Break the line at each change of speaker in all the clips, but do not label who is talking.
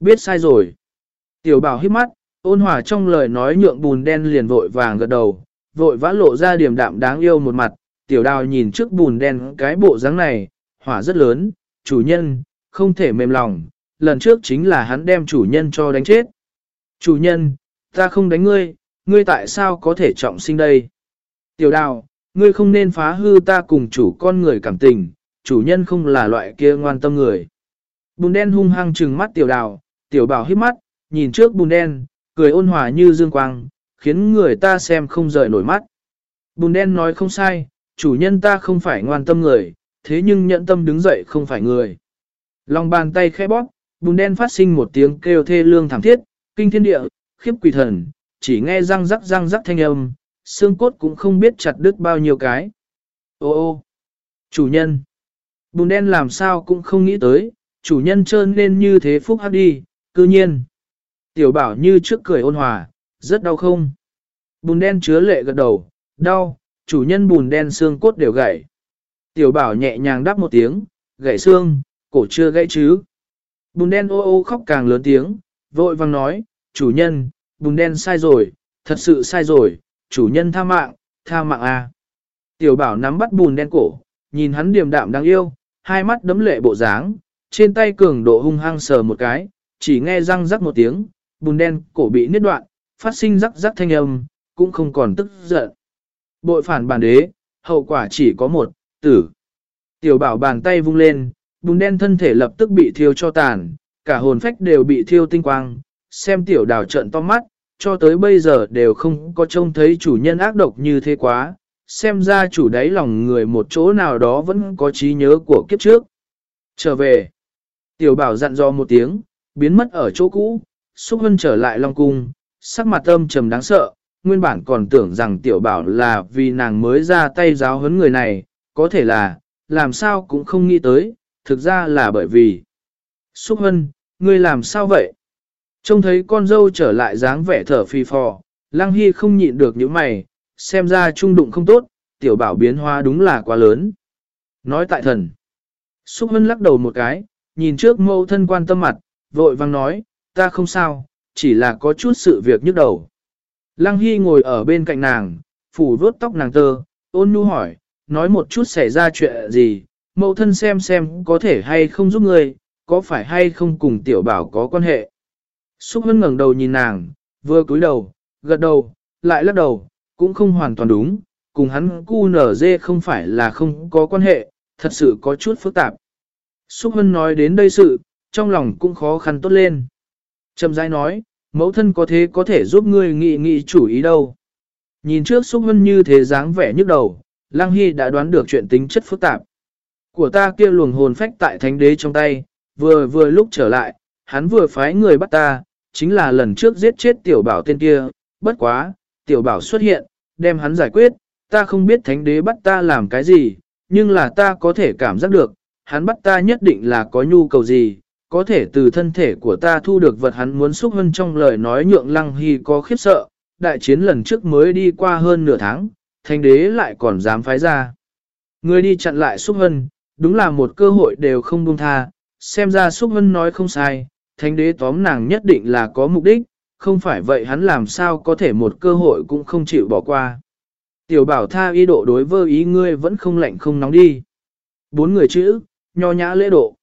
Biết sai rồi. Tiểu bảo hít mắt, ôn hòa trong lời nói nhượng bùn đen liền vội vàng gật đầu, vội vã lộ ra điểm đạm đáng yêu một mặt. Tiểu đào nhìn trước bùn đen cái bộ dáng này, hỏa rất lớn, chủ nhân, không thể mềm lòng, lần trước chính là hắn đem chủ nhân cho đánh chết. Chủ nhân, ta không đánh ngươi, ngươi tại sao có thể trọng sinh đây? Tiểu đào, ngươi không nên phá hư ta cùng chủ con người cảm tình, chủ nhân không là loại kia ngoan tâm người. Bùn đen hung hăng trừng mắt tiểu đào, tiểu bảo hít mắt, nhìn trước bùn đen, cười ôn hòa như dương quang, khiến người ta xem không rời nổi mắt. Bùn đen nói không sai, chủ nhân ta không phải ngoan tâm người, thế nhưng nhận tâm đứng dậy không phải người. Lòng bàn tay khẽ bóp, bùn đen phát sinh một tiếng kêu thê lương thảm thiết, kinh thiên địa, khiếp quỷ thần, chỉ nghe răng rắc răng rắc thanh âm, xương cốt cũng không biết chặt đứt bao nhiêu cái. Ô ô, chủ nhân, bùn đen làm sao cũng không nghĩ tới, chủ nhân trơn nên như thế phúc hắc đi, cư nhiên. Tiểu bảo như trước cười ôn hòa, rất đau không? Bùn đen chứa lệ gật đầu, đau, chủ nhân bùn đen xương cốt đều gãy. Tiểu bảo nhẹ nhàng đáp một tiếng, gãy xương, cổ chưa gãy chứ. Bùn đen ô ô khóc càng lớn tiếng, vội vang nói, chủ nhân, bùn đen sai rồi, thật sự sai rồi, chủ nhân tha mạng, tha mạng à. Tiểu bảo nắm bắt bùn đen cổ, nhìn hắn điềm đạm đáng yêu, hai mắt đấm lệ bộ dáng, trên tay cường độ hung hăng sờ một cái, chỉ nghe răng rắc một tiếng, bùn đen cổ bị niết đoạn, phát sinh rắc rắc thanh âm, cũng không còn tức giận. Bội phản bản đế, hậu quả chỉ có một, tử. Tiểu bảo bàn tay vung lên, bùn đen thân thể lập tức bị thiêu cho tàn, cả hồn phách đều bị thiêu tinh quang, xem tiểu đào trận to mắt, cho tới bây giờ đều không có trông thấy chủ nhân ác độc như thế quá, xem ra chủ đáy lòng người một chỗ nào đó vẫn có trí nhớ của kiếp trước. Trở về, tiểu bảo dặn dò một tiếng, biến mất ở chỗ cũ, xúc hân trở lại Long Cung, sắc mặt âm trầm đáng sợ, nguyên bản còn tưởng rằng tiểu bảo là vì nàng mới ra tay giáo huấn người này, có thể là, làm sao cũng không nghĩ tới, thực ra là bởi vì. Xúc hân, ngươi làm sao vậy? Trông thấy con dâu trở lại dáng vẻ thở phi phò, Lăng Hy không nhịn được những mày, xem ra trung đụng không tốt, tiểu bảo biến hóa đúng là quá lớn. Nói tại thần. Xúc Hân lắc đầu một cái, nhìn trước mâu thân quan tâm mặt, vội vang nói, ta không sao, chỉ là có chút sự việc nhức đầu. Lăng Hy ngồi ở bên cạnh nàng, phủ vuốt tóc nàng tơ, ôn nhu hỏi, nói một chút xảy ra chuyện gì, mẫu thân xem xem có thể hay không giúp người, có phải hay không cùng tiểu bảo có quan hệ. Xúc Hân ngẩng đầu nhìn nàng, vừa cúi đầu, gật đầu, lại lắc đầu, cũng không hoàn toàn đúng, cùng hắn cu nở dê không phải là không có quan hệ, thật sự có chút phức tạp. Xúc Hân nói đến đây sự, trong lòng cũng khó khăn tốt lên. Trầm rãi nói, mẫu thân có thế có thể giúp ngươi nghị nghị chủ ý đâu. Nhìn trước Xúc Hân như thế dáng vẻ nhức đầu, Lăng Hy đã đoán được chuyện tính chất phức tạp. Của ta kia luồng hồn phách tại thánh đế trong tay, vừa vừa lúc trở lại, hắn vừa phái người bắt ta, chính là lần trước giết chết tiểu bảo tên kia, bất quá, tiểu bảo xuất hiện, đem hắn giải quyết, ta không biết thánh đế bắt ta làm cái gì, nhưng là ta có thể cảm giác được, hắn bắt ta nhất định là có nhu cầu gì, có thể từ thân thể của ta thu được vật hắn muốn xúc hơn trong lời nói nhượng lăng hy có khiếp sợ, đại chiến lần trước mới đi qua hơn nửa tháng, thánh đế lại còn dám phái ra. Người đi chặn lại xúc hân, đúng là một cơ hội đều không buông tha, xem ra xúc hân nói không sai, thánh đế tóm nàng nhất định là có mục đích, không phải vậy hắn làm sao có thể một cơ hội cũng không chịu bỏ qua. Tiểu bảo tha ý độ đối với ý ngươi vẫn không lạnh không nóng đi. Bốn người chữ, nho nhã lễ độ.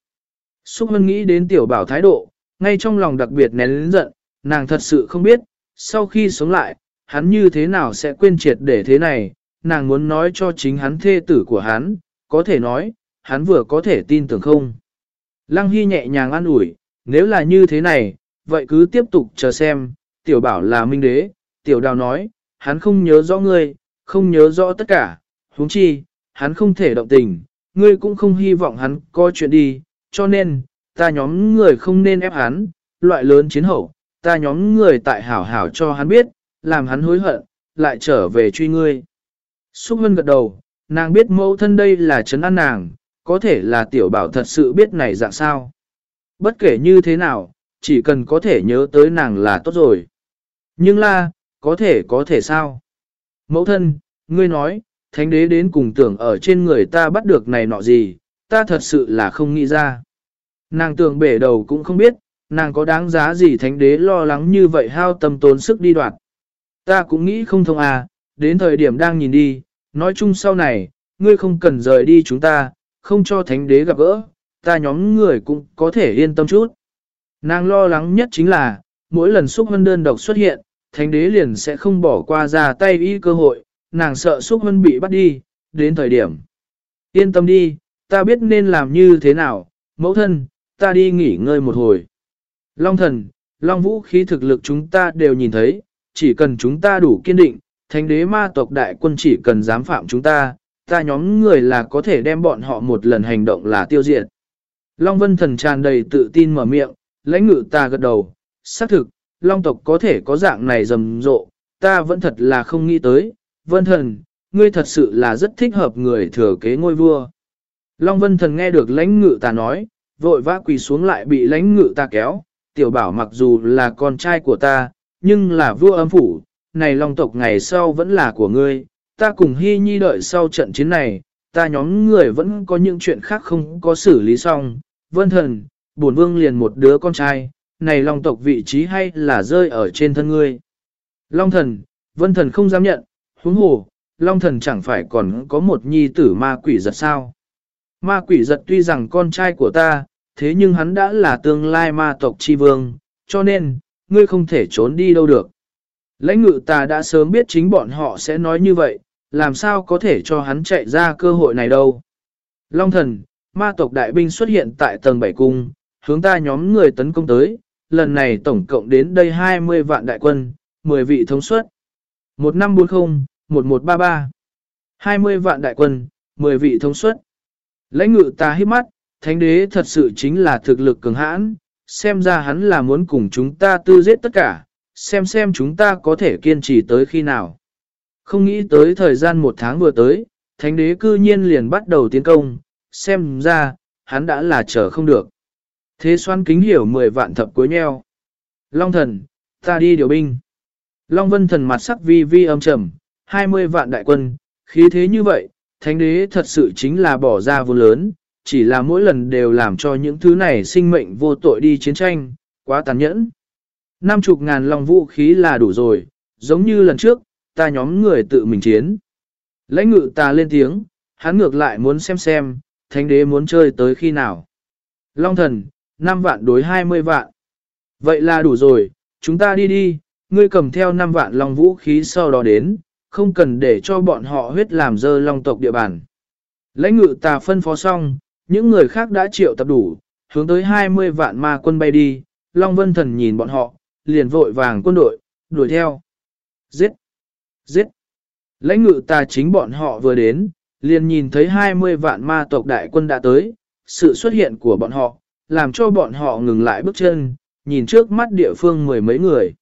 Xúc Hân nghĩ đến tiểu bảo thái độ, ngay trong lòng đặc biệt nén lĩnh giận, nàng thật sự không biết, sau khi sống lại, hắn như thế nào sẽ quên triệt để thế này, nàng muốn nói cho chính hắn thê tử của hắn, có thể nói, hắn vừa có thể tin tưởng không. Lăng Hy nhẹ nhàng an ủi, nếu là như thế này, vậy cứ tiếp tục chờ xem, tiểu bảo là minh đế, tiểu đào nói, hắn không nhớ rõ ngươi, không nhớ rõ tất cả, huống chi, hắn không thể động tình, ngươi cũng không hy vọng hắn có chuyện đi, cho nên, ta nhóm người không nên ép hắn, loại lớn chiến hậu, ta nhóm người tại hảo hảo cho hắn biết, làm hắn hối hận, lại trở về truy ngươi. Xúc Vân gật đầu, nàng biết mẫu thân đây là trấn an nàng, có thể là tiểu bảo thật sự biết này dạng sao. Bất kể như thế nào, chỉ cần có thể nhớ tới nàng là tốt rồi. Nhưng là, có thể có thể sao? Mẫu thân, ngươi nói, thánh đế đến cùng tưởng ở trên người ta bắt được này nọ gì, ta thật sự là không nghĩ ra. Nàng tưởng bể đầu cũng không biết, nàng có đáng giá gì thánh đế lo lắng như vậy hao tâm tốn sức đi đoạt. Ta cũng nghĩ không thông à, đến thời điểm đang nhìn đi, nói chung sau này, ngươi không cần rời đi chúng ta, không cho thánh đế gặp gỡ, ta nhóm người cũng có thể yên tâm chút. Nàng lo lắng nhất chính là, mỗi lần xúc hân đơn độc xuất hiện, thánh đế liền sẽ không bỏ qua ra tay y cơ hội, nàng sợ xúc hân bị bắt đi, đến thời điểm. Yên tâm đi, ta biết nên làm như thế nào, mẫu thân, ta đi nghỉ ngơi một hồi. Long thần, long vũ khí thực lực chúng ta đều nhìn thấy, chỉ cần chúng ta đủ kiên định, thánh đế ma tộc đại quân chỉ cần dám phạm chúng ta, ta nhóm người là có thể đem bọn họ một lần hành động là tiêu diệt. Long vân thần tràn đầy tự tin mở miệng, lãnh ngự ta gật đầu, xác thực, long tộc có thể có dạng này rầm rộ, ta vẫn thật là không nghĩ tới, vân thần, ngươi thật sự là rất thích hợp người thừa kế ngôi vua. Long vân thần nghe được lãnh ngự ta nói, vội vã quỳ xuống lại bị lãnh ngự ta kéo, tiểu bảo mặc dù là con trai của ta, nhưng là vua âm phủ, này long tộc ngày sau vẫn là của ngươi, ta cùng hy nhi đợi sau trận chiến này, ta nhóm người vẫn có những chuyện khác không có xử lý xong, vân thần, bổn vương liền một đứa con trai, này long tộc vị trí hay là rơi ở trên thân ngươi. Long thần, vân thần không dám nhận, huống hồ, long thần chẳng phải còn có một nhi tử ma quỷ giật sao. Ma quỷ giật tuy rằng con trai của ta, thế nhưng hắn đã là tương lai ma tộc chi vương, cho nên, ngươi không thể trốn đi đâu được. Lãnh ngự ta đã sớm biết chính bọn họ sẽ nói như vậy, làm sao có thể cho hắn chạy ra cơ hội này đâu. Long thần, ma tộc đại binh xuất hiện tại tầng 7 cung, hướng ta nhóm người tấn công tới, lần này tổng cộng đến đây 20 vạn đại quân, 10 vị thống suất. 1540-1133 20 vạn đại quân, 10 vị thống suất. Lãnh ngự ta hít mắt, thánh đế thật sự chính là thực lực cường hãn, xem ra hắn là muốn cùng chúng ta tư giết tất cả, xem xem chúng ta có thể kiên trì tới khi nào. Không nghĩ tới thời gian một tháng vừa tới, thánh đế cư nhiên liền bắt đầu tiến công, xem ra, hắn đã là chờ không được. Thế xoan kính hiểu 10 vạn thập cuối nheo. Long thần, ta đi điều binh. Long vân thần mặt sắc vi vi âm trầm, 20 vạn đại quân, khí thế như vậy, thánh đế thật sự chính là bỏ ra vô lớn, chỉ là mỗi lần đều làm cho những thứ này sinh mệnh vô tội đi chiến tranh, quá tàn nhẫn. Năm chục ngàn long vũ khí là đủ rồi, giống như lần trước, ta nhóm người tự mình chiến. Lãnh ngự ta lên tiếng, hắn ngược lại muốn xem xem, thánh đế muốn chơi tới khi nào. Long thần, 5 vạn đối 20 vạn. Vậy là đủ rồi, chúng ta đi đi, ngươi cầm theo 5 vạn long vũ khí sau đó đến, không cần để cho bọn họ huyết làm dơ long tộc địa bàn. Lãnh ngự ta phân phó xong, những người khác đã triệu tập đủ, hướng tới 20 vạn ma quân bay đi, Long Vân Thần nhìn bọn họ, liền vội vàng quân đội, đuổi theo. Giết! Giết! Lãnh ngự ta chính bọn họ vừa đến, liền nhìn thấy 20 vạn ma tộc đại quân đã tới, sự xuất hiện của bọn họ, làm cho bọn họ ngừng lại bước chân, nhìn trước mắt địa phương mười mấy người.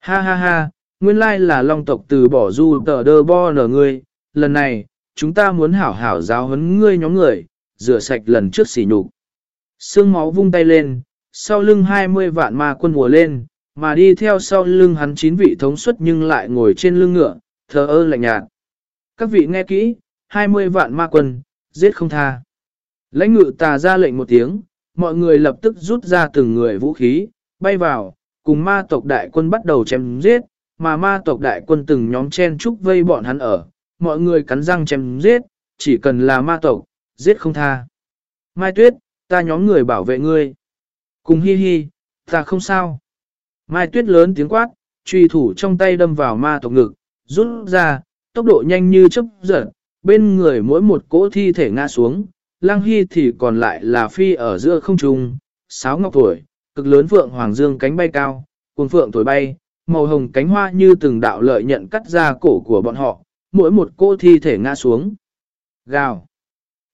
Ha ha ha, nguyên lai là long tộc từ bỏ du tờ đơ bo nở ngươi, lần này, chúng ta muốn hảo hảo giáo huấn ngươi nhóm người, rửa sạch lần trước xỉ nhục. Sương máu vung tay lên, sau lưng 20 vạn ma quân mùa lên, mà đi theo sau lưng hắn chín vị thống suất nhưng lại ngồi trên lưng ngựa, thờ ơ lạnh nhạt. Các vị nghe kỹ, 20 vạn ma quân, giết không tha. Lãnh ngự tà ra lệnh một tiếng, mọi người lập tức rút ra từng người vũ khí, bay vào, cùng ma tộc đại quân bắt đầu chém giết, mà ma tộc đại quân từng nhóm chen trúc vây bọn hắn ở, mọi người cắn răng chém giết, chỉ cần là ma tộc, giết không tha. Mai Tuyết, ta nhóm người bảo vệ ngươi. Cùng hi hi, ta không sao. Mai Tuyết lớn tiếng quát, truy thủ trong tay đâm vào ma tộc ngực, rút ra, tốc độ nhanh như chớp giật, bên người mỗi một cỗ thi thể ngã xuống, Lăng Hy thì còn lại là phi ở giữa không trung, sáo ngọc tuổi, cực lớn vượng hoàng dương cánh bay cao, cuồng phượng tuổi bay, màu hồng cánh hoa như từng đạo lợi nhận cắt ra cổ của bọn họ, mỗi một cô thi thể ngã xuống. Gào.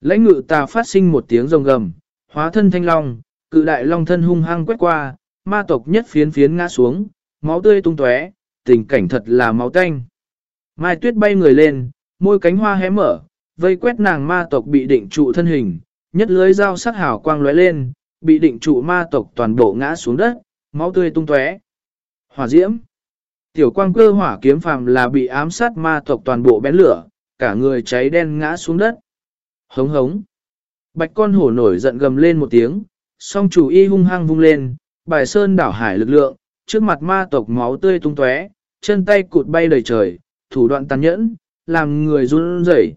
Lãnh ngự ta phát sinh một tiếng rồng gầm, hóa thân thanh long, cự đại long thân hung hăng quét qua, ma tộc nhất phiến phiến ngã xuống, máu tươi tung tóe, tình cảnh thật là máu tanh. Mai tuyết bay người lên, môi cánh hoa hé mở, vây quét nàng ma tộc bị định trụ thân hình, nhất lưới dao sắc hào quang lóe lên, bị định trụ ma tộc toàn bộ ngã xuống đất, máu tươi tung tóe. Hỏa diễm. Tiểu quang cơ hỏa kiếm phàm là bị ám sát ma tộc toàn bộ bén lửa, cả người cháy đen ngã xuống đất. Hống hống. Bạch con hổ nổi giận gầm lên một tiếng, song chủ y hung hăng vung lên, Bài sơn đảo hải lực lượng, trước mặt ma tộc máu tươi tung tóe, chân tay cụt bay đầy trời, thủ đoạn tàn nhẫn, làm người run rẩy.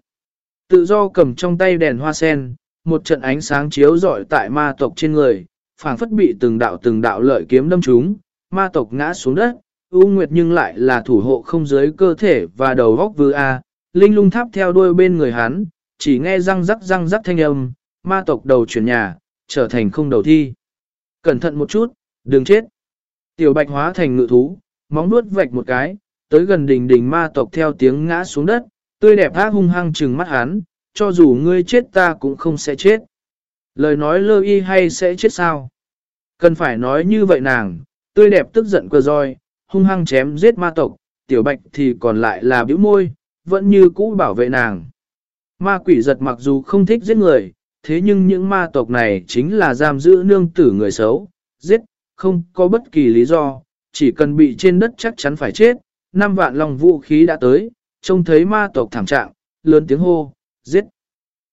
Tự do cầm trong tay đèn hoa sen, một trận ánh sáng chiếu rọi tại ma tộc trên người, phảng phất bị từng đạo từng đạo lợi kiếm đâm trúng, ma tộc ngã xuống đất, U Nguyệt nhưng lại là thủ hộ không giới cơ thể và đầu góc vư A, linh lung tháp theo đuôi bên người hắn, chỉ nghe răng rắc răng rắc thanh âm, ma tộc đầu chuyển nhà, trở thành không đầu thi. Cẩn thận một chút, đừng chết. Tiểu bạch hóa thành ngự thú, móng nuốt vạch một cái, tới gần đỉnh đỉnh ma tộc theo tiếng ngã xuống đất, tươi đẹp ác hung hăng trừng mắt hắn, cho dù ngươi chết ta cũng không sẽ chết. Lời nói lơ y hay sẽ chết sao? Cần phải nói như vậy nàng, tươi đẹp tức giận cơ roi, hung hăng chém giết ma tộc, tiểu bạch thì còn lại là bĩu môi, vẫn như cũ bảo vệ nàng. Ma quỷ giật mặc dù không thích giết người, thế nhưng những ma tộc này chính là giam giữ nương tử người xấu, giết, không có bất kỳ lý do, chỉ cần bị trên đất chắc chắn phải chết. Năm vạn lòng vũ khí đã tới, trông thấy ma tộc thảm trạng, lớn tiếng hô, giết.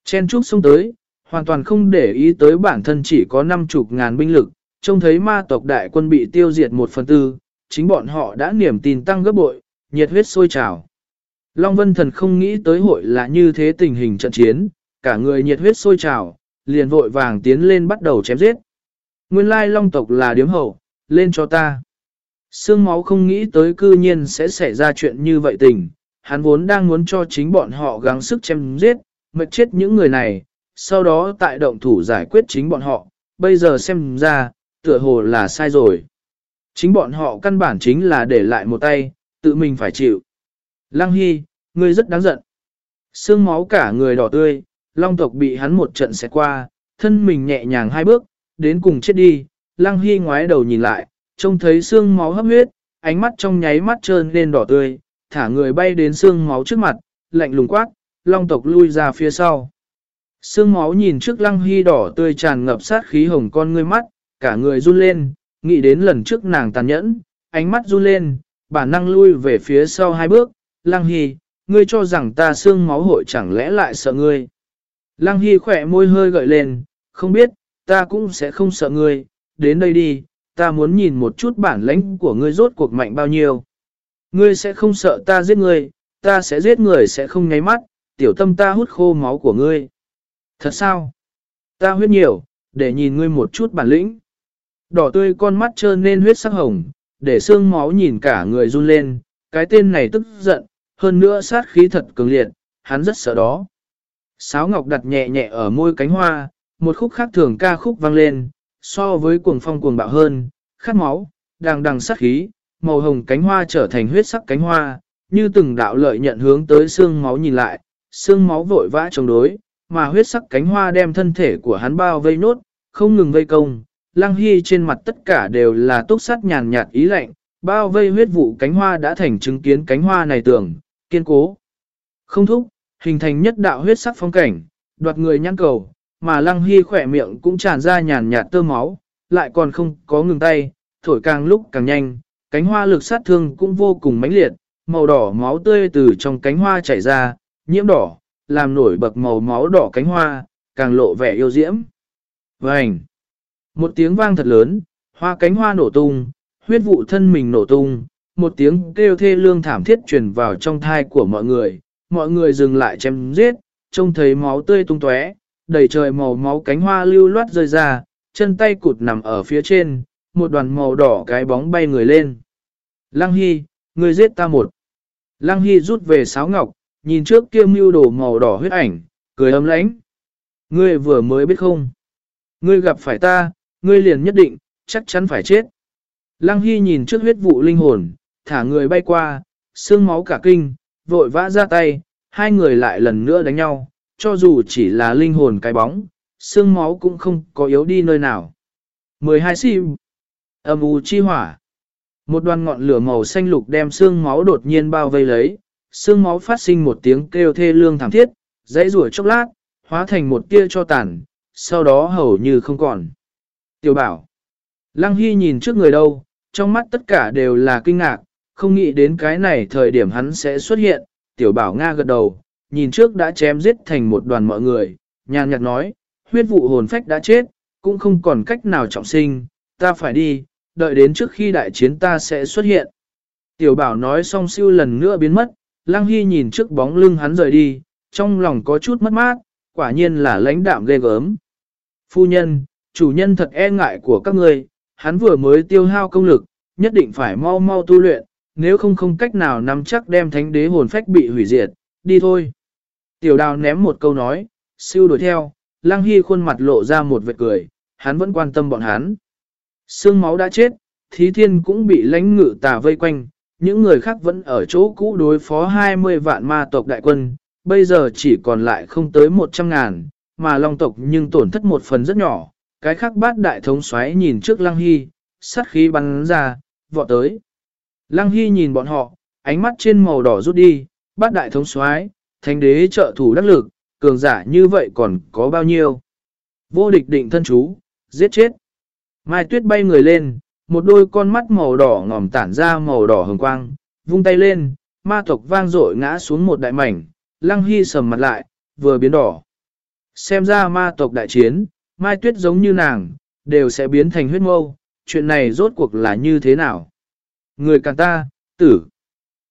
Chen trúc xông tới, hoàn toàn không để ý tới bản thân chỉ có năm chục ngàn binh lực, trông thấy ma tộc đại quân bị tiêu diệt một phần tư, chính bọn họ đã niềm tin tăng gấp bội, nhiệt huyết sôi trào. Long Vân Thần không nghĩ tới hội là như thế tình hình trận chiến, cả người nhiệt huyết sôi trào, liền vội vàng tiến lên bắt đầu chém giết. Nguyên lai Long tộc là điếm hậu, lên cho ta. Sương máu không nghĩ tới cư nhiên sẽ xảy ra chuyện như vậy tình, hắn vốn đang muốn cho chính bọn họ gắng sức chém giết, mệt chết những người này, sau đó tại động thủ giải quyết chính bọn họ, bây giờ xem ra, tựa hồ là sai rồi. Chính bọn họ căn bản chính là để lại một tay, tự mình phải chịu. Lăng Hy, ngươi rất đáng giận. Sương máu cả người đỏ tươi, long tộc bị hắn một trận xẹt qua, thân mình nhẹ nhàng hai bước, đến cùng chết đi. Lăng Hy ngoái đầu nhìn lại, trông thấy xương máu hấp huyết, ánh mắt trong nháy mắt trơn lên đỏ tươi, thả người bay đến xương máu trước mặt, lạnh lùng quát, long tộc lui ra phía sau. Sương máu nhìn trước lăng hy đỏ tươi tràn ngập sát khí hồng con ngươi mắt, cả người run lên, nghĩ đến lần trước nàng tàn nhẫn, ánh mắt run lên, bản năng lui về phía sau hai bước, lăng hy, ngươi cho rằng ta xương máu hội chẳng lẽ lại sợ ngươi. Lăng hy khỏe môi hơi gợi lên, không biết, ta cũng sẽ không sợ ngươi, đến đây đi, ta muốn nhìn một chút bản lãnh của ngươi rốt cuộc mạnh bao nhiêu. Ngươi sẽ không sợ ta giết ngươi, ta sẽ giết người sẽ không nháy mắt, tiểu tâm ta hút khô máu của ngươi. Thật sao? Ta huyết nhiều, để nhìn ngươi một chút bản lĩnh. Đỏ tươi con mắt trơn nên huyết sắc hồng, để xương máu nhìn cả người run lên, cái tên này tức giận, hơn nữa sát khí thật cường liệt, hắn rất sợ đó. Sáo ngọc đặt nhẹ nhẹ ở môi cánh hoa, một khúc khác thường ca khúc vang lên, so với cuồng phong cuồng bạo hơn, khát máu, đằng đằng sát khí, màu hồng cánh hoa trở thành huyết sắc cánh hoa, như từng đạo lợi nhận hướng tới xương máu nhìn lại, xương máu vội vã chống đối, mà huyết sắc cánh hoa đem thân thể của hắn bao vây nốt, không ngừng vây công. Lăng Hy trên mặt tất cả đều là túc sắt nhàn nhạt ý lạnh, bao vây huyết vụ cánh hoa đã thành chứng kiến cánh hoa này tưởng, kiên cố. Không thúc, hình thành nhất đạo huyết sắc phong cảnh, đoạt người nhăn cầu, mà Lăng Hy khỏe miệng cũng tràn ra nhàn nhạt tơ máu, lại còn không có ngừng tay, thổi càng lúc càng nhanh, cánh hoa lực sát thương cũng vô cùng mãnh liệt, màu đỏ máu tươi từ trong cánh hoa chảy ra, nhiễm đỏ, làm nổi bật màu máu đỏ cánh hoa, càng lộ vẻ yêu diễm. Vành! Một tiếng vang thật lớn, hoa cánh hoa nổ tung, huyết vụ thân mình nổ tung, một tiếng kêu thê lương thảm thiết truyền vào trong thai của mọi người, mọi người dừng lại chém giết, trông thấy máu tươi tung tóe, đầy trời màu máu cánh hoa lưu loát rơi ra, chân tay cụt nằm ở phía trên, một đoàn màu đỏ cái bóng bay người lên. Lăng Hy, người giết ta một. Lăng Hy rút về sáo ngọc, nhìn trước kia mưu đồ màu đỏ huyết ảnh, cười ấm lãnh. Ngươi vừa mới biết không? Ngươi gặp phải ta, ngươi liền nhất định, chắc chắn phải chết. Lăng Hy nhìn trước huyết vụ linh hồn, thả người bay qua, xương máu cả kinh, vội vã ra tay, hai người lại lần nữa đánh nhau, cho dù chỉ là linh hồn cái bóng, xương máu cũng không có yếu đi nơi nào. 12 sim Âm u chi hỏa Một đoàn ngọn lửa màu xanh lục đem xương máu đột nhiên bao vây lấy, xương máu phát sinh một tiếng kêu thê lương thảm thiết, dãy rủa chốc lát, hóa thành một tia cho tàn, sau đó hầu như không còn. Tiểu bảo. Lăng Hy nhìn trước người đâu, trong mắt tất cả đều là kinh ngạc, không nghĩ đến cái này thời điểm hắn sẽ xuất hiện. Tiểu bảo Nga gật đầu, nhìn trước đã chém giết thành một đoàn mọi người, nhàn nhạt nói, huyết vụ hồn phách đã chết, cũng không còn cách nào trọng sinh, ta phải đi, đợi đến trước khi đại chiến ta sẽ xuất hiện. Tiểu bảo nói xong siêu lần nữa biến mất, Lăng Hy nhìn trước bóng lưng hắn rời đi, trong lòng có chút mất mát, quả nhiên là lãnh đạm ghê gớm. Phu nhân, chủ nhân thật e ngại của các người, hắn vừa mới tiêu hao công lực, nhất định phải mau mau tu luyện, nếu không không cách nào nắm chắc đem thánh đế hồn phách bị hủy diệt, đi thôi. Tiểu đào ném một câu nói, siêu đuổi theo, Lăng Hy khuôn mặt lộ ra một vệt cười, hắn vẫn quan tâm bọn hắn. Sương máu đã chết, thí thiên cũng bị lãnh ngự tà vây quanh, những người khác vẫn ở chỗ cũ đối phó 20 vạn ma tộc đại quân, bây giờ chỉ còn lại không tới 100 ngàn, mà long tộc nhưng tổn thất một phần rất nhỏ, cái khác bát đại thống xoáy nhìn trước Lăng Hy, sát khí bắn ra, vọt tới. Lăng Hy nhìn bọn họ, ánh mắt trên màu đỏ rút đi, bát đại thống xoáy, thánh đế trợ thủ đắc lực, cường giả như vậy còn có bao nhiêu. Vô địch định thân chú, giết chết. Mai tuyết bay người lên, một đôi con mắt màu đỏ ngòm tản ra màu đỏ hồng quang, vung tay lên, ma tộc vang dội ngã xuống một đại mảnh, lăng hy sầm mặt lại, vừa biến đỏ. Xem ra ma tộc đại chiến, mai tuyết giống như nàng, đều sẽ biến thành huyết mâu, chuyện này rốt cuộc là như thế nào? Người càng ta, tử.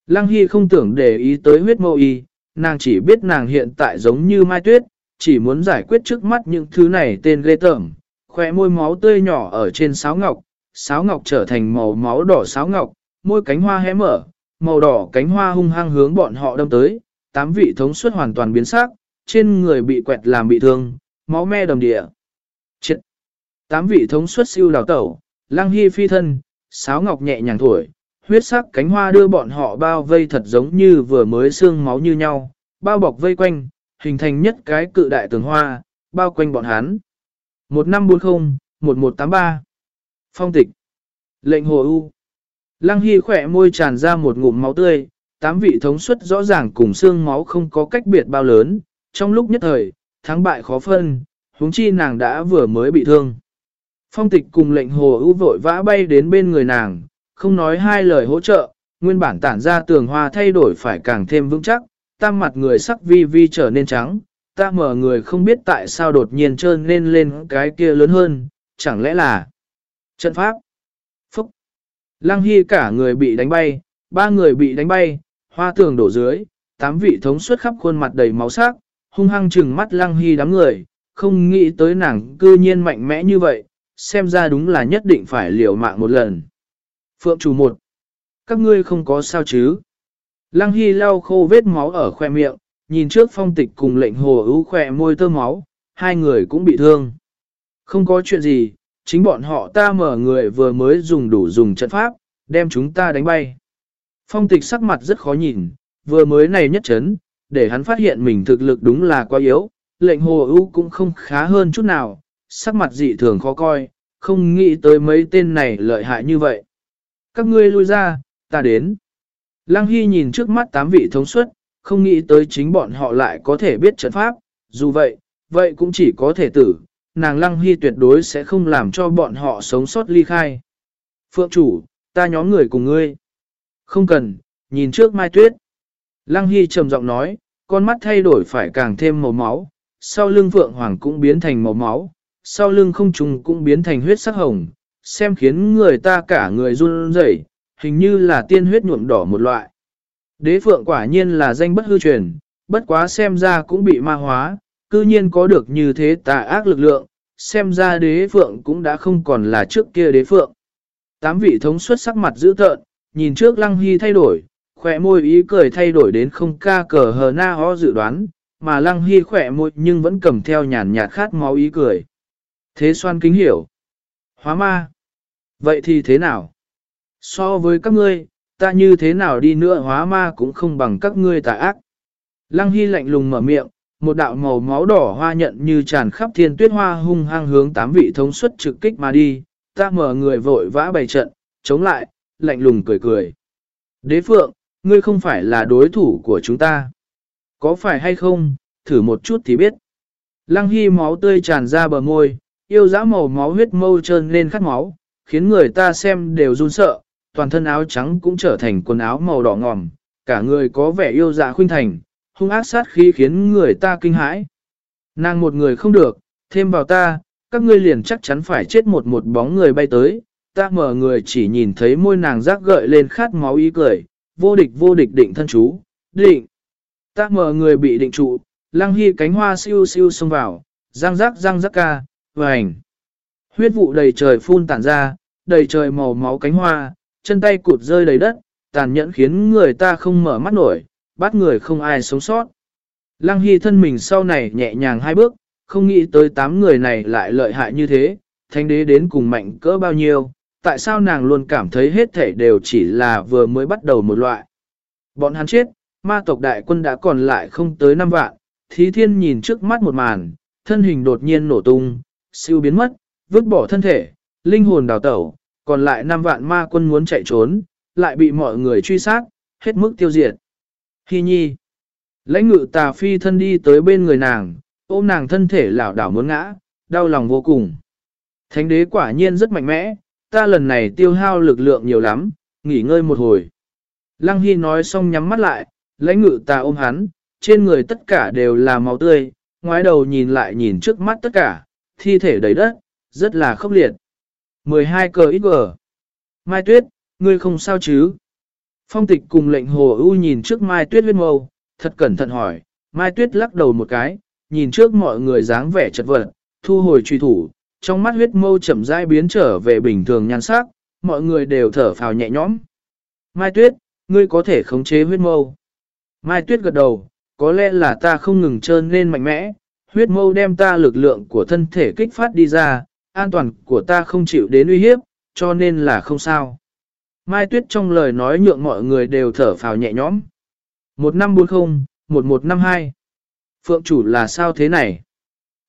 Lăng Hy không tưởng để ý tới huyết mâu y, nàng chỉ biết nàng hiện tại giống như mai tuyết, chỉ muốn giải quyết trước mắt những thứ này tên ghê tởm, khỏe môi máu tươi nhỏ ở trên sáo ngọc, sáo ngọc trở thành màu máu đỏ sáo ngọc, môi cánh hoa hé mở, màu đỏ cánh hoa hung hăng hướng bọn họ đâm tới, tám vị thống suất hoàn toàn biến sắc, trên người bị quẹt làm bị thương, máu me đầm địa. Chết! Tám vị thống suất siêu đào tẩu, lăng hy phi thân, sáo ngọc nhẹ nhàng thổi, huyết sắc cánh hoa đưa bọn họ bao vây thật giống như vừa mới xương máu như nhau, bao bọc vây quanh, hình thành nhất cái cự đại tường hoa, bao quanh bọn hắn. 1540-1183 Phong tịch Lệnh hồ u Lăng Hy khỏe môi tràn ra một ngụm máu tươi, tám vị thống suất rõ ràng cùng xương máu không có cách biệt bao lớn, trong lúc nhất thời, thắng bại khó phân, huống chi nàng đã vừa mới bị thương. Phong tịch cùng lệnh hồ ưu vội vã bay đến bên người nàng, không nói hai lời hỗ trợ, nguyên bản tản ra tường hoa thay đổi phải càng thêm vững chắc, tam mặt người sắc vi vi trở nên trắng, ta mở người không biết tại sao đột nhiên trơn lên lên cái kia lớn hơn, chẳng lẽ là trận pháp. Phúc! Lăng Hy cả người bị đánh bay, ba người bị đánh bay, hoa tường đổ dưới, tám vị thống suất khắp khuôn mặt đầy máu sắc, hung hăng trừng mắt Lăng Hy đám người, không nghĩ tới nàng cư nhiên mạnh mẽ như vậy, xem ra đúng là nhất định phải liều mạng một lần. Phượng chủ một, các ngươi không có sao chứ? Lăng Hy lau khô vết máu ở khoe miệng, nhìn trước phong tịch cùng lệnh hồ ưu khỏe môi tơ máu, hai người cũng bị thương. Không có chuyện gì, chính bọn họ ta mở người vừa mới dùng đủ dùng trận pháp, đem chúng ta đánh bay. Phong tịch sắc mặt rất khó nhìn, vừa mới này nhất chấn, để hắn phát hiện mình thực lực đúng là quá yếu, lệnh hồ ưu cũng không khá hơn chút nào, sắc mặt dị thường khó coi, không nghĩ tới mấy tên này lợi hại như vậy. Các ngươi lui ra, ta đến. Lăng Hy nhìn trước mắt tám vị thống suất, không nghĩ tới chính bọn họ lại có thể biết trận pháp, dù vậy, vậy cũng chỉ có thể tử, nàng Lăng Hy tuyệt đối sẽ không làm cho bọn họ sống sót ly khai. Phượng chủ, ta nhóm người cùng ngươi. Không cần, nhìn trước Mai Tuyết. Lăng Hy trầm giọng nói, con mắt thay đổi phải càng thêm màu máu, sau lưng Phượng Hoàng cũng biến thành màu máu, sau lưng không trùng cũng biến thành huyết sắc hồng, xem khiến người ta cả người run rẩy, hình như là tiên huyết nhuộm đỏ một loại. Đế phượng quả nhiên là danh bất hư truyền, bất quá xem ra cũng bị ma hóa, cư nhiên có được như thế tà ác lực lượng, xem ra đế phượng cũng đã không còn là trước kia đế phượng. Tám vị thống suất sắc mặt dữ tợn, nhìn trước lăng hy thay đổi, khỏe môi ý cười thay đổi đến không ca cờ hờ na ho dự đoán, mà lăng hy khỏe môi nhưng vẫn cầm theo nhàn nhạt khát máu ý cười. Thế xoan kính hiểu. Hóa ma. Vậy thì thế nào? So với các ngươi, ta như thế nào đi nữa hóa ma cũng không bằng các ngươi tà ác. Lăng Hy lạnh lùng mở miệng, một đạo màu máu đỏ hoa nhận như tràn khắp thiên tuyết hoa hung hăng hướng tám vị thống suất trực kích mà đi, ta mở người vội vã bày trận, chống lại, lạnh lùng cười cười. Đế phượng, ngươi không phải là đối thủ của chúng ta. Có phải hay không, thử một chút thì biết. Lăng Hy máu tươi tràn ra bờ môi, yêu dã màu máu huyết mâu trơn lên khát máu, khiến người ta xem đều run sợ, toàn thân áo trắng cũng trở thành quần áo màu đỏ ngòm, cả người có vẻ yêu dạ khuynh thành, hung ác sát khí khiến người ta kinh hãi. Nàng một người không được, thêm vào ta, các các ngươi liền chắc chắn phải chết một một bóng người bay tới, ta mở người chỉ nhìn thấy môi nàng rác gợi lên khát máu ý cười, vô địch vô địch định thân chú, định. Ta mở người bị định trụ, lăng hy cánh hoa siêu siêu xông vào, răng rắc răng rắc ca, vành. Huyết vụ đầy trời phun tản ra, đầy trời màu máu cánh hoa, chân tay cụt rơi đầy đất, tàn nhẫn khiến người ta không mở mắt nổi, bắt người không ai sống sót. Lăng Hy thân mình sau này nhẹ nhàng hai bước, không nghĩ tới tám người này lại lợi hại như thế, thánh đế đến cùng mạnh cỡ bao nhiêu, tại sao nàng luôn cảm thấy hết thể đều chỉ là vừa mới bắt đầu một loại. Bọn hắn chết, ma tộc đại quân đã còn lại không tới 5 vạn, thí thiên nhìn trước mắt một màn, thân hình đột nhiên nổ tung, siêu biến mất, vứt bỏ thân thể, linh hồn đào tẩu, còn lại 5 vạn ma quân muốn chạy trốn, lại bị mọi người truy sát, hết mức tiêu diệt. Hi nhi, lãnh ngự tà phi thân đi tới bên người nàng, ôm nàng thân thể lảo đảo muốn ngã, đau lòng vô cùng. Thánh đế quả nhiên rất mạnh mẽ, ta lần này tiêu hao lực lượng nhiều lắm, nghỉ ngơi một hồi. Lăng Hy nói xong nhắm mắt lại, lãnh ngự ta ôm hắn, trên người tất cả đều là máu tươi, ngoái đầu nhìn lại nhìn trước mắt tất cả, thi thể đầy đất, rất là khốc liệt. 12 cờ ít gờ. Mai Tuyết, ngươi không sao chứ? Phong tịch cùng lệnh hồ ưu nhìn trước Mai Tuyết huyết mâu, thật cẩn thận hỏi, Mai Tuyết lắc đầu một cái, nhìn trước mọi người dáng vẻ chật vật, thu hồi truy thủ, trong mắt huyết mâu chậm rãi biến trở về bình thường nhan sắc, mọi người đều thở phào nhẹ nhõm. Mai Tuyết, ngươi có thể khống chế huyết mâu. Mai Tuyết gật đầu, có lẽ là ta không ngừng trơn nên mạnh mẽ, huyết mâu đem ta lực lượng của thân thể kích phát đi ra, an toàn của ta không chịu đến uy hiếp, cho nên là không sao. Mai Tuyết trong lời nói nhượng mọi người đều thở phào nhẹ nhõm. 1540, 1152. Phượng chủ là sao thế này?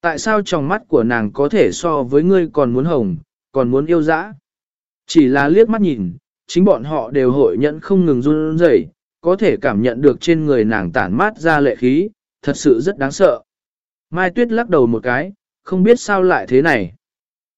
Tại sao trong mắt của nàng có thể so với ngươi còn muốn hồng, còn muốn yêu dã? Chỉ là liếc mắt nhìn, chính bọn họ đều hội nhận không ngừng run rẩy, có thể cảm nhận được trên người nàng tản mát ra lệ khí, thật sự rất đáng sợ. Mai Tuyết lắc đầu một cái, không biết sao lại thế này.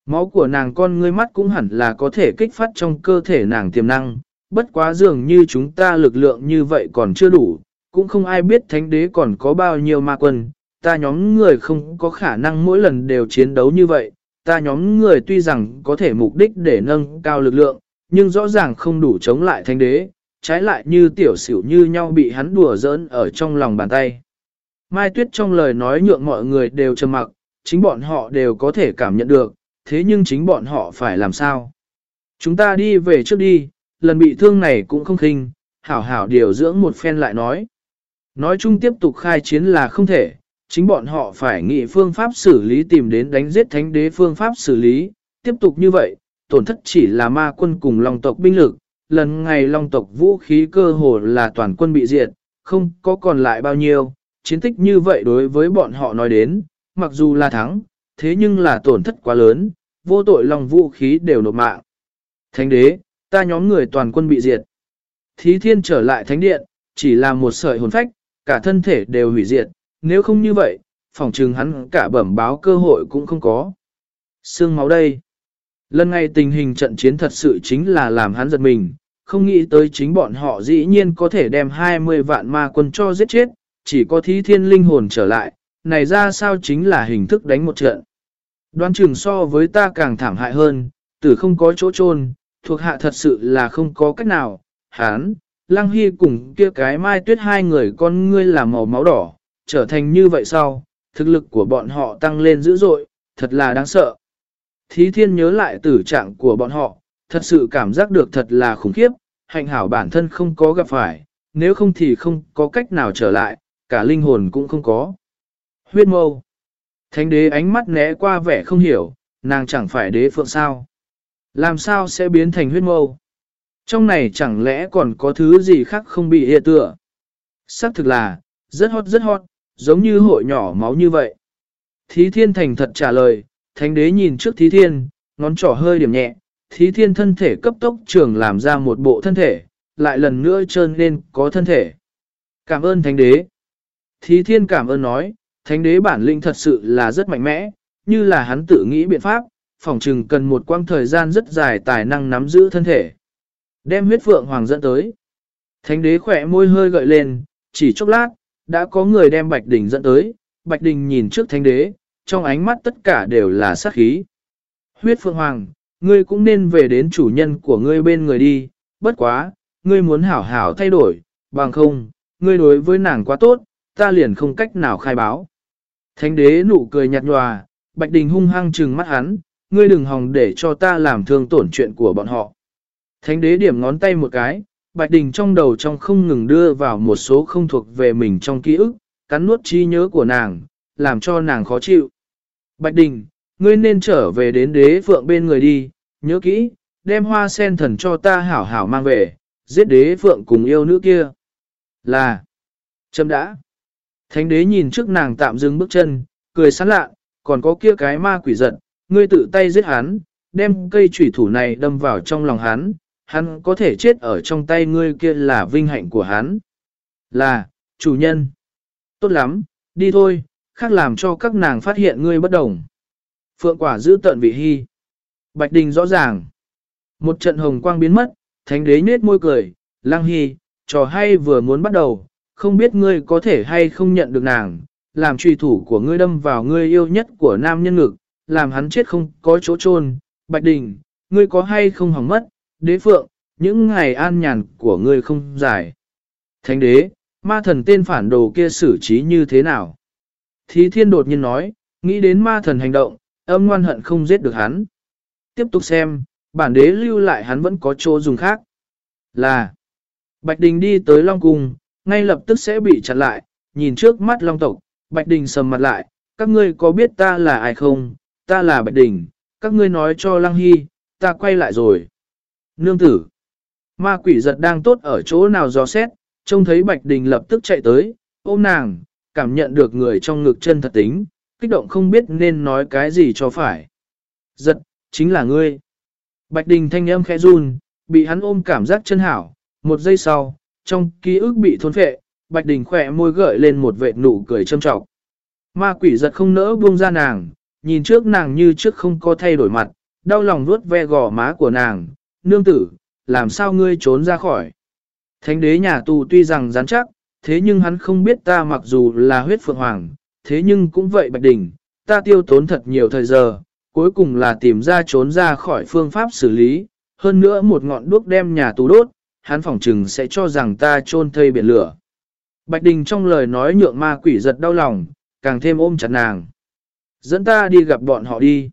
Máu của nàng con ngươi mắt cũng hẳn là có thể kích phát trong cơ thể nàng tiềm năng, bất quá dường như chúng ta lực lượng như vậy còn chưa đủ, cũng không ai biết thánh đế còn có bao nhiêu ma quân, ta nhóm người không có khả năng mỗi lần đều chiến đấu như vậy, ta nhóm người tuy rằng có thể mục đích để nâng cao lực lượng, nhưng rõ ràng không đủ chống lại thánh đế, trái lại như tiểu xỉu như nhau bị hắn đùa giỡn ở trong lòng bàn tay. Mai Tuyết trong lời nói nhượng mọi người đều trầm mặc, chính bọn họ đều có thể cảm nhận được, thế nhưng chính bọn họ phải làm sao? Chúng ta đi về trước đi, lần bị thương này cũng không khinh, hảo hảo điều dưỡng một phen lại nói. Nói chung tiếp tục khai chiến là không thể, chính bọn họ phải nghĩ phương pháp xử lý tìm đến đánh giết thánh đế phương pháp xử lý, tiếp tục như vậy, tổn thất chỉ là ma quân cùng long tộc binh lực, lần ngày long tộc vũ khí cơ hồ là toàn quân bị diệt, không có còn lại bao nhiêu, chiến tích như vậy đối với bọn họ nói đến, mặc dù là thắng, thế nhưng là tổn thất quá lớn, vô tội long vũ khí đều nộp mạng. Thánh đế, ta nhóm người toàn quân bị diệt. Thí thiên trở lại thánh điện, chỉ là một sợi hồn phách, cả thân thể đều hủy diệt, nếu không như vậy, phòng trừng hắn cả bẩm báo cơ hội cũng không có. Sương máu đây. Lần này tình hình trận chiến thật sự chính là làm hắn giật mình, không nghĩ tới chính bọn họ dĩ nhiên có thể đem 20 vạn ma quân cho giết chết, chỉ có thí thiên linh hồn trở lại, này ra sao chính là hình thức đánh một trận. Đoán chừng so với ta càng thảm hại hơn, tử không có chỗ chôn thuộc hạ thật sự là không có cách nào, hán, lăng hy cùng kia cái mai tuyết hai người con ngươi là màu máu đỏ, trở thành như vậy sau, thực lực của bọn họ tăng lên dữ dội, thật là đáng sợ. Thí thiên nhớ lại tử trạng của bọn họ, thật sự cảm giác được thật là khủng khiếp, hạnh hảo bản thân không có gặp phải, nếu không thì không có cách nào trở lại, cả linh hồn cũng không có. Huyết mâu. Thánh đế ánh mắt né qua vẻ không hiểu, nàng chẳng phải đế phượng sao. Làm sao sẽ biến thành huyết mâu? Trong này chẳng lẽ còn có thứ gì khác không bị hệ tựa? Xác thực là, rất hot rất hot, giống như hội nhỏ máu như vậy. Thí thiên thành thật trả lời, thánh đế nhìn trước thí thiên, ngón trỏ hơi điểm nhẹ, thí thiên thân thể cấp tốc trưởng làm ra một bộ thân thể, lại lần nữa trơn nên có thân thể. Cảm ơn thánh đế. Thí thiên cảm ơn nói, thánh đế bản lĩnh thật sự là rất mạnh mẽ, như là hắn tự nghĩ biện pháp, phòng trừng cần một quãng thời gian rất dài tài năng nắm giữ thân thể. Đem huyết phượng hoàng dẫn tới. Thánh đế khỏe môi hơi gợi lên, chỉ chốc lát, đã có người đem Bạch Đình dẫn tới, Bạch Đình nhìn trước thánh đế, trong ánh mắt tất cả đều là sát khí. Huyết Phượng Hoàng, ngươi cũng nên về đến chủ nhân của ngươi bên người đi, bất quá, ngươi muốn hảo hảo thay đổi, bằng không, ngươi đối với nàng quá tốt, ta liền không cách nào khai báo. Thánh đế nụ cười nhạt nhòa, Bạch Đình hung hăng trừng mắt hắn, ngươi đừng hòng để cho ta làm thương tổn chuyện của bọn họ. Thánh đế điểm ngón tay một cái, Bạch Đình trong đầu trong không ngừng đưa vào một số không thuộc về mình trong ký ức, cắn nuốt trí nhớ của nàng, làm cho nàng khó chịu. Bạch Đình, ngươi nên trở về đến đế phượng bên người đi, nhớ kỹ, đem hoa sen thần cho ta hảo hảo mang về, giết đế phượng cùng yêu nữ kia. Là, chấm đã. Thánh đế nhìn trước nàng tạm dừng bước chân, cười sán lạ, còn có kia cái ma quỷ giận, ngươi tự tay giết hắn, đem cây chủy thủ này đâm vào trong lòng hắn, hắn có thể chết ở trong tay ngươi kia là vinh hạnh của hắn. Là, chủ nhân. Tốt lắm, đi thôi, khác làm cho các nàng phát hiện ngươi bất đồng. Phượng quả giữ tận vị hy. Bạch Đình rõ ràng. Một trận hồng quang biến mất, thánh đế nết môi cười, lang hy, trò hay vừa muốn bắt đầu, không biết ngươi có thể hay không nhận được nàng, làm truy thủ của ngươi đâm vào ngươi yêu nhất của nam nhân ngực, làm hắn chết không có chỗ chôn. Bạch Đình, ngươi có hay không hỏng mất, đế phượng, những ngày an nhàn của ngươi không dài. Thánh đế, ma thần tên phản đồ kia xử trí như thế nào? Thí thiên đột nhiên nói, nghĩ đến ma thần hành động, âm ngoan hận không giết được hắn. Tiếp tục xem, bản đế lưu lại hắn vẫn có chỗ dùng khác. Là, Bạch Đình đi tới Long Cung, ngay lập tức sẽ bị chặn lại, nhìn trước mắt Long Tộc, Bạch Đình sầm mặt lại, các ngươi có biết ta là ai không, ta là Bạch Đình, các ngươi nói cho Lăng Hy, ta quay lại rồi. Nương tử, ma quỷ giật đang tốt ở chỗ nào do xét, trông thấy Bạch Đình lập tức chạy tới, ôm nàng, cảm nhận được người trong ngực chân thật tính, kích động không biết nên nói cái gì cho phải. Giật, chính là ngươi. Bạch Đình thanh âm khẽ run, bị hắn ôm cảm giác chân hảo, một giây sau, trong ký ức bị thôn phệ, Bạch Đình khỏe môi gợi lên một vệt nụ cười châm trọng. Ma quỷ giật không nỡ buông ra nàng, nhìn trước nàng như trước không có thay đổi mặt, đau lòng vuốt ve gò má của nàng, nương tử, làm sao ngươi trốn ra khỏi. Thánh đế nhà tù tuy rằng rắn chắc, thế nhưng hắn không biết ta mặc dù là huyết phượng hoàng, thế nhưng cũng vậy Bạch Đình, ta tiêu tốn thật nhiều thời giờ, cuối cùng là tìm ra trốn ra khỏi phương pháp xử lý, hơn nữa một ngọn đuốc đem nhà tù đốt, hắn phỏng chừng sẽ cho rằng ta trôn thây biển lửa. Bạch Đình trong lời nói nhượng ma quỷ giật đau lòng, càng thêm ôm chặt nàng. Dẫn ta đi gặp bọn họ đi.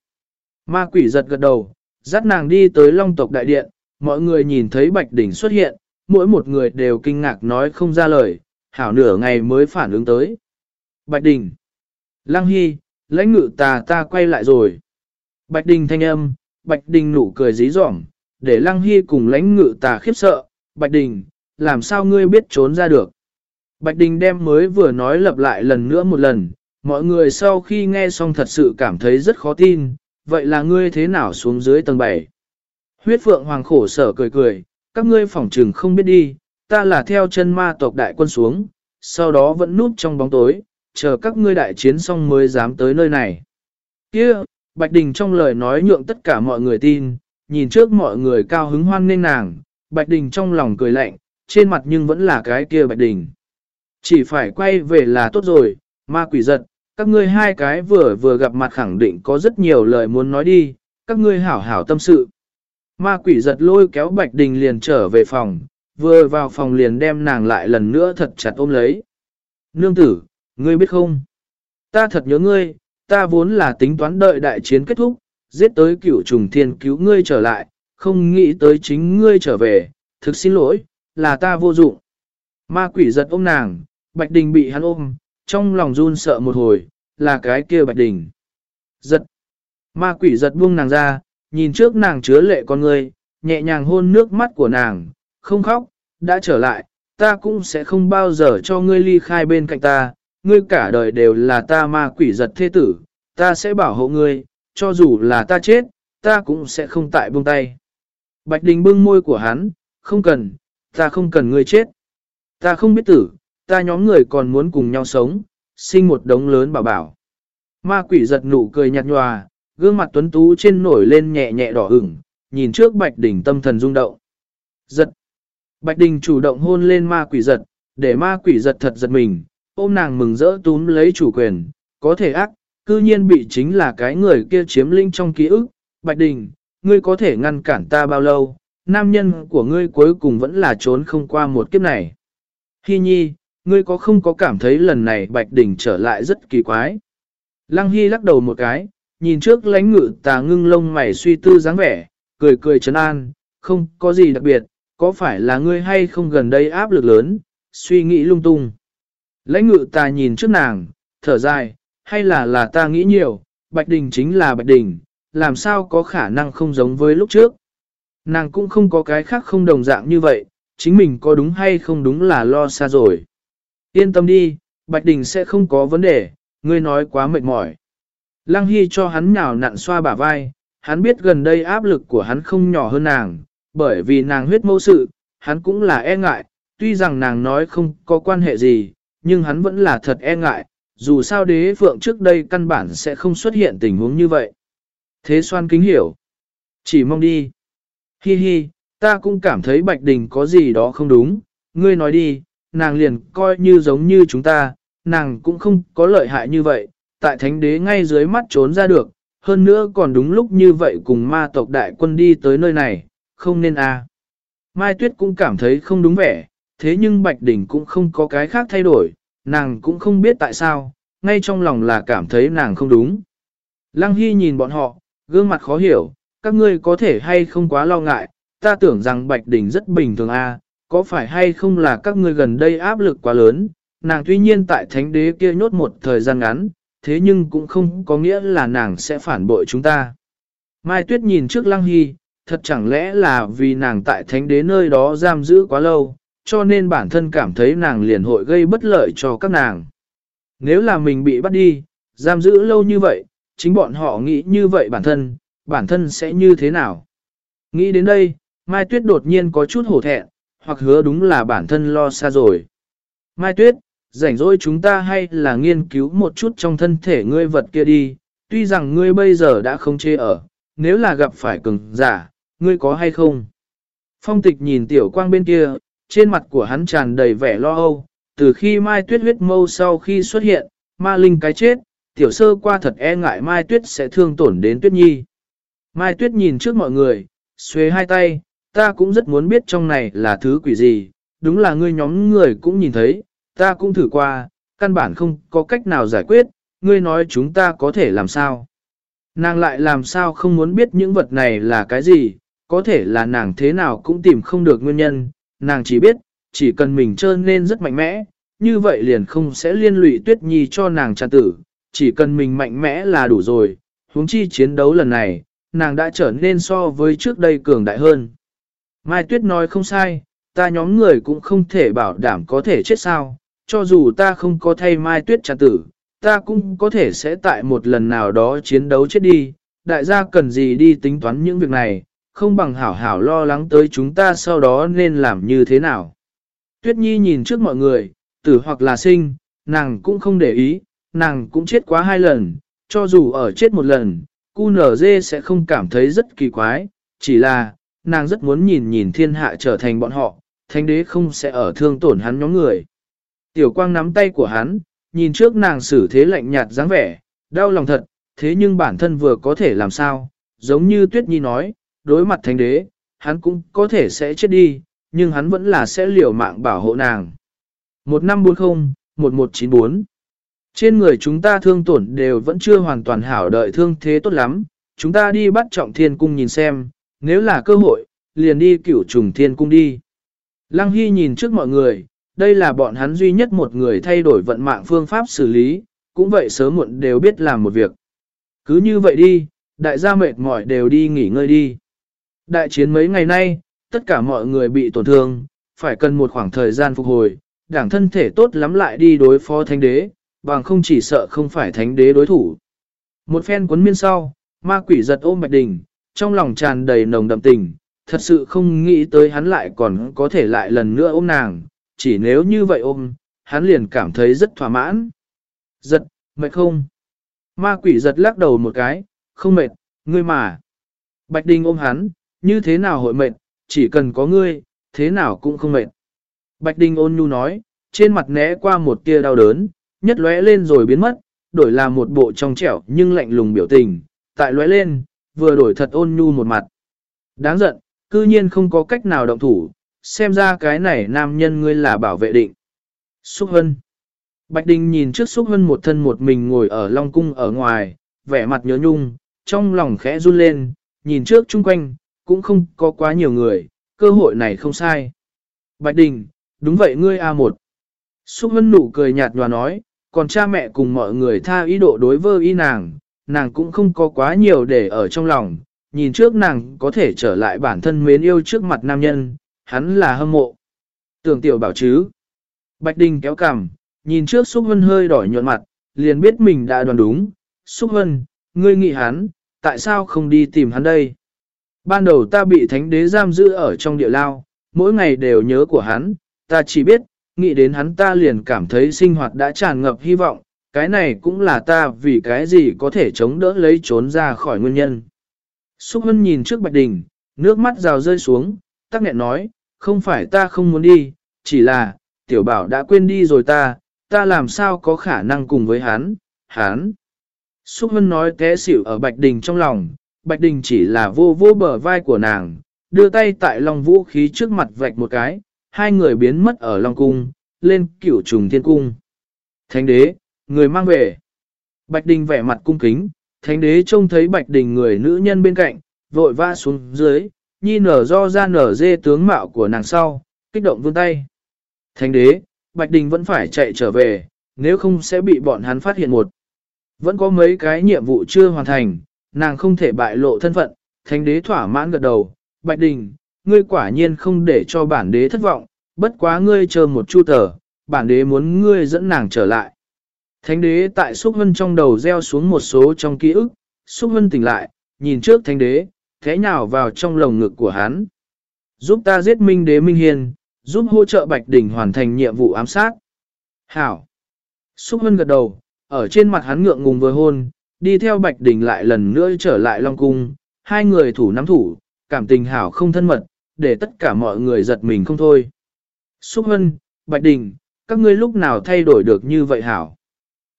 Ma quỷ giật gật đầu, dắt nàng đi tới long tộc đại điện, mọi người nhìn thấy Bạch Đình xuất hiện, mỗi một người đều kinh ngạc nói không ra lời, hảo nửa ngày mới phản ứng tới. Bạch Đình. Lăng Hy, lãnh ngự tà ta quay lại rồi. Bạch Đình thanh âm, Bạch Đình nụ cười dí dỏm, để Lăng Hy cùng lãnh ngự tà khiếp sợ. Bạch Đình, làm sao ngươi biết trốn ra được? Bạch Đình đem mới vừa nói lặp lại lần nữa một lần, mọi người sau khi nghe xong thật sự cảm thấy rất khó tin, vậy là ngươi thế nào xuống dưới tầng 7? Huyết Phượng Hoàng khổ sở cười cười, các ngươi phỏng trừng không biết đi, ta là theo chân ma tộc đại quân xuống, sau đó vẫn núp trong bóng tối, chờ các ngươi đại chiến xong mới dám tới nơi này. Kia, Bạch Đình trong lời nói nhượng tất cả mọi người tin, nhìn trước mọi người cao hứng hoan nên nàng, Bạch Đình trong lòng cười lạnh, trên mặt nhưng vẫn là cái kia Bạch Đình. Chỉ phải quay về là tốt rồi, ma quỷ giật, các ngươi hai cái vừa vừa gặp mặt khẳng định có rất nhiều lời muốn nói đi, các ngươi hảo hảo tâm sự. Ma quỷ giật lôi kéo Bạch Đình liền trở về phòng, vừa vào phòng liền đem nàng lại lần nữa thật chặt ôm lấy. Nương tử, ngươi biết không? Ta thật nhớ ngươi, ta vốn là tính toán đợi đại chiến kết thúc, giết tới cửu trùng thiên cứu ngươi trở lại, không nghĩ tới chính ngươi trở về, thực xin lỗi, là ta vô dụng. Ma quỷ giật ôm nàng, Bạch Đình bị hắn ôm, trong lòng run sợ một hồi, là cái kia Bạch Đình. Giật. Ma quỷ giật buông nàng ra, nhìn trước nàng chứa lệ con ngươi, nhẹ nhàng hôn nước mắt của nàng, không khóc, đã trở lại, ta cũng sẽ không bao giờ cho ngươi ly khai bên cạnh ta, ngươi cả đời đều là ta ma quỷ giật thế tử, ta sẽ bảo hộ ngươi, cho dù là ta chết, ta cũng sẽ không tại buông tay. Bạch Đình bưng môi của hắn, không cần, ta không cần ngươi chết. Ta không biết tử, ta nhóm người còn muốn cùng nhau sống, sinh một đống lớn bảo bảo. Ma quỷ giật nụ cười nhạt nhòa, gương mặt tuấn tú trên nổi lên nhẹ nhẹ đỏ ửng, nhìn trước Bạch Đình tâm thần rung động. Giật. Bạch Đình chủ động hôn lên ma quỷ giật, để ma quỷ giật thật giật mình, ôm nàng mừng rỡ túm lấy chủ quyền, có thể ác, cư nhiên bị chính là cái người kia chiếm linh trong ký ức. Bạch Đình, ngươi có thể ngăn cản ta bao lâu, nam nhân của ngươi cuối cùng vẫn là trốn không qua một kiếp này. Hi nhi, ngươi có không có cảm thấy lần này Bạch Đình trở lại rất kỳ quái? Lăng Hy lắc đầu một cái, nhìn trước lánh ngự tà ngưng lông mày suy tư dáng vẻ, cười cười trấn an, không có gì đặc biệt, có phải là ngươi hay không gần đây áp lực lớn, suy nghĩ lung tung. Lãnh ngự ta nhìn trước nàng, thở dài, hay là là ta nghĩ nhiều, Bạch Đình chính là Bạch Đình, làm sao có khả năng không giống với lúc trước. Nàng cũng không có cái khác không đồng dạng như vậy, chính mình có đúng hay không đúng là lo xa rồi. Yên tâm đi, Bạch Đình sẽ không có vấn đề, ngươi nói quá mệt mỏi. Lăng Hy cho hắn nhào nặn xoa bả vai, hắn biết gần đây áp lực của hắn không nhỏ hơn nàng, bởi vì nàng huyết mâu sự, hắn cũng là e ngại, tuy rằng nàng nói không có quan hệ gì, nhưng hắn vẫn là thật e ngại, dù sao đế phượng trước đây căn bản sẽ không xuất hiện tình huống như vậy. Thế xoan kính hiểu. Chỉ mong đi. Hi hi, ta cũng cảm thấy Bạch Đình có gì đó không đúng, ngươi nói đi, nàng liền coi như giống như chúng ta, nàng cũng không có lợi hại như vậy, tại thánh đế ngay dưới mắt trốn ra được, hơn nữa còn đúng lúc như vậy cùng ma tộc đại quân đi tới nơi này, không nên à. Mai Tuyết cũng cảm thấy không đúng vẻ, thế nhưng Bạch Đình cũng không có cái khác thay đổi, nàng cũng không biết tại sao, ngay trong lòng là cảm thấy nàng không đúng. Lăng Hy nhìn bọn họ, gương mặt khó hiểu, các ngươi có thể hay không quá lo ngại, ta tưởng rằng Bạch Đình rất bình thường a, à, có phải hay không là các ngươi gần đây áp lực quá lớn, nàng tuy nhiên tại thánh đế kia nhốt một thời gian ngắn, thế nhưng cũng không có nghĩa là nàng sẽ phản bội chúng ta. Mai Tuyết nhìn trước Lăng Hy, thật chẳng lẽ là vì nàng tại thánh đế nơi đó giam giữ quá lâu, cho nên bản thân cảm thấy nàng liền hội gây bất lợi cho các nàng. Nếu là mình bị bắt đi, giam giữ lâu như vậy, chính bọn họ nghĩ như vậy bản thân, bản thân sẽ như thế nào? Nghĩ đến đây, Mai Tuyết đột nhiên có chút hổ thẹn, hoặc hứa đúng là bản thân lo xa rồi. Mai Tuyết, rảnh rỗi chúng ta hay là nghiên cứu một chút trong thân thể ngươi vật kia đi, tuy rằng ngươi bây giờ đã không chê ở, nếu là gặp phải cường giả, ngươi có hay không? Phong tịch nhìn tiểu quang bên kia, trên mặt của hắn tràn đầy vẻ lo âu, từ khi Mai Tuyết huyết mâu sau khi xuất hiện, ma linh cái chết, tiểu sơ qua thật e ngại Mai Tuyết sẽ thương tổn đến Tuyết Nhi. Mai Tuyết nhìn trước mọi người, xuê hai tay, ta cũng rất muốn biết trong này là thứ quỷ gì, đúng là ngươi nhóm người cũng nhìn thấy, ta cũng thử qua, căn bản không có cách nào giải quyết, ngươi nói chúng ta có thể làm sao. Nàng lại làm sao không muốn biết những vật này là cái gì, có thể là nàng thế nào cũng tìm không được nguyên nhân, nàng chỉ biết, chỉ cần mình trơn nên rất mạnh mẽ, như vậy liền không sẽ liên lụy tuyết nhi cho nàng tràn tử, chỉ cần mình mạnh mẽ là đủ rồi, huống chi chiến đấu lần này, nàng đã trở nên so với trước đây cường đại hơn. Mai Tuyết nói không sai, ta nhóm người cũng không thể bảo đảm có thể chết sao, cho dù ta không có thay Mai Tuyết tràn tử, ta cũng có thể sẽ tại một lần nào đó chiến đấu chết đi, đại gia cần gì đi tính toán những việc này, không bằng hảo hảo lo lắng tới chúng ta sau đó nên làm như thế nào. Tuyết Nhi nhìn trước mọi người, tử hoặc là sinh, nàng cũng không để ý, nàng cũng chết quá hai lần, cho dù ở chết một lần, cu nở dê sẽ không cảm thấy rất kỳ quái, chỉ là, nàng rất muốn nhìn nhìn thiên hạ trở thành bọn họ, thánh đế không sẽ ở thương tổn hắn nhóm người. Tiểu quang nắm tay của hắn, nhìn trước nàng xử thế lạnh nhạt dáng vẻ, đau lòng thật, thế nhưng bản thân vừa có thể làm sao, giống như Tuyết Nhi nói, đối mặt thánh đế, hắn cũng có thể sẽ chết đi, nhưng hắn vẫn là sẽ liều mạng bảo hộ nàng. 1540-1194 Trên người chúng ta thương tổn đều vẫn chưa hoàn toàn hảo đợi thương thế tốt lắm, chúng ta đi bắt trọng thiên cung nhìn xem, nếu là cơ hội, liền đi cửu trùng thiên cung đi. Lăng Hy nhìn trước mọi người, đây là bọn hắn duy nhất một người thay đổi vận mạng phương pháp xử lý, cũng vậy sớm muộn đều biết làm một việc. Cứ như vậy đi, đại gia mệt mỏi đều đi nghỉ ngơi đi. Đại chiến mấy ngày nay, tất cả mọi người bị tổn thương, phải cần một khoảng thời gian phục hồi, đảng thân thể tốt lắm lại đi đối phó thánh đế, bằng không chỉ sợ không phải thánh đế đối thủ. Một phen cuốn miên sau, ma quỷ giật ôm bạch đình, trong lòng tràn đầy nồng đậm tình, thật sự không nghĩ tới hắn lại còn có thể lại lần nữa ôm nàng, chỉ nếu như vậy ôm, hắn liền cảm thấy rất thỏa mãn. Giật, mệt không? Ma quỷ giật lắc đầu một cái, không mệt, ngươi mà. Bạch Đình ôm hắn, như thế nào hội mệt, chỉ cần có ngươi, thế nào cũng không mệt. Bạch Đình ôn nhu nói, trên mặt né qua một tia đau đớn, nhất lóe lên rồi biến mất, đổi là một bộ trong trẻo nhưng lạnh lùng biểu tình, tại lóe lên, vừa đổi thật ôn nhu một mặt. Đáng giận, cư nhiên không có cách nào động thủ, xem ra cái này nam nhân ngươi là bảo vệ định. Xúc Hân Bạch Đình nhìn trước Xúc Hân một thân một mình ngồi ở Long Cung ở ngoài, vẻ mặt nhớ nhung, trong lòng khẽ run lên, nhìn trước chung quanh, cũng không có quá nhiều người, cơ hội này không sai. Bạch Đình, đúng vậy ngươi A1. Xúc vân nụ cười nhạt nhòa nói, còn cha mẹ cùng mọi người tha ý độ đối với y nàng, nàng cũng không có quá nhiều để ở trong lòng, nhìn trước nàng có thể trở lại bản thân mến yêu trước mặt nam nhân, hắn là hâm mộ. Tưởng tiểu bảo chứ. Bạch Đình kéo cằm, nhìn trước Xúc vân hơi đỏ nhuận mặt, liền biết mình đã đoán đúng. Xúc vân ngươi nghĩ hắn, tại sao không đi tìm hắn đây? Ban đầu ta bị thánh đế giam giữ ở trong địa lao, mỗi ngày đều nhớ của hắn, ta chỉ biết, nghĩ đến hắn ta liền cảm thấy sinh hoạt đã tràn ngập hy vọng, cái này cũng là ta vì cái gì có thể chống đỡ lấy trốn ra khỏi nguyên nhân. Xúc Hân nhìn trước Bạch Đình, nước mắt rào rơi xuống, tắc nghẹn nói, không phải ta không muốn đi, chỉ là, tiểu bảo đã quên đi rồi ta, ta làm sao có khả năng cùng với hắn, hắn. Xúc Hân nói té xỉu ở Bạch Đình trong lòng, Bạch Đình chỉ là vô vô bờ vai của nàng, đưa tay tại lòng vũ khí trước mặt vạch một cái, hai người biến mất ở Long Cung, lên cửu trùng thiên cung. Thánh đế, người mang về. Bạch Đình vẻ mặt cung kính, thánh đế trông thấy Bạch Đình người nữ nhân bên cạnh, vội va xuống dưới, nhi nở do ra nở dê tướng mạo của nàng sau, kích động vươn tay. Thánh đế, Bạch Đình vẫn phải chạy trở về, nếu không sẽ bị bọn hắn phát hiện một. Vẫn có mấy cái nhiệm vụ chưa hoàn thành, nàng không thể bại lộ thân phận, thánh đế thỏa mãn gật đầu, Bạch Đình, ngươi quả nhiên không để cho bản đế thất vọng, bất quá ngươi chờ một chu tờ, bản đế muốn ngươi dẫn nàng trở lại. Thánh đế tại Xúc Hân trong đầu gieo xuống một số trong ký ức, Xúc Hân tỉnh lại, nhìn trước thánh đế, thế nhào vào trong lồng ngực của hắn. Giúp ta giết minh đế minh hiền, giúp hỗ trợ Bạch Đình hoàn thành nhiệm vụ ám sát. Hảo! Xúc Hân gật đầu, ở trên mặt hắn ngượng ngùng vừa hôn, đi theo Bạch Đình lại lần nữa trở lại Long Cung, hai người thủ nắm thủ, cảm tình hảo không thân mật, để tất cả mọi người giật mình không thôi. Xúc Hân, Bạch Đình, các ngươi lúc nào thay đổi được như vậy hảo?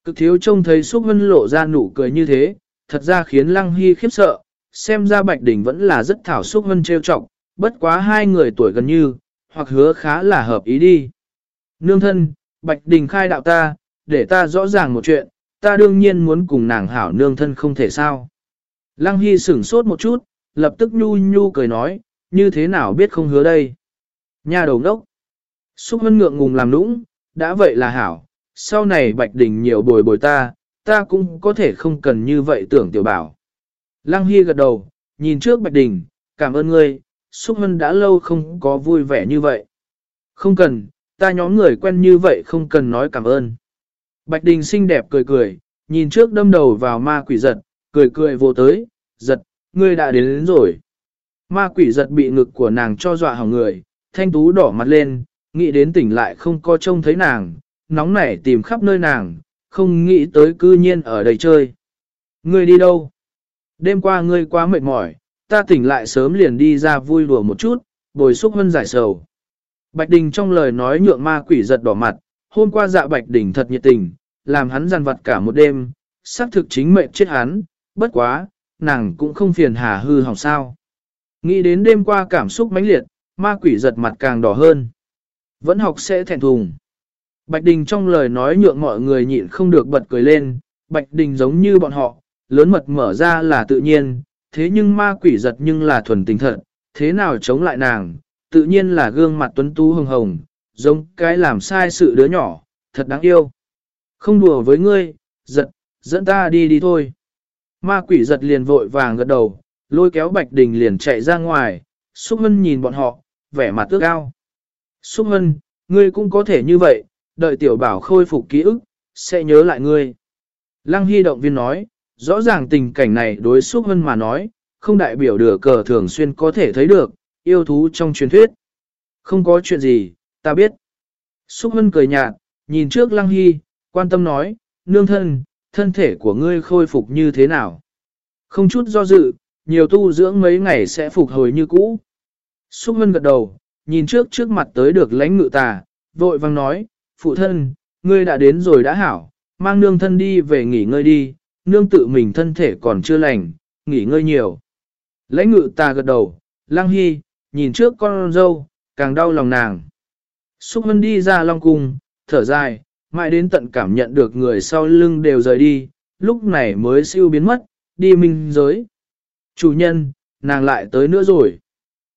Cực thiếu trông thấy Xúc Hân lộ ra nụ cười như thế, thật ra khiến Lăng Hy khiếp sợ, xem ra Bạch Đình vẫn là rất thảo Xúc Hân trêu trọng, bất quá hai người tuổi gần như, hoặc hứa khá là hợp ý đi. Nương thân, Bạch Đình khai đạo ta, để ta rõ ràng một chuyện, ta đương nhiên muốn cùng nàng hảo nương thân không thể sao. Lăng Hy sửng sốt một chút, lập tức nhu nhu cười nói, như thế nào biết không hứa đây. Nhà đầu đốc. Xúc hân ngượng ngùng làm nũng, đã vậy là hảo, sau này Bạch Đình nhiều bồi bồi ta, ta cũng có thể không cần như vậy tưởng tiểu bảo. Lăng Hy gật đầu, nhìn trước Bạch Đình, cảm ơn ngươi, Xúc hân đã lâu không có vui vẻ như vậy. Không cần, ta nhóm người quen như vậy không cần nói cảm ơn. Bạch Đình xinh đẹp cười cười, nhìn trước đâm đầu vào ma quỷ giật, cười cười vô tới, giật, ngươi đã đến, đến rồi. Ma quỷ giật bị ngực của nàng cho dọa hỏng người, thanh tú đỏ mặt lên, nghĩ đến tỉnh lại không có trông thấy nàng, nóng nảy tìm khắp nơi nàng, không nghĩ tới cư nhiên ở đây chơi. Ngươi đi đâu? Đêm qua ngươi quá mệt mỏi, ta tỉnh lại sớm liền đi ra vui đùa một chút, bồi xúc hân giải sầu. Bạch Đình trong lời nói nhượng ma quỷ giật đỏ mặt, hôm qua dạ Bạch Đình thật nhiệt tình, làm hắn dằn vặt cả một đêm, xác thực chính mệnh chết hắn, bất quá, nàng cũng không phiền hà hư hỏng sao. Nghĩ đến đêm qua cảm xúc mãnh liệt, ma quỷ giật mặt càng đỏ hơn. Vẫn học sẽ thẹn thùng. Bạch Đình trong lời nói nhượng mọi người nhịn không được bật cười lên, Bạch Đình giống như bọn họ, lớn mật mở ra là tự nhiên, thế nhưng ma quỷ giật nhưng là thuần tình thật, thế nào chống lại nàng, tự nhiên là gương mặt tuấn tú hồng hồng, giống cái làm sai sự đứa nhỏ, thật đáng yêu. Không đùa với ngươi, giật, dẫn ta đi đi thôi. Ma quỷ giật liền vội vàng gật đầu, lôi kéo Bạch Đình liền chạy ra ngoài, Xúc Hân nhìn bọn họ, vẻ mặt tước cao. Xúc Hân, ngươi cũng có thể như vậy, đợi tiểu bảo khôi phục ký ức, sẽ nhớ lại ngươi. Lăng Hy động viên nói, rõ ràng tình cảnh này đối Xúc Hân mà nói, không đại biểu được cờ thường xuyên có thể thấy được, yêu thú trong truyền thuyết. Không có chuyện gì, ta biết. Xúc Hân cười nhạt, nhìn trước Lăng Hy, quan tâm nói, nương thân, thân thể của ngươi khôi phục như thế nào? Không chút do dự, nhiều tu dưỡng mấy ngày sẽ phục hồi như cũ. Xúc vân gật đầu, nhìn trước trước mặt tới được lãnh ngự tà, vội vang nói, phụ thân, ngươi đã đến rồi đã hảo, mang nương thân đi về nghỉ ngơi đi, nương tự mình thân thể còn chưa lành, nghỉ ngơi nhiều. Lãnh ngự tà gật đầu, lăng hy, nhìn trước con dâu, càng đau lòng nàng. Xúc vân đi ra Long Cung, thở dài, mãi đến tận cảm nhận được người sau lưng đều rời đi, lúc này mới siêu biến mất, đi minh giới. Chủ nhân, nàng lại tới nữa rồi.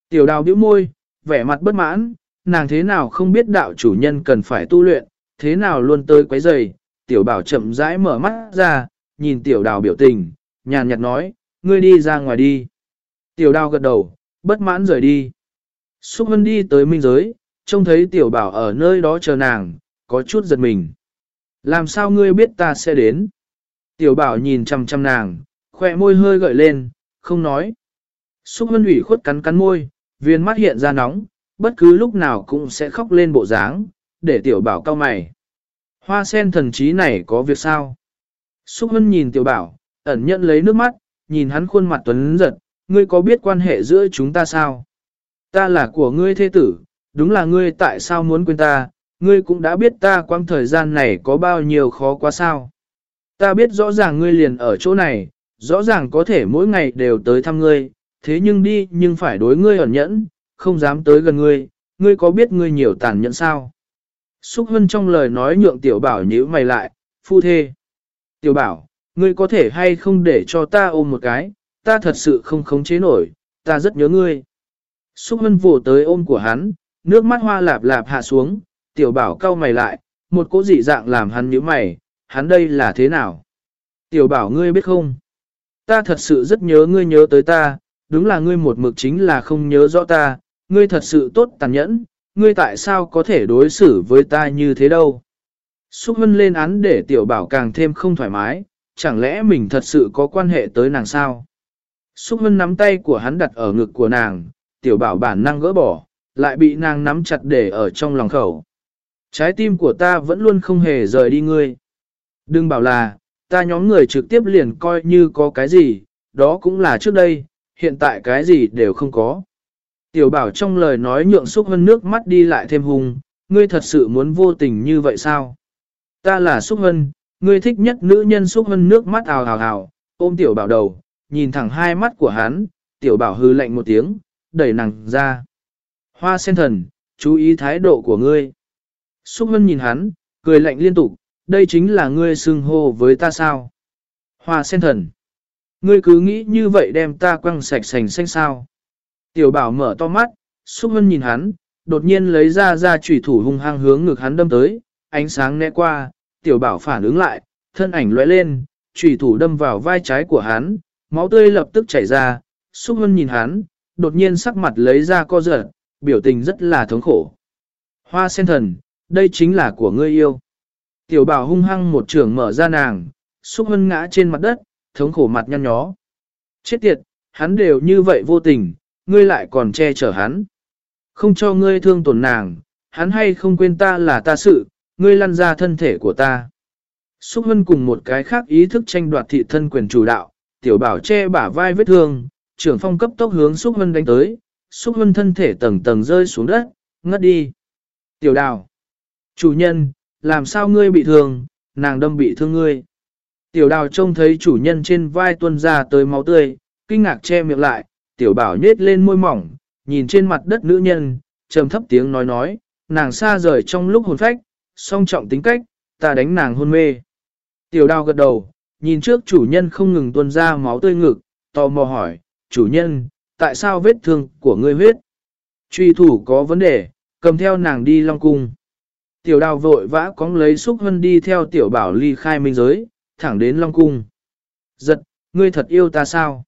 Tiểu đào bĩu môi, vẻ mặt bất mãn, nàng thế nào không biết đạo chủ nhân cần phải tu luyện, thế nào luôn tới quấy rầy. Tiểu bảo chậm rãi mở mắt ra, nhìn tiểu đào biểu tình, nhàn nhạt nói, ngươi đi ra ngoài đi. Tiểu đào gật đầu, bất mãn rời đi. Xúc Vân đi tới minh giới, trông thấy tiểu bảo ở nơi đó chờ nàng, có chút giật mình. Làm sao ngươi biết ta sẽ đến? Tiểu bảo nhìn chăm chăm nàng, khỏe môi hơi gợi lên, không nói. Xúc Hân ủy khuất cắn cắn môi, viên mắt hiện ra nóng, bất cứ lúc nào cũng sẽ khóc lên bộ dáng, để tiểu bảo cao mày. Hoa sen thần trí này có việc sao? Xúc Hân nhìn tiểu bảo, ẩn nhận lấy nước mắt, nhìn hắn khuôn mặt tuấn giật, ngươi có biết quan hệ giữa chúng ta sao? Ta là của ngươi thế tử, đúng là ngươi tại sao muốn quên ta, ngươi cũng đã biết ta quang thời gian này có bao nhiêu khó quá sao. Ta biết rõ ràng ngươi liền ở chỗ này, rõ ràng có thể mỗi ngày đều tới thăm ngươi, thế nhưng đi nhưng phải đối ngươi ẩn nhẫn, không dám tới gần ngươi, ngươi có biết ngươi nhiều tàn nhẫn sao? Xúc Hân trong lời nói nhượng tiểu bảo nhíu mày lại, phu thê. Tiểu bảo, ngươi có thể hay không để cho ta ôm một cái, ta thật sự không khống chế nổi, ta rất nhớ ngươi. Xúc Hân vồ tới ôm của hắn, nước mắt hoa lạp lạp hạ xuống, tiểu bảo cau mày lại, một cố dị dạng làm hắn nhíu mày, hắn đây là thế nào? Tiểu bảo ngươi biết không? Ta thật sự rất nhớ ngươi nhớ tới ta, đúng là ngươi một mực chính là không nhớ rõ ta, ngươi thật sự tốt tàn nhẫn, ngươi tại sao có thể đối xử với ta như thế đâu? Xúc Hân lên án để tiểu bảo càng thêm không thoải mái, chẳng lẽ mình thật sự có quan hệ tới nàng sao? Xúc Hân nắm tay của hắn đặt ở ngực của nàng, tiểu bảo bản năng gỡ bỏ, lại bị nàng nắm chặt để ở trong lòng khẩu. Trái tim của ta vẫn luôn không hề rời đi ngươi. Đừng bảo là, ta nhóm người trực tiếp liền coi như có cái gì, đó cũng là trước đây, hiện tại cái gì đều không có. Tiểu bảo trong lời nói nhượng xúc hân nước mắt đi lại thêm hùng, ngươi thật sự muốn vô tình như vậy sao? Ta là xúc hân, ngươi thích nhất nữ nhân xúc hân nước mắt ào ào ào, ôm tiểu bảo đầu, nhìn thẳng hai mắt của hắn, tiểu bảo hư lạnh một tiếng, đẩy nàng ra. Hoa sen thần, chú ý thái độ của ngươi. Xúc hân nhìn hắn, cười lạnh liên tục, đây chính là ngươi xưng hô với ta sao? Hoa sen thần. Ngươi cứ nghĩ như vậy đem ta quăng sạch sành xanh sao. Tiểu bảo mở to mắt, xúc hân nhìn hắn, đột nhiên lấy ra ra chủy thủ hung hăng hướng ngực hắn đâm tới, ánh sáng né qua, tiểu bảo phản ứng lại, thân ảnh lóe lên, chủy thủ đâm vào vai trái của hắn, máu tươi lập tức chảy ra, xúc hân nhìn hắn, đột nhiên sắc mặt lấy ra co giật, biểu tình rất là thống khổ. Hoa sen thần, đây chính là của ngươi yêu. Tiểu bảo hung hăng một trường mở ra nàng, xúc hân ngã trên mặt đất, thống khổ mặt nhăn nhó. Chết tiệt, hắn đều như vậy vô tình, ngươi lại còn che chở hắn. Không cho ngươi thương tổn nàng, hắn hay không quên ta là ta sự, ngươi lăn ra thân thể của ta. Xúc hân cùng một cái khác ý thức tranh đoạt thị thân quyền chủ đạo, tiểu bảo che bả vai vết thương, trưởng phong cấp tốc hướng xúc hân đánh tới, xúc hân thân thể tầng tầng rơi xuống đất, ngất đi. Tiểu đào, chủ nhân, làm sao ngươi bị thương, nàng đâm bị thương ngươi. Tiểu đào trông thấy chủ nhân trên vai tuôn ra tới máu tươi, kinh ngạc che miệng lại, tiểu bảo nhết lên môi mỏng, nhìn trên mặt đất nữ nhân, trầm thấp tiếng nói nói, nàng xa rời trong lúc hồn phách, song trọng tính cách, ta đánh nàng hôn mê. Tiểu đào gật đầu, nhìn trước chủ nhân không ngừng tuôn ra máu tươi ngực, tò mò hỏi, chủ nhân, tại sao vết thương của ngươi huyết? Truy thủ có vấn đề, cầm theo nàng đi long cung. Tiểu đào vội vã cóng lấy xúc hân đi theo tiểu bảo ly khai minh giới, thẳng đến long cung. Giật, ngươi thật yêu ta sao?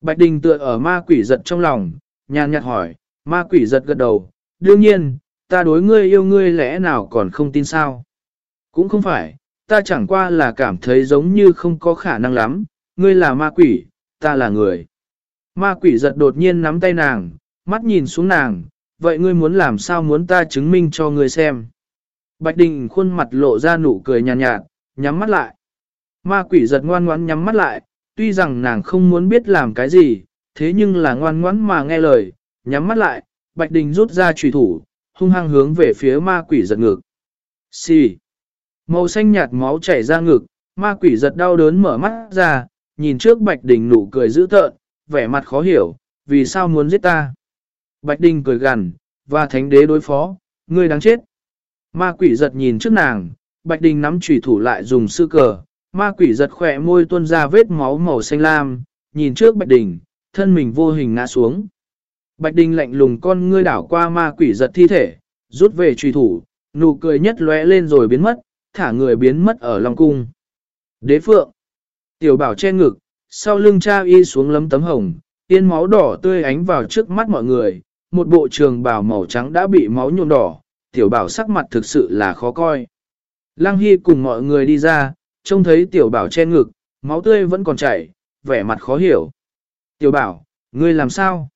Bạch Đình tựa ở ma quỷ giật trong lòng, nhàn nhạt hỏi, ma quỷ giật gật đầu, đương nhiên, ta đối ngươi yêu ngươi lẽ nào còn không tin sao? Cũng không phải, ta chẳng qua là cảm thấy giống như không có khả năng lắm, ngươi là ma quỷ, ta là người. Ma quỷ giật đột nhiên nắm tay nàng, mắt nhìn xuống nàng, vậy ngươi muốn làm sao muốn ta chứng minh cho ngươi xem. Bạch Đình khuôn mặt lộ ra nụ cười nhàn nhạt, nhạt, nhắm mắt lại. Ma quỷ giật ngoan ngoãn nhắm mắt lại, tuy rằng nàng không muốn biết làm cái gì, thế nhưng là ngoan ngoãn mà nghe lời, nhắm mắt lại, Bạch Đình rút ra trùy thủ, hung hăng hướng về phía ma quỷ giật ngược. Xì. Màu xanh nhạt máu chảy ra ngực, ma quỷ giật đau đớn mở mắt ra, nhìn trước Bạch Đình nụ cười dữ tợn, vẻ mặt khó hiểu, vì sao muốn giết ta. Bạch Đình cười gằn, và thánh đế đối phó, ngươi đáng chết. Ma quỷ giật nhìn trước nàng, Bạch Đình nắm chủy thủ lại dùng sư cờ, ma quỷ giật khỏe môi tuôn ra vết máu màu xanh lam, nhìn trước Bạch Đình, thân mình vô hình ngã xuống. Bạch Đình lạnh lùng con ngươi đảo qua ma quỷ giật thi thể, rút về truy thủ, nụ cười nhất lóe lên rồi biến mất, thả người biến mất ở Long Cung. Đế Phượng Tiểu bảo che ngực, sau lưng cha y xuống lấm tấm hồng, tiên máu đỏ tươi ánh vào trước mắt mọi người, một bộ trường bào màu trắng đã bị máu nhuộm đỏ, tiểu bảo sắc mặt thực sự là khó coi. Lăng Hy cùng mọi người đi ra, trông thấy tiểu bảo che ngực, máu tươi vẫn còn chảy, vẻ mặt khó hiểu. Tiểu bảo, ngươi làm sao?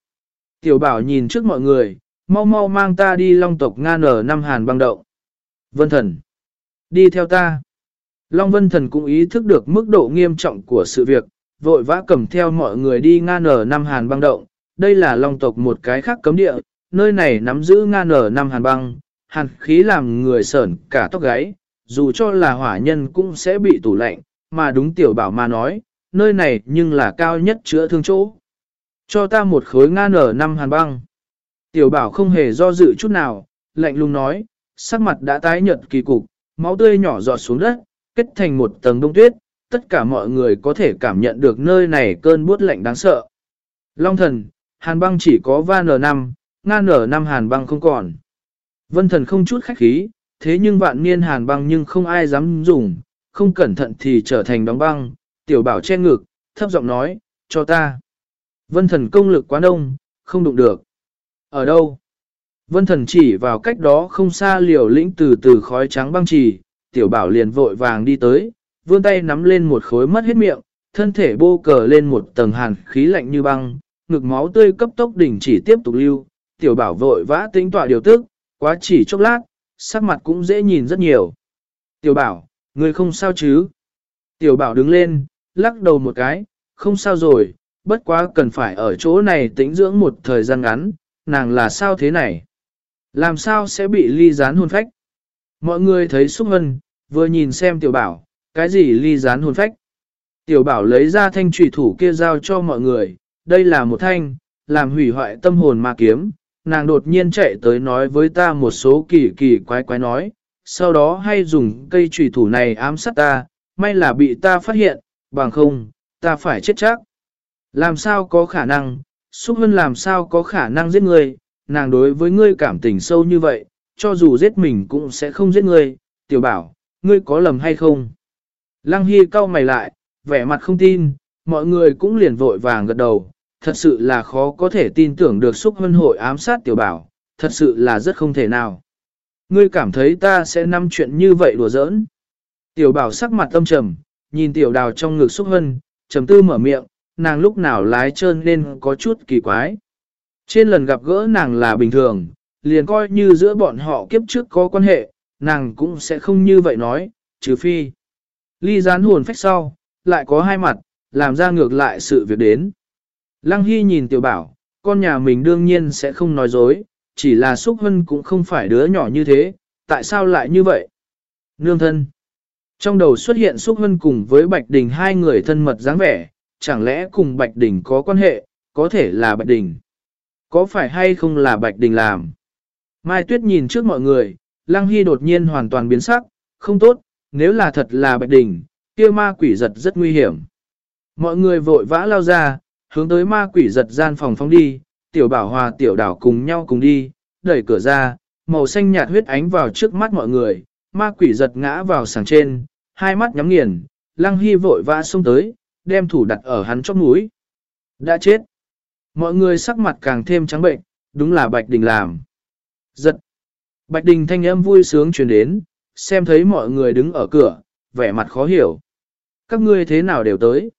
Tiểu bảo nhìn trước mọi người, mau mau mang ta đi long tộc Nga nở năm hàn băng động. Vân thần, đi theo ta. Long vân thần cũng ý thức được mức độ nghiêm trọng của sự việc, vội vã cầm theo mọi người đi Nga nở năm hàn băng động. Đây là long tộc một cái khác cấm địa, nơi này nắm giữ Nga nở năm hàn băng, hàn khí làm người sởn cả tóc gáy, dù cho là hỏa nhân cũng sẽ bị tủ lạnh, mà đúng tiểu bảo mà nói, nơi này nhưng là cao nhất chữa thương chỗ. Cho ta một khối nga nở năm hàn băng. Tiểu bảo không hề do dự chút nào, lạnh lùng nói, sắc mặt đã tái nhợt kỳ cục, máu tươi nhỏ giọt xuống đất, kết thành một tầng đông tuyết, tất cả mọi người có thể cảm nhận được nơi này cơn buốt lạnh đáng sợ. Long thần, hàn băng chỉ có va nở năm, nga nở năm hàn băng không còn. Vân thần không chút khách khí, thế nhưng vạn niên hàn băng nhưng không ai dám dùng, không cẩn thận thì trở thành đóng băng, tiểu bảo che ngực, thấp giọng nói, cho ta. Vân thần công lực quá đông, không đụng được. Ở đâu? Vân thần chỉ vào cách đó không xa liều lĩnh từ từ khói trắng băng trì, tiểu bảo liền vội vàng đi tới, vươn tay nắm lên một khối mất hết miệng, thân thể bô cờ lên một tầng hàn khí lạnh như băng, ngực máu tươi cấp tốc đỉnh chỉ tiếp tục lưu, tiểu bảo vội vã tính tọa điều tức, quá chỉ chốc lát, sắc mặt cũng dễ nhìn rất nhiều. Tiểu bảo, người không sao chứ? Tiểu bảo đứng lên, lắc đầu một cái, không sao rồi, bất quá cần phải ở chỗ này tĩnh dưỡng một thời gian ngắn, nàng là sao thế này? Làm sao sẽ bị ly gián hồn phách? Mọi người thấy xúc hân, vừa nhìn xem tiểu bảo, cái gì ly gián hồn phách? Tiểu bảo lấy ra thanh trùy thủ kia giao cho mọi người, đây là một thanh, làm hủy hoại tâm hồn ma kiếm. Nàng đột nhiên chạy tới nói với ta một số kỳ kỳ quái quái nói, sau đó hay dùng cây trùy thủ này ám sát ta, may là bị ta phát hiện, bằng không, ta phải chết chắc. Làm sao có khả năng, Xúc Hân làm sao có khả năng giết người? nàng đối với ngươi cảm tình sâu như vậy, cho dù giết mình cũng sẽ không giết ngươi, tiểu bảo, ngươi có lầm hay không? Lăng Hy cau mày lại, vẻ mặt không tin, mọi người cũng liền vội vàng gật đầu, thật sự là khó có thể tin tưởng được Xúc Hân hội ám sát tiểu bảo, thật sự là rất không thể nào. Ngươi cảm thấy ta sẽ nắm chuyện như vậy đùa giỡn. Tiểu bảo sắc mặt tâm trầm, nhìn tiểu đào trong ngực Xúc Hân, trầm tư mở miệng, nàng lúc nào lái trơn nên có chút kỳ quái. Trên lần gặp gỡ nàng là bình thường, liền coi như giữa bọn họ kiếp trước có quan hệ, nàng cũng sẽ không như vậy nói, trừ phi. Ly gián hồn phách sau, lại có hai mặt, làm ra ngược lại sự việc đến. Lăng Hy nhìn tiểu bảo, con nhà mình đương nhiên sẽ không nói dối, chỉ là Xúc Hân cũng không phải đứa nhỏ như thế, tại sao lại như vậy? Nương thân. Trong đầu xuất hiện Xúc Hân cùng với Bạch Đình hai người thân mật dáng vẻ, chẳng lẽ cùng Bạch Đình có quan hệ, có thể là Bạch Đình. Có phải hay không là Bạch Đình làm? Mai Tuyết nhìn trước mọi người, Lăng Hy đột nhiên hoàn toàn biến sắc, không tốt, nếu là thật là Bạch Đình, kia ma quỷ giật rất nguy hiểm. Mọi người vội vã lao ra, hướng tới ma quỷ giật gian phòng phóng đi, tiểu bảo hòa tiểu đảo cùng nhau cùng đi, đẩy cửa ra, màu xanh nhạt huyết ánh vào trước mắt mọi người, ma quỷ giật ngã vào sàng trên, hai mắt nhắm nghiền, Lăng Hy vội vã xông tới, đem thủ đặt ở hắn chóp mũi. Đã chết. Mọi người sắc mặt càng thêm trắng bệnh, đúng là Bạch Đình làm. Giật. Bạch Đình thanh âm vui sướng truyền đến, xem thấy mọi người đứng ở cửa, vẻ mặt khó hiểu. Các ngươi thế nào đều tới.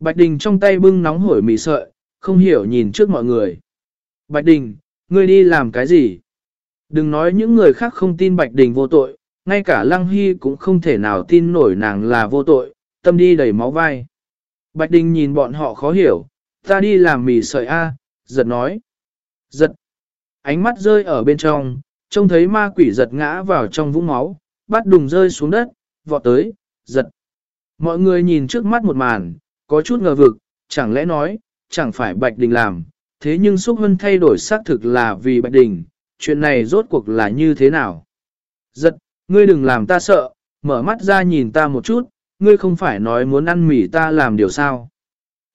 Bạch Đình trong tay bưng nóng hổi mì sợi, không hiểu nhìn trước mọi người. Bạch Đình, ngươi đi làm cái gì? Đừng nói những người khác không tin Bạch Đình vô tội, ngay cả Lăng Hy cũng không thể nào tin nổi nàng là vô tội, tâm đi đầy máu vai. Bạch Đình nhìn bọn họ khó hiểu, ta đi làm mì sợi A, giật nói. Giật. Ánh mắt rơi ở bên trong, trông thấy ma quỷ giật ngã vào trong vũng máu, bắt đùng rơi xuống đất, vọt tới, giật. Mọi người nhìn trước mắt một màn, có chút ngờ vực, chẳng lẽ nói, chẳng phải Bạch Đình làm, thế nhưng Xúc Hân thay đổi xác thực là vì Bạch Đình, chuyện này rốt cuộc là như thế nào? Giật, ngươi đừng làm ta sợ, mở mắt ra nhìn ta một chút, ngươi không phải nói muốn ăn mì ta làm điều sao?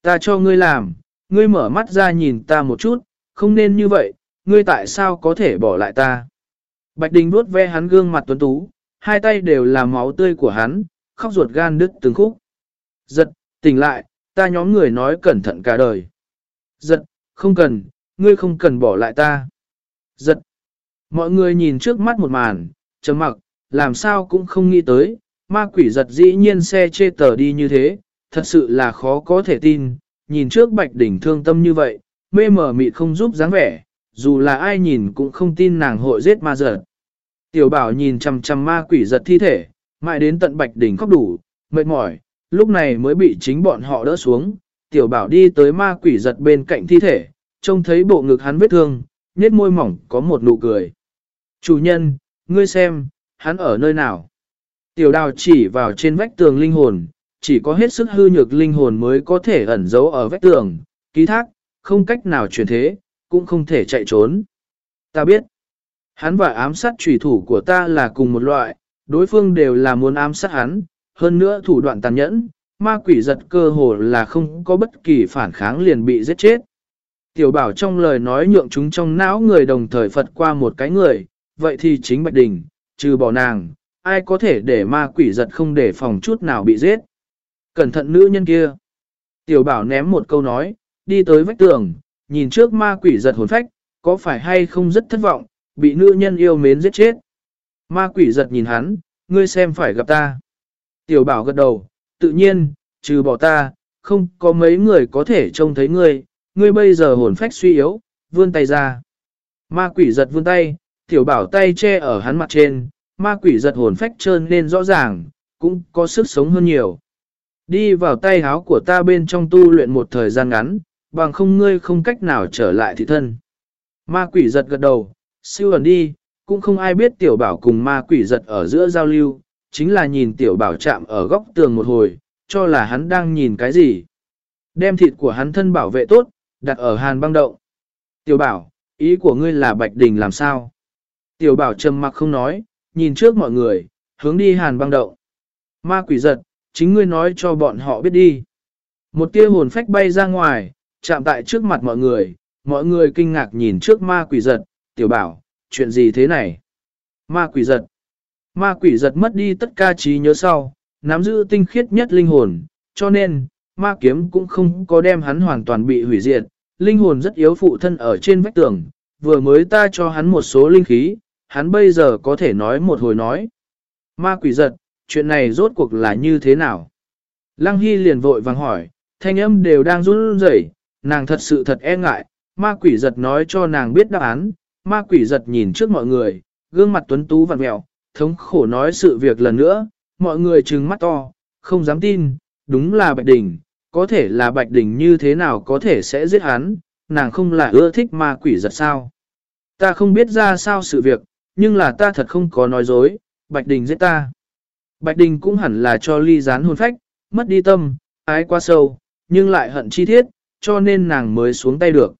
Ta cho ngươi làm, ngươi mở mắt ra nhìn ta một chút, không nên như vậy, ngươi tại sao có thể bỏ lại ta? Bạch Đình vuốt ve hắn gương mặt tuấn tú, hai tay đều là máu tươi của hắn, khóc ruột gan đứt từng khúc. Giật, tỉnh lại, ta nhóm người nói cẩn thận cả đời. Giật, không cần, ngươi không cần bỏ lại ta. Giật. Mọi người nhìn trước mắt một màn, chấm mặc, làm sao cũng không nghĩ tới, ma quỷ giật dĩ nhiên xe chê tờ đi như thế, thật sự là khó có thể tin, nhìn trước bạch đỉnh thương tâm như vậy, mê mờ mịt không giúp dáng vẻ, dù là ai nhìn cũng không tin nàng hội giết ma giật. Tiểu bảo nhìn chằm chằm ma quỷ giật thi thể, mãi đến tận bạch đỉnh khóc đủ, mệt mỏi, lúc này mới bị chính bọn họ đỡ xuống. Tiểu bảo đi tới ma quỷ giật bên cạnh thi thể, trông thấy bộ ngực hắn vết thương, nết môi mỏng có một nụ cười. Chủ nhân, ngươi xem, hắn ở nơi nào? Tiểu đào chỉ vào trên vách tường linh hồn, chỉ có hết sức hư nhược linh hồn mới có thể ẩn giấu ở vách tường, ký thác, không cách nào chuyển thế, cũng không thể chạy trốn. Ta biết, hắn và ám sát trùy thủ của ta là cùng một loại, đối phương đều là muốn ám sát hắn, hơn nữa thủ đoạn tàn nhẫn, ma quỷ giật cơ hồ là không có bất kỳ phản kháng liền bị giết chết. Tiểu bảo trong lời nói nhượng chúng trong não người đồng thời Phật qua một cái người, vậy thì chính Bạch Đình, trừ bỏ nàng, ai có thể để ma quỷ giật không để phòng chút nào bị giết. Cẩn thận nữ nhân kia. Tiểu bảo ném một câu nói, đi tới vách tường, nhìn trước ma quỷ giật hồn phách, có phải hay không rất thất vọng, bị nữ nhân yêu mến giết chết. Ma quỷ giật nhìn hắn, ngươi xem phải gặp ta. Tiểu bảo gật đầu, tự nhiên, trừ bỏ ta, không có mấy người có thể trông thấy ngươi, ngươi bây giờ hồn phách suy yếu, vươn tay ra. Ma quỷ giật vươn tay, tiểu bảo tay che ở hắn mặt trên, ma quỷ giật hồn phách trơn nên rõ ràng, cũng có sức sống hơn nhiều. Đi vào tay háo của ta bên trong tu luyện một thời gian ngắn, bằng không ngươi không cách nào trở lại thị thân. Ma quỷ giật gật đầu, siêu ẩn đi, cũng không ai biết tiểu bảo cùng ma quỷ giật ở giữa giao lưu, chính là nhìn tiểu bảo chạm ở góc tường một hồi, cho là hắn đang nhìn cái gì. Đem thịt của hắn thân bảo vệ tốt, đặt ở hàn băng động. Tiểu bảo, ý của ngươi là Bạch Đình làm sao? Tiểu bảo trầm mặc không nói, nhìn trước mọi người, hướng đi hàn băng động. Ma quỷ giật, chính ngươi nói cho bọn họ biết đi. Một tia hồn phách bay ra ngoài, chạm tại trước mặt mọi người, mọi người kinh ngạc nhìn trước ma quỷ giật, tiểu bảo, chuyện gì thế này? Ma quỷ giật. Ma quỷ giật mất đi tất cả trí nhớ sau, nắm giữ tinh khiết nhất linh hồn, cho nên, ma kiếm cũng không có đem hắn hoàn toàn bị hủy diệt. Linh hồn rất yếu phụ thân ở trên vách tường, vừa mới ta cho hắn một số linh khí, hắn bây giờ có thể nói một hồi nói. Ma quỷ giật, chuyện này rốt cuộc là như thế nào? Lăng Hy liền vội vàng hỏi, thanh âm đều đang run rẩy, nàng thật sự thật e ngại, ma quỷ giật nói cho nàng biết đáp án, ma quỷ giật nhìn trước mọi người, gương mặt tuấn tú vặn mẹo, thống khổ nói sự việc lần nữa, mọi người trừng mắt to, không dám tin, đúng là Bạch Đình, có thể là Bạch Đình như thế nào có thể sẽ giết hắn, nàng không là ưa thích ma quỷ giật sao. Ta không biết ra sao sự việc, nhưng là ta thật không có nói dối, Bạch Đình giết ta. Bạch Đình cũng hẳn là cho ly gián hồn phách, mất đi tâm, ái quá sâu, nhưng lại hận chi thiết, cho nên nàng mới xuống tay được.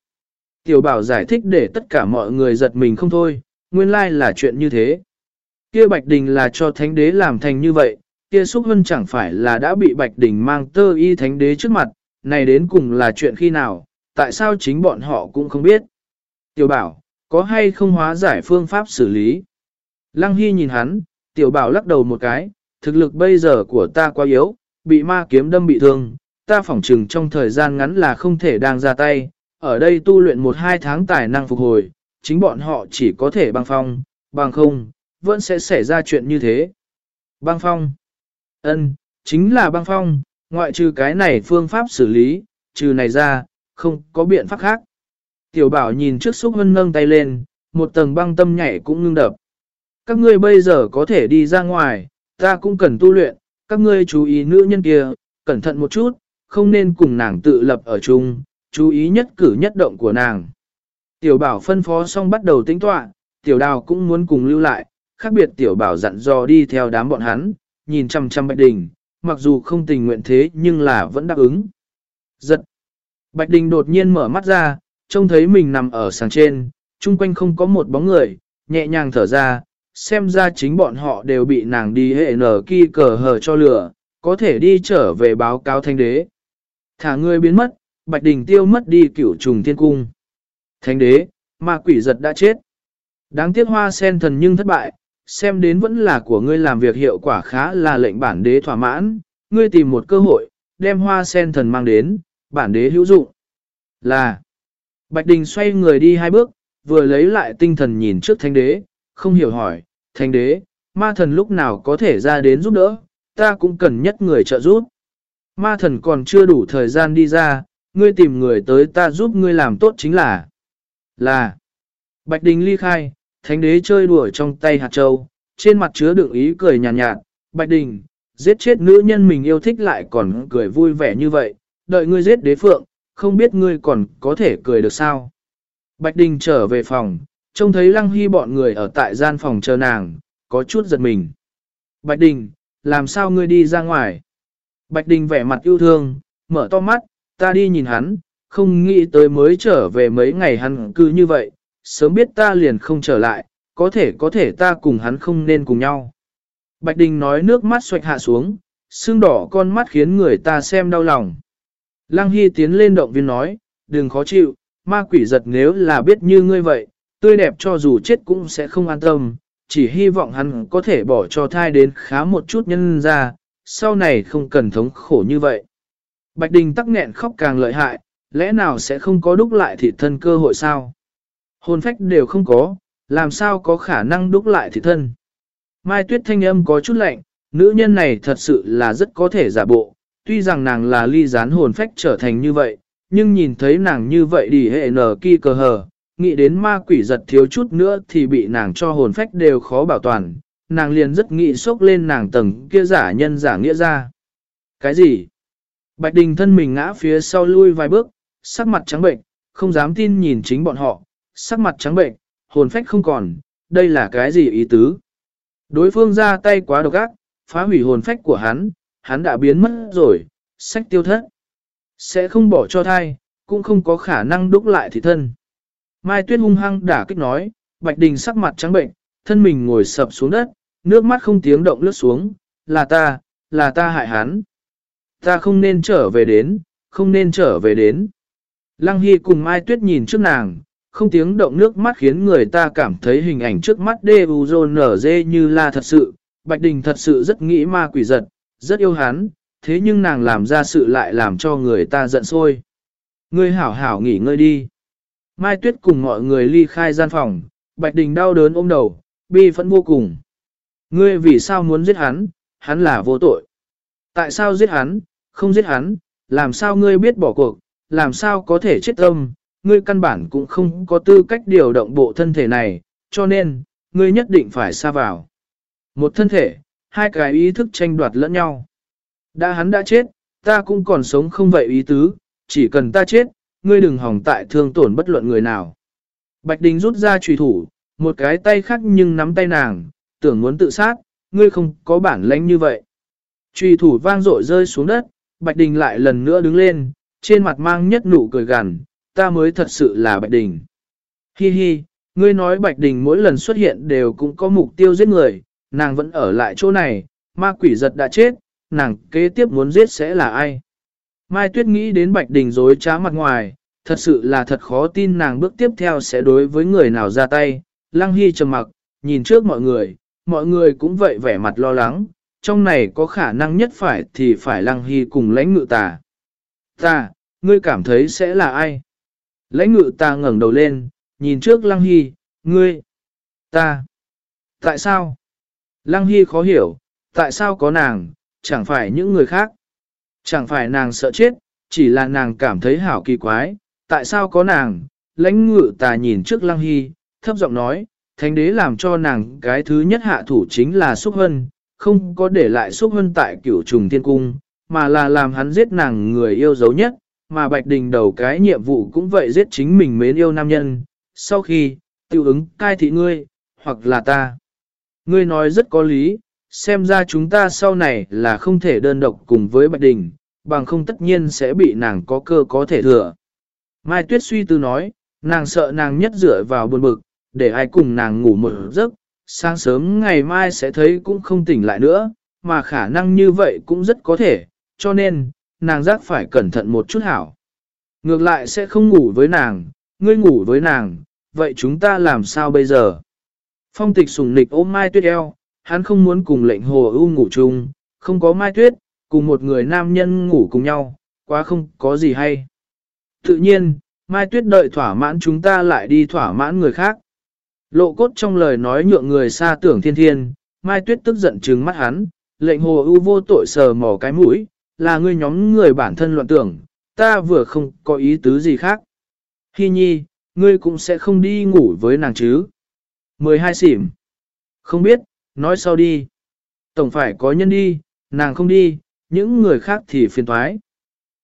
Tiểu bảo giải thích để tất cả mọi người giật mình không thôi, nguyên lai là chuyện như thế. Kia Bạch Đình là cho thánh đế làm thành như vậy, kia xúc hân chẳng phải là đã bị Bạch Đình mang tơ y thánh đế trước mặt, này đến cùng là chuyện khi nào, tại sao chính bọn họ cũng không biết. Tiểu bảo, có hay không hóa giải phương pháp xử lý? Lăng Hy nhìn hắn, tiểu bảo lắc đầu một cái, thực lực bây giờ của ta quá yếu, bị ma kiếm đâm bị thương, ta phỏng chừng trong thời gian ngắn là không thể đang ra tay, ở đây tu luyện một hai tháng tài năng phục hồi, chính bọn họ chỉ có thể băng phong, bằng không, vẫn sẽ xảy ra chuyện như thế. Băng phong. ân, chính là băng phong, ngoại trừ cái này phương pháp xử lý, trừ này ra, không có biện pháp khác. Tiểu bảo nhìn trước xúc hân nâng tay lên, một tầng băng tâm nhảy cũng ngưng đập. Các ngươi bây giờ có thể đi ra ngoài, ta cũng cần tu luyện, các ngươi chú ý nữ nhân kia, cẩn thận một chút, không nên cùng nàng tự lập ở chung, chú ý nhất cử nhất động của nàng. Tiểu bảo phân phó xong bắt đầu tính tọa, tiểu đào cũng muốn cùng lưu lại, khác biệt tiểu bảo dặn dò đi theo đám bọn hắn, nhìn chăm chăm Bạch Đình, mặc dù không tình nguyện thế nhưng là vẫn đáp ứng. Giật. Bạch Đình đột nhiên mở mắt ra, trông thấy mình nằm ở sàng trên, chung quanh không có một bóng người, nhẹ nhàng thở ra, xem ra chính bọn họ đều bị nàng đi hệ nở kỳ cờ hờ cho lửa, có thể đi trở về báo cáo thanh đế. Thả người biến mất, Bạch Đình tiêu mất đi cửu trùng thiên cung. Thánh đế, ma quỷ giật đã chết. Đáng tiếc hoa sen thần nhưng thất bại, xem đến vẫn là của ngươi làm việc hiệu quả khá là lệnh bản đế thỏa mãn, ngươi tìm một cơ hội, đem hoa sen thần mang đến, bản đế hữu dụng. Là, Bạch Đình xoay người đi hai bước, vừa lấy lại tinh thần nhìn trước thánh đế, không hiểu hỏi, thánh đế, ma thần lúc nào có thể ra đến giúp đỡ, ta cũng cần nhất người trợ giúp. Ma thần còn chưa đủ thời gian đi ra, ngươi tìm người tới ta giúp ngươi làm tốt chính là, là, Bạch Đình ly khai, thánh đế chơi đùa trong tay hạt châu, trên mặt chứa đựng ý cười nhàn nhạt, nhạt, Bạch Đình, giết chết nữ nhân mình yêu thích lại còn cười vui vẻ như vậy, đợi ngươi giết đế phượng, không biết ngươi còn có thể cười được sao. Bạch Đình trở về phòng, trông thấy Lăng Hy bọn người ở tại gian phòng chờ nàng, có chút giật mình. Bạch Đình, làm sao ngươi đi ra ngoài? Bạch Đình vẻ mặt yêu thương, mở to mắt, ta đi nhìn hắn, không nghĩ tới mới trở về mấy ngày hắn cứ như vậy, sớm biết ta liền không trở lại, có thể có thể ta cùng hắn không nên cùng nhau. Bạch Đình nói nước mắt xoạch hạ xuống, sưng đỏ con mắt khiến người ta xem đau lòng. Lăng Hy tiến lên động viên nói, đừng khó chịu, ma quỷ giật nếu là biết như ngươi vậy, tươi đẹp cho dù chết cũng sẽ không an tâm, chỉ hy vọng hắn có thể bỏ cho thai đến khá một chút nhân ra, sau này không cần thống khổ như vậy. Bạch Đình tắc nghẹn khóc càng lợi hại, lẽ nào sẽ không có đúc lại thị thân cơ hội sao? Hồn phách đều không có, làm sao có khả năng đúc lại thị thân? Mai Tuyết thanh âm có chút lạnh, nữ nhân này thật sự là rất có thể giả bộ, tuy rằng nàng là ly gián hồn phách trở thành như vậy, nhưng nhìn thấy nàng như vậy đi hệ nở kỳ cờ hờ, nghĩ đến ma quỷ giật thiếu chút nữa thì bị nàng cho hồn phách đều khó bảo toàn, nàng liền rất nghĩ sốc lên nàng tầng kia giả nhân giả nghĩa ra. Cái gì? Bạch Đình thân mình ngã phía sau lui vài bước, sắc mặt trắng bệnh, không dám tin nhìn chính bọn họ, sắc mặt trắng bệnh, hồn phách không còn, đây là cái gì ý tứ? Đối phương ra tay quá độc ác, phá hủy hồn phách của hắn, hắn đã biến mất rồi, sách tiêu thất. Sẽ không bỏ cho thai, cũng không có khả năng đúc lại thị thân. Mai Tuyết hung hăng đả kích nói, Bạch Đình sắc mặt trắng bệnh, thân mình ngồi sập xuống đất, nước mắt không tiếng động lướt xuống, là ta, là ta hại hắn. Ta không nên trở về đến, không nên trở về đến. Lăng Hy cùng Mai Tuyết nhìn trước nàng, không tiếng động nước mắt khiến người ta cảm thấy hình ảnh trước mắt đê u nở dê như là thật sự. Bạch Đình thật sự rất nghĩ ma quỷ giật, rất yêu hắn, thế nhưng nàng làm ra sự lại làm cho người ta giận sôi. Ngươi hảo hảo nghỉ ngơi đi. Mai Tuyết cùng mọi người ly khai gian phòng, Bạch Đình đau đớn ôm đầu, bi phẫn vô cùng. Ngươi vì sao muốn giết hắn, hắn là vô tội. Tại sao giết hắn, không giết hắn, làm sao ngươi biết bỏ cuộc, làm sao có thể chết tâm, ngươi căn bản cũng không có tư cách điều động bộ thân thể này, cho nên, ngươi nhất định phải xa vào. Một thân thể, hai cái ý thức tranh đoạt lẫn nhau. Đã hắn đã chết, ta cũng còn sống không vậy ý tứ, chỉ cần ta chết, ngươi đừng hỏng tại thương tổn bất luận người nào. Bạch Đình rút ra trùy thủ, một cái tay khác nhưng nắm tay nàng, tưởng muốn tự sát, ngươi không có bản lãnh như vậy. Trùy thủ vang rội rơi xuống đất, Bạch Đình lại lần nữa đứng lên, trên mặt mang nhất nụ cười gằn, ta mới thật sự là Bạch Đình. Hi hi, ngươi nói Bạch Đình mỗi lần xuất hiện đều cũng có mục tiêu giết người, nàng vẫn ở lại chỗ này, ma quỷ giật đã chết, nàng kế tiếp muốn giết sẽ là ai? Mai Tuyết nghĩ đến Bạch Đình dối trá mặt ngoài, thật sự là thật khó tin nàng bước tiếp theo sẽ đối với người nào ra tay. Lăng Hy trầm mặc, nhìn trước mọi người, mọi người cũng vậy vẻ mặt lo lắng, trong này có khả năng nhất phải thì phải Lăng Hy cùng lãnh ngự tà. Ta, ngươi cảm thấy sẽ là ai? Lãnh ngự ta ngẩng đầu lên, nhìn trước Lăng Hy, ngươi, ta, tại sao? Lăng Hy khó hiểu, tại sao có nàng, chẳng phải những người khác. Chẳng phải nàng sợ chết, chỉ là nàng cảm thấy hảo kỳ quái, tại sao có nàng, lãnh ngự ta nhìn trước Lăng Hy, thấp giọng nói, thánh đế làm cho nàng cái thứ nhất hạ thủ chính là Xúc Hân, không có để lại Xúc Hân tại cửu trùng thiên cung, mà là làm hắn giết nàng người yêu dấu nhất, mà Bạch Đình đầu cái nhiệm vụ cũng vậy giết chính mình mến yêu nam nhân, sau khi, tiêu ứng cai thị ngươi, hoặc là ta. Ngươi nói rất có lý, xem ra chúng ta sau này là không thể đơn độc cùng với Bạch Đình, bằng không tất nhiên sẽ bị nàng có cơ có thể thừa. Mai Tuyết suy tư nói, nàng sợ nàng nhất dựa vào buồn bực, để ai cùng nàng ngủ một giấc, sáng sớm ngày mai sẽ thấy cũng không tỉnh lại nữa, mà khả năng như vậy cũng rất có thể, cho nên, nàng giác phải cẩn thận một chút hảo. Ngược lại sẽ không ngủ với nàng, ngươi ngủ với nàng, vậy chúng ta làm sao bây giờ? Phong tịch sùng nịch ôm Mai Tuyết eo, hắn không muốn cùng lệnh hồ ưu ngủ chung, không có Mai Tuyết, cùng một người nam nhân ngủ cùng nhau, quá không có gì hay. Tự nhiên, Mai Tuyết đợi thỏa mãn chúng ta lại đi thỏa mãn người khác. Lộ cốt trong lời nói nhượng người xa tưởng thiên thiên, Mai Tuyết tức giận trừng mắt hắn, lệnh hồ ưu vô tội sờ mò cái mũi, là ngươi nhóm người bản thân loạn tưởng, ta vừa không có ý tứ gì khác. Hi nhi, ngươi cũng sẽ không đi ngủ với nàng chứ. 12 xỉm. Không biết, nói sau đi. Tổng phải có nhân đi, nàng không đi, những người khác thì phiền thoái.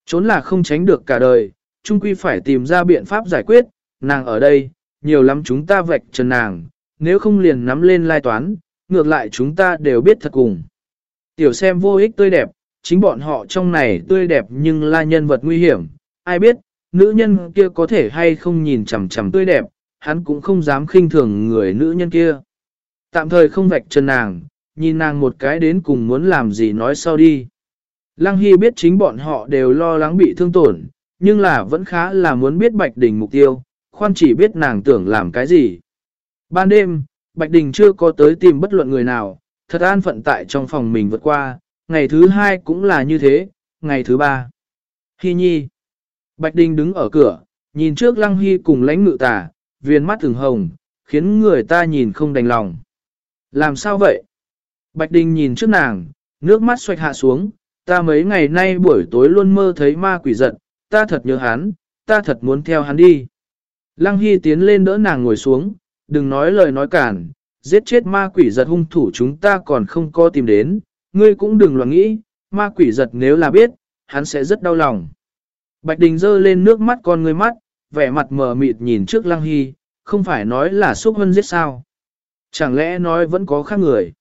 Trốn là không tránh được cả đời, chung quy phải tìm ra biện pháp giải quyết, nàng ở đây, nhiều lắm chúng ta vạch trần nàng, nếu không liền nắm lên lai toán, ngược lại chúng ta đều biết thật cùng. Tiểu xem vô ích tươi đẹp, chính bọn họ trong này tươi đẹp nhưng là nhân vật nguy hiểm, ai biết, nữ nhân kia có thể hay không nhìn chằm chằm tươi đẹp, hắn cũng không dám khinh thường người nữ nhân kia. Tạm thời không vạch chân nàng, nhìn nàng một cái đến cùng muốn làm gì nói sau đi. Lăng Hy biết chính bọn họ đều lo lắng bị thương tổn, nhưng là vẫn khá là muốn biết Bạch Đình mục tiêu, khoan chỉ biết nàng tưởng làm cái gì. Ban đêm, Bạch Đình chưa có tới tìm bất luận người nào, thật an phận tại trong phòng mình vượt qua, ngày thứ hai cũng là như thế, ngày thứ ba. Hy nhi. Bạch Đình đứng ở cửa, nhìn trước Lăng Hy cùng lãnh ngự tả, viên mắt thường hồng, khiến người ta nhìn không đành lòng. Làm sao vậy? Bạch Đình nhìn trước nàng, nước mắt xoạch hạ xuống, ta mấy ngày nay buổi tối luôn mơ thấy ma quỷ giận, ta thật nhớ hắn, ta thật muốn theo hắn đi. Lăng Hy tiến lên đỡ nàng ngồi xuống, đừng nói lời nói cản, giết chết ma quỷ giật hung thủ chúng ta còn không có tìm đến, ngươi cũng đừng loạn nghĩ, ma quỷ giật nếu là biết, hắn sẽ rất đau lòng. Bạch Đình dơ lên nước mắt con ngươi mắt, vẻ mặt mờ mịt nhìn trước Lăng Hy, không phải nói là xúc hân giết sao. Chẳng lẽ nói vẫn có khác người.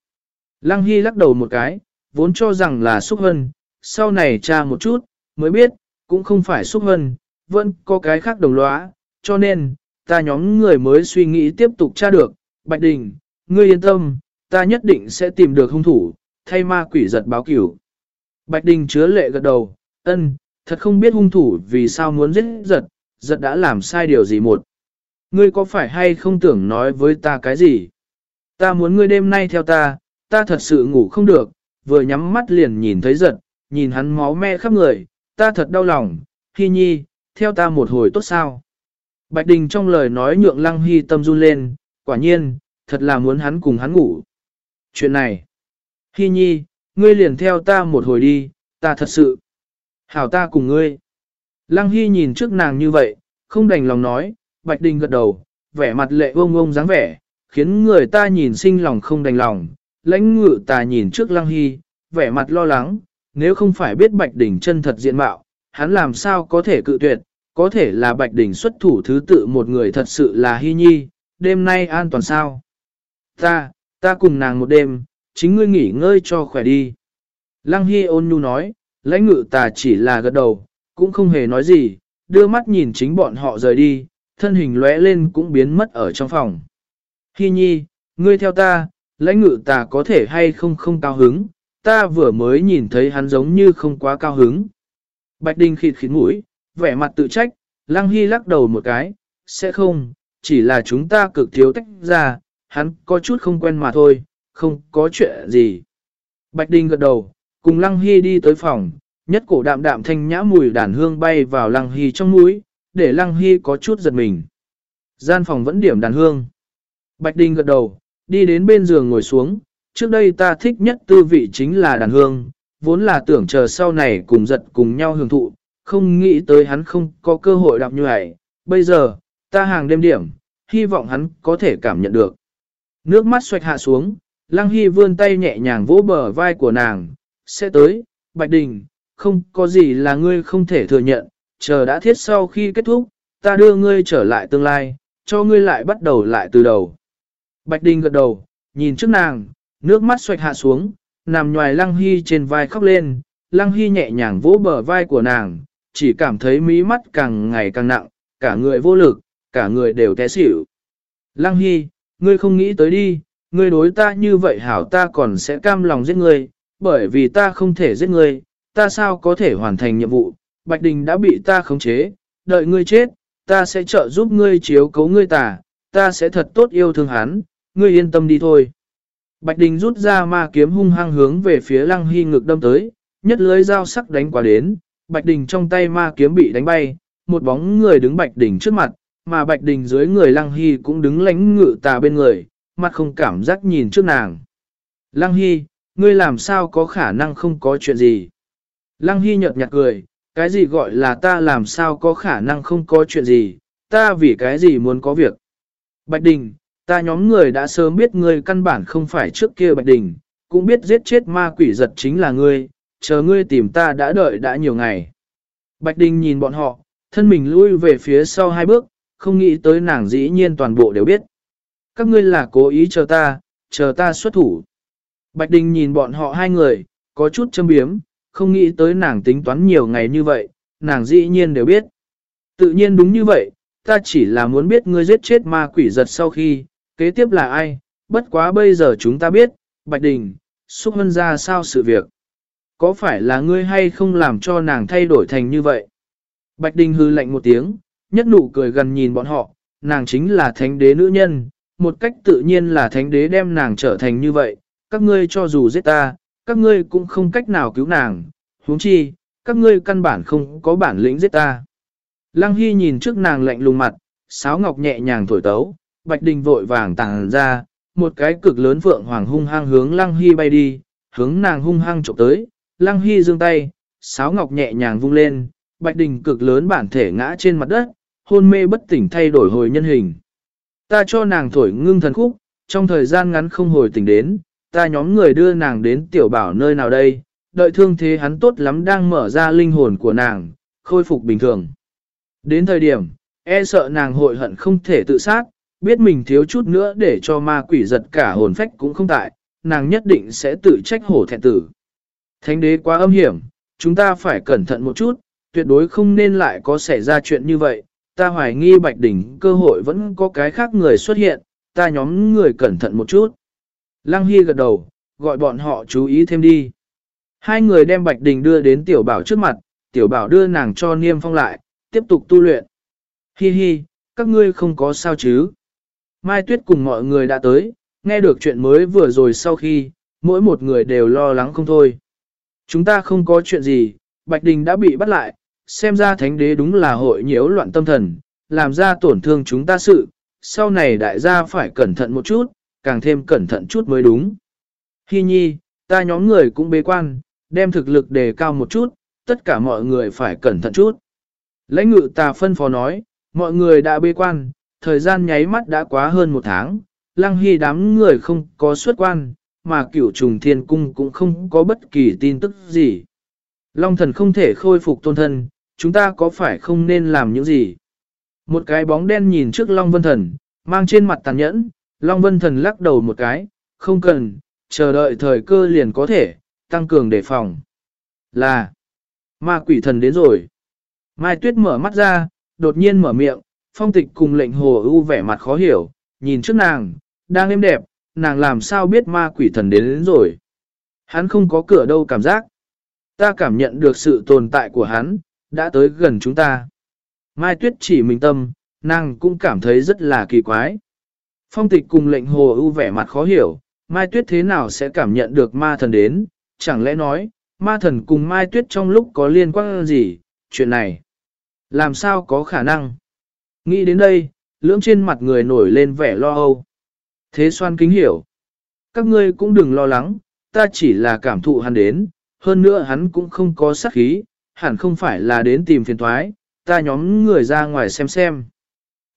Lăng Hy lắc đầu một cái, vốn cho rằng là xúc hân, sau này tra một chút, mới biết, cũng không phải xúc hân, vẫn có cái khác đồng lõa, cho nên, ta nhóm người mới suy nghĩ tiếp tục tra được, Bạch Đình, ngươi yên tâm, ta nhất định sẽ tìm được hung thủ, thay ma quỷ giật báo cửu. Bạch Đình chứa lệ gật đầu, ân, thật không biết hung thủ vì sao muốn giết giật, giật đã làm sai điều gì một. Ngươi có phải hay không tưởng nói với ta cái gì? Ta muốn ngươi đêm nay theo ta, ta thật sự ngủ không được, vừa nhắm mắt liền nhìn thấy giật, nhìn hắn máu me khắp người, ta thật đau lòng, Hy nhi, theo ta một hồi tốt sao? Bạch Đình trong lời nói nhượng Lăng Hy tâm run lên, quả nhiên, thật là muốn hắn cùng hắn ngủ. Chuyện này, Hy nhi, ngươi liền theo ta một hồi đi, ta thật sự. Hảo ta cùng ngươi. Lăng Hy nhìn trước nàng như vậy, không đành lòng nói, Bạch Đình gật đầu, vẻ mặt lệ ông ông dáng vẻ, khiến người ta nhìn sinh lòng không đành lòng. Lãnh ngự ta nhìn trước Lăng Hy, vẻ mặt lo lắng, nếu không phải biết Bạch Đình chân thật diện mạo, hắn làm sao có thể cự tuyệt, có thể là Bạch Đình xuất thủ thứ tự một người thật sự là Hy Nhi, đêm nay an toàn sao? Ta, ta cùng nàng một đêm, chính ngươi nghỉ ngơi cho khỏe đi. Lăng Hy ôn nhu nói, lãnh ngự tà chỉ là gật đầu, cũng không hề nói gì, đưa mắt nhìn chính bọn họ rời đi, thân hình lóe lên cũng biến mất ở trong phòng. Hy nhi, ngươi theo ta, lãnh ngự tà có thể hay không không cao hứng, ta vừa mới nhìn thấy hắn giống như không quá cao hứng. Bạch Đinh khịt khịt mũi, vẻ mặt tự trách, Lăng Hy lắc đầu một cái, sẽ không, chỉ là chúng ta cực thiếu tách ra, hắn có chút không quen mà thôi, không có chuyện gì. Bạch Đinh gật đầu, cùng Lăng Hy đi tới phòng, nhất cổ đạm đạm thanh nhã mùi đàn hương bay vào Lăng Hy trong mũi, để Lăng Hy có chút giật mình. Gian phòng vẫn điểm đàn hương. Bạch Đinh gật đầu, đi đến bên giường ngồi xuống, trước đây ta thích nhất tư vị chính là đàn hương, vốn là tưởng chờ sau này cùng giật cùng nhau hưởng thụ, không nghĩ tới hắn không có cơ hội đọc như vậy. Bây giờ, ta hàng đêm điểm, hy vọng hắn có thể cảm nhận được. Nước mắt xoạch hạ xuống, Lăng Hy vươn tay nhẹ nhàng vỗ bờ vai của nàng, sẽ tới, Bạch Đình, không có gì là ngươi không thể thừa nhận, chờ đã thiết sau khi kết thúc, ta đưa ngươi trở lại tương lai, cho ngươi lại bắt đầu lại từ đầu. Bạch Đình gật đầu, nhìn trước nàng, Nước mắt xoạch hạ xuống, nằm nhòi Lăng Hy trên vai khóc lên, Lăng Hy nhẹ nhàng vỗ bờ vai của nàng, chỉ cảm thấy mí mắt càng ngày càng nặng, cả người vô lực, cả người đều té xỉu. Lăng Hy, ngươi không nghĩ tới đi, ngươi đối ta như vậy hảo ta còn sẽ cam lòng giết ngươi, bởi vì ta không thể giết ngươi, ta sao có thể hoàn thành nhiệm vụ, Bạch Đình đã bị ta khống chế, đợi ngươi chết, ta sẽ trợ giúp ngươi chiếu cấu ngươi ta, ta sẽ thật tốt yêu thương hắn, ngươi yên tâm đi thôi. Bạch Đình rút ra ma kiếm hung hăng hướng về phía Lăng Hy ngực đâm tới, nhất lưới dao sắc đánh qua đến, Bạch Đình trong tay ma kiếm bị đánh bay, một bóng người đứng Bạch Đình trước mặt, mà Bạch Đình dưới người Lăng Hy cũng đứng lánh ngự tà bên người, mặt không cảm giác nhìn trước nàng. Lăng Hy, ngươi làm sao có khả năng không có chuyện gì? Lăng Hy nhợt nhạt cười, cái gì gọi là ta làm sao có khả năng không có chuyện gì, ta vì cái gì muốn có việc. Bạch Đình, ta nhóm người đã sớm biết ngươi căn bản không phải trước kia Bạch Đình, cũng biết giết chết ma quỷ giật chính là ngươi, chờ ngươi tìm ta đã đợi đã nhiều ngày. Bạch Đình nhìn bọn họ, thân mình lui về phía sau hai bước, không nghĩ tới nàng dĩ nhiên toàn bộ đều biết. Các ngươi là cố ý chờ ta, chờ ta xuất thủ. Bạch Đình nhìn bọn họ hai người, có chút châm biếm, không nghĩ tới nàng tính toán nhiều ngày như vậy, nàng dĩ nhiên đều biết. Tự nhiên đúng như vậy, ta chỉ là muốn biết ngươi giết chết ma quỷ giật sau khi, kế tiếp là ai, bất quá bây giờ chúng ta biết, Bạch Đình, xúc hân ra sao sự việc. Có phải là ngươi hay không làm cho nàng thay đổi thành như vậy? Bạch Đình hư lạnh một tiếng, nhất nụ cười gần nhìn bọn họ, nàng chính là thánh đế nữ nhân, một cách tự nhiên là thánh đế đem nàng trở thành như vậy, các ngươi cho dù giết ta, các ngươi cũng không cách nào cứu nàng, huống chi, các ngươi căn bản không có bản lĩnh giết ta. Lăng Hy nhìn trước nàng lạnh lùng mặt, sáo ngọc nhẹ nhàng thổi tấu, Bạch Đình vội vàng tàng ra, một cái cực lớn vượng hoàng hung hăng hướng Lăng Hy bay đi, hướng nàng hung hăng trộm tới, Lăng Hy giương tay, sáo ngọc nhẹ nhàng vung lên, Bạch Đình cực lớn bản thể ngã trên mặt đất, hôn mê bất tỉnh thay đổi hồi nhân hình. Ta cho nàng thổi ngưng thần khúc, trong thời gian ngắn không hồi tỉnh đến, ta nhóm người đưa nàng đến tiểu bảo nơi nào đây, đợi thương thế hắn tốt lắm đang mở ra linh hồn của nàng, khôi phục bình thường. Đến thời điểm, e sợ nàng hội hận không thể tự sát, biết mình thiếu chút nữa để cho ma quỷ giật cả hồn phách cũng không tại, nàng nhất định sẽ tự trách hổ thẹn tử. Thánh đế quá âm hiểm, chúng ta phải cẩn thận một chút, tuyệt đối không nên lại có xảy ra chuyện như vậy. Ta hoài nghi Bạch Đỉnh cơ hội vẫn có cái khác người xuất hiện, ta nhóm người cẩn thận một chút. Lăng Hy gật đầu, gọi bọn họ chú ý thêm đi. Hai người đem Bạch Đình đưa đến tiểu bảo trước mặt, tiểu bảo đưa nàng cho niêm phong lại, tiếp tục tu luyện. Hi hi, các ngươi không có sao chứ. Mai Tuyết cùng mọi người đã tới, nghe được chuyện mới vừa rồi sau khi, mỗi một người đều lo lắng không thôi. Chúng ta không có chuyện gì, Bạch Đình đã bị bắt lại, xem ra thánh đế đúng là hội nhiễu loạn tâm thần, làm ra tổn thương chúng ta sự, sau này đại gia phải cẩn thận một chút, càng thêm cẩn thận chút mới đúng. Hi nhi, ta nhóm người cũng bế quan, đem thực lực đề cao một chút, tất cả mọi người phải cẩn thận chút. Lãnh ngự ta phân phó nói, mọi người đã bế quan, thời gian nháy mắt đã quá hơn một tháng, lăng hy đám người không có xuất quan, mà cửu trùng thiên cung cũng không có bất kỳ tin tức gì. Long thần không thể khôi phục tôn thân, chúng ta có phải không nên làm những gì? Một cái bóng đen nhìn trước Long Vân Thần, mang trên mặt tàn nhẫn, Long Vân Thần lắc đầu một cái, không cần, chờ đợi thời cơ liền có thể, tăng cường đề phòng. Là, ma quỷ thần đến rồi. Mai Tuyết mở mắt ra, đột nhiên mở miệng, phong tịch cùng lệnh hồ ưu vẻ mặt khó hiểu, nhìn trước nàng, đang êm đẹp, nàng làm sao biết ma quỷ thần đến, đến rồi. Hắn không có cửa đâu cảm giác. Ta cảm nhận được sự tồn tại của hắn, đã tới gần chúng ta. Mai Tuyết chỉ mình tâm, nàng cũng cảm thấy rất là kỳ quái. Phong tịch cùng lệnh hồ ưu vẻ mặt khó hiểu, Mai Tuyết thế nào sẽ cảm nhận được ma thần đến, chẳng lẽ nói, ma thần cùng Mai Tuyết trong lúc có liên quan gì, chuyện này. Làm sao có khả năng? Nghĩ đến đây, lưỡng trên mặt người nổi lên vẻ lo âu. Thế xoan kính hiểu. Các ngươi cũng đừng lo lắng, ta chỉ là cảm thụ hắn đến, hơn nữa hắn cũng không có sát khí, hẳn không phải là đến tìm phiền thoái, ta nhóm người ra ngoài xem xem.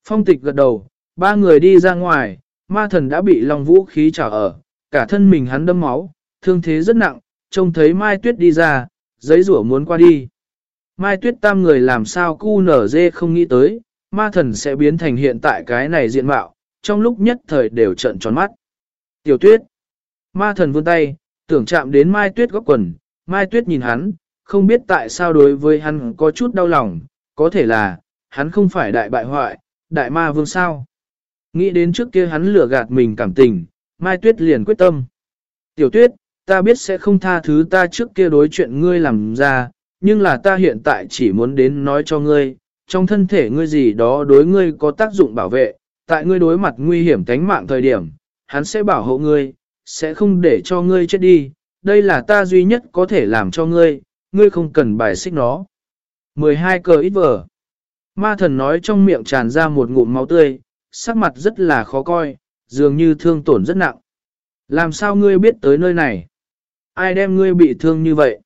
Phong tịch gật đầu, ba người đi ra ngoài, ma thần đã bị lòng vũ khí trả ở, cả thân mình hắn đâm máu, thương thế rất nặng, trông thấy Mai Tuyết đi ra, giấy rủa muốn qua đi. Mai Tuyết tam người làm sao cu nở dê không nghĩ tới, ma thần sẽ biến thành hiện tại cái này diện mạo, trong lúc nhất thời đều trận tròn mắt. Tiểu Tuyết, Ma thần vươn tay, tưởng chạm đến Mai Tuyết góc quần, Mai Tuyết nhìn hắn, không biết tại sao đối với hắn có chút đau lòng, có thể là, hắn không phải đại bại hoại, đại ma vương sao. Nghĩ đến trước kia hắn lừa gạt mình cảm tình, Mai Tuyết liền quyết tâm. Tiểu Tuyết, ta biết sẽ không tha thứ ta trước kia đối chuyện ngươi làm ra, nhưng là ta hiện tại chỉ muốn đến nói cho ngươi, trong thân thể ngươi gì đó đối ngươi có tác dụng bảo vệ, tại ngươi đối mặt nguy hiểm tánh mạng thời điểm, hắn sẽ bảo hộ ngươi, sẽ không để cho ngươi chết đi, đây là ta duy nhất có thể làm cho ngươi, ngươi không cần bài xích nó. 12 cờ ít vở. Ma thần nói trong miệng tràn ra một ngụm máu tươi, sắc mặt rất là khó coi, dường như thương tổn rất nặng. Làm sao ngươi biết tới nơi này? Ai đem ngươi bị thương như vậy?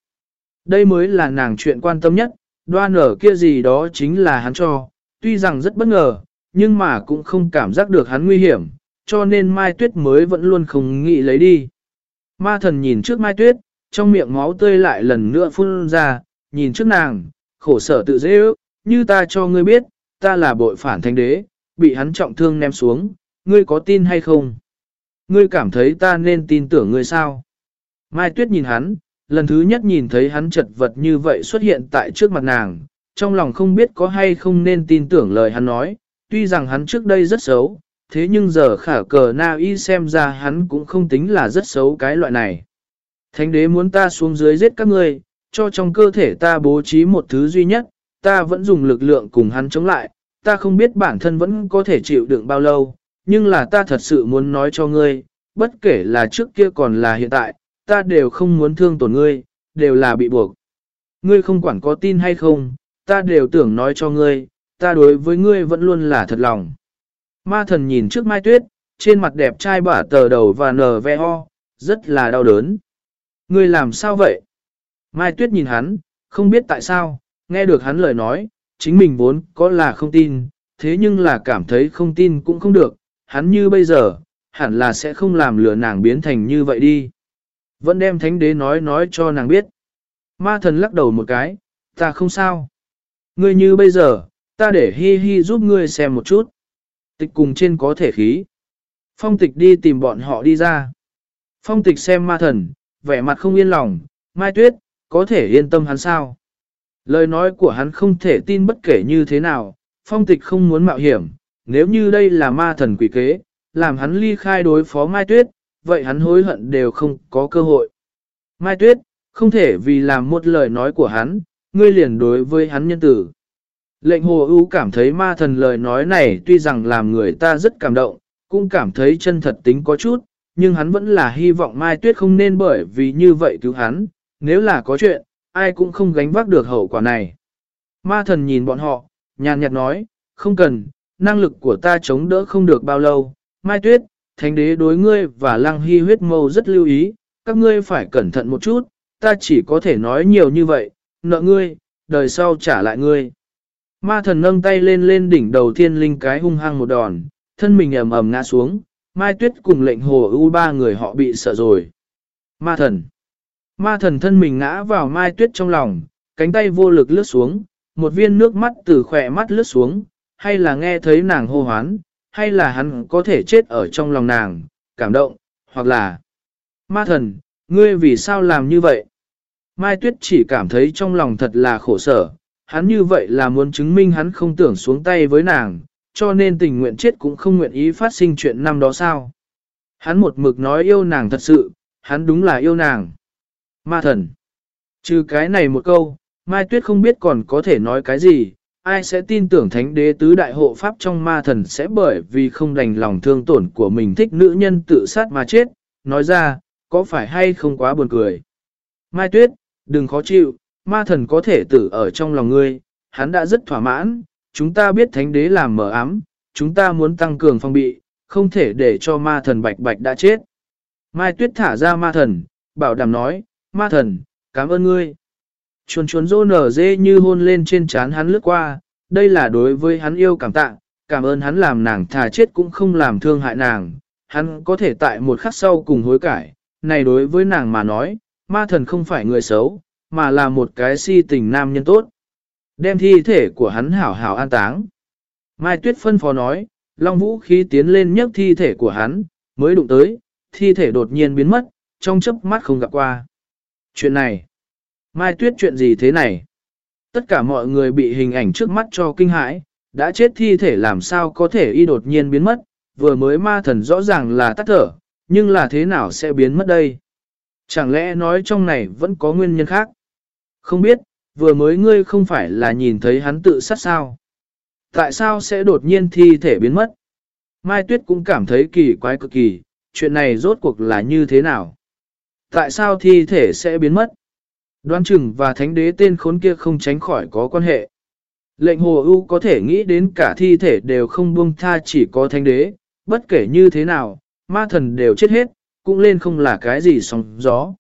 Đây mới là nàng chuyện quan tâm nhất, đoan ở kia gì đó chính là hắn cho, tuy rằng rất bất ngờ, nhưng mà cũng không cảm giác được hắn nguy hiểm, cho nên Mai Tuyết mới vẫn luôn không nghĩ lấy đi. Ma thần nhìn trước Mai Tuyết, trong miệng máu tươi lại lần nữa phun ra, nhìn trước nàng, khổ sở tự dễ ước, như ta cho ngươi biết, ta là bội phản thánh đế, bị hắn trọng thương ném xuống, ngươi có tin hay không? Ngươi cảm thấy ta nên tin tưởng ngươi sao? Mai Tuyết nhìn hắn, lần thứ nhất nhìn thấy hắn chật vật như vậy xuất hiện tại trước mặt nàng, trong lòng không biết có hay không nên tin tưởng lời hắn nói, tuy rằng hắn trước đây rất xấu, thế nhưng giờ khả cờ na y xem ra hắn cũng không tính là rất xấu cái loại này. Thánh đế muốn ta xuống dưới giết các ngươi, cho trong cơ thể ta bố trí một thứ duy nhất, ta vẫn dùng lực lượng cùng hắn chống lại, ta không biết bản thân vẫn có thể chịu đựng bao lâu, nhưng là ta thật sự muốn nói cho ngươi, bất kể là trước kia còn là hiện tại, ta đều không muốn thương tổn ngươi, đều là bị buộc. Ngươi không quản có tin hay không, ta đều tưởng nói cho ngươi, ta đối với ngươi vẫn luôn là thật lòng. Ma thần nhìn trước mai tuyết, trên mặt đẹp trai bả tờ đầu và nở ve ho, rất là đau đớn. Ngươi làm sao vậy? Mai tuyết nhìn hắn, không biết tại sao, nghe được hắn lời nói, chính mình vốn có là không tin, thế nhưng là cảm thấy không tin cũng không được, hắn như bây giờ, hẳn là sẽ không làm lừa nàng biến thành như vậy đi. Vẫn đem thánh đế nói nói cho nàng biết. Ma thần lắc đầu một cái, ta không sao. Ngươi như bây giờ, ta để hi hi giúp ngươi xem một chút. Tịch cùng trên có thể khí. Phong tịch đi tìm bọn họ đi ra. Phong tịch xem ma thần, vẻ mặt không yên lòng, mai tuyết, có thể yên tâm hắn sao. Lời nói của hắn không thể tin bất kể như thế nào, phong tịch không muốn mạo hiểm, nếu như đây là ma thần quỷ kế, làm hắn ly khai đối phó Mai Tuyết, vậy hắn hối hận đều không có cơ hội. Mai Tuyết, không thể vì làm một lời nói của hắn, ngươi liền đối với hắn nhân tử. Lệnh hồ ưu cảm thấy ma thần lời nói này tuy rằng làm người ta rất cảm động, cũng cảm thấy chân thật tính có chút, nhưng hắn vẫn là hy vọng Mai Tuyết không nên bởi vì như vậy cứu hắn, nếu là có chuyện, ai cũng không gánh vác được hậu quả này. Ma thần nhìn bọn họ, nhàn nhạt nói, không cần, năng lực của ta chống đỡ không được bao lâu. Mai Tuyết, Thánh đế đối ngươi và Lăng Hy huyết mâu rất lưu ý, các ngươi phải cẩn thận một chút, ta chỉ có thể nói nhiều như vậy, nợ ngươi, đời sau trả lại ngươi. Ma thần nâng tay lên lên đỉnh đầu thiên linh cái hung hăng một đòn, thân mình ầm ầm ngã xuống, Mai Tuyết cùng lệnh hồ ưu ba người họ bị sợ rồi. Ma thần. Ma thần thân mình ngã vào Mai Tuyết trong lòng, cánh tay vô lực lướt xuống, một viên nước mắt từ khỏe mắt lướt xuống, hay là nghe thấy nàng hô hoán, hay là hắn có thể chết ở trong lòng nàng, cảm động, hoặc là Ma thần, ngươi vì sao làm như vậy? Mai Tuyết chỉ cảm thấy trong lòng thật là khổ sở, hắn như vậy là muốn chứng minh hắn không tưởng xuống tay với nàng, cho nên tình nguyện chết cũng không nguyện ý phát sinh chuyện năm đó sao. Hắn một mực nói yêu nàng thật sự, hắn đúng là yêu nàng. Ma thần. Trừ cái này một câu, Mai Tuyết không biết còn có thể nói cái gì, ai sẽ tin tưởng thánh đế tứ đại hộ pháp trong ma thần sẽ bởi vì không đành lòng thương tổn của mình thích nữ nhân tự sát mà chết, nói ra, có phải hay không quá buồn cười. Mai Tuyết, đừng khó chịu, ma thần có thể tử ở trong lòng ngươi, hắn đã rất thỏa mãn, chúng ta biết thánh đế làm mở ám, chúng ta muốn tăng cường phong bị, không thể để cho ma thần bạch bạch đã chết. Mai Tuyết thả ra ma thần, bảo đảm nói, ma thần, cảm ơn ngươi. Chuồn chuồn rô nở dê như hôn lên trên trán hắn lướt qua, đây là đối với hắn yêu cảm tạ, cảm ơn hắn làm nàng thà chết cũng không làm thương hại nàng, hắn có thể tại một khắc sau cùng hối cải, này đối với nàng mà nói, ma thần không phải người xấu, mà là một cái si tình nam nhân tốt. Đem thi thể của hắn hảo hảo an táng. Mai Tuyết phân phó nói, Long Vũ khí tiến lên nhấc thi thể của hắn, mới đụng tới, thi thể đột nhiên biến mất, trong chớp mắt không gặp qua. Chuyện này, Mai Tuyết chuyện gì thế này? Tất cả mọi người bị hình ảnh trước mắt cho kinh hãi, đã chết thi thể làm sao có thể y đột nhiên biến mất, vừa mới ma thần rõ ràng là tắt thở, nhưng là thế nào sẽ biến mất đây? Chẳng lẽ nói trong này vẫn có nguyên nhân khác? Không biết, vừa mới ngươi không phải là nhìn thấy hắn tự sát sao? Tại sao sẽ đột nhiên thi thể biến mất? Mai Tuyết cũng cảm thấy kỳ quái cực kỳ, chuyện này rốt cuộc là như thế nào? Tại sao thi thể sẽ biến mất? Đoan chừng và thánh đế tên khốn kia không tránh khỏi có quan hệ. Lệnh hồ ưu có thể nghĩ đến cả thi thể đều không buông tha chỉ có thánh đế, bất kể như thế nào, ma thần đều chết hết, cũng lên không là cái gì sóng gió.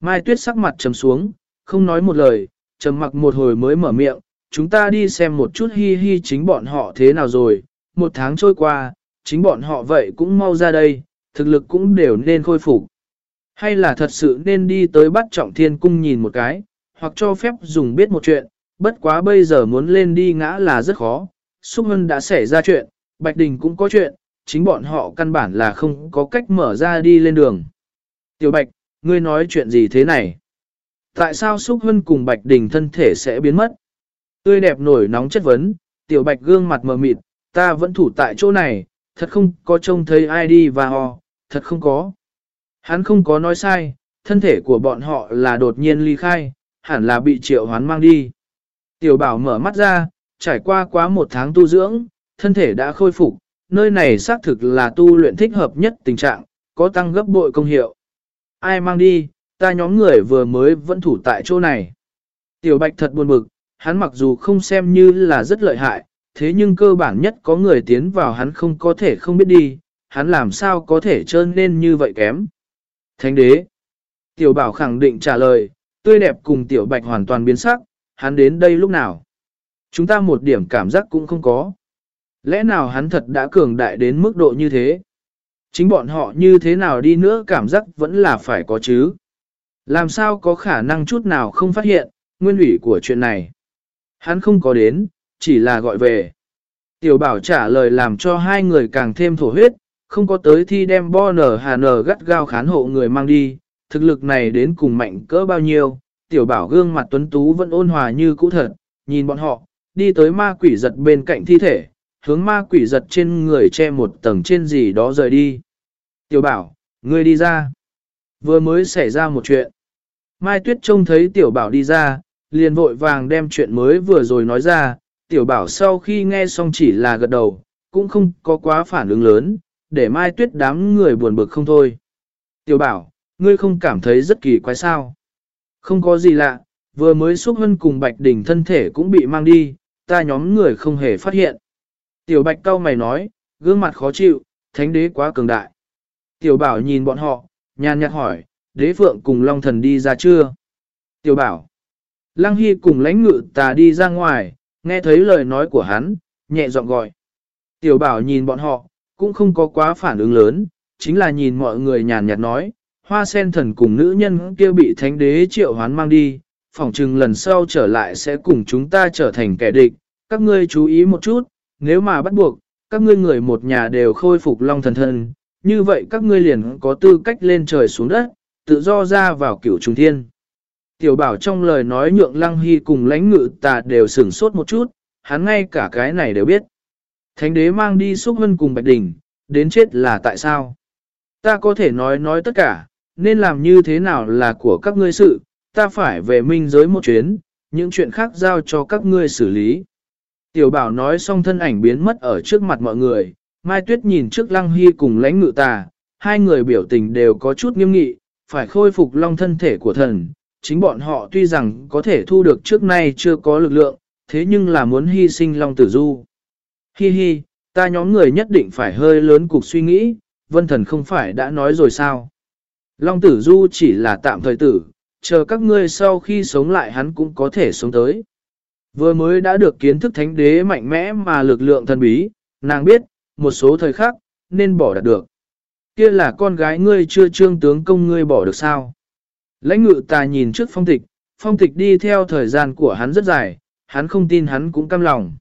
Mai tuyết sắc mặt trầm xuống, không nói một lời, trầm mặc một hồi mới mở miệng, chúng ta đi xem một chút hi hi chính bọn họ thế nào rồi, một tháng trôi qua, chính bọn họ vậy cũng mau ra đây, thực lực cũng đều nên khôi phục. Hay là thật sự nên đi tới bắt trọng thiên cung nhìn một cái, hoặc cho phép dùng biết một chuyện, bất quá bây giờ muốn lên đi ngã là rất khó. Xúc Hân đã xảy ra chuyện, Bạch Đình cũng có chuyện, chính bọn họ căn bản là không có cách mở ra đi lên đường. Tiểu Bạch, ngươi nói chuyện gì thế này? Tại sao Xúc Hân cùng Bạch Đình thân thể sẽ biến mất? Tươi đẹp nổi nóng chất vấn, Tiểu Bạch gương mặt mờ mịt, ta vẫn thủ tại chỗ này, thật không có trông thấy ai đi và ho, thật không có. Hắn không có nói sai, thân thể của bọn họ là đột nhiên ly khai, hẳn là bị triệu hoán mang đi. Tiểu bảo mở mắt ra, trải qua quá một tháng tu dưỡng, thân thể đã khôi phục, nơi này xác thực là tu luyện thích hợp nhất tình trạng, có tăng gấp bội công hiệu. Ai mang đi, ta nhóm người vừa mới vẫn thủ tại chỗ này. Tiểu bạch thật buồn bực, hắn mặc dù không xem như là rất lợi hại, thế nhưng cơ bản nhất có người tiến vào hắn không có thể không biết đi, hắn làm sao có thể trơn nên như vậy kém. Thánh đế. Tiểu bảo khẳng định trả lời, tươi đẹp cùng tiểu bạch hoàn toàn biến sắc, hắn đến đây lúc nào. Chúng ta một điểm cảm giác cũng không có. Lẽ nào hắn thật đã cường đại đến mức độ như thế? Chính bọn họ như thế nào đi nữa cảm giác vẫn là phải có chứ. Làm sao có khả năng chút nào không phát hiện, nguyên ủy của chuyện này. Hắn không có đến, chỉ là gọi về. Tiểu bảo trả lời làm cho hai người càng thêm thổ huyết, không có tới thi đem bo nở hà nở gắt gao khán hộ người mang đi, thực lực này đến cùng mạnh cỡ bao nhiêu, tiểu bảo gương mặt tuấn tú vẫn ôn hòa như cũ thật, nhìn bọn họ, đi tới ma quỷ giật bên cạnh thi thể, hướng ma quỷ giật trên người che một tầng trên gì đó rời đi. Tiểu bảo, ngươi đi ra. Vừa mới xảy ra một chuyện. Mai Tuyết trông thấy tiểu bảo đi ra, liền vội vàng đem chuyện mới vừa rồi nói ra, tiểu bảo sau khi nghe xong chỉ là gật đầu, cũng không có quá phản ứng lớn, để Mai Tuyết đám người buồn bực không thôi. Tiểu bảo, ngươi không cảm thấy rất kỳ quái sao? Không có gì lạ, vừa mới xúc hân cùng Bạch Đình thân thể cũng bị mang đi, ta nhóm người không hề phát hiện. Tiểu Bạch cao mày nói, gương mặt khó chịu, thánh đế quá cường đại. Tiểu bảo nhìn bọn họ, nhàn nhạt hỏi, đế phượng cùng Long thần đi ra chưa? Tiểu bảo, Lăng Hy cùng lãnh ngự tà đi ra ngoài, nghe thấy lời nói của hắn, nhẹ giọng gọi. Tiểu bảo nhìn bọn họ, cũng không có quá phản ứng lớn, chính là nhìn mọi người nhàn nhạt nói, hoa sen thần cùng nữ nhân kia bị thánh đế triệu hoán mang đi, phỏng chừng lần sau trở lại sẽ cùng chúng ta trở thành kẻ địch, các ngươi chú ý một chút, nếu mà bắt buộc, các ngươi người một nhà đều khôi phục long thần thân, như vậy các ngươi liền có tư cách lên trời xuống đất, tự do ra vào cửu trùng thiên. Tiểu bảo trong lời nói nhượng lăng hy cùng lãnh ngự tà đều sửng sốt một chút, hắn ngay cả cái này đều biết. Thánh đế mang đi xúc hân cùng Bạch đỉnh đến chết là tại sao? Ta có thể nói nói tất cả, nên làm như thế nào là của các ngươi sự, ta phải về minh giới một chuyến, những chuyện khác giao cho các ngươi xử lý. Tiểu bảo nói xong thân ảnh biến mất ở trước mặt mọi người, Mai Tuyết nhìn trước Lăng Hy cùng lãnh ngự tà, hai người biểu tình đều có chút nghiêm nghị, phải khôi phục long thân thể của thần. Chính bọn họ tuy rằng có thể thu được trước nay chưa có lực lượng, thế nhưng là muốn hy sinh long tử du. Hi hi, ta nhóm người nhất định phải hơi lớn cục suy nghĩ, vân thần không phải đã nói rồi sao. Long tử du chỉ là tạm thời tử, chờ các ngươi sau khi sống lại hắn cũng có thể sống tới. Vừa mới đã được kiến thức thánh đế mạnh mẽ mà lực lượng thần bí, nàng biết, một số thời khắc, nên bỏ đạt được. Kia là con gái ngươi chưa trương tướng công ngươi bỏ được sao. Lãnh ngự ta nhìn trước phong tịch, phong tịch đi theo thời gian của hắn rất dài, hắn không tin hắn cũng cam lòng.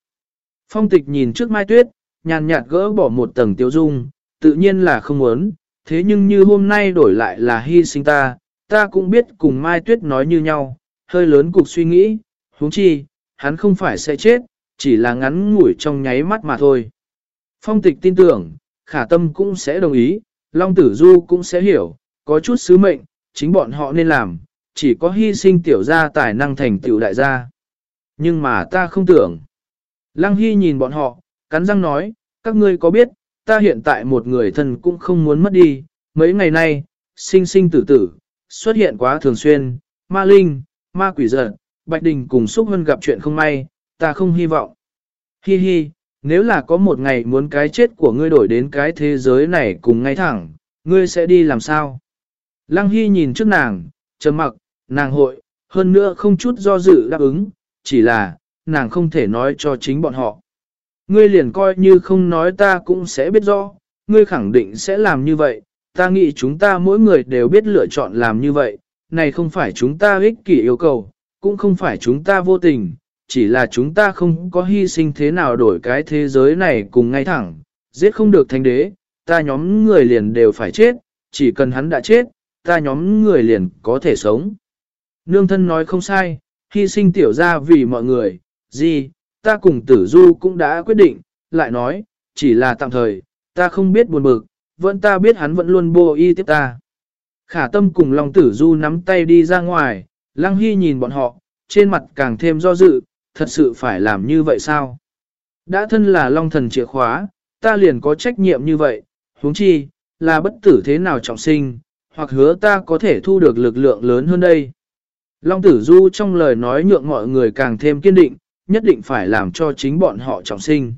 Phong tịch nhìn trước mai tuyết, nhàn nhạt gỡ bỏ một tầng tiêu dung, tự nhiên là không muốn, thế nhưng như hôm nay đổi lại là hy sinh ta, ta cũng biết cùng Mai Tuyết nói như nhau, hơi lớn cục suy nghĩ, huống chi, hắn không phải sẽ chết, chỉ là ngắn ngủi trong nháy mắt mà thôi. Phong tịch tin tưởng, khả tâm cũng sẽ đồng ý, Long Tử Du cũng sẽ hiểu, có chút sứ mệnh, chính bọn họ nên làm, chỉ có hy sinh tiểu gia tài năng thành tiểu đại gia. Nhưng mà ta không tưởng. Lăng Hy nhìn bọn họ, cắn răng nói, các ngươi có biết, ta hiện tại một người thân cũng không muốn mất đi, mấy ngày nay, sinh sinh tử tử, xuất hiện quá thường xuyên, ma linh, ma quỷ giận, Bạch Đình cùng Xúc Hân gặp chuyện không may, ta không hy vọng. Hi hi, nếu là có một ngày muốn cái chết của ngươi đổi đến cái thế giới này cùng ngay thẳng, ngươi sẽ đi làm sao? Lăng Hy nhìn trước nàng, trầm mặc, nàng hội, hơn nữa không chút do dự đáp ứng, chỉ là, nàng không thể nói cho chính bọn họ. Ngươi liền coi như không nói ta cũng sẽ biết rõ, ngươi khẳng định sẽ làm như vậy, ta nghĩ chúng ta mỗi người đều biết lựa chọn làm như vậy, này không phải chúng ta ích kỷ yêu cầu, cũng không phải chúng ta vô tình, chỉ là chúng ta không có hy sinh thế nào đổi cái thế giới này cùng ngay thẳng, giết không được thánh đế, ta nhóm người liền đều phải chết, chỉ cần hắn đã chết, ta nhóm người liền có thể sống. Nương thân nói không sai, hy sinh tiểu ra vì mọi người, gì, ta cùng tử du cũng đã quyết định, lại nói, chỉ là tạm thời, ta không biết buồn bực, vẫn ta biết hắn vẫn luôn bô y tiếp ta. Khả tâm cùng Long Tử Du nắm tay đi ra ngoài, Lăng Hy nhìn bọn họ, trên mặt càng thêm do dự, thật sự phải làm như vậy sao? Đã thân là Long Thần chìa khóa, ta liền có trách nhiệm như vậy, huống chi, là bất tử thế nào trọng sinh, hoặc hứa ta có thể thu được lực lượng lớn hơn đây. Long Tử Du trong lời nói nhượng mọi người càng thêm kiên định, nhất định phải làm cho chính bọn họ trọng sinh.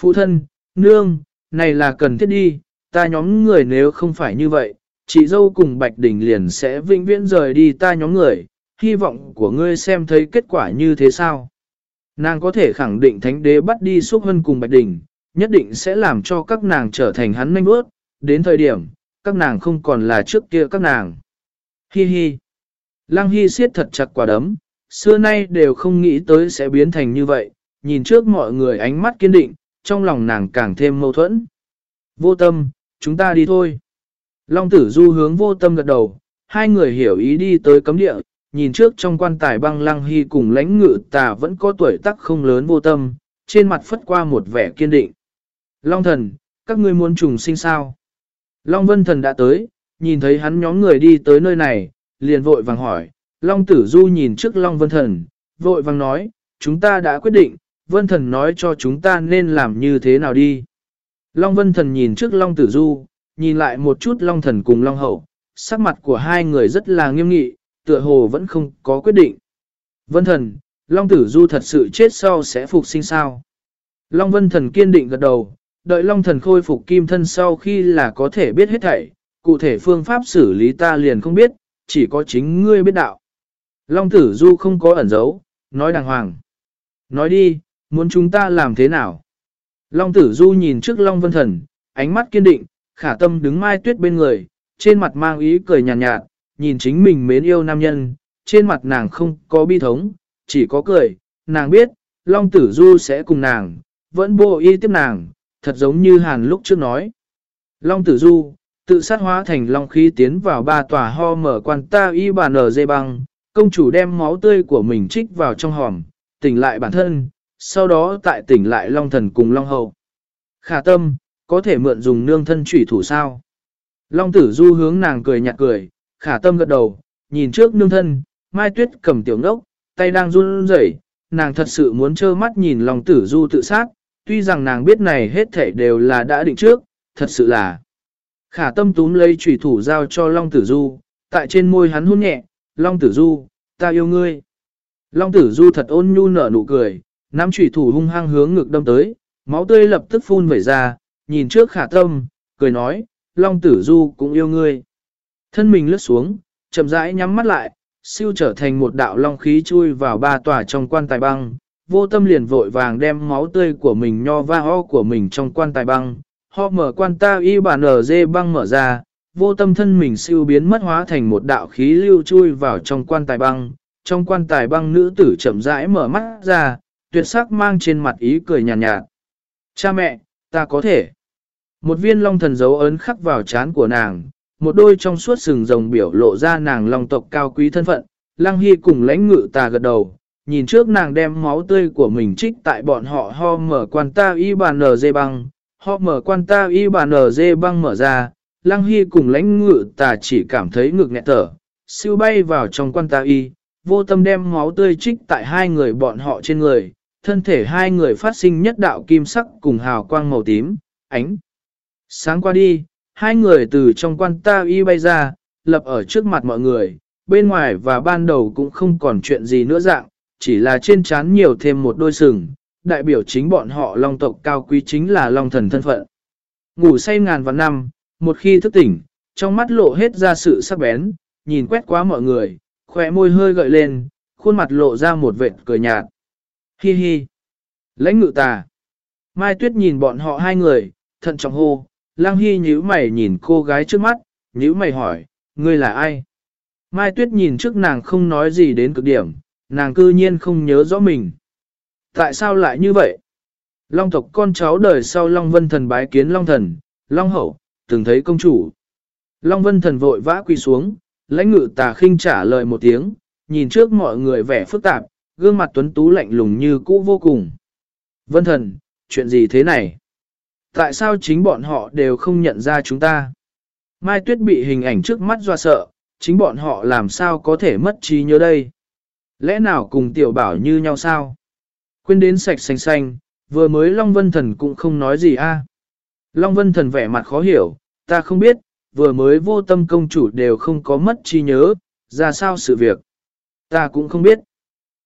Phụ thân, nương, này là cần thiết đi, ta nhóm người nếu không phải như vậy, chị dâu cùng Bạch Đình liền sẽ vĩnh viễn rời đi ta nhóm người, hy vọng của ngươi xem thấy kết quả như thế sao. Nàng có thể khẳng định thánh đế bắt đi xúc hân cùng Bạch Đình, nhất định sẽ làm cho các nàng trở thành hắn nanh bước, đến thời điểm, các nàng không còn là trước kia các nàng. Hi hi. Lăng Hi siết thật chặt quả đấm, xưa nay đều không nghĩ tới sẽ biến thành như vậy, nhìn trước mọi người ánh mắt kiên định, trong lòng nàng càng thêm mâu thuẫn. Vô tâm, chúng ta đi thôi. Long tử du hướng vô tâm gật đầu, hai người hiểu ý đi tới cấm địa, nhìn trước trong quan tài băng lăng hy cùng lãnh ngự tà vẫn có tuổi tác không lớn vô tâm, trên mặt phất qua một vẻ kiên định. Long thần, các ngươi muốn trùng sinh sao? Long vân thần đã tới, nhìn thấy hắn nhóm người đi tới nơi này, liền vội vàng hỏi. Long tử du nhìn trước Long vân thần, vội vàng nói, chúng ta đã quyết định, vân thần nói cho chúng ta nên làm như thế nào đi. Long vân thần nhìn trước Long tử du, nhìn lại một chút Long thần cùng Long hậu, sắc mặt của hai người rất là nghiêm nghị, tựa hồ vẫn không có quyết định. Vân thần, Long tử du thật sự chết sau sẽ phục sinh sao. Long vân thần kiên định gật đầu, đợi Long thần khôi phục kim thân sau khi là có thể biết hết thảy, cụ thể phương pháp xử lý ta liền không biết, chỉ có chính ngươi biết đạo. Long tử du không có ẩn giấu, nói đàng hoàng. Nói đi, muốn chúng ta làm thế nào? Long tử du nhìn trước Long vân thần, ánh mắt kiên định, khả tâm đứng mai tuyết bên người, trên mặt mang ý cười nhàn nhạt, nhạt, nhìn chính mình mến yêu nam nhân, trên mặt nàng không có bi thống, chỉ có cười, nàng biết, Long Tử Du sẽ cùng nàng, vẫn bộ y tiếp nàng, thật giống như Hàn lúc trước nói. Long Tử Du, tự sát hóa thành long khí tiến vào ba tòa ho mở quan ta y bà nở dây băng, công chủ đem máu tươi của mình trích vào trong hòm, tỉnh lại bản thân, sau đó tại tỉnh lại long thần cùng long hậu. Khả tâm, có thể mượn dùng nương thân trủy thủ sao? Long tử du hướng nàng cười nhạt cười, khả tâm gật đầu, nhìn trước nương thân, Mai Tuyết cầm tiểu ngốc, tay đang run rẩy, nàng thật sự muốn trơ mắt nhìn lòng tử du tự sát, tuy rằng nàng biết này hết thể đều là đã định trước, thật sự là. Khả tâm túm lấy trùy thủ giao cho Long Tử Du, tại trên môi hắn hôn nhẹ, Long Tử Du, ta yêu ngươi. Long Tử Du thật ôn nhu nở nụ cười, nắm trùy thủ hung hăng hướng ngực đâm tới, máu tươi lập tức phun vẩy ra, nhìn trước khả tâm, cười nói, Long Tử Du cũng yêu ngươi. Thân mình lướt xuống, chậm rãi nhắm mắt lại, siêu trở thành một đạo long khí chui vào ba tòa trong quan tài băng. Vô tâm liền vội vàng đem máu tươi của mình nho va ho của mình trong quan tài băng. Ho mở quan ta y bản ở dê băng mở ra, vô tâm thân mình siêu biến mất hóa thành một đạo khí lưu chui vào trong quan tài băng. Trong quan tài băng nữ tử chậm rãi mở mắt ra, tuyệt sắc mang trên mặt ý cười nhàn nhạt, nhạt. Cha mẹ, ta có thể. Một viên long thần dấu ấn khắc vào trán của nàng, một đôi trong suốt sừng rồng biểu lộ ra nàng long tộc cao quý thân phận, lăng hy cùng lãnh ngự tà gật đầu, nhìn trước nàng đem máu tươi của mình trích tại bọn họ ho mở quan ta y bà nở dê băng, ho mở quan ta y bà nở dê băng mở ra, lăng hy cùng lãnh ngự tà chỉ cảm thấy ngực nghẹt thở, siêu bay vào trong quan ta y, vô tâm đem máu tươi trích tại hai người bọn họ trên người, thân thể hai người phát sinh nhất đạo kim sắc cùng hào quang màu tím, ánh. Sáng qua đi, hai người từ trong quan ta y bay ra, lập ở trước mặt mọi người, bên ngoài và ban đầu cũng không còn chuyện gì nữa dạng, chỉ là trên trán nhiều thêm một đôi sừng, đại biểu chính bọn họ long tộc cao quý chính là long thần thân phận. Ngủ say ngàn vạn năm, một khi thức tỉnh, trong mắt lộ hết ra sự sắc bén, nhìn quét qua mọi người, khỏe môi hơi gợi lên, khuôn mặt lộ ra một vệt cười nhạt. Hi hi. Lãnh ngự tà. Mai Tuyết nhìn bọn họ hai người, thận trọng hô, Lăng Hy nhíu mày nhìn cô gái trước mắt, nhíu mày hỏi, ngươi là ai? Mai Tuyết nhìn trước nàng không nói gì đến cực điểm, nàng cư nhiên không nhớ rõ mình. Tại sao lại như vậy? Long tộc con cháu đời sau Long Vân Thần bái kiến Long Thần, Long Hậu, từng thấy công chủ. Long Vân Thần vội vã quỳ xuống, lãnh ngự tà khinh trả lời một tiếng, nhìn trước mọi người vẻ phức tạp, gương mặt tuấn tú lạnh lùng như cũ vô cùng. Vân Thần, chuyện gì thế này? Tại sao chính bọn họ đều không nhận ra chúng ta? Mai Tuyết bị hình ảnh trước mắt doa sợ, chính bọn họ làm sao có thể mất trí nhớ đây? Lẽ nào cùng tiểu bảo như nhau sao? Quên đến sạch xanh xanh, vừa mới Long Vân Thần cũng không nói gì a. Long Vân Thần vẻ mặt khó hiểu, ta không biết, vừa mới vô tâm công chủ đều không có mất trí nhớ, ra sao sự việc. Ta cũng không biết.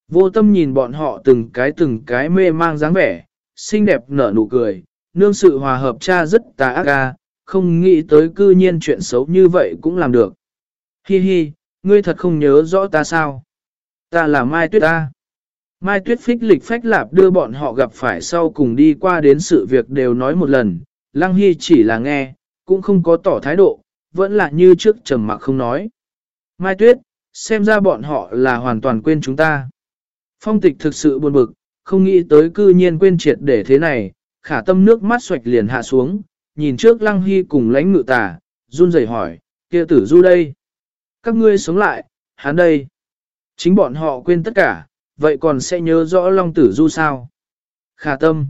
Vô tâm nhìn bọn họ từng cái từng cái mê mang dáng vẻ, xinh đẹp nở nụ cười, nương sự hòa hợp cha rất tà ác ca, không nghĩ tới cư nhiên chuyện xấu như vậy cũng làm được. Hi hi, ngươi thật không nhớ rõ ta sao? Ta là Mai Tuyết ta. Mai Tuyết phích lịch phách lạp đưa bọn họ gặp phải sau cùng đi qua đến sự việc đều nói một lần, Lăng Hy chỉ là nghe, cũng không có tỏ thái độ, vẫn là như trước trầm mặc không nói. Mai Tuyết, xem ra bọn họ là hoàn toàn quên chúng ta. Phong tịch thực sự buồn bực, không nghĩ tới cư nhiên quên triệt để thế này, khả tâm nước mắt xoạch liền hạ xuống, nhìn trước Lăng Hy cùng lãnh ngự tà, run rẩy hỏi, kia tử du đây. Các ngươi sống lại, hắn đây. Chính bọn họ quên tất cả, vậy còn sẽ nhớ rõ Long Tử Du sao? Khả tâm.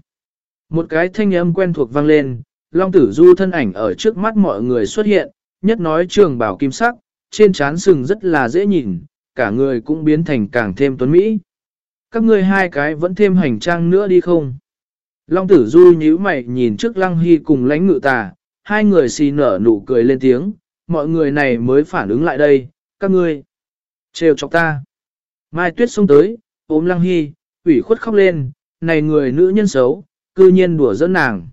Một cái thanh âm quen thuộc vang lên, Long Tử Du thân ảnh ở trước mắt mọi người xuất hiện, nhất nói trường bảo kim sắc, trên trán sừng rất là dễ nhìn, cả người cũng biến thành càng thêm tuấn mỹ. Các ngươi hai cái vẫn thêm hành trang nữa đi không? Long Tử Du nhíu mày nhìn trước Lăng Hy cùng lãnh ngự tà, hai người xì nở nụ cười lên tiếng, mọi người này mới phản ứng lại đây, các ngươi. Trêu chọc ta. Mai Tuyết xông tới, ôm Lăng Hy, ủy khuất khóc lên, này người nữ nhân xấu, cư nhiên đùa dẫn nàng.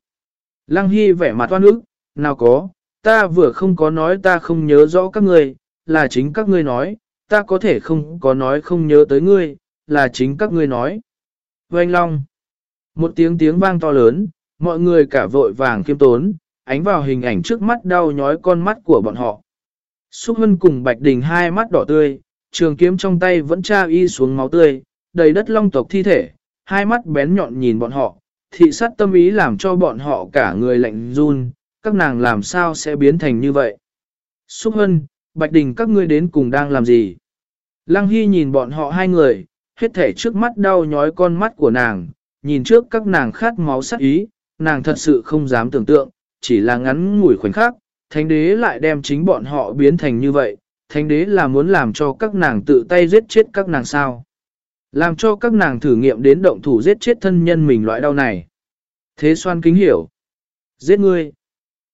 Lăng Hy vẻ mặt toan ức, nào có, ta vừa không có nói ta không nhớ rõ các ngươi, là chính các ngươi nói, ta có thể không có nói không nhớ tới ngươi, là chính các ngươi nói. Vâng Long, một tiếng tiếng vang to lớn, mọi người cả vội vàng kiêm tốn, ánh vào hình ảnh trước mắt đau nhói con mắt của bọn họ. Xúc Hân cùng Bạch Đình hai mắt đỏ tươi, trường kiếm trong tay vẫn tra y xuống máu tươi, đầy đất long tộc thi thể, hai mắt bén nhọn nhìn bọn họ, thị sát tâm ý làm cho bọn họ cả người lạnh run, các nàng làm sao sẽ biến thành như vậy. Xúc Hân, Bạch Đình các ngươi đến cùng đang làm gì? Lăng Hy nhìn bọn họ hai người, hết thể trước mắt đau nhói con mắt của nàng, nhìn trước các nàng khát máu sắc ý, nàng thật sự không dám tưởng tượng, chỉ là ngắn ngủi khoảnh khắc, thánh đế lại đem chính bọn họ biến thành như vậy, thánh đế là muốn làm cho các nàng tự tay giết chết các nàng sao. Làm cho các nàng thử nghiệm đến động thủ giết chết thân nhân mình loại đau này. Thế xoan kính hiểu. Giết ngươi.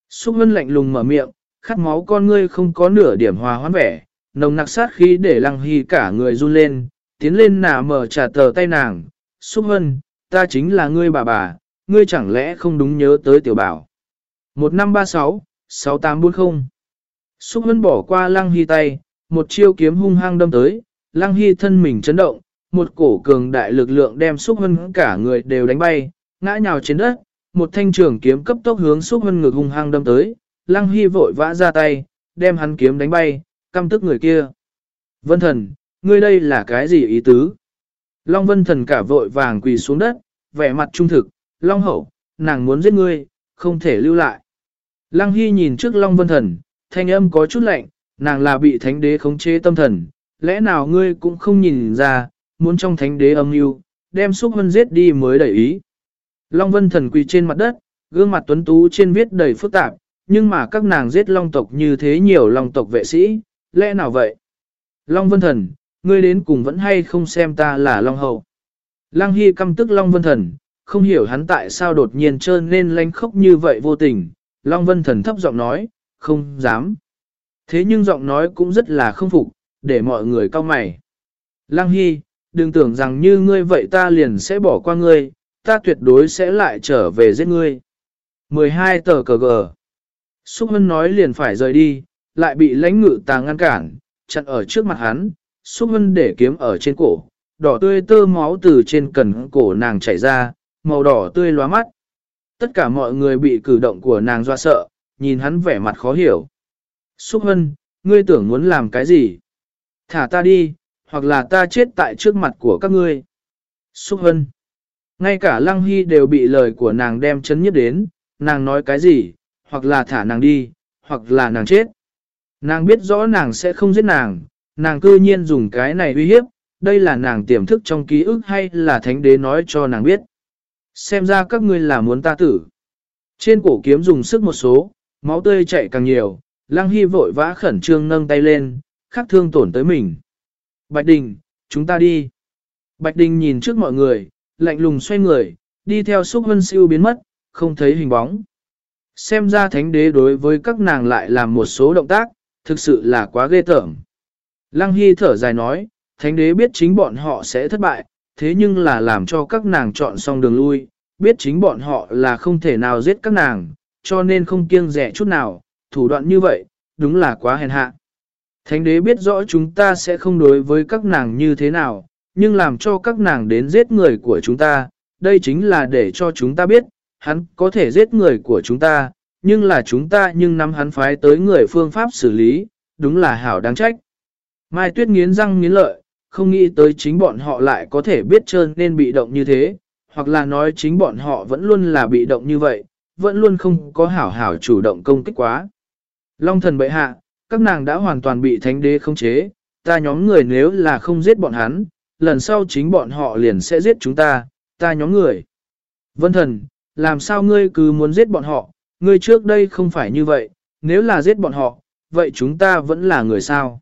Xúc vân lạnh lùng mở miệng, khát máu con ngươi không có nửa điểm hòa hoãn vẻ, nồng nặc sát khí để lăng hy cả người run lên, tiến lên nả mở trả tờ tay nàng. Xúc vân, ta chính là ngươi bà bà, ngươi chẳng lẽ không đúng nhớ tới tiểu bảo. 1536, 6840 Xúc Hân bỏ qua Lăng Hy tay, một chiêu kiếm hung hăng đâm tới, Lăng Hy thân mình chấn động, một cổ cường đại lực lượng đem Xúc Hân cả người đều đánh bay, ngã nhào trên đất, một thanh trường kiếm cấp tốc hướng Xúc Hân ngực hung hăng đâm tới, Lăng Hy vội vã ra tay, đem hắn kiếm đánh bay, căm tức người kia. Vân thần, ngươi đây là cái gì ý tứ? Long Vân thần cả vội vàng quỳ xuống đất, vẻ mặt trung thực, Long hậu, nàng muốn giết ngươi, không thể lưu lại. Lăng Hy nhìn trước Long Vân Thần, thanh âm có chút lạnh, nàng là bị thánh đế khống chế tâm thần, lẽ nào ngươi cũng không nhìn ra, muốn trong thánh đế âm mưu đem xúc hân giết đi mới đẩy ý. Long Vân Thần quỳ trên mặt đất, gương mặt tuấn tú trên viết đầy phức tạp, nhưng mà các nàng giết long tộc như thế nhiều long tộc vệ sĩ, lẽ nào vậy? Long Vân Thần, ngươi đến cùng vẫn hay không xem ta là Long Hậu. Lăng Hy căm tức Long Vân Thần, không hiểu hắn tại sao đột nhiên trơn nên lanh khốc như vậy vô tình. Long Vân Thần thấp giọng nói, không dám. Thế nhưng giọng nói cũng rất là không phục, để mọi người cau mày. Lăng Hy, đừng tưởng rằng như ngươi vậy ta liền sẽ bỏ qua ngươi, ta tuyệt đối sẽ lại trở về giết ngươi. 12 tờ cờ gờ. Xúc Hân nói liền phải rời đi, lại bị lãnh ngự tà ngăn cản, chặn ở trước mặt hắn, Xúc Hân để kiếm ở trên cổ, đỏ tươi tơ máu từ trên cần cổ nàng chảy ra, màu đỏ tươi lóa mắt. Tất cả mọi người bị cử động của nàng doa sợ, nhìn hắn vẻ mặt khó hiểu. Xúc Hân, ngươi tưởng muốn làm cái gì? Thả ta đi, hoặc là ta chết tại trước mặt của các ngươi. Xúc Hân. Ngay cả Lăng Hy đều bị lời của nàng đem chấn nhất đến, nàng nói cái gì, hoặc là thả nàng đi, hoặc là nàng chết. Nàng biết rõ nàng sẽ không giết nàng, nàng cư nhiên dùng cái này uy hiếp, đây là nàng tiềm thức trong ký ức hay là thánh đế nói cho nàng biết. Xem ra các ngươi là muốn ta tử. Trên cổ kiếm dùng sức một số, máu tươi chạy càng nhiều, Lăng Hy vội vã khẩn trương nâng tay lên, khắc thương tổn tới mình. Bạch Đình, chúng ta đi. Bạch Đình nhìn trước mọi người, lạnh lùng xoay người, đi theo xúc vân siêu biến mất, không thấy hình bóng. Xem ra thánh đế đối với các nàng lại làm một số động tác, thực sự là quá ghê tởm. Lăng Hy thở dài nói, thánh đế biết chính bọn họ sẽ thất bại, thế nhưng là làm cho các nàng chọn xong đường lui, biết chính bọn họ là không thể nào giết các nàng, cho nên không kiêng rẻ chút nào, thủ đoạn như vậy, đúng là quá hèn hạ. Thánh đế biết rõ chúng ta sẽ không đối với các nàng như thế nào, nhưng làm cho các nàng đến giết người của chúng ta, đây chính là để cho chúng ta biết, hắn có thể giết người của chúng ta, nhưng là chúng ta nhưng nắm hắn phái tới người phương pháp xử lý, đúng là hảo đáng trách. Mai Tuyết nghiến răng nghiến lợi, không nghĩ tới chính bọn họ lại có thể biết trơn nên bị động như thế, hoặc là nói chính bọn họ vẫn luôn là bị động như vậy, vẫn luôn không có hảo hảo chủ động công kích quá. Long thần bệ hạ, các nàng đã hoàn toàn bị thánh đế khống chế, ta nhóm người nếu là không giết bọn hắn, lần sau chính bọn họ liền sẽ giết chúng ta, ta nhóm người. Vân thần, làm sao ngươi cứ muốn giết bọn họ, ngươi trước đây không phải như vậy, nếu là giết bọn họ, vậy chúng ta vẫn là người sao?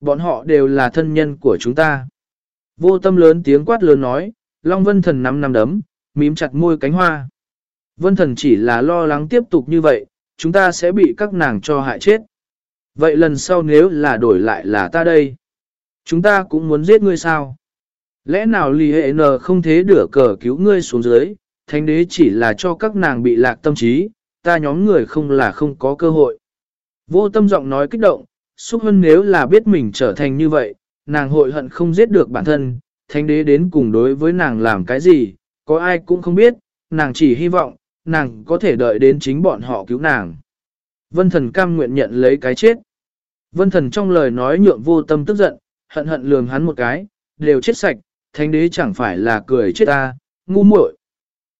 Bọn họ đều là thân nhân của chúng ta. Vô tâm lớn tiếng quát lớn nói, Long Vân Thần nắm nắm đấm, mím chặt môi cánh hoa. Vân Thần chỉ là lo lắng tiếp tục như vậy, chúng ta sẽ bị các nàng cho hại chết. Vậy lần sau nếu là đổi lại là ta đây, chúng ta cũng muốn giết ngươi sao? Lẽ nào lì hệ n không thế đửa cờ cứu ngươi xuống dưới, thánh đế chỉ là cho các nàng bị lạc tâm trí, ta nhóm người không là không có cơ hội. Vô tâm giọng nói kích động, xúc hơn nếu là biết mình trở thành như vậy, nàng hội hận không giết được bản thân, thánh đế đến cùng đối với nàng làm cái gì, có ai cũng không biết, nàng chỉ hy vọng, nàng có thể đợi đến chính bọn họ cứu nàng. Vân thần cam nguyện nhận lấy cái chết. Vân thần trong lời nói nhượng vô tâm tức giận, hận hận lường hắn một cái, đều chết sạch, thánh đế chẳng phải là cười chết ta, ngu muội.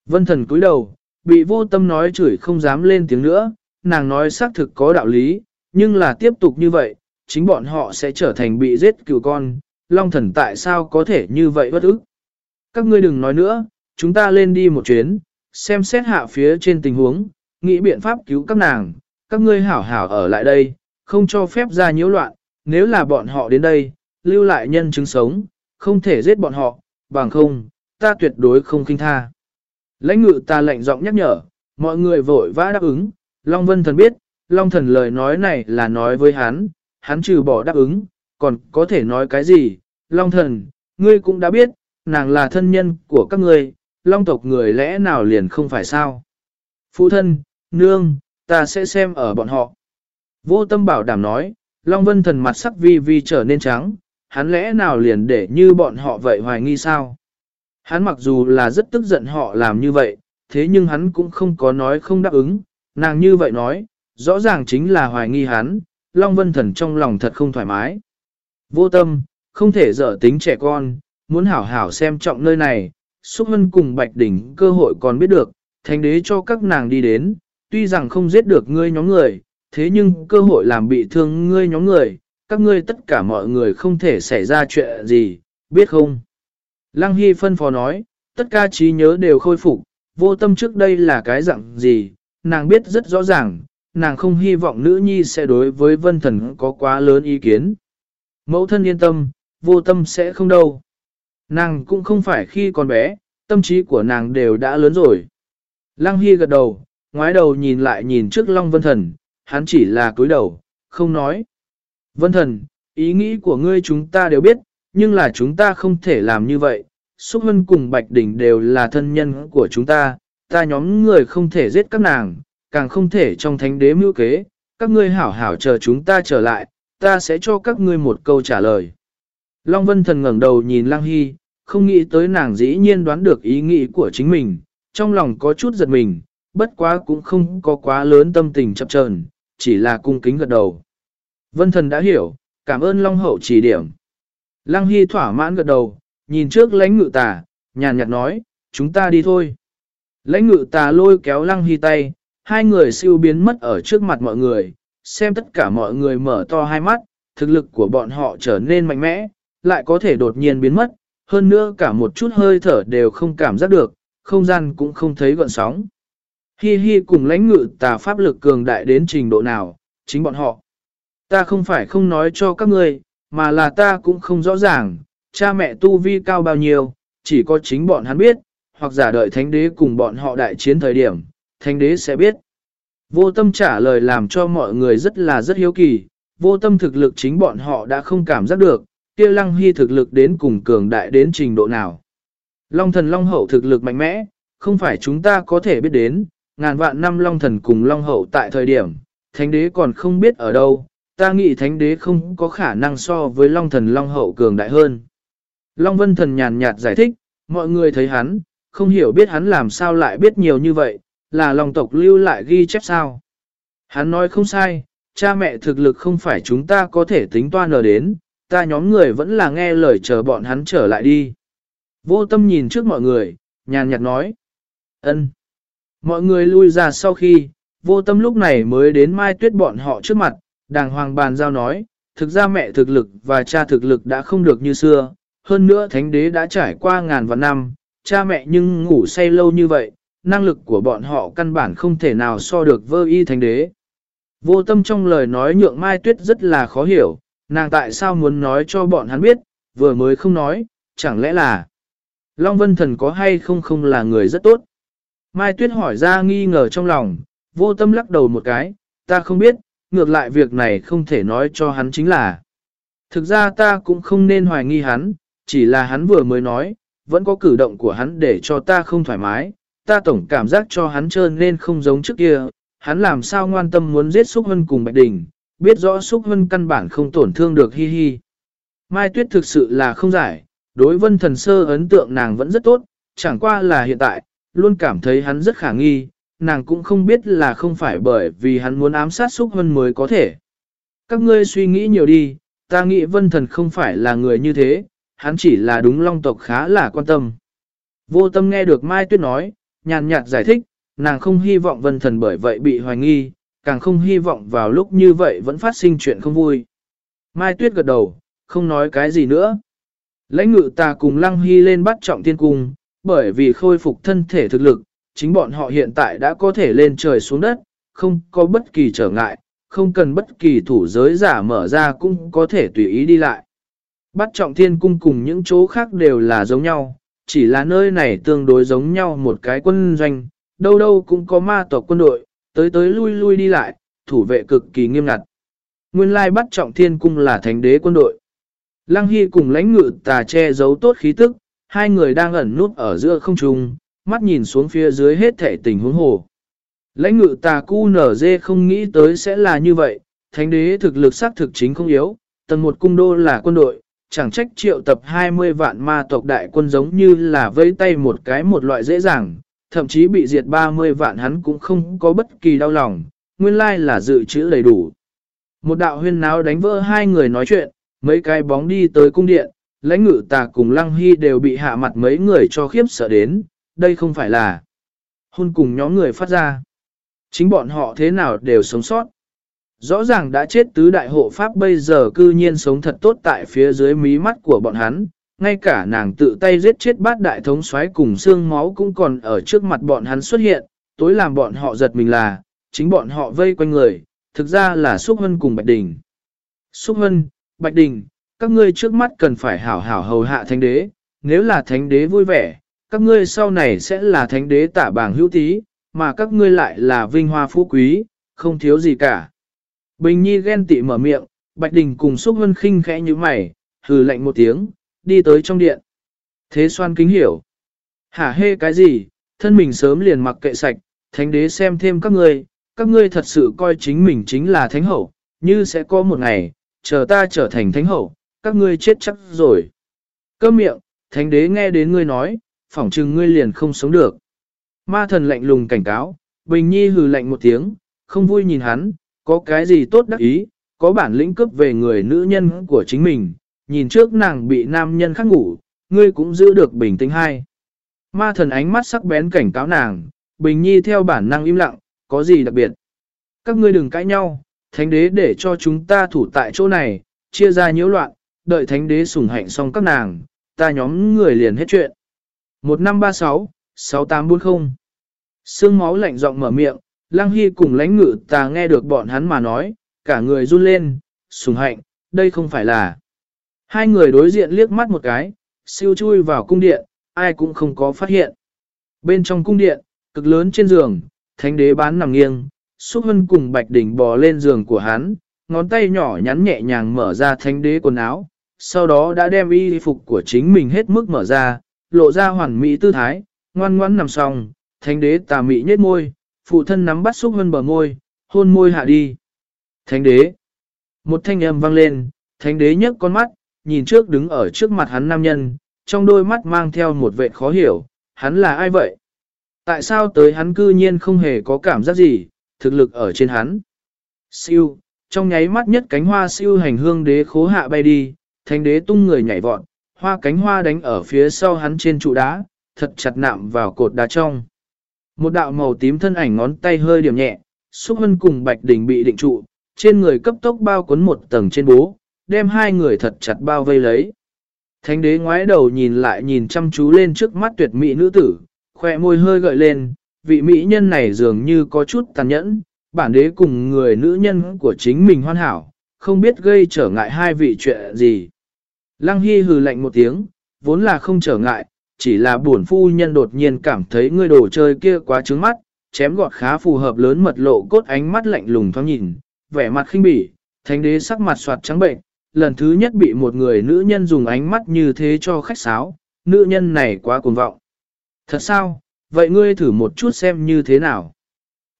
Vân thần cúi đầu, bị vô tâm nói chửi không dám lên tiếng nữa, nàng nói xác thực có đạo lý, nhưng là tiếp tục như vậy, chính bọn họ sẽ trở thành bị giết cừu con, Long thần tại sao có thể như vậy bất ức. Các ngươi đừng nói nữa, chúng ta lên đi một chuyến, xem xét hạ phía trên tình huống, nghĩ biện pháp cứu các nàng, các ngươi hảo hảo ở lại đây, không cho phép ra nhiễu loạn, nếu là bọn họ đến đây, lưu lại nhân chứng sống, không thể giết bọn họ, bằng không, ta tuyệt đối không kinh tha. Lãnh ngự ta lệnh giọng nhắc nhở, mọi người vội vã đáp ứng, Long Vân Thần biết, Long Thần lời nói này là nói với hắn, hắn trừ bỏ đáp ứng, còn có thể nói cái gì, Long Thần, ngươi cũng đã biết, nàng là thân nhân của các ngươi, Long tộc người lẽ nào liền không phải sao. Phụ thân, nương, ta sẽ xem ở bọn họ. Vô tâm bảo đảm nói, Long Vân Thần mặt sắc vi vi trở nên trắng, hắn lẽ nào liền để như bọn họ vậy hoài nghi sao? Hắn mặc dù là rất tức giận họ làm như vậy, thế nhưng hắn cũng không có nói không đáp ứng, nàng như vậy nói, rõ ràng chính là hoài nghi hắn, Long Vân Thần trong lòng thật không thoải mái. Vô tâm, không thể dở tính trẻ con, muốn hảo hảo xem trọng nơi này, Xúc Hân cùng Bạch Đỉnh cơ hội còn biết được, thánh đế cho các nàng đi đến, tuy rằng không giết được ngươi nhóm người, thế nhưng cơ hội làm bị thương ngươi nhóm người, các ngươi tất cả mọi người không thể xảy ra chuyện gì, biết không? Lăng Hy phân phó nói, tất cả trí nhớ đều khôi phục, vô tâm trước đây là cái dạng gì, nàng biết rất rõ ràng, nàng không hy vọng nữ nhi sẽ đối với vân thần có quá lớn ý kiến. Mẫu thân yên tâm, vô tâm sẽ không đâu. Nàng cũng không phải khi còn bé, tâm trí của nàng đều đã lớn rồi. Lăng Hy gật đầu, ngoái đầu nhìn lại nhìn trước Long Vân Thần, hắn chỉ là cúi đầu, không nói. Vân Thần, ý nghĩ của ngươi chúng ta đều biết, nhưng là chúng ta không thể làm như vậy. Xúc Hân cùng Bạch Đỉnh đều là thân nhân của chúng ta, ta nhóm người không thể giết các nàng, càng không thể trong thánh đế mưu kế, các ngươi hảo hảo chờ chúng ta trở lại, ta sẽ cho các ngươi một câu trả lời. Long Vân Thần ngẩng đầu nhìn Lăng Hy, không nghĩ tới nàng dĩ nhiên đoán được ý nghĩ của chính mình, trong lòng có chút giật mình, bất quá cũng không có quá lớn tâm tình chập chờn, chỉ là cung kính gật đầu. Vân Thần đã hiểu, cảm ơn Long Hậu chỉ điểm. Lăng Hy thỏa mãn gật đầu, nhìn trước lãnh ngự tà, nhàn nhạt nói, chúng ta đi thôi. Lãnh ngự tà lôi kéo Lăng Hy tay, hai người siêu biến mất ở trước mặt mọi người, xem tất cả mọi người mở to hai mắt, thực lực của bọn họ trở nên mạnh mẽ, lại có thể đột nhiên biến mất, hơn nữa cả một chút hơi thở đều không cảm giác được, không gian cũng không thấy gọn sóng. Hi hi cùng lãnh ngự tà pháp lực cường đại đến trình độ nào, chính bọn họ. Ta không phải không nói cho các ngươi, mà là ta cũng không rõ ràng, cha mẹ tu vi cao bao nhiêu, chỉ có chính bọn hắn biết, hoặc giả đợi thánh đế cùng bọn họ đại chiến thời điểm, thánh đế sẽ biết. Vô tâm trả lời làm cho mọi người rất là rất hiếu kỳ, vô tâm thực lực chính bọn họ đã không cảm giác được, kia lăng hy thực lực đến cùng cường đại đến trình độ nào. Long thần long hậu thực lực mạnh mẽ, không phải chúng ta có thể biết đến, ngàn vạn năm long thần cùng long hậu tại thời điểm, thánh đế còn không biết ở đâu, ta nghĩ thánh đế không có khả năng so với long thần long hậu cường đại hơn. Long vân thần nhàn nhạt giải thích, mọi người thấy hắn, không hiểu biết hắn làm sao lại biết nhiều như vậy, là lòng tộc lưu lại ghi chép sao. Hắn nói không sai, cha mẹ thực lực không phải chúng ta có thể tính toan ở đến, ta nhóm người vẫn là nghe lời chờ bọn hắn trở lại đi. Vô tâm nhìn trước mọi người, nhàn nhạt nói. ân. Mọi người lui ra sau khi, vô tâm lúc này mới đến mai tuyết bọn họ trước mặt, đàng hoàng bàn giao nói, thực ra mẹ thực lực và cha thực lực đã không được như xưa, hơn nữa thánh đế đã trải qua ngàn vạn năm, cha mẹ nhưng ngủ say lâu như vậy, năng lực của bọn họ căn bản không thể nào so được vơ y thánh đế. Vô tâm trong lời nói nhượng mai tuyết rất là khó hiểu, nàng tại sao muốn nói cho bọn hắn biết, vừa mới không nói, chẳng lẽ là Long Vân Thần có hay không không là người rất tốt. Mai Tuyết hỏi ra nghi ngờ trong lòng, vô tâm lắc đầu một cái, ta không biết, ngược lại việc này không thể nói cho hắn chính là. Thực ra ta cũng không nên hoài nghi hắn, chỉ là hắn vừa mới nói, vẫn có cử động của hắn để cho ta không thoải mái, ta tổng cảm giác cho hắn trơn nên không giống trước kia, hắn làm sao ngoan tâm muốn giết Xúc Hân cùng Bạch Đình, biết rõ Xúc Hân căn bản không tổn thương được hi hi. Mai Tuyết thực sự là không giải, đối vân thần sơ ấn tượng nàng vẫn rất tốt, chẳng qua là hiện tại, luôn cảm thấy hắn rất khả nghi, nàng cũng không biết là không phải bởi vì hắn muốn ám sát Xúc Hân mới có thể. Các ngươi suy nghĩ nhiều đi, ta nghĩ vân thần không phải là người như thế, hắn chỉ là đúng long tộc khá là quan tâm. Vô tâm nghe được Mai Tuyết nói, nhàn nhạt giải thích, nàng không hy vọng vân thần bởi vậy bị hoài nghi, càng không hy vọng vào lúc như vậy vẫn phát sinh chuyện không vui. Mai Tuyết gật đầu, không nói cái gì nữa. Lãnh ngự ta cùng Lăng Hy lên bắt trọng thiên cung, bởi vì khôi phục thân thể thực lực, chính bọn họ hiện tại đã có thể lên trời xuống đất, không có bất kỳ trở ngại, không cần bất kỳ thủ giới giả mở ra cũng có thể tùy ý đi lại. Bắt trọng thiên cung cùng những chỗ khác đều là giống nhau, chỉ là nơi này tương đối giống nhau một cái quân doanh, đâu đâu cũng có ma tộc quân đội, tới tới lui lui đi lại, thủ vệ cực kỳ nghiêm ngặt. Nguyên lai bắt trọng thiên cung là thánh đế quân đội. Lăng Hy cùng lãnh ngự tà che giấu tốt khí tức, hai người đang ẩn nút ở giữa không trung, mắt nhìn xuống phía dưới hết thể tình huống hồ. Lãnh ngự tà cu nở dê không nghĩ tới sẽ là như vậy, thánh đế thực lực xác thực chính không yếu, tầng một cung đô là quân đội, chẳng trách triệu tập 20 vạn ma tộc đại quân giống như là vây tay một cái một loại dễ dàng, thậm chí bị diệt 30 vạn hắn cũng không có bất kỳ đau lòng, nguyên lai là dự trữ đầy đủ. Một đạo huyên náo đánh vỡ hai người nói chuyện, mấy cái bóng đi tới cung điện, lãnh ngự tà cùng lăng hy đều bị hạ mặt mấy người cho khiếp sợ đến, đây không phải là hôn cùng nhóm người phát ra. Chính bọn họ thế nào đều sống sót. Rõ ràng đã chết tứ đại hộ pháp bây giờ cư nhiên sống thật tốt tại phía dưới mí mắt của bọn hắn, ngay cả nàng tự tay giết chết bát đại thống soái cùng xương máu cũng còn ở trước mặt bọn hắn xuất hiện, tối làm bọn họ giật mình là, chính bọn họ vây quanh người, thực ra là Xúc Hân cùng Bạch Đình. Xúc Hân, Bạch Đình, các ngươi trước mắt cần phải hảo hảo hầu hạ thánh đế, nếu là thánh đế vui vẻ, các ngươi sau này sẽ là thánh đế tả bảng hữu tí, mà các ngươi lại là vinh hoa phú quý, không thiếu gì cả. Bình Nhi ghen tị mở miệng, Bạch Đình cùng Xúc Hân khinh khẽ như mày, hừ lạnh một tiếng, đi tới trong điện. Thế xoan kính hiểu. Hả hê cái gì, thân mình sớm liền mặc kệ sạch, thánh đế xem thêm các ngươi, các ngươi thật sự coi chính mình chính là thánh hậu, như sẽ có một ngày, chờ ta trở thành thánh hậu, các ngươi chết chắc rồi. Cơ miệng, thánh đế nghe đến ngươi nói, phỏng chừng ngươi liền không sống được. Ma thần lạnh lùng cảnh cáo, Bình Nhi hừ lạnh một tiếng, không vui nhìn hắn, có cái gì tốt đắc ý, có bản lĩnh cướp về người nữ nhân của chính mình, nhìn trước nàng bị nam nhân khác ngủ, ngươi cũng giữ được bình tĩnh hay. Ma thần ánh mắt sắc bén cảnh cáo nàng, Bình Nhi theo bản năng im lặng, có gì đặc biệt. Các ngươi đừng cãi nhau, thánh đế để cho chúng ta thủ tại chỗ này, chia ra nhiễu loạn, đợi thánh đế sủng hạnh xong các nàng, ta nhóm người liền hết chuyện. 1536, 6840 Sương máu lạnh giọng mở miệng, Lăng Hy cùng lãnh ngự ta nghe được bọn hắn mà nói, cả người run lên, sùng hạnh, đây không phải là. Hai người đối diện liếc mắt một cái, siêu chui vào cung điện, ai cũng không có phát hiện. Bên trong cung điện, cực lớn trên giường, thánh đế bán nằm nghiêng, xúc hân cùng bạch đỉnh bò lên giường của hắn, ngón tay nhỏ nhắn nhẹ nhàng mở ra thánh đế quần áo, sau đó đã đem y phục của chính mình hết mức mở ra, lộ ra hoàn mỹ tư thái, ngoan ngoãn nằm xong, thánh đế tà mị nhếch môi, phụ thân nắm bắt xúc hơn bờ môi, hôn môi hạ đi. Thánh đế. Một thanh âm vang lên, thánh đế nhấc con mắt, nhìn trước đứng ở trước mặt hắn nam nhân, trong đôi mắt mang theo một vệ khó hiểu, hắn là ai vậy? Tại sao tới hắn cư nhiên không hề có cảm giác gì, thực lực ở trên hắn? Siêu, trong nháy mắt nhất cánh hoa siêu hành hương đế khố hạ bay đi, thánh đế tung người nhảy vọt, hoa cánh hoa đánh ở phía sau hắn trên trụ đá, thật chặt nạm vào cột đá trong. Một đạo màu tím thân ảnh ngón tay hơi điểm nhẹ, xúc hân cùng bạch đình bị định trụ, trên người cấp tốc bao cuốn một tầng trên bố, đem hai người thật chặt bao vây lấy. Thánh đế ngoái đầu nhìn lại nhìn chăm chú lên trước mắt tuyệt mỹ nữ tử, khỏe môi hơi gợi lên, vị mỹ nhân này dường như có chút tàn nhẫn, bản đế cùng người nữ nhân của chính mình hoàn hảo, không biết gây trở ngại hai vị chuyện gì. Lăng Hy hừ lạnh một tiếng, vốn là không trở ngại, chỉ là buồn phu nhân đột nhiên cảm thấy người đồ chơi kia quá trướng mắt, chém gọt khá phù hợp lớn mật lộ cốt ánh mắt lạnh lùng thoáng nhìn, vẻ mặt khinh bỉ, thánh đế sắc mặt soạt trắng bệnh, lần thứ nhất bị một người nữ nhân dùng ánh mắt như thế cho khách sáo, nữ nhân này quá cuồng vọng. Thật sao, vậy ngươi thử một chút xem như thế nào.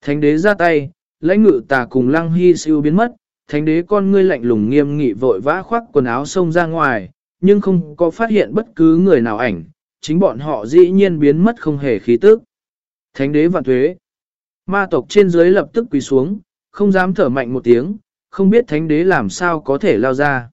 Thánh đế ra tay, lãnh ngự tà cùng lăng hy siêu biến mất, thánh đế con ngươi lạnh lùng nghiêm nghị vội vã khoác quần áo xông ra ngoài, nhưng không có phát hiện bất cứ người nào ảnh, chính bọn họ dĩ nhiên biến mất không hề khí tức. Thánh đế vạn thuế. Ma tộc trên dưới lập tức quỳ xuống, không dám thở mạnh một tiếng, không biết thánh đế làm sao có thể lao ra.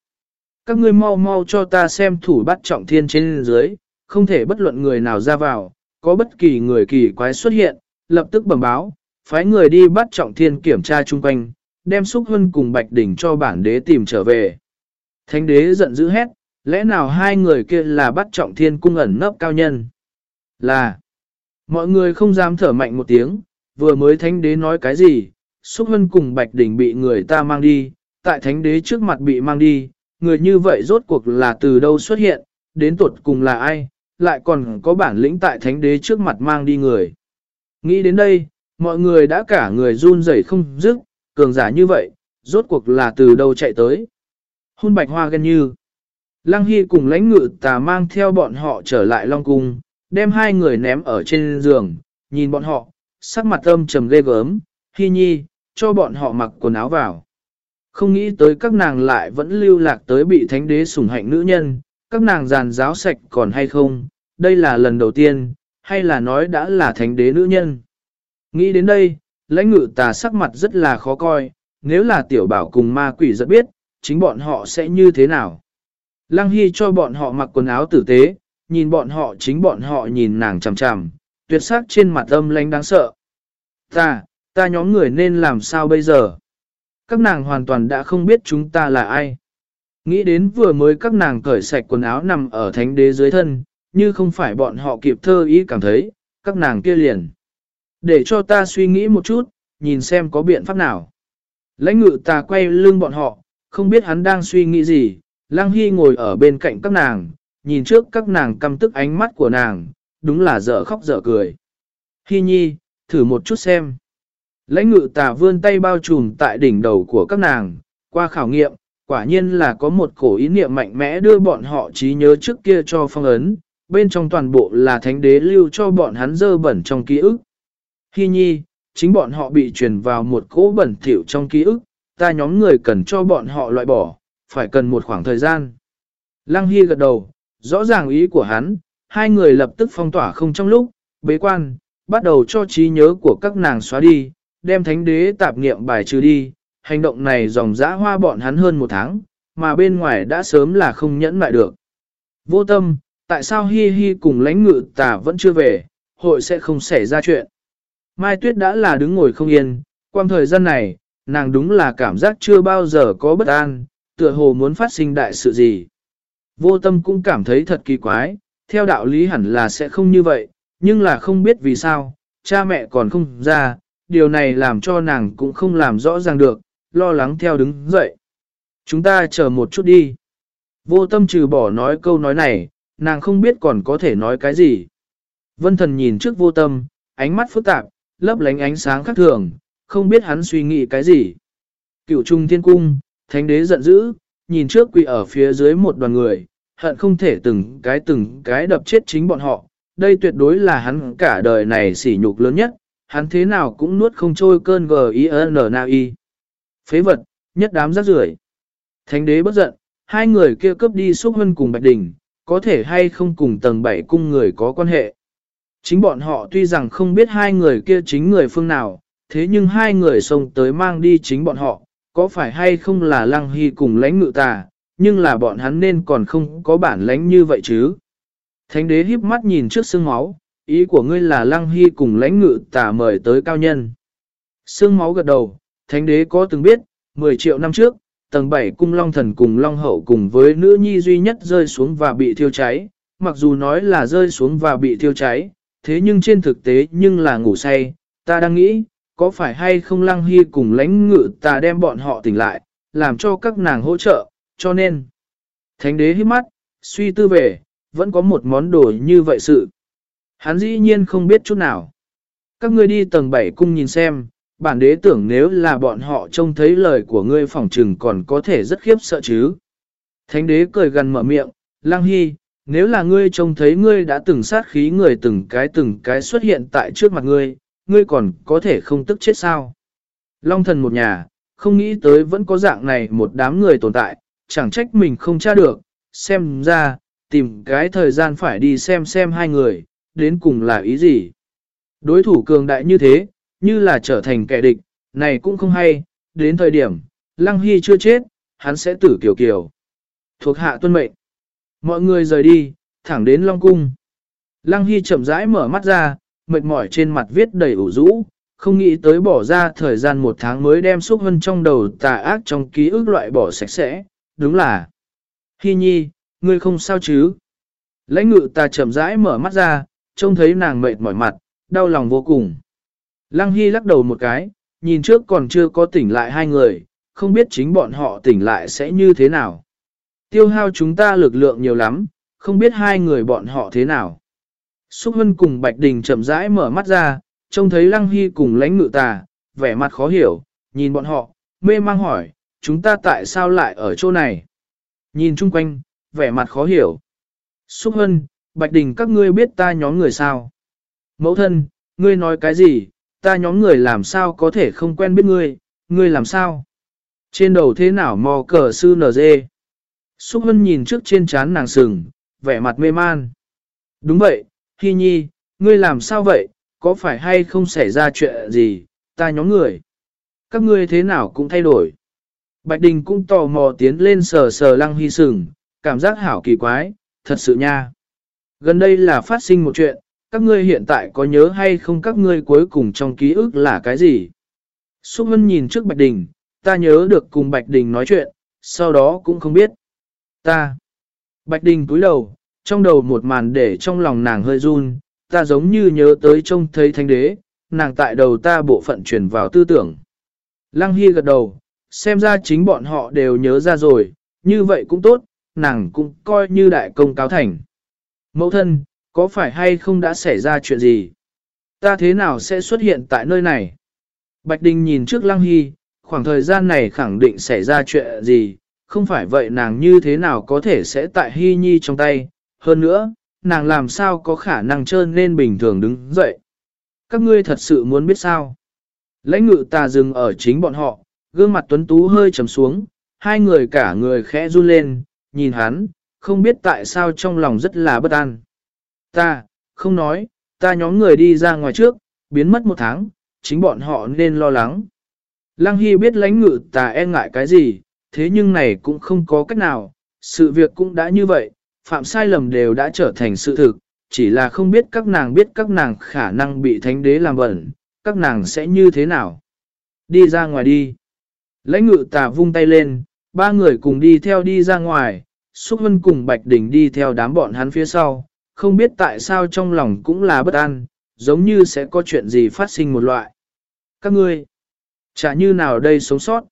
Các ngươi mau mau cho ta xem thủ bắt trọng thiên trên dưới, không thể bất luận người nào ra vào, có bất kỳ người kỳ quái xuất hiện, lập tức bẩm báo, phái người đi bắt trọng thiên kiểm tra chung quanh, đem xúc hân cùng bạch đỉnh cho bản đế tìm trở về. Thánh đế giận dữ hét, lẽ nào hai người kia là bắt trọng thiên cung ẩn nấp cao nhân? Là, mọi người không dám thở mạnh một tiếng, vừa mới thánh đế nói cái gì, xúc hân cùng bạch đỉnh bị người ta mang đi, tại thánh đế trước mặt bị mang đi, người như vậy rốt cuộc là từ đâu xuất hiện, đến tuột cùng là ai, lại còn có bản lĩnh tại thánh đế trước mặt mang đi người. Nghĩ đến đây, mọi người đã cả người run rẩy không dứt, cường giả như vậy, rốt cuộc là từ đâu chạy tới. Hôn bạch hoa gần như. Lăng Hy cùng lãnh ngự tà mang theo bọn họ trở lại Long Cung, đem hai người ném ở trên giường, nhìn bọn họ, sắc mặt âm trầm ghê gớm, Hy nhi, cho bọn họ mặc quần áo vào. Không nghĩ tới các nàng lại vẫn lưu lạc tới bị thánh đế sủng hạnh nữ nhân, các nàng giàn giáo sạch còn hay không, đây là lần đầu tiên, hay là nói đã là thánh đế nữ nhân. Nghĩ đến đây, lãnh ngự tà sắc mặt rất là khó coi, nếu là tiểu bảo cùng ma quỷ rất biết, chính bọn họ sẽ như thế nào. Lăng Hy cho bọn họ mặc quần áo tử tế, nhìn bọn họ chính bọn họ nhìn nàng chằm chằm, tuyệt sắc trên mặt âm lánh đáng sợ. Ta, Ta nhóm người nên làm sao bây giờ? Các nàng hoàn toàn đã không biết chúng ta là ai. Nghĩ đến vừa mới các nàng cởi sạch quần áo nằm ở thánh đế dưới thân, như không phải bọn họ kịp thơ ý cảm thấy, các nàng kia liền. Để cho ta suy nghĩ một chút, nhìn xem có biện pháp nào. Lãnh ngự ta quay lưng bọn họ, không biết hắn đang suy nghĩ gì, Lăng Hy ngồi ở bên cạnh các nàng, nhìn trước các nàng căm tức ánh mắt của nàng, đúng là dở khóc dở cười. Hy nhi, thử một chút xem. Lãnh ngự tà vươn tay bao trùm tại đỉnh đầu của các nàng, qua khảo nghiệm, quả nhiên là có một cổ ý niệm mạnh mẽ đưa bọn họ trí nhớ trước kia cho phong ấn, bên trong toàn bộ là thánh đế lưu cho bọn hắn dơ bẩn trong ký ức. Hy nhi, chính bọn họ bị truyền vào một cỗ bẩn thỉu trong ký ức, ta nhóm người cần cho bọn họ loại bỏ, phải cần một khoảng thời gian. Lăng Hy gật đầu, rõ ràng ý của hắn, hai người lập tức phong tỏa không trong lúc, bế quan, bắt đầu cho trí nhớ của các nàng xóa đi, đem thánh đế tạp nghiệm bài trừ đi, hành động này dòng dã hoa bọn hắn hơn một tháng, mà bên ngoài đã sớm là không nhẫn lại được. Vô tâm, tại sao Hi Hi cùng lãnh ngự tả vẫn chưa về, hội sẽ không xảy ra chuyện. Mai Tuyết đã là đứng ngồi không yên, quang thời gian này, nàng đúng là cảm giác chưa bao giờ có bất an, tựa hồ muốn phát sinh đại sự gì. Vô tâm cũng cảm thấy thật kỳ quái, theo đạo lý hẳn là sẽ không như vậy, nhưng là không biết vì sao, cha mẹ còn không ra, điều này làm cho nàng cũng không làm rõ ràng được, lo lắng theo đứng dậy. Chúng ta chờ một chút đi. Vô tâm trừ bỏ nói câu nói này, nàng không biết còn có thể nói cái gì. Vân thần nhìn trước vô tâm, ánh mắt phức tạp, lấp lánh ánh sáng khác thường, không biết hắn suy nghĩ cái gì. Cựu trung thiên cung, thánh đế giận dữ, nhìn trước quỳ ở phía dưới một đoàn người, hận không thể từng cái từng cái đập chết chính bọn họ. Đây tuyệt đối là hắn cả đời này sỉ nhục lớn nhất, hắn thế nào cũng nuốt không trôi cơn G.I.N.N.I. Phế vật, nhất đám rác rưởi. Thánh đế bất giận, hai người kia cướp đi xúc hân cùng Bạch Đình, có thể hay không cùng tầng bảy cung người có quan hệ. Chính bọn họ tuy rằng không biết hai người kia chính người phương nào, thế nhưng hai người xông tới mang đi chính bọn họ, có phải hay không là lăng hy cùng lãnh ngự tà, nhưng là bọn hắn nên còn không có bản lãnh như vậy chứ. Thánh đế híp mắt nhìn trước xương máu, ý của ngươi là lăng hy cùng lãnh ngự tà mời tới cao nhân. Xương máu gật đầu, thánh đế có từng biết, 10 triệu năm trước, tầng 7 cung long thần cùng long hậu cùng với nữ nhi duy nhất rơi xuống và bị thiêu cháy, mặc dù nói là rơi xuống và bị thiêu cháy, thế nhưng trên thực tế nhưng là ngủ say, ta đang nghĩ, có phải hay không lăng hy cùng lãnh ngự ta đem bọn họ tỉnh lại, làm cho các nàng hỗ trợ, cho nên. Thánh đế hít mắt, suy tư về, vẫn có một món đồ như vậy sự. Hắn dĩ nhiên không biết chút nào. Các ngươi đi tầng 7 cung nhìn xem, bản đế tưởng nếu là bọn họ trông thấy lời của ngươi phỏng trừng còn có thể rất khiếp sợ chứ. Thánh đế cười gần mở miệng, Lăng Hy, nếu là ngươi trông thấy ngươi đã từng sát khí người từng cái từng cái xuất hiện tại trước mặt ngươi, ngươi còn có thể không tức chết sao. Long thần một nhà, không nghĩ tới vẫn có dạng này một đám người tồn tại, chẳng trách mình không tra được, xem ra, tìm cái thời gian phải đi xem xem hai người, đến cùng là ý gì. Đối thủ cường đại như thế, như là trở thành kẻ địch, này cũng không hay, đến thời điểm, Lăng Hy chưa chết, hắn sẽ tử kiểu kiểu. Thuộc hạ tuân mệnh. Mọi người rời đi, thẳng đến Long Cung. Lăng Hy chậm rãi mở mắt ra, mệt mỏi trên mặt viết đầy ủ rũ, không nghĩ tới bỏ ra thời gian một tháng mới đem xúc hân trong đầu tà ác trong ký ức loại bỏ sạch sẽ, đúng là. Hi nhi, ngươi không sao chứ? Lãnh ngự ta chậm rãi mở mắt ra, trông thấy nàng mệt mỏi mặt, đau lòng vô cùng. Lăng Hy lắc đầu một cái, nhìn trước còn chưa có tỉnh lại hai người, không biết chính bọn họ tỉnh lại sẽ như thế nào. Tiêu hao chúng ta lực lượng nhiều lắm, không biết hai người bọn họ thế nào. Xúc Hân cùng Bạch Đình chậm rãi mở mắt ra, trông thấy Lăng Hy cùng lãnh ngự tà, vẻ mặt khó hiểu, nhìn bọn họ, mê mang hỏi, chúng ta tại sao lại ở chỗ này? Nhìn chung quanh, vẻ mặt khó hiểu. Xúc Hân, Bạch Đình các ngươi biết ta nhóm người sao? Mẫu thân, ngươi nói cái gì? Ta nhóm người làm sao có thể không quen biết ngươi, ngươi làm sao? Trên đầu thế nào mò cờ sư nở dê? Xúc Hân nhìn trước trên trán nàng sừng, vẻ mặt mê man. Đúng vậy, Hi Nhi, ngươi làm sao vậy, có phải hay không xảy ra chuyện gì, ta nhóm người. Các ngươi thế nào cũng thay đổi. Bạch Đình cũng tò mò tiến lên sờ sờ lăng hy sừng, cảm giác hảo kỳ quái, thật sự nha. Gần đây là phát sinh một chuyện, các ngươi hiện tại có nhớ hay không các ngươi cuối cùng trong ký ức là cái gì? Xúc Vân nhìn trước Bạch Đình, ta nhớ được cùng Bạch Đình nói chuyện, sau đó cũng không biết. Ta. Bạch Đình cúi đầu, trong đầu một màn để trong lòng nàng hơi run, ta giống như nhớ tới trông thấy thánh đế, nàng tại đầu ta bộ phận chuyển vào tư tưởng. Lăng Hy gật đầu, xem ra chính bọn họ đều nhớ ra rồi, như vậy cũng tốt, nàng cũng coi như đại công cáo thành. Mẫu thân, có phải hay không đã xảy ra chuyện gì? Ta thế nào sẽ xuất hiện tại nơi này? Bạch Đình nhìn trước Lăng Hy, khoảng thời gian này khẳng định xảy ra chuyện gì, không phải vậy nàng như thế nào có thể sẽ tại Hy Nhi trong tay, hơn nữa, nàng làm sao có khả năng trơn nên bình thường đứng dậy. Các ngươi thật sự muốn biết sao? Lãnh ngự tà dừng ở chính bọn họ, gương mặt tuấn tú hơi trầm xuống, hai người cả người khẽ run lên, nhìn hắn, không biết tại sao trong lòng rất là bất an. Ta, không nói, ta nhóm người đi ra ngoài trước, biến mất một tháng, chính bọn họ nên lo lắng. Lăng Hy biết lãnh ngự tà e ngại cái gì, thế nhưng này cũng không có cách nào, sự việc cũng đã như vậy, phạm sai lầm đều đã trở thành sự thực, chỉ là không biết các nàng biết các nàng khả năng bị thánh đế làm bẩn, các nàng sẽ như thế nào. Đi ra ngoài đi. Lãnh ngự tà vung tay lên, ba người cùng đi theo đi ra ngoài, Xúc Vân cùng Bạch Đình đi theo đám bọn hắn phía sau, không biết tại sao trong lòng cũng là bất an, giống như sẽ có chuyện gì phát sinh một loại. Các ngươi, chả như nào đây sống sót.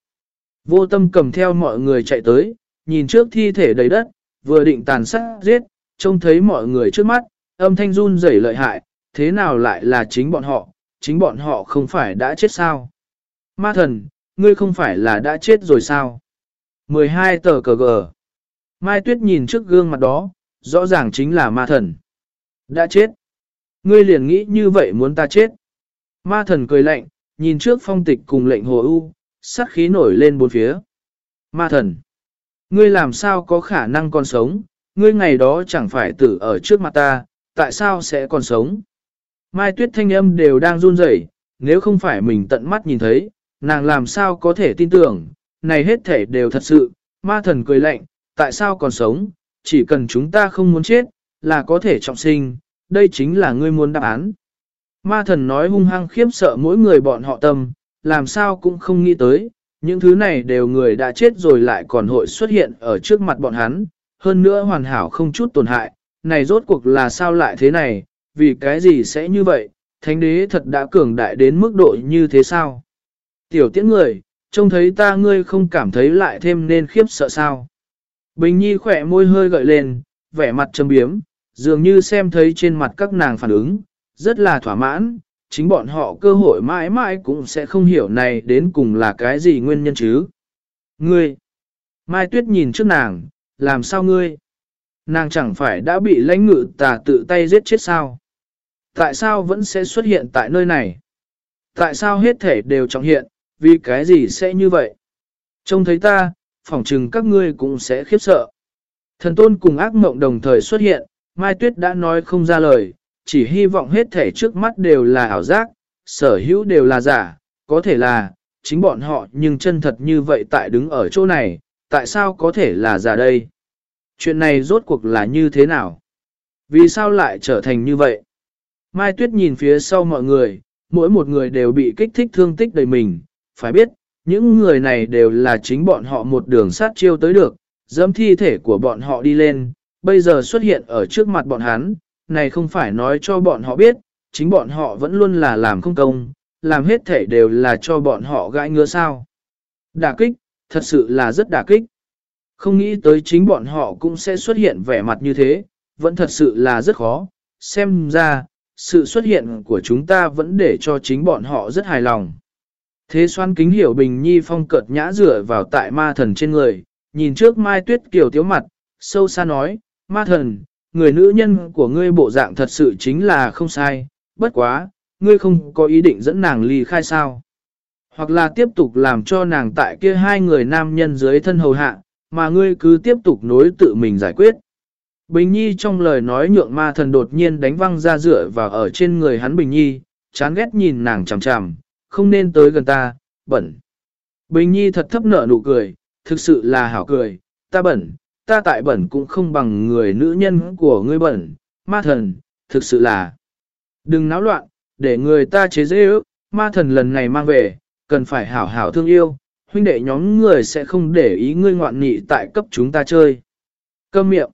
Vô tâm cầm theo mọi người chạy tới, nhìn trước thi thể đầy đất, vừa định tàn sát giết, trông thấy mọi người trước mắt, âm thanh run rẩy lợi hại, thế nào lại là chính bọn họ, chính bọn họ không phải đã chết sao? Ma thần, ngươi không phải là đã chết rồi sao? 12 tờ cờ gờ. Mai Tuyết nhìn trước gương mặt đó, rõ ràng chính là ma thần. Đã chết. Ngươi liền nghĩ như vậy muốn ta chết. Ma thần cười lạnh, nhìn trước phong tịch cùng lệnh hồ ưu, sát khí nổi lên bốn phía. Ma thần. Ngươi làm sao có khả năng còn sống, ngươi ngày đó chẳng phải tử ở trước mặt ta, tại sao sẽ còn sống? Mai tuyết thanh âm đều đang run rẩy, nếu không phải mình tận mắt nhìn thấy, nàng làm sao có thể tin tưởng, này hết thể đều thật sự, ma thần cười lạnh, tại sao còn sống, chỉ cần chúng ta không muốn chết, là có thể trọng sinh, đây chính là ngươi muốn đáp án. Ma thần nói hung hăng khiếp sợ mỗi người bọn họ tâm, làm sao cũng không nghĩ tới, những thứ này đều người đã chết rồi lại còn hội xuất hiện ở trước mặt bọn hắn, hơn nữa hoàn hảo không chút tổn hại, này rốt cuộc là sao lại thế này, vì cái gì sẽ như vậy, thánh đế thật đã cường đại đến mức độ như thế sao? Tiểu tiễn người, trông thấy ta ngươi không cảm thấy lại thêm nên khiếp sợ sao? Bình Nhi khỏe môi hơi gợi lên, vẻ mặt châm biếm, dường như xem thấy trên mặt các nàng phản ứng, rất là thỏa mãn, chính bọn họ cơ hội mãi mãi cũng sẽ không hiểu này đến cùng là cái gì nguyên nhân chứ. Ngươi! Mai Tuyết nhìn trước nàng, làm sao ngươi? Nàng chẳng phải đã bị lãnh ngự tà tự tay giết chết sao? Tại sao vẫn sẽ xuất hiện tại nơi này? Tại sao hết thể đều trọng hiện, vì cái gì sẽ như vậy? Trông thấy ta, phỏng chừng các ngươi cũng sẽ khiếp sợ. Thần tôn cùng ác mộng đồng thời xuất hiện, Mai Tuyết đã nói không ra lời, chỉ hy vọng hết thể trước mắt đều là ảo giác, sở hữu đều là giả, có thể là, chính bọn họ nhưng chân thật như vậy tại đứng ở chỗ này, tại sao có thể là giả đây? Chuyện này rốt cuộc là như thế nào? Vì sao lại trở thành như vậy? Mai Tuyết nhìn phía sau mọi người, mỗi một người đều bị kích thích thương tích đầy mình, phải biết, những người này đều là chính bọn họ một đường sát chiêu tới được, dẫm thi thể của bọn họ đi lên, bây giờ xuất hiện ở trước mặt bọn hắn, này không phải nói cho bọn họ biết, chính bọn họ vẫn luôn là làm không công, làm hết thể đều là cho bọn họ gãi ngứa sao. Đả kích, thật sự là rất đả kích. Không nghĩ tới chính bọn họ cũng sẽ xuất hiện vẻ mặt như thế, vẫn thật sự là rất khó. Xem ra, sự xuất hiện của chúng ta vẫn để cho chính bọn họ rất hài lòng. Thế xoan kính hiểu Bình Nhi phong cợt nhã rửa vào tại ma thần trên người, nhìn trước Mai Tuyết Kiều tiếu mặt, sâu xa nói, ma thần, người nữ nhân của ngươi bộ dạng thật sự chính là không sai, bất quá, ngươi không có ý định dẫn nàng ly khai sao. Hoặc là tiếp tục làm cho nàng tại kia hai người nam nhân dưới thân hầu hạ, mà ngươi cứ tiếp tục nối tự mình giải quyết. Bình Nhi trong lời nói nhượng ma thần đột nhiên đánh văng ra dựa và ở trên người hắn Bình Nhi, chán ghét nhìn nàng chằm chằm, không nên tới gần ta, bẩn. Bình Nhi thật thấp nở nụ cười, thực sự là hảo cười, ta bẩn, ta tại bẩn cũng không bằng người nữ nhân của ngươi bẩn, ma thần, thực sự là. Đừng náo loạn, để người ta chế dễ ước, ma thần lần này mang về, cần phải hảo hảo thương yêu, huynh đệ nhóm người sẽ không để ý ngươi ngoạn nghị tại cấp chúng ta chơi. Câm miệng.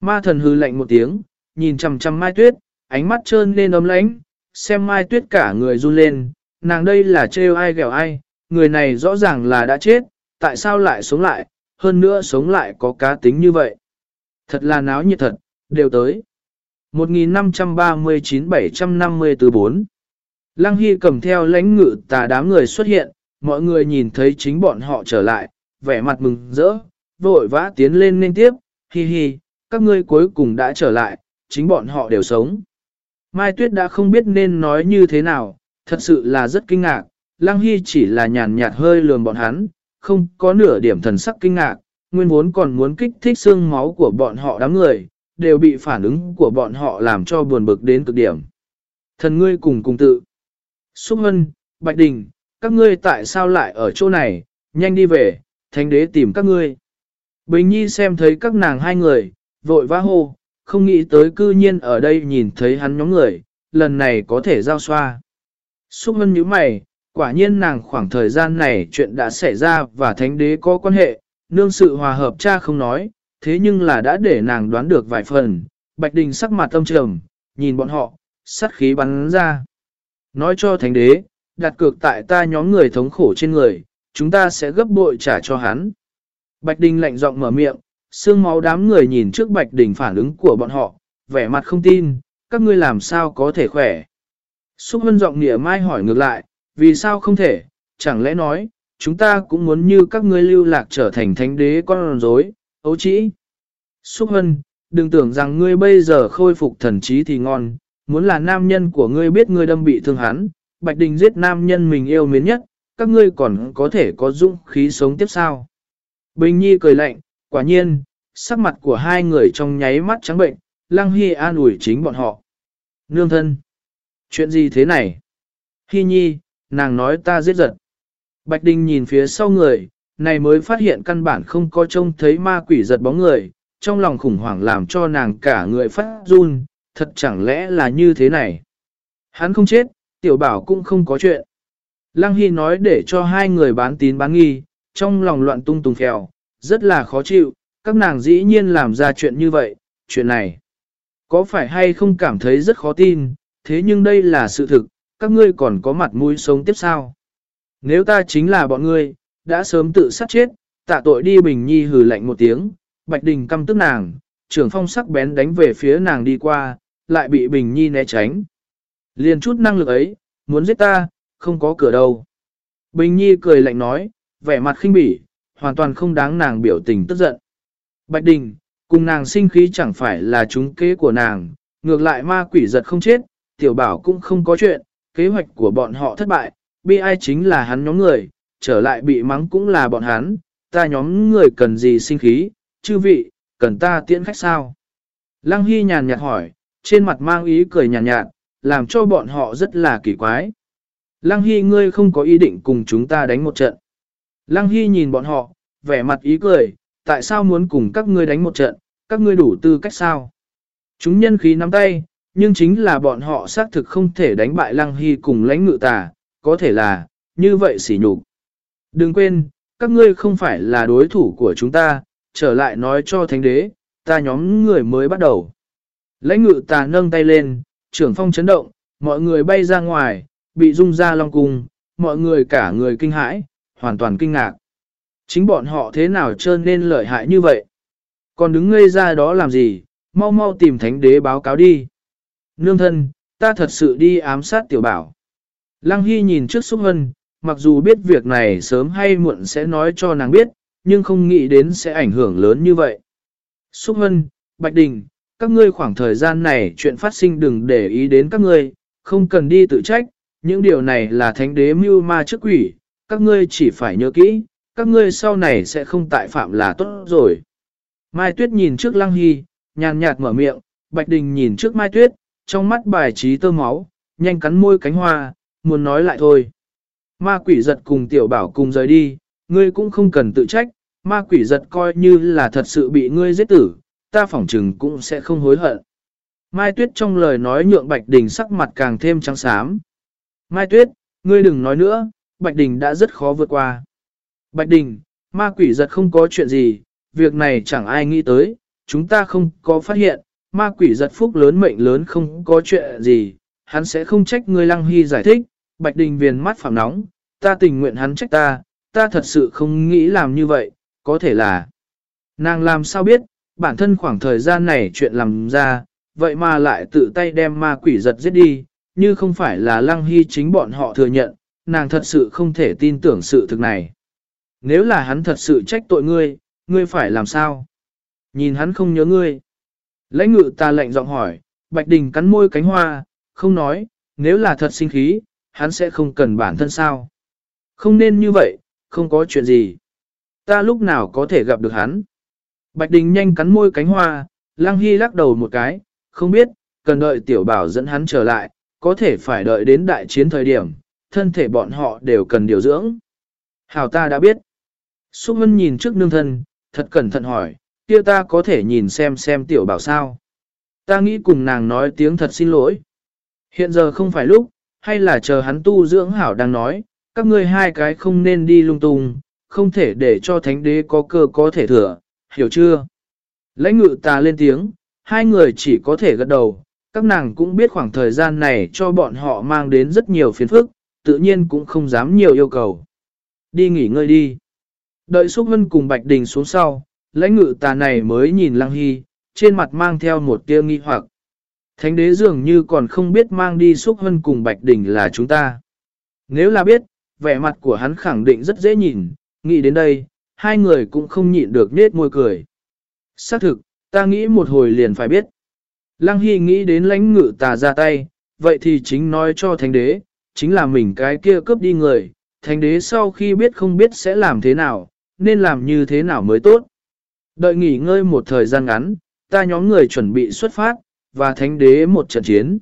Ma thần hư lạnh một tiếng, nhìn chằm chằm Mai Tuyết, ánh mắt trơn lên ấm lãnh, xem Mai Tuyết cả người run lên, nàng đây là trêu ai ghẹo ai, người này rõ ràng là đã chết, tại sao lại sống lại, hơn nữa sống lại có cá tính như vậy. Thật là náo nhiệt thật, đều tới. 1539-750 từ 4 Lăng Hy cầm theo lãnh ngự tà đám người xuất hiện, mọi người nhìn thấy chính bọn họ trở lại, vẻ mặt mừng rỡ, vội vã tiến lên nên tiếp, hi hi, các ngươi cuối cùng đã trở lại, chính bọn họ đều sống. Mai Tuyết đã không biết nên nói như thế nào, thật sự là rất kinh ngạc, Lăng Hy chỉ là nhàn nhạt hơi lườm bọn hắn, không có nửa điểm thần sắc kinh ngạc, nguyên vốn còn muốn kích thích xương máu của bọn họ đám người, đều bị phản ứng của bọn họ làm cho buồn bực đến cực điểm. Thần ngươi cùng cùng tự. Xúc Hân, Bạch Đình, các ngươi tại sao lại ở chỗ này, nhanh đi về, thánh đế tìm các ngươi. Bình Nhi xem thấy các nàng hai người, vội vã hô, không nghĩ tới cư nhiên ở đây nhìn thấy hắn nhóm người, lần này có thể giao xoa. Xúc Hân nhíu mày, quả nhiên nàng khoảng thời gian này chuyện đã xảy ra và thánh đế có quan hệ, nương sự hòa hợp cha không nói, thế nhưng là đã để nàng đoán được vài phần. Bạch Đình sắc mặt tâm trầm, nhìn bọn họ, sát khí bắn ra. Nói cho thánh đế, đặt cược tại ta nhóm người thống khổ trên người, chúng ta sẽ gấp bội trả cho hắn. Bạch Đình lạnh giọng mở miệng, xương máu đám người nhìn trước Bạch Đình phản ứng của bọn họ, vẻ mặt không tin, các ngươi làm sao có thể khỏe. Xúc hân giọng nịa mai hỏi ngược lại, vì sao không thể, chẳng lẽ nói, chúng ta cũng muốn như các ngươi lưu lạc trở thành thánh đế con rối, ấu trĩ. Xúc hân, đừng tưởng rằng ngươi bây giờ khôi phục thần trí thì ngon, muốn là nam nhân của ngươi biết ngươi đâm bị thương hắn, Bạch Đình giết nam nhân mình yêu mến nhất, các ngươi còn có thể có dũng khí sống tiếp sao. Bình Nhi cười lạnh, quả nhiên, sắc mặt của hai người trong nháy mắt trắng bệnh, Lăng Hy an ủi chính bọn họ. Nương thân, chuyện gì thế này? Hy Nhi, nàng nói ta giết giật. Bạch Đình nhìn phía sau người, này mới phát hiện căn bản không có trông thấy ma quỷ giật bóng người, trong lòng khủng hoảng làm cho nàng cả người phát run, thật chẳng lẽ là như thế này. Hắn không chết, tiểu bảo cũng không có chuyện. Lăng Hy nói để cho hai người bán tín bán nghi, trong lòng loạn tung tung phèo, rất là khó chịu, các nàng dĩ nhiên làm ra chuyện như vậy, chuyện này. Có phải hay không cảm thấy rất khó tin, thế nhưng đây là sự thực, các ngươi còn có mặt mũi sống tiếp sao. Nếu ta chính là bọn ngươi, đã sớm tự sát chết, tạ tội đi Bình Nhi hừ lạnh một tiếng, Bạch Đình căm tức nàng, trưởng phong sắc bén đánh về phía nàng đi qua, lại bị Bình Nhi né tránh. Liền chút năng lực ấy, muốn giết ta, không có cửa đâu. Bình Nhi cười lạnh nói, vẻ mặt khinh bỉ, hoàn toàn không đáng nàng biểu tình tức giận. Bạch Đình, cùng nàng sinh khí chẳng phải là chúng kế của nàng, ngược lại ma quỷ giật không chết, tiểu bảo cũng không có chuyện, kế hoạch của bọn họ thất bại, bi ai chính là hắn nhóm người, trở lại bị mắng cũng là bọn hắn, ta nhóm người cần gì sinh khí, chư vị, cần ta tiễn khách sao? Lăng Hy nhàn nhạt hỏi, trên mặt mang ý cười nhàn nhạt, nhạt, làm cho bọn họ rất là kỳ quái. Lăng Hy ngươi không có ý định cùng chúng ta đánh một trận. Lăng Hy nhìn bọn họ, vẻ mặt ý cười, tại sao muốn cùng các ngươi đánh một trận, các ngươi đủ tư cách sao? Chúng nhân khí nắm tay, nhưng chính là bọn họ xác thực không thể đánh bại Lăng Hy cùng lãnh ngự tà, có thể là, như vậy xỉ nhục. Đừng quên, các ngươi không phải là đối thủ của chúng ta, trở lại nói cho thánh đế, ta nhóm người mới bắt đầu. Lãnh ngự tà nâng tay lên, trưởng phong chấn động, mọi người bay ra ngoài, bị rung ra long cung, mọi người cả người kinh hãi, hoàn toàn kinh ngạc. Chính bọn họ thế nào trơn nên lợi hại như vậy? Còn đứng ngây ra đó làm gì? Mau mau tìm thánh đế báo cáo đi. Nương thân, ta thật sự đi ám sát tiểu bảo. Lăng Hy nhìn trước Xúc Hân, mặc dù biết việc này sớm hay muộn sẽ nói cho nàng biết, nhưng không nghĩ đến sẽ ảnh hưởng lớn như vậy. Xúc Hân, Bạch Đình, các ngươi khoảng thời gian này chuyện phát sinh đừng để ý đến các ngươi, không cần đi tự trách, những điều này là thánh đế mưu ma trước quỷ, các ngươi chỉ phải nhớ kỹ, các ngươi sau này sẽ không tại phạm là tốt rồi. Mai Tuyết nhìn trước Lăng Hy, nhàn nhạt mở miệng, Bạch Đình nhìn trước Mai Tuyết, trong mắt bài trí tơ máu, nhanh cắn môi cánh hoa, muốn nói lại thôi. Ma quỷ giật cùng tiểu bảo cùng rời đi, ngươi cũng không cần tự trách, ma quỷ giật coi như là thật sự bị ngươi giết tử, ta phỏng chừng cũng sẽ không hối hận. Mai Tuyết trong lời nói nhượng Bạch Đình sắc mặt càng thêm trắng xám. Mai Tuyết, ngươi đừng nói nữa, Bạch Đình đã rất khó vượt qua. Bạch Đình, ma quỷ giật không có chuyện gì, việc này chẳng ai nghĩ tới, chúng ta không có phát hiện, ma quỷ giật phúc lớn mệnh lớn không có chuyện gì, hắn sẽ không trách ngươi Lăng Hy giải thích, Bạch Đình viền mắt phạm nóng, ta tình nguyện hắn trách ta, ta thật sự không nghĩ làm như vậy, có thể là nàng làm sao biết, bản thân khoảng thời gian này chuyện làm ra, vậy mà lại tự tay đem ma quỷ giật giết đi, như không phải là Lăng Hy chính bọn họ thừa nhận, nàng thật sự không thể tin tưởng sự thực này. Nếu là hắn thật sự trách tội ngươi, ngươi phải làm sao? Nhìn hắn không nhớ ngươi. Lãnh ngự ta lệnh giọng hỏi, Bạch Đình cắn môi cánh hoa, không nói, nếu là thật sinh khí, hắn sẽ không cần bản thân sao. Không nên như vậy, không có chuyện gì. Ta lúc nào có thể gặp được hắn. Bạch Đình nhanh cắn môi cánh hoa, Lăng Hy lắc đầu một cái, không biết, cần đợi tiểu bảo dẫn hắn trở lại, có thể phải đợi đến đại chiến thời điểm, thân thể bọn họ đều cần điều dưỡng. Hảo ta đã biết. Xúc Vân nhìn trước nương thân, thật cẩn thận hỏi, kia ta có thể nhìn xem xem tiểu bảo sao. Ta nghĩ cùng nàng nói tiếng thật xin lỗi. Hiện giờ không phải lúc, hay là chờ hắn tu dưỡng hảo đang nói, các ngươi hai cái không nên đi lung tung, không thể để cho thánh đế có cơ có thể thừa, hiểu chưa? Lãnh ngự ta lên tiếng, hai người chỉ có thể gật đầu, các nàng cũng biết khoảng thời gian này cho bọn họ mang đến rất nhiều phiền phức, tự nhiên cũng không dám nhiều yêu cầu. Đi nghỉ ngơi đi. Đợi Xúc Vân cùng Bạch Đình xuống sau, lãnh ngự tà này mới nhìn Lăng Hy, trên mặt mang theo một tia nghi hoặc. Thánh đế dường như còn không biết mang đi Xúc hân cùng Bạch Đình là chúng ta. Nếu là biết, vẻ mặt của hắn khẳng định rất dễ nhìn, nghĩ đến đây, hai người cũng không nhịn được nết môi cười. Xác thực, ta nghĩ một hồi liền phải biết. Lăng Hy nghĩ đến lãnh ngự tà ra tay, vậy thì chính nói cho thánh đế, chính là mình cái kia cướp đi người, thánh đế sau khi biết không biết sẽ làm thế nào, nên làm như thế nào mới tốt. Đợi nghỉ ngơi một thời gian ngắn, ta nhóm người chuẩn bị xuất phát, và thánh đế một trận chiến.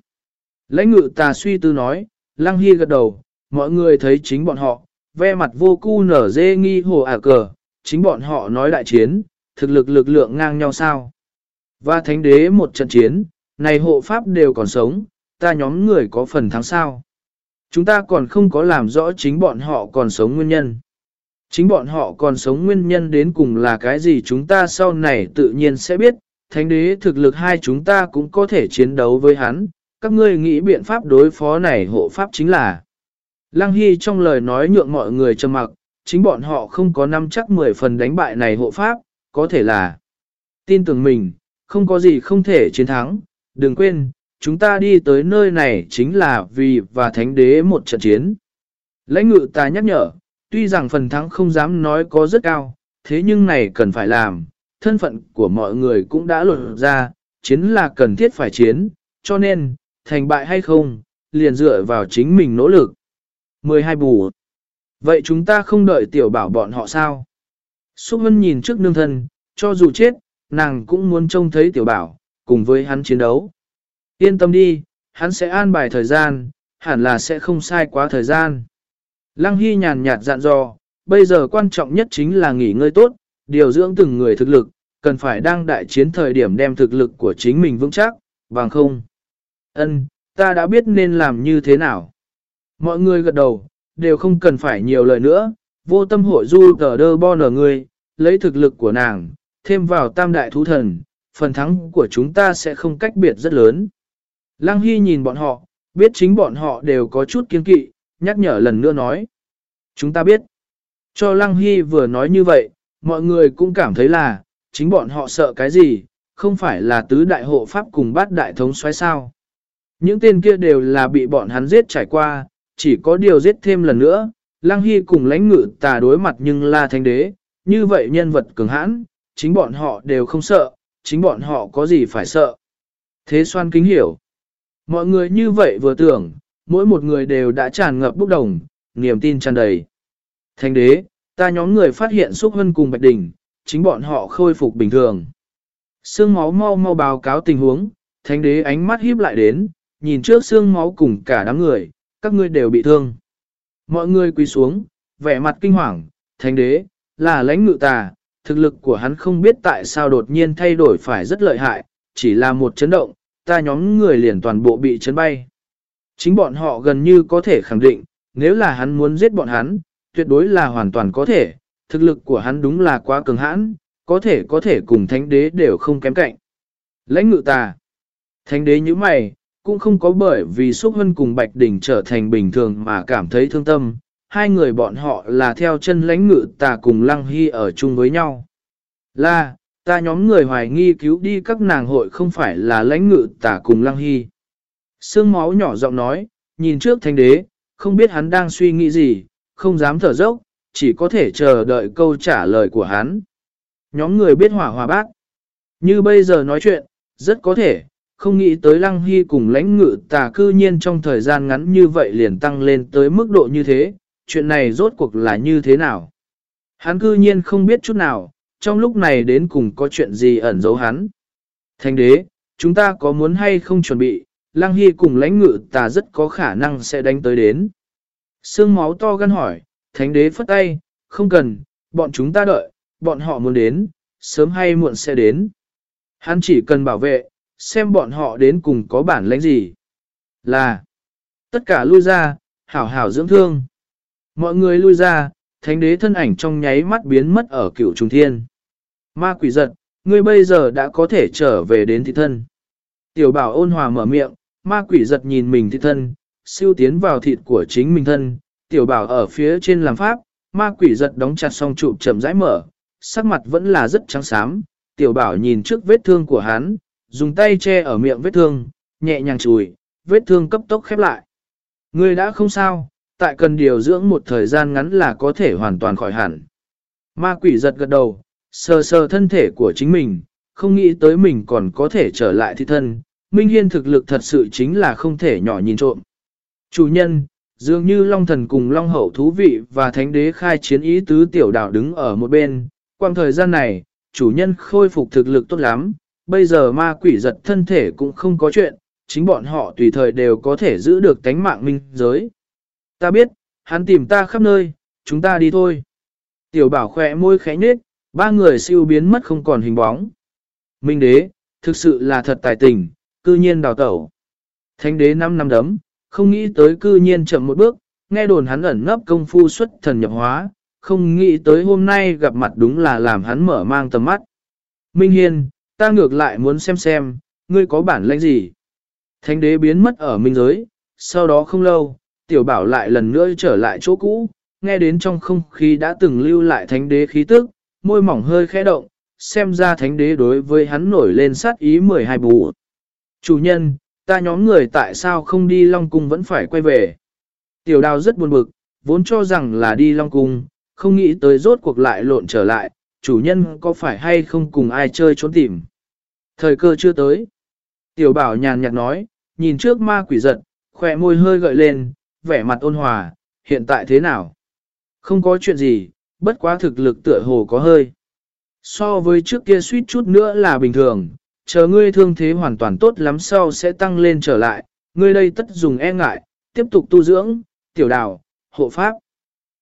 Lãnh ngự tà suy tư nói, Lăng Hy gật đầu, mọi người thấy chính bọn họ, ve mặt vô cu nở dê nghi hồ ả cờ, chính bọn họ nói đại chiến, thực lực lực lượng ngang nhau sao. Và thánh đế một trận chiến, này hộ pháp đều còn sống, ta nhóm người có phần thắng sao. Chúng ta còn không có làm rõ chính bọn họ còn sống nguyên nhân. Chính bọn họ còn sống nguyên nhân đến cùng là cái gì chúng ta sau này tự nhiên sẽ biết, thánh đế thực lực hai chúng ta cũng có thể chiến đấu với hắn, các ngươi nghĩ biện pháp đối phó này hộ pháp chính là. Lăng Hy trong lời nói nhượng mọi người trầm mặc, chính bọn họ không có năm chắc 10 phần đánh bại này hộ pháp, có thể là tin tưởng mình, không có gì không thể chiến thắng, đừng quên, chúng ta đi tới nơi này chính là vì và thánh đế một trận chiến. Lãnh ngự ta nhắc nhở, tuy rằng phần thắng không dám nói có rất cao, thế nhưng này cần phải làm, thân phận của mọi người cũng đã luận ra, chiến là cần thiết phải chiến, cho nên, thành bại hay không, liền dựa vào chính mình nỗ lực. 12 bù. Vậy chúng ta không đợi tiểu bảo bọn họ sao? Xúc Vân nhìn trước nương thân, cho dù chết, nàng cũng muốn trông thấy tiểu bảo, cùng với hắn chiến đấu. Yên tâm đi, hắn sẽ an bài thời gian, hẳn là sẽ không sai quá thời gian. Lăng Hy nhàn nhạt dặn dò, bây giờ quan trọng nhất chính là nghỉ ngơi tốt, điều dưỡng từng người thực lực, cần phải đang đại chiến thời điểm đem thực lực của chính mình vững chắc, bằng không. Ân, ta đã biết nên làm như thế nào. Mọi người gật đầu, đều không cần phải nhiều lời nữa, vô tâm hội du tờ đơ bo nở người, lấy thực lực của nàng, thêm vào tam đại thú thần, phần thắng của chúng ta sẽ không cách biệt rất lớn. Lăng Hy nhìn bọn họ, biết chính bọn họ đều có chút kiên kỵ, nhắc nhở lần nữa nói. Chúng ta biết. Cho Lăng Hy vừa nói như vậy, mọi người cũng cảm thấy là, chính bọn họ sợ cái gì, không phải là tứ đại hộ pháp cùng bát đại thống xoáy sao. Những tên kia đều là bị bọn hắn giết trải qua, chỉ có điều giết thêm lần nữa, Lăng Hy cùng lãnh ngự tà đối mặt nhưng là thánh đế, như vậy nhân vật cường hãn, chính bọn họ đều không sợ, chính bọn họ có gì phải sợ. Thế xoan kính hiểu. Mọi người như vậy vừa tưởng, mỗi một người đều đã tràn ngập bốc đồng, niềm tin tràn đầy. Thánh đế, ta nhóm người phát hiện xúc hân cùng Bạch Đình, chính bọn họ khôi phục bình thường. Sương máu mau mau báo cáo tình huống, thánh đế ánh mắt híp lại đến, nhìn trước sương máu cùng cả đám người, các ngươi đều bị thương. Mọi người quỳ xuống, vẻ mặt kinh hoàng, thánh đế, là lãnh ngự tà, thực lực của hắn không biết tại sao đột nhiên thay đổi phải rất lợi hại, chỉ là một chấn động, ta nhóm người liền toàn bộ bị chấn bay. Chính bọn họ gần như có thể khẳng định, nếu là hắn muốn giết bọn hắn, tuyệt đối là hoàn toàn có thể, thực lực của hắn đúng là quá cường hãn, có thể có thể cùng thánh đế đều không kém cạnh. Lãnh ngự tà. Thánh đế như mày, cũng không có bởi vì xúc hân cùng Bạch Đỉnh trở thành bình thường mà cảm thấy thương tâm. Hai người bọn họ là theo chân lãnh ngự tà cùng Lăng Hy ở chung với nhau. Là, ta nhóm người hoài nghi cứu đi các nàng hội không phải là lãnh ngự tà cùng Lăng Hy. Sương máu nhỏ giọng nói, nhìn trước thánh đế, không biết hắn đang suy nghĩ gì, không dám thở dốc, chỉ có thể chờ đợi câu trả lời của hắn. Nhóm người biết hỏa hòa bác. Như bây giờ nói chuyện, rất có thể, không nghĩ tới lăng hy cùng lãnh ngự tà cư nhiên trong thời gian ngắn như vậy liền tăng lên tới mức độ như thế, chuyện này rốt cuộc là như thế nào. Hắn cư nhiên không biết chút nào, trong lúc này đến cùng có chuyện gì ẩn giấu hắn. Thành đế, chúng ta có muốn hay không chuẩn bị, lăng hy cùng lãnh ngự tà rất có khả năng sẽ đánh tới đến. Sương máu to gan hỏi, thánh đế phất tay, không cần, bọn chúng ta đợi, bọn họ muốn đến, sớm hay muộn sẽ đến. Hắn chỉ cần bảo vệ, xem bọn họ đến cùng có bản lãnh gì. Là, tất cả lui ra, hảo hảo dưỡng thương. Mọi người lui ra, thánh đế thân ảnh trong nháy mắt biến mất ở cựu trung thiên. Ma quỷ giật, ngươi bây giờ đã có thể trở về đến thị thân. Tiểu bảo ôn hòa mở miệng, ma quỷ giật nhìn mình thị thân, siêu tiến vào thịt của chính mình thân. Tiểu bảo ở phía trên làm pháp, ma quỷ giật đóng chặt song trụ chậm rãi mở, sắc mặt vẫn là rất trắng xám. Tiểu bảo nhìn trước vết thương của hắn, dùng tay che ở miệng vết thương, nhẹ nhàng chùi, vết thương cấp tốc khép lại. Ngươi đã không sao, tại cần điều dưỡng một thời gian ngắn là có thể hoàn toàn khỏi hẳn. Ma quỷ giật gật đầu, sờ sờ thân thể của chính mình, không nghĩ tới mình còn có thể trở lại thi thân. Minh Hiên thực lực thật sự chính là không thể nhỏ nhìn trộm. Chủ nhân, dường như Long Thần cùng Long Hậu thú vị và Thánh Đế khai chiến ý tứ tiểu đảo đứng ở một bên. Quang thời gian này, chủ nhân khôi phục thực lực tốt lắm, bây giờ ma quỷ giật thân thể cũng không có chuyện, chính bọn họ tùy thời đều có thể giữ được tánh mạng minh giới. Ta biết, hắn tìm ta khắp nơi, chúng ta đi thôi. Tiểu bảo khỏe môi khẽ nết, ba người siêu biến mất không còn hình bóng. Minh đế, thực sự là thật tài tình, cư nhiên đào tẩu. Thánh đế năm năm đấm, không nghĩ tới cư nhiên chậm một bước, nghe đồn hắn ẩn nấp công phu xuất thần nhập hóa, không nghĩ tới hôm nay gặp mặt đúng là làm hắn mở mang tầm mắt. Minh Hiên, ta ngược lại muốn xem xem, ngươi có bản lãnh gì. Thánh đế biến mất ở minh giới, sau đó không lâu, tiểu bảo lại lần nữa trở lại chỗ cũ, nghe đến trong không khí đã từng lưu lại thánh đế khí tức, môi mỏng hơi khẽ động, xem ra thánh đế đối với hắn nổi lên sát ý 12 bù. Chủ nhân, ta nhóm người tại sao không đi Long Cung vẫn phải quay về. Tiểu đào rất buồn bực, vốn cho rằng là đi Long Cung, không nghĩ tới rốt cuộc lại lộn trở lại, chủ nhân có phải hay không cùng ai chơi trốn tìm. Thời cơ chưa tới. Tiểu bảo nhàn nhạt nói, nhìn trước ma quỷ giật, khỏe môi hơi gợi lên, vẻ mặt ôn hòa, hiện tại thế nào? Không có chuyện gì, bất quá thực lực tựa hồ có hơi. So với trước kia suýt chút nữa là bình thường, chờ ngươi thương thế hoàn toàn tốt lắm sau sẽ tăng lên trở lại, ngươi đây tất dùng e ngại, tiếp tục tu dưỡng, tiểu đào, hộ pháp.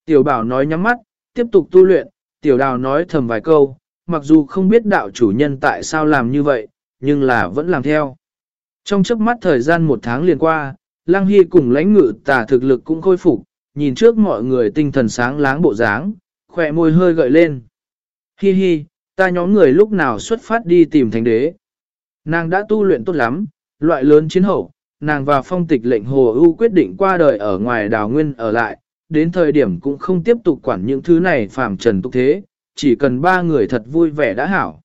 Tiểu bảo nói nhắm mắt, tiếp tục tu luyện, tiểu đào nói thầm vài câu, mặc dù không biết đạo chủ nhân tại sao làm như vậy, nhưng là vẫn làm theo. Trong chớp mắt thời gian một tháng liền qua, Lăng Hy cùng lãnh ngự tả thực lực cũng khôi phục, nhìn trước mọi người tinh thần sáng láng bộ dáng, khỏe môi hơi gợi lên. Hi hi, ta nhóm người lúc nào xuất phát đi tìm thánh đế. Nàng đã tu luyện tốt lắm, loại lớn chiến hậu, nàng và phong tịch lệnh hồ ưu quyết định qua đời ở ngoài đào nguyên ở lại, đến thời điểm cũng không tiếp tục quản những thứ này phàm trần tục thế, chỉ cần ba người thật vui vẻ đã hảo.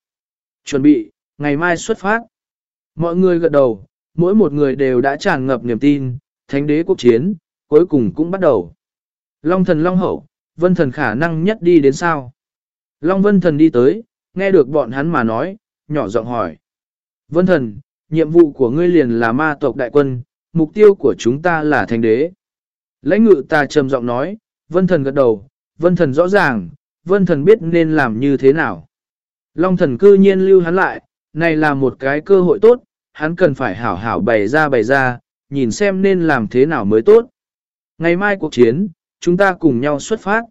Chuẩn bị, ngày mai xuất phát. Mọi người gật đầu, mỗi một người đều đã tràn ngập niềm tin, thánh đế quốc chiến, cuối cùng cũng bắt đầu. Long thần long hậu, vân thần khả năng nhất đi đến sao? Long vân thần đi tới, nghe được bọn hắn mà nói, nhỏ giọng hỏi. Vân thần, nhiệm vụ của ngươi liền là ma tộc đại quân, mục tiêu của chúng ta là thành đế. Lãnh ngự ta trầm giọng nói, vân thần gật đầu, vân thần rõ ràng, vân thần biết nên làm như thế nào. Long thần cư nhiên lưu hắn lại, này là một cái cơ hội tốt, hắn cần phải hảo hảo bày ra bày ra, nhìn xem nên làm thế nào mới tốt. Ngày mai cuộc chiến, chúng ta cùng nhau xuất phát.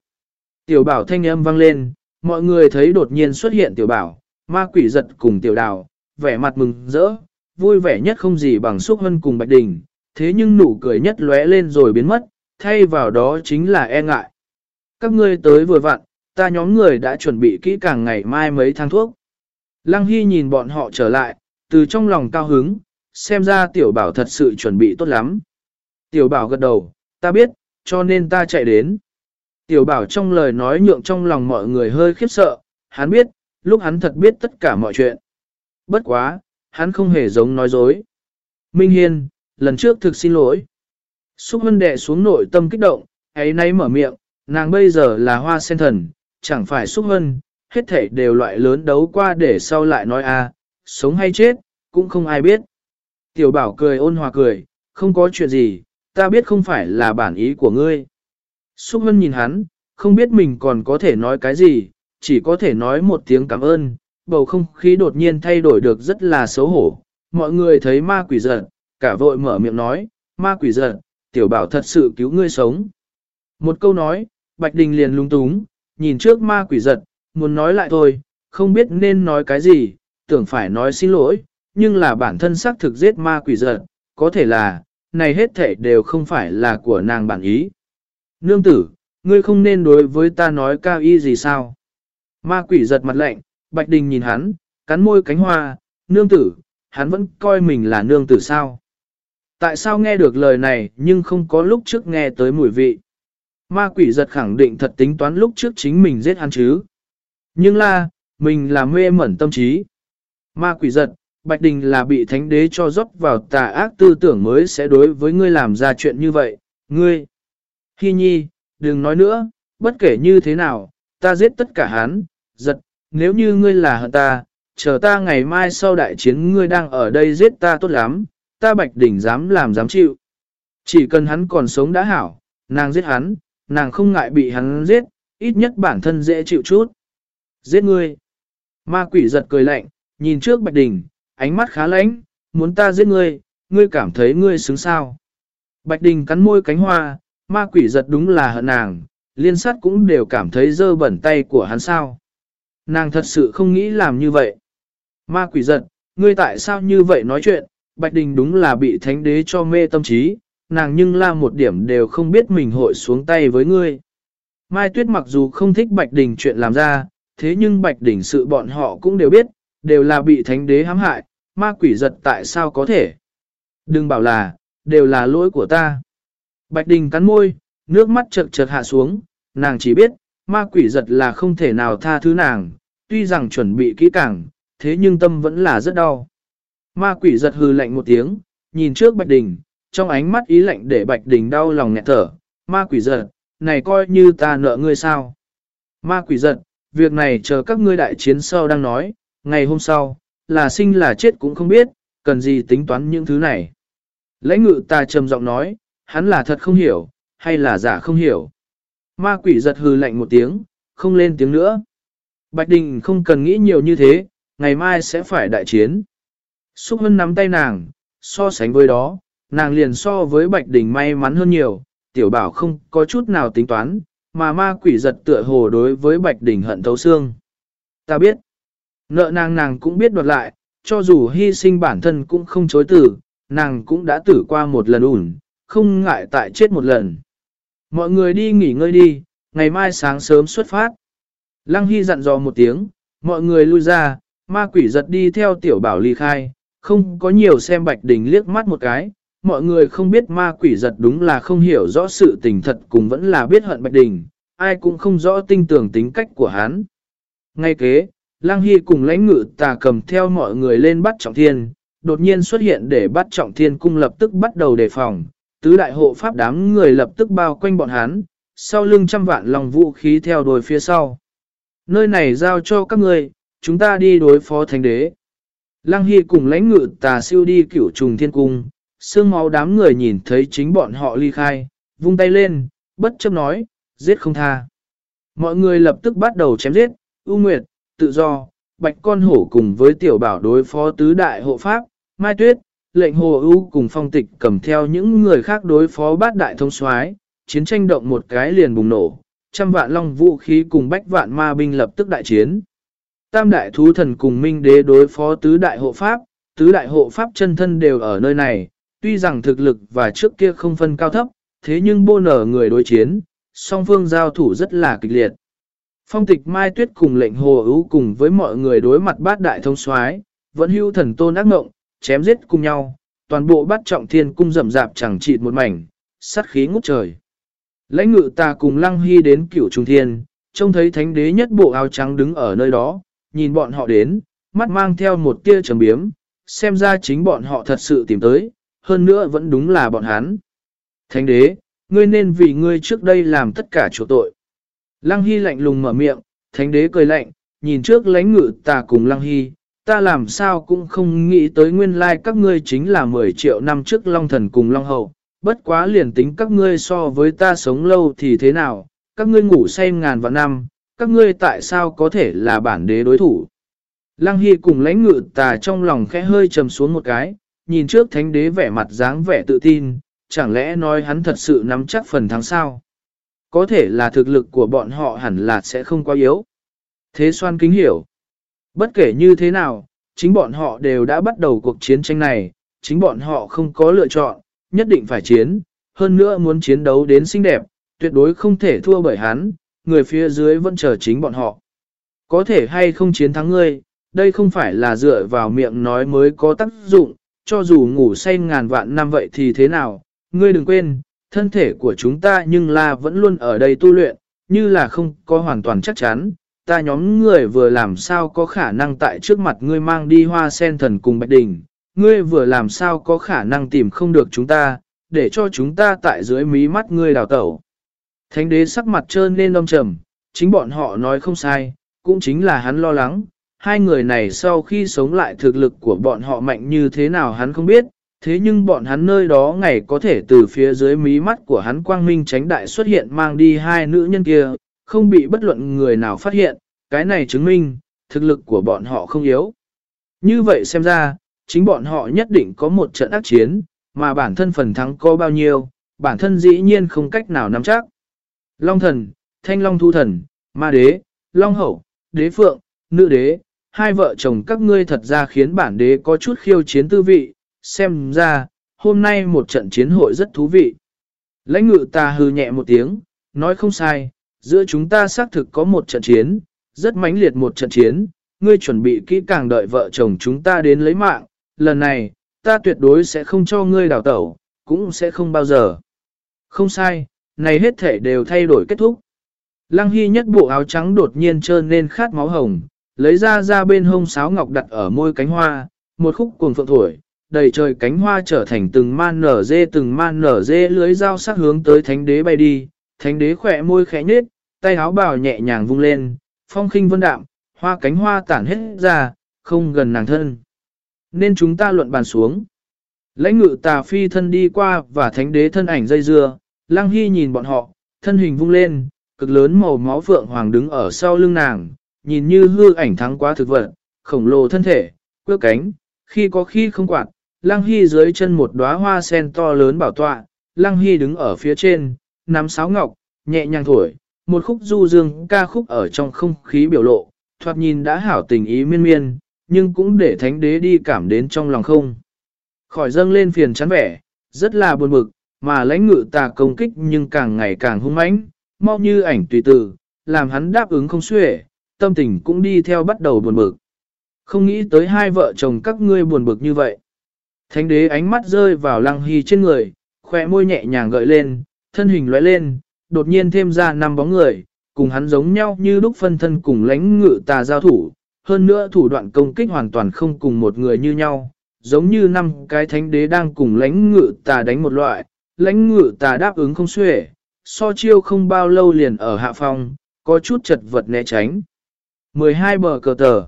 Tiểu bảo thanh âm vang lên, mọi người thấy đột nhiên xuất hiện tiểu bảo, ma quỷ giật cùng tiểu đào, vẻ mặt mừng rỡ, vui vẻ nhất không gì bằng xúc hân cùng bạch đình, thế nhưng nụ cười nhất lóe lên rồi biến mất, thay vào đó chính là e ngại. Các ngươi tới vừa vặn, ta nhóm người đã chuẩn bị kỹ càng ngày mai mấy thang thuốc. Lăng Hy nhìn bọn họ trở lại, từ trong lòng cao hứng, xem ra tiểu bảo thật sự chuẩn bị tốt lắm. Tiểu bảo gật đầu, ta biết, cho nên ta chạy đến. Tiểu bảo trong lời nói nhượng trong lòng mọi người hơi khiếp sợ, hắn biết, lúc hắn thật biết tất cả mọi chuyện. Bất quá, hắn không hề giống nói dối. Minh Hiên, lần trước thực xin lỗi. Xúc hân đệ xuống nội tâm kích động, ấy nay mở miệng, nàng bây giờ là hoa sen thần, chẳng phải xúc hân, hết thảy đều loại lớn đấu qua để sau lại nói a, sống hay chết, cũng không ai biết. Tiểu bảo cười ôn hòa cười, không có chuyện gì, ta biết không phải là bản ý của ngươi. Xúc hân nhìn hắn, không biết mình còn có thể nói cái gì, chỉ có thể nói một tiếng cảm ơn, bầu không khí đột nhiên thay đổi được rất là xấu hổ. Mọi người thấy ma quỷ giận, cả vội mở miệng nói, ma quỷ giận, tiểu bảo thật sự cứu ngươi sống. Một câu nói, Bạch Đình liền lung túng, nhìn trước ma quỷ giật, muốn nói lại thôi, không biết nên nói cái gì, tưởng phải nói xin lỗi, nhưng là bản thân xác thực giết ma quỷ giật, có thể là, này hết thể đều không phải là của nàng bản ý. Nương tử, ngươi không nên đối với ta nói cao y gì sao? Ma quỷ giật mặt lạnh, Bạch Đình nhìn hắn, cắn môi cánh hoa, nương tử, hắn vẫn coi mình là nương tử sao? Tại sao nghe được lời này nhưng không có lúc trước nghe tới mùi vị? Ma quỷ giật khẳng định thật tính toán lúc trước chính mình giết hắn chứ. Nhưng là, mình là mê mẩn tâm trí. Ma quỷ giật, Bạch Đình là bị thánh đế cho dốc vào tà ác tư tưởng mới sẽ đối với ngươi làm ra chuyện như vậy. Ngươi, Hi Nhi, đừng nói nữa, bất kể như thế nào, ta giết tất cả hắn, giật, nếu như ngươi là hận ta, chờ ta ngày mai sau đại chiến ngươi đang ở đây giết ta tốt lắm, ta Bạch đỉnh dám làm dám chịu. Chỉ cần hắn còn sống đã hảo, nàng giết hắn, nàng không ngại bị hắn giết, ít nhất bản thân dễ chịu chút. Giết ngươi. Ma quỷ giật cười lạnh, nhìn trước Bạch đỉnh, ánh mắt khá lãnh, muốn ta giết ngươi, ngươi cảm thấy ngươi xứng sao. Bạch Đình cắn môi cánh hoa, ma quỷ giật đúng là hận nàng, liên sát cũng đều cảm thấy dơ bẩn tay của hắn sao. Nàng thật sự không nghĩ làm như vậy. Ma quỷ giận, ngươi tại sao như vậy nói chuyện, Bạch Đình đúng là bị thánh đế cho mê tâm trí, nàng nhưng la một điểm đều không biết mình hội xuống tay với ngươi. Mai Tuyết mặc dù không thích Bạch Đình chuyện làm ra, thế nhưng Bạch Đình sự bọn họ cũng đều biết, đều là bị thánh đế hãm hại, ma quỷ giật tại sao có thể. Đừng bảo là, đều là lỗi của ta. Bạch Đình cắn môi, nước mắt chợt chợt hạ xuống, nàng chỉ biết, ma quỷ giật là không thể nào tha thứ nàng, tuy rằng chuẩn bị kỹ càng, thế nhưng tâm vẫn là rất đau. Ma quỷ giật hư lạnh một tiếng, nhìn trước Bạch Đình, trong ánh mắt ý lạnh để Bạch Đình đau lòng nghẹt thở, ma quỷ giật, này coi như ta nợ ngươi sao. Ma quỷ giật, việc này chờ các ngươi đại chiến sau đang nói, ngày hôm sau, là sinh là chết cũng không biết, cần gì tính toán những thứ này. Lãnh ngự ta trầm giọng nói, hắn là thật không hiểu, hay là giả không hiểu. Ma quỷ giật hừ lạnh một tiếng, không lên tiếng nữa. Bạch Đình không cần nghĩ nhiều như thế, ngày mai sẽ phải đại chiến. Xúc Hân nắm tay nàng, so sánh với đó, nàng liền so với Bạch Đình may mắn hơn nhiều, tiểu bảo không có chút nào tính toán, mà ma quỷ giật tựa hồ đối với Bạch Đình hận thấu xương. Ta biết, nợ nàng nàng cũng biết đoạt lại, cho dù hy sinh bản thân cũng không chối tử, nàng cũng đã tử qua một lần ủn, không ngại tại chết một lần. Mọi người đi nghỉ ngơi đi, ngày mai sáng sớm xuất phát. Lăng Hy dặn dò một tiếng, mọi người lui ra, ma quỷ giật đi theo tiểu bảo ly khai, không có nhiều xem Bạch Đình liếc mắt một cái, mọi người không biết ma quỷ giật đúng là không hiểu rõ sự tình thật cùng vẫn là biết hận Bạch Đình, ai cũng không rõ tinh tưởng tính cách của hắn. Ngay kế, Lang Hy cùng lãnh ngự tà cầm theo mọi người lên bắt trọng thiên, đột nhiên xuất hiện để bắt trọng thiên cung lập tức bắt đầu đề phòng, tứ đại hộ pháp đám người lập tức bao quanh bọn hắn, sau lưng trăm vạn lòng vũ khí theo đuổi phía sau. Nơi này giao cho các người, chúng ta đi đối phó thánh đế. Lăng Hy cùng lãnh ngự tà siêu đi cửu trùng thiên cung, sương máu đám người nhìn thấy chính bọn họ ly khai, vung tay lên, bất chấp nói, giết không tha. Mọi người lập tức bắt đầu chém giết, ưu nguyệt, tự do, bạch con hổ cùng với tiểu bảo đối phó tứ đại hộ pháp, mai tuyết, lệnh hồ ưu cùng phong tịch cầm theo những người khác đối phó bát đại thông soái chiến tranh động một cái liền bùng nổ, trăm vạn long vũ khí cùng bách vạn ma binh lập tức đại chiến. Tam đại thú thần cùng minh đế đối phó tứ đại hộ pháp, tứ đại hộ pháp chân thân đều ở nơi này, tuy rằng thực lực và trước kia không phân cao thấp, thế nhưng bô nở người đối chiến, song phương giao thủ rất là kịch liệt. Phong tịch Mai Tuyết cùng lệnh hồ ưu cùng với mọi người đối mặt bát đại thông soái vẫn hưu thần tôn ác ngộng, chém giết cùng nhau, toàn bộ bắt trọng thiên cung rậm rạp chẳng chịt một mảnh, sát khí ngút trời. Lãnh ngự ta cùng lăng hy đến cửu trung thiên, trông thấy thánh đế nhất bộ áo trắng đứng ở nơi đó, nhìn bọn họ đến, mắt mang theo một tia trầm biếm, xem ra chính bọn họ thật sự tìm tới, hơn nữa vẫn đúng là bọn hắn. Thánh đế, ngươi nên vì ngươi trước đây làm tất cả chỗ tội. Lăng Hy lạnh lùng mở miệng, thánh đế cười lạnh, nhìn trước lãnh ngự ta cùng Lăng Hy, ta làm sao cũng không nghĩ tới nguyên lai các ngươi chính là 10 triệu năm trước Long Thần cùng Long Hậu, bất quá liền tính các ngươi so với ta sống lâu thì thế nào, các ngươi ngủ say ngàn vạn năm, các ngươi tại sao có thể là bản đế đối thủ. Lăng Hy cùng lãnh ngự tà trong lòng khẽ hơi trầm xuống một cái, nhìn trước thánh đế vẻ mặt dáng vẻ tự tin, chẳng lẽ nói hắn thật sự nắm chắc phần thắng sao? Có thể là thực lực của bọn họ hẳn là sẽ không quá yếu. Thế xoan kính hiểu. Bất kể như thế nào, chính bọn họ đều đã bắt đầu cuộc chiến tranh này, chính bọn họ không có lựa chọn, nhất định phải chiến, hơn nữa muốn chiến đấu đến xinh đẹp, tuyệt đối không thể thua bởi hắn, người phía dưới vẫn chờ chính bọn họ. Có thể hay không chiến thắng ngươi, đây không phải là dựa vào miệng nói mới có tác dụng, cho dù ngủ say ngàn vạn năm vậy thì thế nào, ngươi đừng quên, thân thể của chúng ta nhưng là vẫn luôn ở đây tu luyện, như là không có hoàn toàn chắc chắn, ta nhóm người vừa làm sao có khả năng tại trước mặt ngươi mang đi hoa sen thần cùng bạch đình, ngươi vừa làm sao có khả năng tìm không được chúng ta, để cho chúng ta tại dưới mí mắt ngươi đào tẩu. Thánh đế sắc mặt trơn lên đông trầm, chính bọn họ nói không sai, cũng chính là hắn lo lắng, hai người này sau khi sống lại thực lực của bọn họ mạnh như thế nào hắn không biết, thế nhưng bọn hắn nơi đó ngày có thể từ phía dưới mí mắt của hắn quang minh tránh đại xuất hiện mang đi hai nữ nhân kia, không bị bất luận người nào phát hiện, cái này chứng minh, thực lực của bọn họ không yếu. Như vậy xem ra, chính bọn họ nhất định có một trận ác chiến, mà bản thân phần thắng có bao nhiêu, bản thân dĩ nhiên không cách nào nắm chắc. Long thần, thanh long thu thần, ma đế, long hậu, đế phượng, nữ đế, hai vợ chồng các ngươi thật ra khiến bản đế có chút khiêu chiến tư vị, xem ra, hôm nay một trận chiến hội rất thú vị. Lãnh ngự ta hư nhẹ một tiếng, nói không sai, giữa chúng ta xác thực có một trận chiến, rất mãnh liệt một trận chiến, ngươi chuẩn bị kỹ càng đợi vợ chồng chúng ta đến lấy mạng, lần này, ta tuyệt đối sẽ không cho ngươi đào tẩu, cũng sẽ không bao giờ. Không sai, này hết thể đều thay đổi kết thúc. Lăng Hy nhất bộ áo trắng đột nhiên trơn nên khát máu hồng, lấy ra ra bên hông sáo ngọc đặt ở môi cánh hoa, một khúc cuồng phượng thổi, đầy trời cánh hoa trở thành từng man nở dê từng man nở dê lưới dao sắc hướng tới thánh đế bay đi, thánh đế khỏe môi khẽ nhết, tay áo bào nhẹ nhàng vung lên, phong khinh vân đạm, hoa cánh hoa tản hết ra, không gần nàng thân. Nên chúng ta luận bàn xuống. Lãnh ngự tà phi thân đi qua và thánh đế thân ảnh dây dưa, lang hy nhìn bọn họ, thân hình vung lên, cực lớn màu máu phượng hoàng đứng ở sau lưng nàng, nhìn như hư ảnh thắng quá thực vật, khổng lồ thân thể, quơ cánh, khi có khi không quạt, lang Hy dưới chân một đóa hoa sen to lớn bảo tọa, lang Hy đứng ở phía trên, nắm sáo ngọc, nhẹ nhàng thổi, một khúc du dương ca khúc ở trong không khí biểu lộ, thoạt nhìn đã hảo tình ý miên miên, nhưng cũng để thánh đế đi cảm đến trong lòng không. Khỏi dâng lên phiền chán vẻ, rất là buồn bực, mà lãnh ngự tà công kích nhưng càng ngày càng hung mãnh, mau như ảnh tùy tử, làm hắn đáp ứng không xuể, tâm tình cũng đi theo bắt đầu buồn bực. Không nghĩ tới hai vợ chồng các ngươi buồn bực như vậy. Thánh đế ánh mắt rơi vào lăng hy trên người, khỏe môi nhẹ nhàng gợi lên, thân hình lóe lên, đột nhiên thêm ra năm bóng người, cùng hắn giống nhau như lúc phân thân cùng lãnh ngự tà giao thủ, hơn nữa thủ đoạn công kích hoàn toàn không cùng một người như nhau, giống như năm cái thánh đế đang cùng lãnh ngự tà đánh một loại, lãnh ngự tà đáp ứng không xuể, so chiêu không bao lâu liền ở hạ phòng có chút chật vật né tránh. 12 bờ cờ tờ.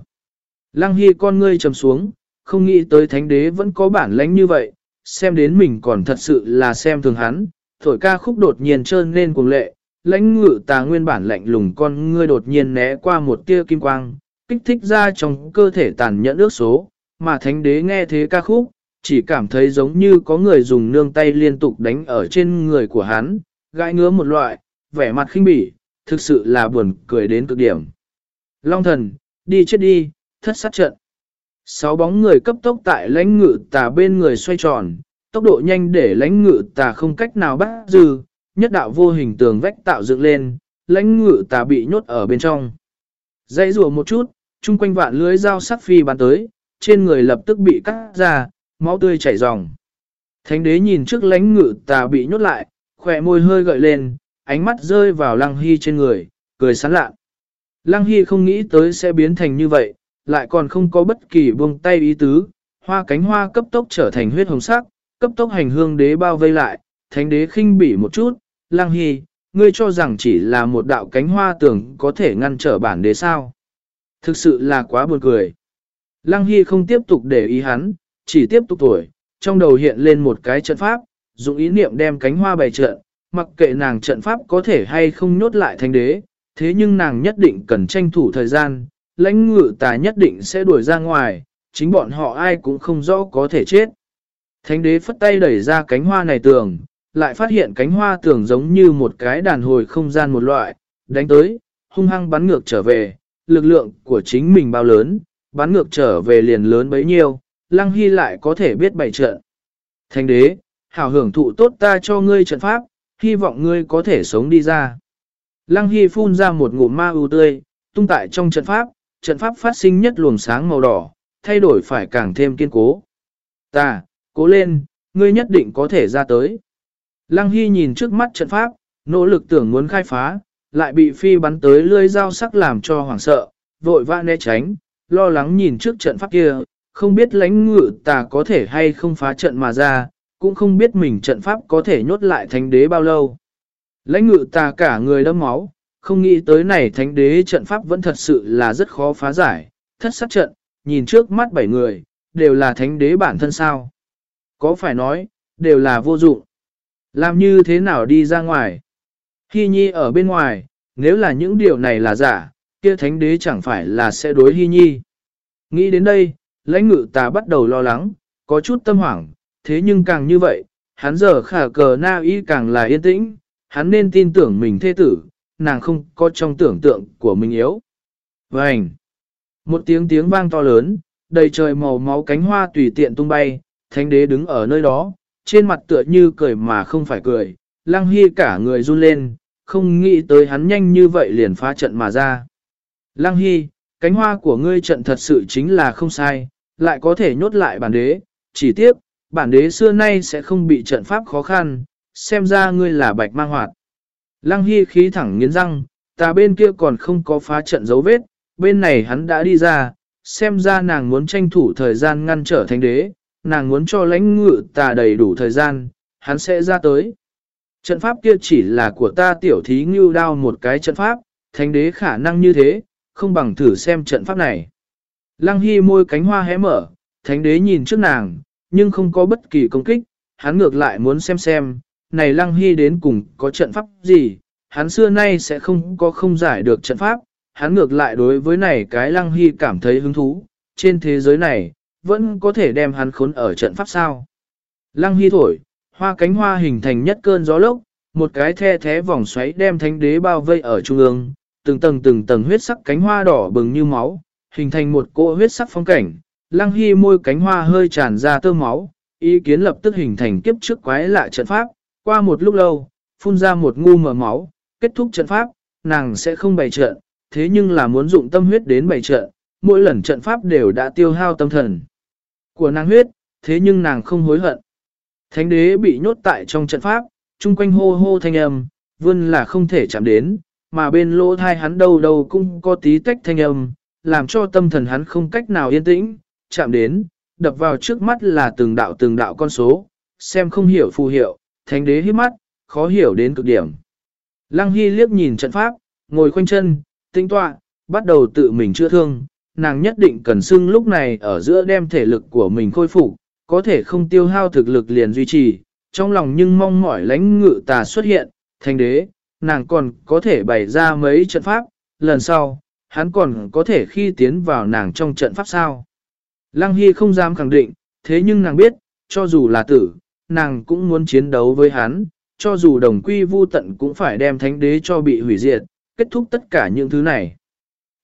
Lăng Hy con ngươi trầm xuống, không nghĩ tới thánh đế vẫn có bản lãnh như vậy, xem đến mình còn thật sự là xem thường hắn, thổi ca khúc đột nhiên trơn lên cuồng lệ, lãnh ngự tà nguyên bản lạnh lùng con ngươi đột nhiên né qua một tia kim quang, kích thích ra trong cơ thể tàn nhẫn ước số, mà thánh đế nghe thế ca khúc, chỉ cảm thấy giống như có người dùng nương tay liên tục đánh ở trên người của hắn, gãi ngứa một loại, vẻ mặt khinh bỉ, thực sự là buồn cười đến cực điểm. Long thần, đi chết đi, thất sát trận. Sáu bóng người cấp tốc tại lãnh ngự tà bên người xoay tròn, tốc độ nhanh để lãnh ngự tà không cách nào bắt dư, nhất đạo vô hình tường vách tạo dựng lên, lãnh ngự tà bị nhốt ở bên trong. Dãy rùa một chút, chung quanh vạn lưới dao sắc phi bắn tới, trên người lập tức bị cắt ra, máu tươi chảy ròng. Thánh đế nhìn trước lãnh ngự tà bị nhốt lại, khỏe môi hơi gợi lên, ánh mắt rơi vào lăng hy trên người, cười sán lạ. Lăng hy không nghĩ tới sẽ biến thành như vậy, lại còn không có bất kỳ buông tay ý tứ, hoa cánh hoa cấp tốc trở thành huyết hồng sắc, cấp tốc hành hương đế bao vây lại, thánh đế khinh bỉ một chút, lăng hy, ngươi cho rằng chỉ là một đạo cánh hoa tưởng có thể ngăn trở bản đế sao. Thực sự là quá buồn cười. Lăng Hy không tiếp tục để ý hắn, chỉ tiếp tục tuổi, trong đầu hiện lên một cái trận pháp, dùng ý niệm đem cánh hoa bày trận, mặc kệ nàng trận pháp có thể hay không nhốt lại thánh đế, thế nhưng nàng nhất định cần tranh thủ thời gian, lãnh ngự tà nhất định sẽ đuổi ra ngoài, chính bọn họ ai cũng không rõ có thể chết. Thánh đế phất tay đẩy ra cánh hoa này tường, lại phát hiện cánh hoa tường giống như một cái đàn hồi không gian một loại, đánh tới, hung hăng bắn ngược trở về, lực lượng của chính mình bao lớn, bắn ngược trở về liền lớn bấy nhiêu, Lăng Hy lại có thể biết bày trận. Thánh đế, hảo hưởng thụ tốt ta cho ngươi trận pháp, hy vọng ngươi có thể sống đi ra. Lăng Hy phun ra một ngụm ma ưu tươi, tung tại trong trận pháp, trận pháp phát sinh nhất luồng sáng màu đỏ, thay đổi phải càng thêm kiên cố. Ta, cố lên, ngươi nhất định có thể ra tới. Lăng Hy nhìn trước mắt trận pháp, nỗ lực tưởng muốn khai phá, lại bị phi bắn tới lưỡi dao sắc làm cho hoảng sợ, vội vã né tránh, lo lắng nhìn trước trận pháp kia, không biết lãnh ngự tà có thể hay không phá trận mà ra, cũng không biết mình trận pháp có thể nhốt lại thánh đế bao lâu. Lãnh ngự tà cả người đâm máu, không nghĩ tới này thánh đế trận pháp vẫn thật sự là rất khó phá giải, thất sát trận, nhìn trước mắt bảy người, đều là thánh đế bản thân sao. Có phải nói, đều là vô dụng. Làm như thế nào đi ra ngoài? Hy nhi ở bên ngoài, nếu là những điều này là giả, kia thánh đế chẳng phải là sẽ đối hy nhi. Nghĩ đến đây, lãnh ngự ta bắt đầu lo lắng, có chút tâm hoảng, thế nhưng càng như vậy, hắn giờ khả cờ na y càng là yên tĩnh, hắn nên tin tưởng mình thê tử, nàng không có trong tưởng tượng của mình yếu. Vành! Một tiếng tiếng vang to lớn, đầy trời màu máu cánh hoa tùy tiện tung bay, thánh đế đứng ở nơi đó, trên mặt tựa như cười mà không phải cười, lăng hy cả người run lên, không nghĩ tới hắn nhanh như vậy liền phá trận mà ra. Lăng hy, cánh hoa của ngươi trận thật sự chính là không sai, lại có thể nhốt lại bản đế, chỉ tiếc, bản đế xưa nay sẽ không bị trận pháp khó khăn, xem ra ngươi là bạch mang hoạt. Lăng Hy khí thẳng nghiến răng, ta bên kia còn không có phá trận dấu vết, bên này hắn đã đi ra, xem ra nàng muốn tranh thủ thời gian ngăn trở thánh đế, nàng muốn cho lãnh ngự ta đầy đủ thời gian, hắn sẽ ra tới. Trận pháp kia chỉ là của ta tiểu thí ngưu đao một cái trận pháp, thánh đế khả năng như thế, không bằng thử xem trận pháp này. Lăng Hy môi cánh hoa hé mở, thánh đế nhìn trước nàng, nhưng không có bất kỳ công kích, hắn ngược lại muốn xem xem, này Lăng Hy đến cùng có trận pháp gì, hắn xưa nay sẽ không có không giải được trận pháp, hắn ngược lại đối với này cái Lăng Hy cảm thấy hứng thú, trên thế giới này, vẫn có thể đem hắn khốn ở trận pháp sao. Lăng Hy thổi, hoa cánh hoa hình thành nhất cơn gió lốc, một cái the thế vòng xoáy đem thánh đế bao vây ở trung ương, từng tầng từng tầng huyết sắc cánh hoa đỏ bừng như máu, hình thành một cỗ huyết sắc phong cảnh. Lăng Hy môi cánh hoa hơi tràn ra tơ máu, ý kiến lập tức hình thành kiếp trước quái lạ trận pháp, qua một lúc lâu, phun ra một ngu mở máu, kết thúc trận pháp, nàng sẽ không bày trận, thế nhưng là muốn dụng tâm huyết đến bày trận, mỗi lần trận pháp đều đã tiêu hao tâm thần của nàng huyết, thế nhưng nàng không hối hận. Thánh đế bị nhốt tại trong trận pháp, chung quanh hô hô thanh âm, vươn là không thể chạm đến, mà bên lỗ thai hắn đâu đâu cũng có tí tách thanh âm, làm cho tâm thần hắn không cách nào yên tĩnh, chạm đến, đập vào trước mắt là từng đạo từng đạo con số, xem không hiểu phù hiệu, thánh đế hít mắt, khó hiểu đến cực điểm. Lăng Hy liếc nhìn trận pháp, ngồi khoanh chân, tinh tọa, bắt đầu tự mình chữa thương, nàng nhất định cần xưng lúc này ở giữa đem thể lực của mình khôi phục, có thể không tiêu hao thực lực liền duy trì, trong lòng nhưng mong mỏi lãnh ngự tà xuất hiện, thánh đế, nàng còn có thể bày ra mấy trận pháp, lần sau, hắn còn có thể khi tiến vào nàng trong trận pháp sao. Lăng Hy không dám khẳng định, thế nhưng nàng biết, cho dù là tử, nàng cũng muốn chiến đấu với hắn, cho dù đồng quy vu tận cũng phải đem thánh đế cho bị hủy diệt, kết thúc tất cả những thứ này.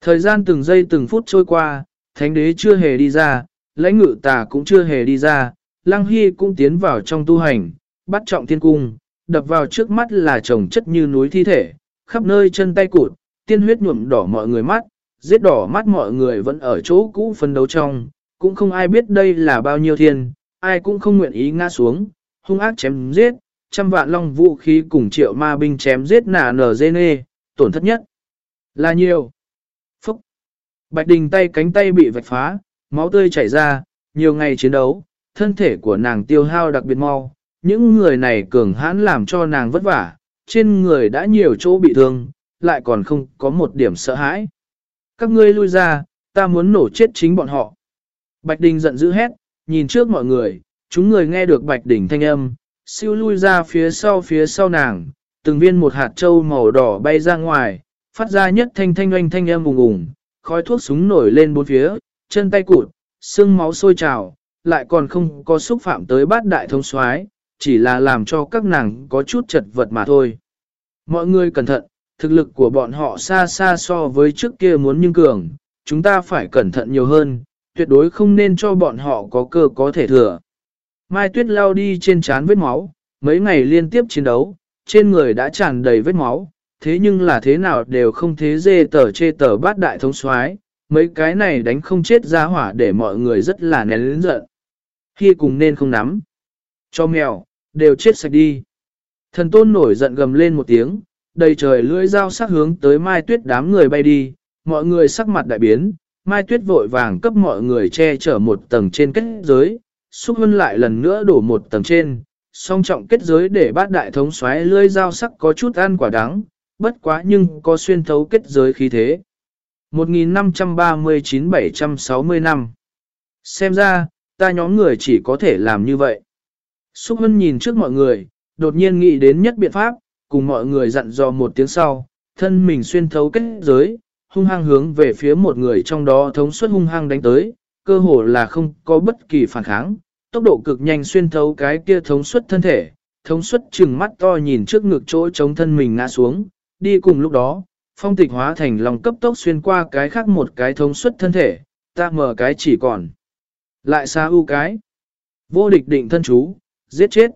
Thời gian từng giây từng phút trôi qua, thánh đế chưa hề đi ra, lãnh ngự tà cũng chưa hề đi ra, Lăng Hy cũng tiến vào trong tu hành, bắt trọng thiên cung, đập vào trước mắt là chồng chất như núi thi thể, khắp nơi chân tay cụt, tiên huyết nhuộm đỏ mọi người mắt, giết đỏ mắt mọi người vẫn ở chỗ cũ phân đấu trong, cũng không ai biết đây là bao nhiêu thiên, ai cũng không nguyện ý ngã xuống, hung ác chém giết, trăm vạn long vũ khí cùng triệu ma binh chém giết nà nở dê nê, tổn thất nhất là nhiều. Bạch Đình tay cánh tay bị vạch phá, máu tươi chảy ra, nhiều ngày chiến đấu, thân thể của nàng tiêu hao đặc biệt mau. Những người này cường hãn làm cho nàng vất vả, trên người đã nhiều chỗ bị thương, lại còn không có một điểm sợ hãi. Các ngươi lui ra, ta muốn nổ chết chính bọn họ. Bạch Đình giận dữ hét, nhìn trước mọi người, chúng người nghe được Bạch Đình thanh âm, siêu lui ra phía sau phía sau nàng, từng viên một hạt trâu màu đỏ bay ra ngoài, phát ra nhất thanh thanh oanh thanh âm ùng ùng, khói thuốc súng nổi lên bốn phía, chân tay cụt, xương máu sôi trào, lại còn không có xúc phạm tới bát đại thông soái, chỉ là làm cho các nàng có chút chật vật mà thôi. Mọi người cẩn thận, thực lực của bọn họ xa xa so với trước kia muốn nhưng cường, chúng ta phải cẩn thận nhiều hơn, tuyệt đối không nên cho bọn họ có cơ có thể thừa. Mai Tuyết lao đi trên trán vết máu, mấy ngày liên tiếp chiến đấu, trên người đã tràn đầy vết máu, thế nhưng là thế nào đều không thế dê tờ chê tờ bát đại thống soái mấy cái này đánh không chết ra hỏa để mọi người rất là nén lĩnh giận. Khi cùng nên không nắm. Cho mèo, đều chết sạch đi. Thần tôn nổi giận gầm lên một tiếng, đầy trời lưỡi dao sắc hướng tới mai tuyết đám người bay đi, mọi người sắc mặt đại biến, mai tuyết vội vàng cấp mọi người che chở một tầng trên kết giới, xúc hân lại lần nữa đổ một tầng trên, song trọng kết giới để bát đại thống xoáy lưỡi dao sắc có chút ăn quả đắng, bất quá nhưng có xuyên thấu kết giới khí thế. 1539-760 năm. Xem ra, ta nhóm người chỉ có thể làm như vậy. Xúc Hân nhìn trước mọi người, đột nhiên nghĩ đến nhất biện pháp, cùng mọi người dặn dò một tiếng sau, thân mình xuyên thấu kết giới, hung hăng hướng về phía một người trong đó thống suất hung hăng đánh tới, cơ hồ là không có bất kỳ phản kháng, tốc độ cực nhanh xuyên thấu cái kia thống suất thân thể, thống suất trừng mắt to nhìn trước ngực chỗ chống thân mình ngã xuống, đi cùng lúc đó, phong tịch hóa thành lòng cấp tốc xuyên qua cái khác một cái thống suất thân thể, ta mở cái chỉ còn. Lại xa ưu cái. Vô địch định thân chú, giết chết.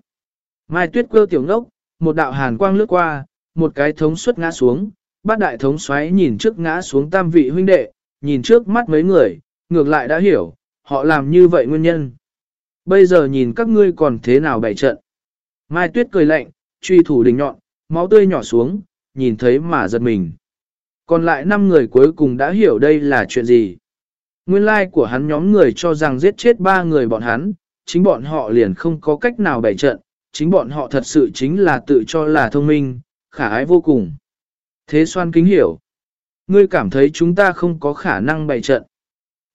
Mai tuyết cơ tiểu ngốc, một đạo hàn quang lướt qua, một cái thống suất ngã xuống, bát đại thống xoáy nhìn trước ngã xuống tam vị huynh đệ, nhìn trước mắt mấy người, ngược lại đã hiểu, họ làm như vậy nguyên nhân. Bây giờ nhìn các ngươi còn thế nào bày trận. Mai tuyết cười lạnh, truy thủ đỉnh nhọn, máu tươi nhỏ xuống, nhìn thấy mà giật mình. Còn lại 5 người cuối cùng đã hiểu đây là chuyện gì. Nguyên lai like của hắn nhóm người cho rằng giết chết ba người bọn hắn, chính bọn họ liền không có cách nào bày trận, chính bọn họ thật sự chính là tự cho là thông minh, khả ái vô cùng. Thế xoan kính hiểu. Ngươi cảm thấy chúng ta không có khả năng bày trận.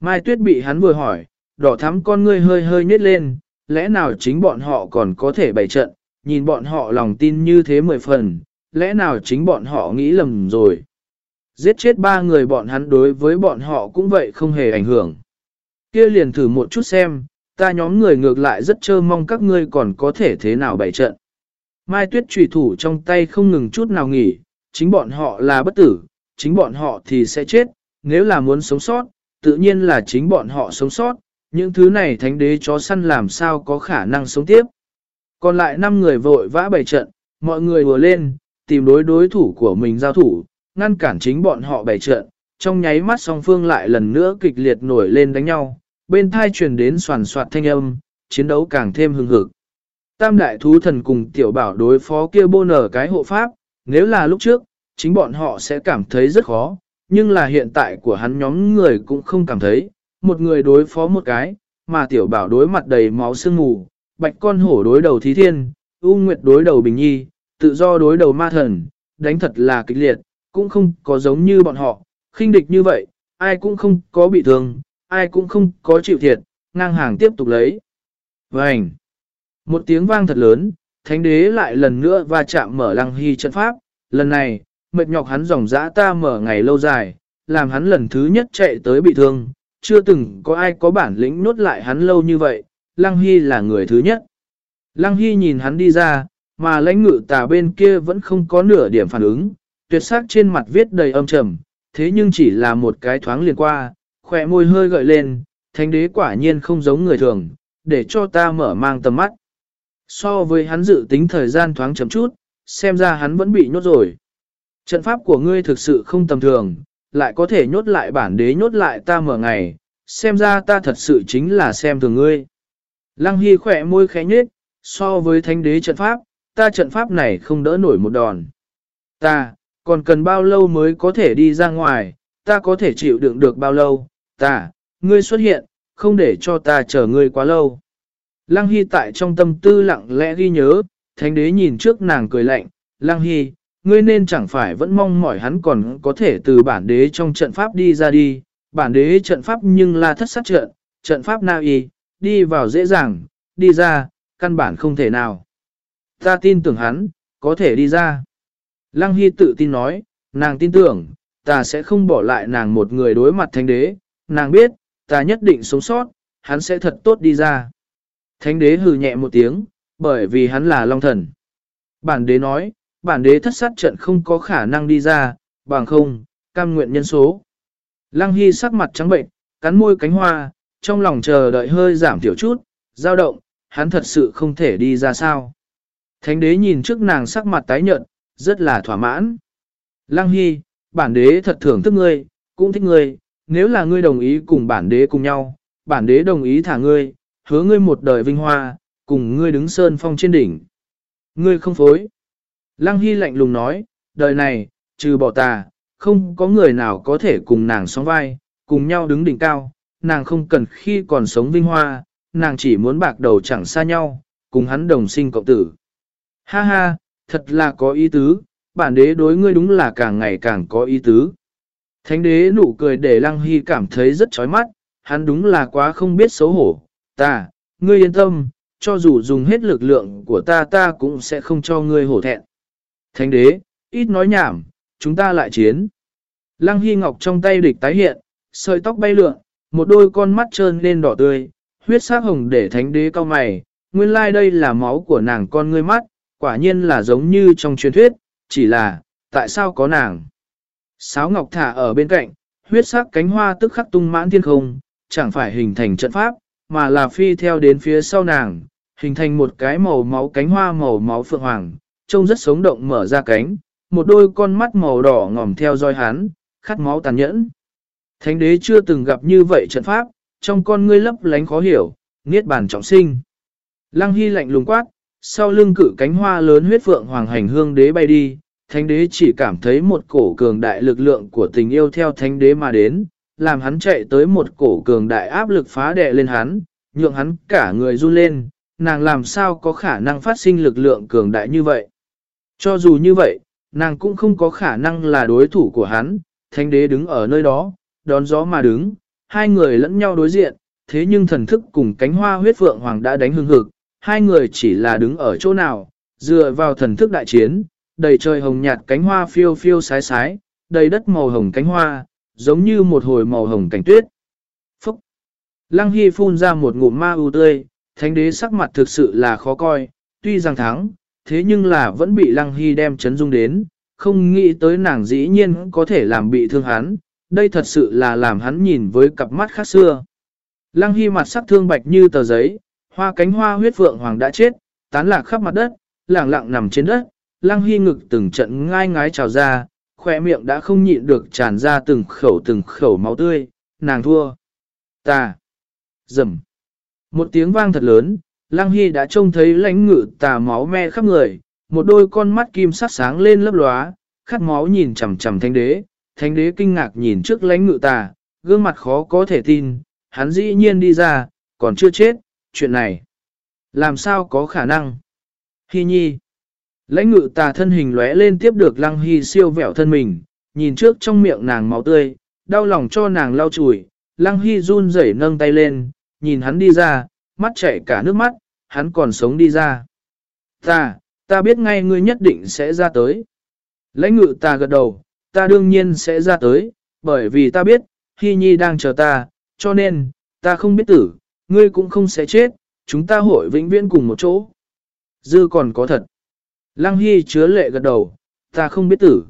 Mai Tuyết bị hắn vừa hỏi, đỏ thắm con ngươi hơi hơi nhếch lên, lẽ nào chính bọn họ còn có thể bày trận, nhìn bọn họ lòng tin như thế mười phần, lẽ nào chính bọn họ nghĩ lầm rồi. Giết chết ba người bọn hắn đối với bọn họ cũng vậy không hề ảnh hưởng. Kia liền thử một chút xem, ta nhóm người ngược lại rất chơ mong các ngươi còn có thể thế nào bày trận. Mai tuyết trùy thủ trong tay không ngừng chút nào nghỉ, chính bọn họ là bất tử, chính bọn họ thì sẽ chết, nếu là muốn sống sót, tự nhiên là chính bọn họ sống sót, những thứ này thánh đế chó săn làm sao có khả năng sống tiếp. Còn lại 5 người vội vã bày trận, mọi người vừa lên, tìm đối đối thủ của mình giao thủ, ngăn cản chính bọn họ bày trận, trong nháy mắt song phương lại lần nữa kịch liệt nổi lên đánh nhau, bên thai truyền đến soàn soạt thanh âm, chiến đấu càng thêm hưng hực. Tam đại thú thần cùng tiểu bảo đối phó kia bô nở cái hộ pháp, nếu là lúc trước, chính bọn họ sẽ cảm thấy rất khó, nhưng là hiện tại của hắn nhóm người cũng không cảm thấy, một người đối phó một cái, mà tiểu bảo đối mặt đầy máu sương mù, bạch con hổ đối đầu thí thiên, u nguyệt đối đầu bình nhi, tự do đối đầu ma thần, đánh thật là kịch liệt, cũng không có giống như bọn họ, khinh địch như vậy, ai cũng không có bị thương, ai cũng không có chịu thiệt, ngang hàng tiếp tục lấy. Vành! Một tiếng vang thật lớn, thánh đế lại lần nữa va chạm mở lăng hy trận pháp, lần này, mệt nhọc hắn dòng dã ta mở ngày lâu dài, làm hắn lần thứ nhất chạy tới bị thương, chưa từng có ai có bản lĩnh nốt lại hắn lâu như vậy, lăng hy là người thứ nhất. Lăng hy nhìn hắn đi ra, mà lãnh ngự tà bên kia vẫn không có nửa điểm phản ứng, tuyệt sắc trên mặt viết đầy âm trầm, thế nhưng chỉ là một cái thoáng liền qua, khỏe môi hơi gợi lên, thánh đế quả nhiên không giống người thường, để cho ta mở mang tầm mắt. So với hắn dự tính thời gian thoáng chấm chút, xem ra hắn vẫn bị nhốt rồi. Trận pháp của ngươi thực sự không tầm thường, lại có thể nhốt lại bản đế nhốt lại ta mở ngày, xem ra ta thật sự chính là xem thường ngươi. Lăng Hy khỏe môi khẽ nhếch so với thánh đế trận pháp, ta trận pháp này không đỡ nổi một đòn. Ta, còn cần bao lâu mới có thể đi ra ngoài, ta có thể chịu đựng được bao lâu, ta, ngươi xuất hiện, không để cho ta chờ ngươi quá lâu. Lăng Hy tại trong tâm tư lặng lẽ ghi nhớ, thánh đế nhìn trước nàng cười lạnh, Lăng Hy, ngươi nên chẳng phải vẫn mong mỏi hắn còn có thể từ bản đế trong trận pháp đi ra đi, bản đế trận pháp nhưng là thất sát trận, trận pháp na y, đi vào dễ dàng, đi ra, căn bản không thể nào. Ta tin tưởng hắn, có thể đi ra. Lăng Hy tự tin nói, nàng tin tưởng, ta sẽ không bỏ lại nàng một người đối mặt thánh đế, nàng biết, ta nhất định sống sót, hắn sẽ thật tốt đi ra. Thánh đế hừ nhẹ một tiếng, bởi vì hắn là Long Thần. Bản đế nói, bản đế thất sát trận không có khả năng đi ra, bằng không, cam nguyện nhân số. Lăng Hy sắc mặt trắng bệnh, cắn môi cánh hoa, trong lòng chờ đợi hơi giảm thiểu chút, dao động, hắn thật sự không thể đi ra sao. Thánh đế nhìn trước nàng sắc mặt tái nhợt, rất là thỏa mãn. Lăng Hy, bản đế thật thưởng thức ngươi, cũng thích ngươi, nếu là ngươi đồng ý cùng bản đế cùng nhau, bản đế đồng ý thả ngươi, hứa ngươi một đời vinh hoa, cùng ngươi đứng sơn phong trên đỉnh. Ngươi không phối. Lăng Hy lạnh lùng nói, đời này, trừ bỏ ta, không có người nào có thể cùng nàng sóng vai, cùng nhau đứng đỉnh cao, nàng không cần khi còn sống vinh hoa, nàng chỉ muốn bạc đầu chẳng xa nhau, cùng hắn đồng sinh cộng tử. Ha ha, thật là có ý tứ, bản đế đối ngươi đúng là càng ngày càng có ý tứ. Thánh đế nụ cười để Lăng Hy cảm thấy rất chói mắt, hắn đúng là quá không biết xấu hổ. Ta, ngươi yên tâm, cho dù dùng hết lực lượng của ta ta cũng sẽ không cho ngươi hổ thẹn. Thánh đế, ít nói nhảm, chúng ta lại chiến. Lăng Hy Ngọc trong tay địch tái hiện, sợi tóc bay lượn, một đôi con mắt trơn lên đỏ tươi, huyết sắc hồng để thánh đế cao mày, nguyên lai like đây là máu của nàng con ngươi mắt, quả nhiên là giống như trong truyền thuyết, chỉ là, tại sao có nàng? Sáo ngọc thả ở bên cạnh, huyết sắc cánh hoa tức khắc tung mãn thiên không, chẳng phải hình thành trận pháp, mà là phi theo đến phía sau nàng, hình thành một cái màu máu cánh hoa màu máu phượng hoàng, trông rất sống động mở ra cánh, một đôi con mắt màu đỏ ngòm theo dõi hắn, khát máu tàn nhẫn. Thánh đế chưa từng gặp như vậy trận pháp, trong con ngươi lấp lánh khó hiểu, niết bàn trọng sinh. Lăng Hy lạnh lùng quát, sau lưng cự cánh hoa lớn huyết phượng hoàng hành hương đế bay đi, thánh đế chỉ cảm thấy một cổ cường đại lực lượng của tình yêu theo thánh đế mà đến, làm hắn chạy tới một cổ cường đại áp lực phá đè lên hắn, nhượng hắn cả người run lên, nàng làm sao có khả năng phát sinh lực lượng cường đại như vậy. Cho dù như vậy, nàng cũng không có khả năng là đối thủ của hắn, thánh đế đứng ở nơi đó, đón gió mà đứng, hai người lẫn nhau đối diện, thế nhưng thần thức cùng cánh hoa huyết phượng hoàng đã đánh hưng hực, hai người chỉ là đứng ở chỗ nào, dựa vào thần thức đại chiến, đầy trời hồng nhạt cánh hoa phiêu phiêu sái sái, đầy đất màu hồng cánh hoa, giống như một hồi màu hồng cảnh tuyết. Phúc! Lăng Hy phun ra một ngụm ma ưu tươi, thánh đế sắc mặt thực sự là khó coi, tuy rằng thắng, thế nhưng là vẫn bị Lăng Hy đem chấn dung đến, không nghĩ tới nàng dĩ nhiên có thể làm bị thương hắn, đây thật sự là làm hắn nhìn với cặp mắt khác xưa. Lăng Hy mặt sắc thương bạch như tờ giấy, hoa cánh hoa huyết phượng hoàng đã chết, tán lạc khắp mặt đất, lẳng lặng nằm trên đất, Lăng Hy ngực từng trận ngai ngái trào ra, khỏe miệng đã không nhịn được tràn ra từng khẩu từng khẩu máu tươi, nàng thua. Ta. Dầm. Một tiếng vang thật lớn, Lăng Hy đã trông thấy lãnh ngự tà máu me khắp người, một đôi con mắt kim sắc sáng lên lấp lóa, khát máu nhìn chằm chằm thánh đế, thánh đế kinh ngạc nhìn trước lãnh ngự tà, gương mặt khó có thể tin, hắn dĩ nhiên đi ra, còn chưa chết, chuyện này. Làm sao có khả năng? Hy nhi. Lãnh ngự tà thân hình lóe lên tiếp được lăng hy siêu vẹo thân mình, nhìn trước trong miệng nàng máu tươi, đau lòng cho nàng lau chùi, lăng hy run rẩy nâng tay lên, nhìn hắn đi ra, mắt chảy cả nước mắt, hắn còn sống đi ra. Ta, ta biết ngay ngươi nhất định sẽ ra tới. Lãnh ngự ta gật đầu, ta đương nhiên sẽ ra tới, bởi vì ta biết, Hy Nhi đang chờ ta, cho nên, ta không biết tử, ngươi cũng không sẽ chết, chúng ta hội vĩnh viễn cùng một chỗ. Dư còn có thật. Lăng Hy chứa lệ gật đầu, ta không biết tử.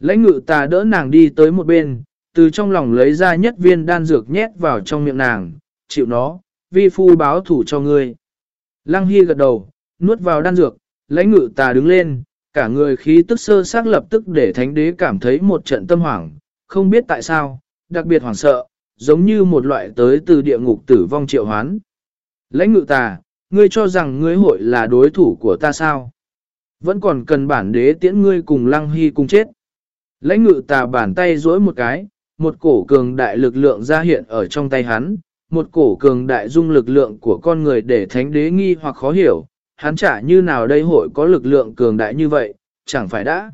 Lãnh ngự ta đỡ nàng đi tới một bên, từ trong lòng lấy ra nhất viên đan dược nhét vào trong miệng nàng, chịu nó, vi phu báo thủ cho ngươi. Lăng Hy gật đầu, nuốt vào đan dược, lãnh ngự ta đứng lên, cả người khí tức sơ xác lập tức để thánh đế cảm thấy một trận tâm hoảng, không biết tại sao, đặc biệt hoảng sợ, giống như một loại tới từ địa ngục tử vong triệu hoán. Lãnh ngự tà, ngươi cho rằng ngươi hội là đối thủ của ta sao? Vẫn còn cần bản đế tiễn ngươi cùng lăng hy cùng chết. Lãnh ngự tà bàn tay duỗi một cái, một cổ cường đại lực lượng ra hiện ở trong tay hắn, một cổ cường đại dung lực lượng của con người để thánh đế nghi hoặc khó hiểu, hắn chả như nào đây hội có lực lượng cường đại như vậy, chẳng phải đã.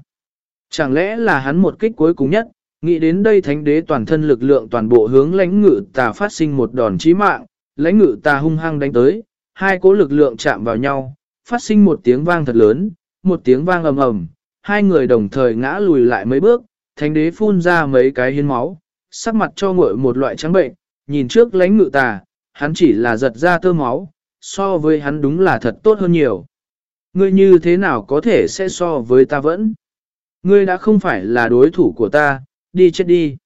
Chẳng lẽ là hắn một kích cuối cùng nhất, nghĩ đến đây thánh đế toàn thân lực lượng toàn bộ hướng lãnh ngự tà phát sinh một đòn chí mạng, lãnh ngự tà hung hăng đánh tới, hai cỗ lực lượng chạm vào nhau, phát sinh một tiếng vang thật lớn, một tiếng vang ầm ầm, hai người đồng thời ngã lùi lại mấy bước, thánh đế phun ra mấy cái hiến máu, sắc mặt cho ngội một loại trắng bệnh, nhìn trước lãnh ngự tà, hắn chỉ là giật ra thơ máu, so với hắn đúng là thật tốt hơn nhiều. Ngươi như thế nào có thể sẽ so với ta vẫn? Ngươi đã không phải là đối thủ của ta, đi chết đi.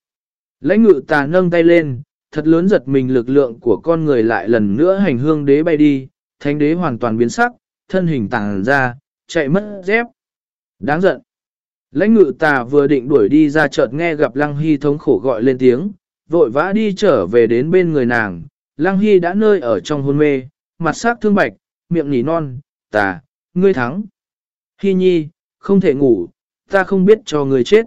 Lãnh ngự tà nâng tay lên, thật lớn giật mình lực lượng của con người lại lần nữa hành hương đế bay đi, thánh đế hoàn toàn biến sắc, thân hình tàng ra, chạy mất dép. Đáng giận. Lãnh ngự tà vừa định đuổi đi ra chợt nghe gặp Lăng Hy thống khổ gọi lên tiếng, vội vã đi trở về đến bên người nàng. Lăng Hy đã nơi ở trong hôn mê, mặt sắc thương bạch, miệng nỉ non, tà, ngươi thắng. Hy nhi, không thể ngủ, ta không biết cho ngươi chết.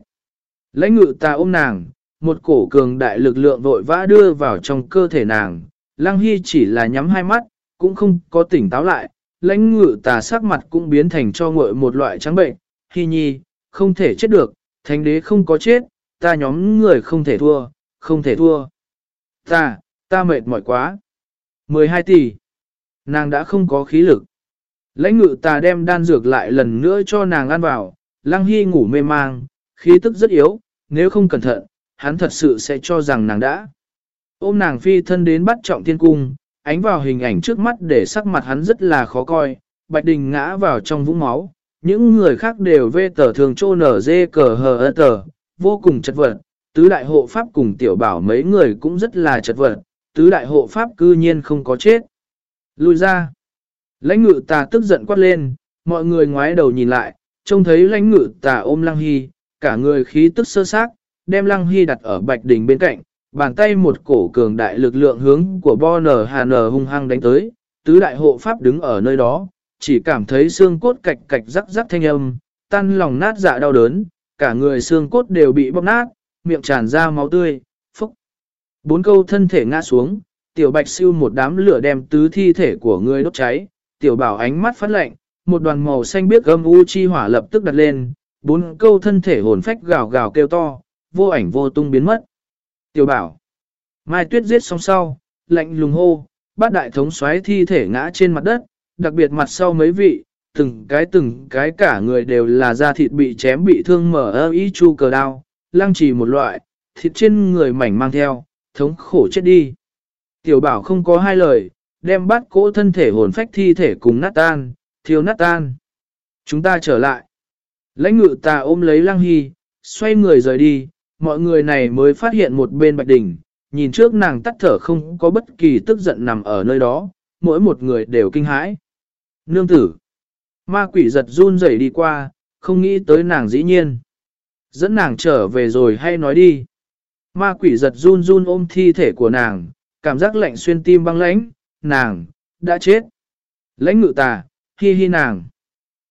Lãnh ngự ta ôm nàng, một cổ cường đại lực lượng vội vã đưa vào trong cơ thể nàng. Lăng Hy chỉ là nhắm hai mắt, cũng không có tỉnh táo lại. Lãnh ngự tà sắc mặt cũng biến thành cho ngội một loại trắng bệnh. Hy nhi, không thể chết được, thánh đế không có chết, ta nhóm người không thể thua, không thể thua. Ta, ta mệt mỏi quá. 12 tỷ. Nàng đã không có khí lực. Lãnh ngự ta đem đan dược lại lần nữa cho nàng ăn vào, lăng hy ngủ mê mang, khí tức rất yếu, nếu không cẩn thận, hắn thật sự sẽ cho rằng nàng đã. Ôm nàng phi thân đến bắt trọng thiên cung, ánh vào hình ảnh trước mắt để sắc mặt hắn rất là khó coi, Bạch Đình ngã vào trong vũng máu, những người khác đều vê tờ thường trô nở dê cờ hờ ơ tờ, vô cùng chật vật, tứ đại hộ pháp cùng tiểu bảo mấy người cũng rất là chật vật, tứ đại hộ pháp cư nhiên không có chết. Lui ra. Lãnh ngự tà tức giận quát lên, mọi người ngoái đầu nhìn lại, trông thấy lãnh ngự tà ôm lăng hy, cả người khí tức sơ xác, đem lăng hy đặt ở bạch đỉnh bên cạnh, bàn tay một cổ cường đại lực lượng hướng của bo hà nở hung hăng đánh tới, tứ đại hộ pháp đứng ở nơi đó, chỉ cảm thấy xương cốt cạch cạch rắc rắc thanh âm, tan lòng nát dạ đau đớn, cả người xương cốt đều bị bóp nát, miệng tràn ra máu tươi, phúc. Bốn câu thân thể ngã xuống, tiểu bạch siêu một đám lửa đem tứ thi thể của người đốt cháy, tiểu bảo ánh mắt phát lạnh, một đoàn màu xanh biếc gâm u chi hỏa lập tức đặt lên, bốn câu thân thể hồn phách gào gào kêu to, vô ảnh vô tung biến mất. Tiểu bảo, mai tuyết giết xong sau, lạnh lùng hô, bát đại thống xoáy thi thể ngã trên mặt đất, đặc biệt mặt sau mấy vị, từng cái từng cái cả người đều là da thịt bị chém bị thương mở ơ y chu cờ đao, lăng trì một loại, thịt trên người mảnh mang theo, thống khổ chết đi. Tiểu bảo không có hai lời, đem bắt cỗ thân thể hồn phách thi thể cùng nát tan, thiếu nát tan. Chúng ta trở lại. Lãnh ngự ta ôm lấy lăng hy, xoay người rời đi, mọi người này mới phát hiện một bên bạch đỉnh, nhìn trước nàng tắt thở không có bất kỳ tức giận nằm ở nơi đó, mỗi một người đều kinh hãi. Nương tử. Ma quỷ giật run rẩy đi qua, không nghĩ tới nàng dĩ nhiên. Dẫn nàng trở về rồi hay nói đi. Ma quỷ giật run run ôm thi thể của nàng, cảm giác lạnh xuyên tim băng lãnh, nàng, đã chết. Lãnh ngự tà, hi hi nàng.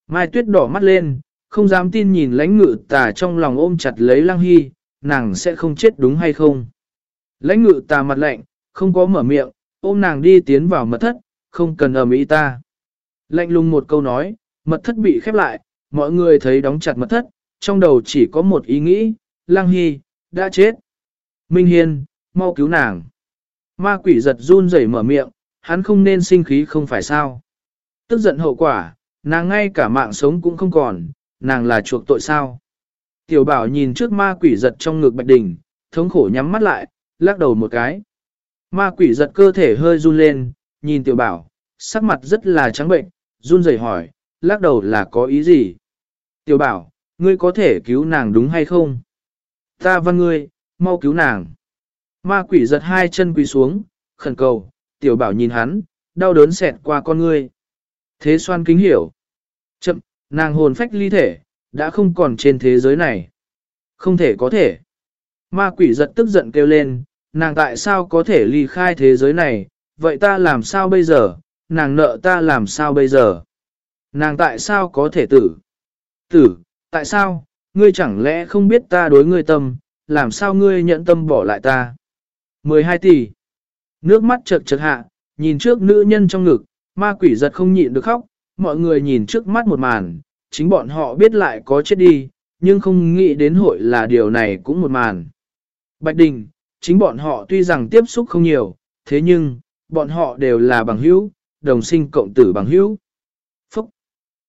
Mai tuyết đỏ mắt lên, không dám tin nhìn lãnh ngự tà trong lòng ôm chặt lấy lăng hy, nàng sẽ không chết đúng hay không. Lãnh ngự tà mặt lạnh, không có mở miệng, ôm nàng đi tiến vào mật thất, không cần ầm ĩ ta. Lạnh lùng một câu nói, mật thất bị khép lại, mọi người thấy đóng chặt mật thất, trong đầu chỉ có một ý nghĩ, Lăng Hy, đã chết. Minh Hiên, mau cứu nàng. Ma quỷ giật run rẩy mở miệng, hắn không nên sinh khí không phải sao. Tức giận hậu quả, nàng ngay cả mạng sống cũng không còn, nàng là chuộc tội sao. Tiểu bảo nhìn trước ma quỷ giật trong ngực bạch đỉnh, thống khổ nhắm mắt lại, lắc đầu một cái. Ma quỷ giật cơ thể hơi run lên, nhìn tiểu bảo, sắc mặt rất là trắng bệnh, run rẩy hỏi, lắc đầu là có ý gì? Tiểu bảo, ngươi có thể cứu nàng đúng hay không? Ta văn ngươi, mau cứu nàng. Ma quỷ giật hai chân quỳ xuống, khẩn cầu, tiểu bảo nhìn hắn, đau đớn xẹt qua con ngươi. Thế xoan kính hiểu. Chậm, nàng hồn phách ly thể, đã không còn trên thế giới này. Không thể có thể. Ma quỷ giật tức giận kêu lên, nàng tại sao có thể ly khai thế giới này, vậy ta làm sao bây giờ, nàng nợ ta làm sao bây giờ? Nàng tại sao có thể tử? Tử, tại sao, ngươi chẳng lẽ không biết ta đối ngươi tâm, làm sao ngươi nhận tâm bỏ lại ta? 12 tỷ. Nước mắt chật chật hạ, nhìn trước nữ nhân trong ngực, ma quỷ giật không nhịn được khóc, mọi người nhìn trước mắt một màn, chính bọn họ biết lại có chết đi, nhưng không nghĩ đến hội là điều này cũng một màn. Bạch Đình, chính bọn họ tuy rằng tiếp xúc không nhiều, thế nhưng, bọn họ đều là bằng hữu, đồng sinh cộng tử bằng hữu. Phúc!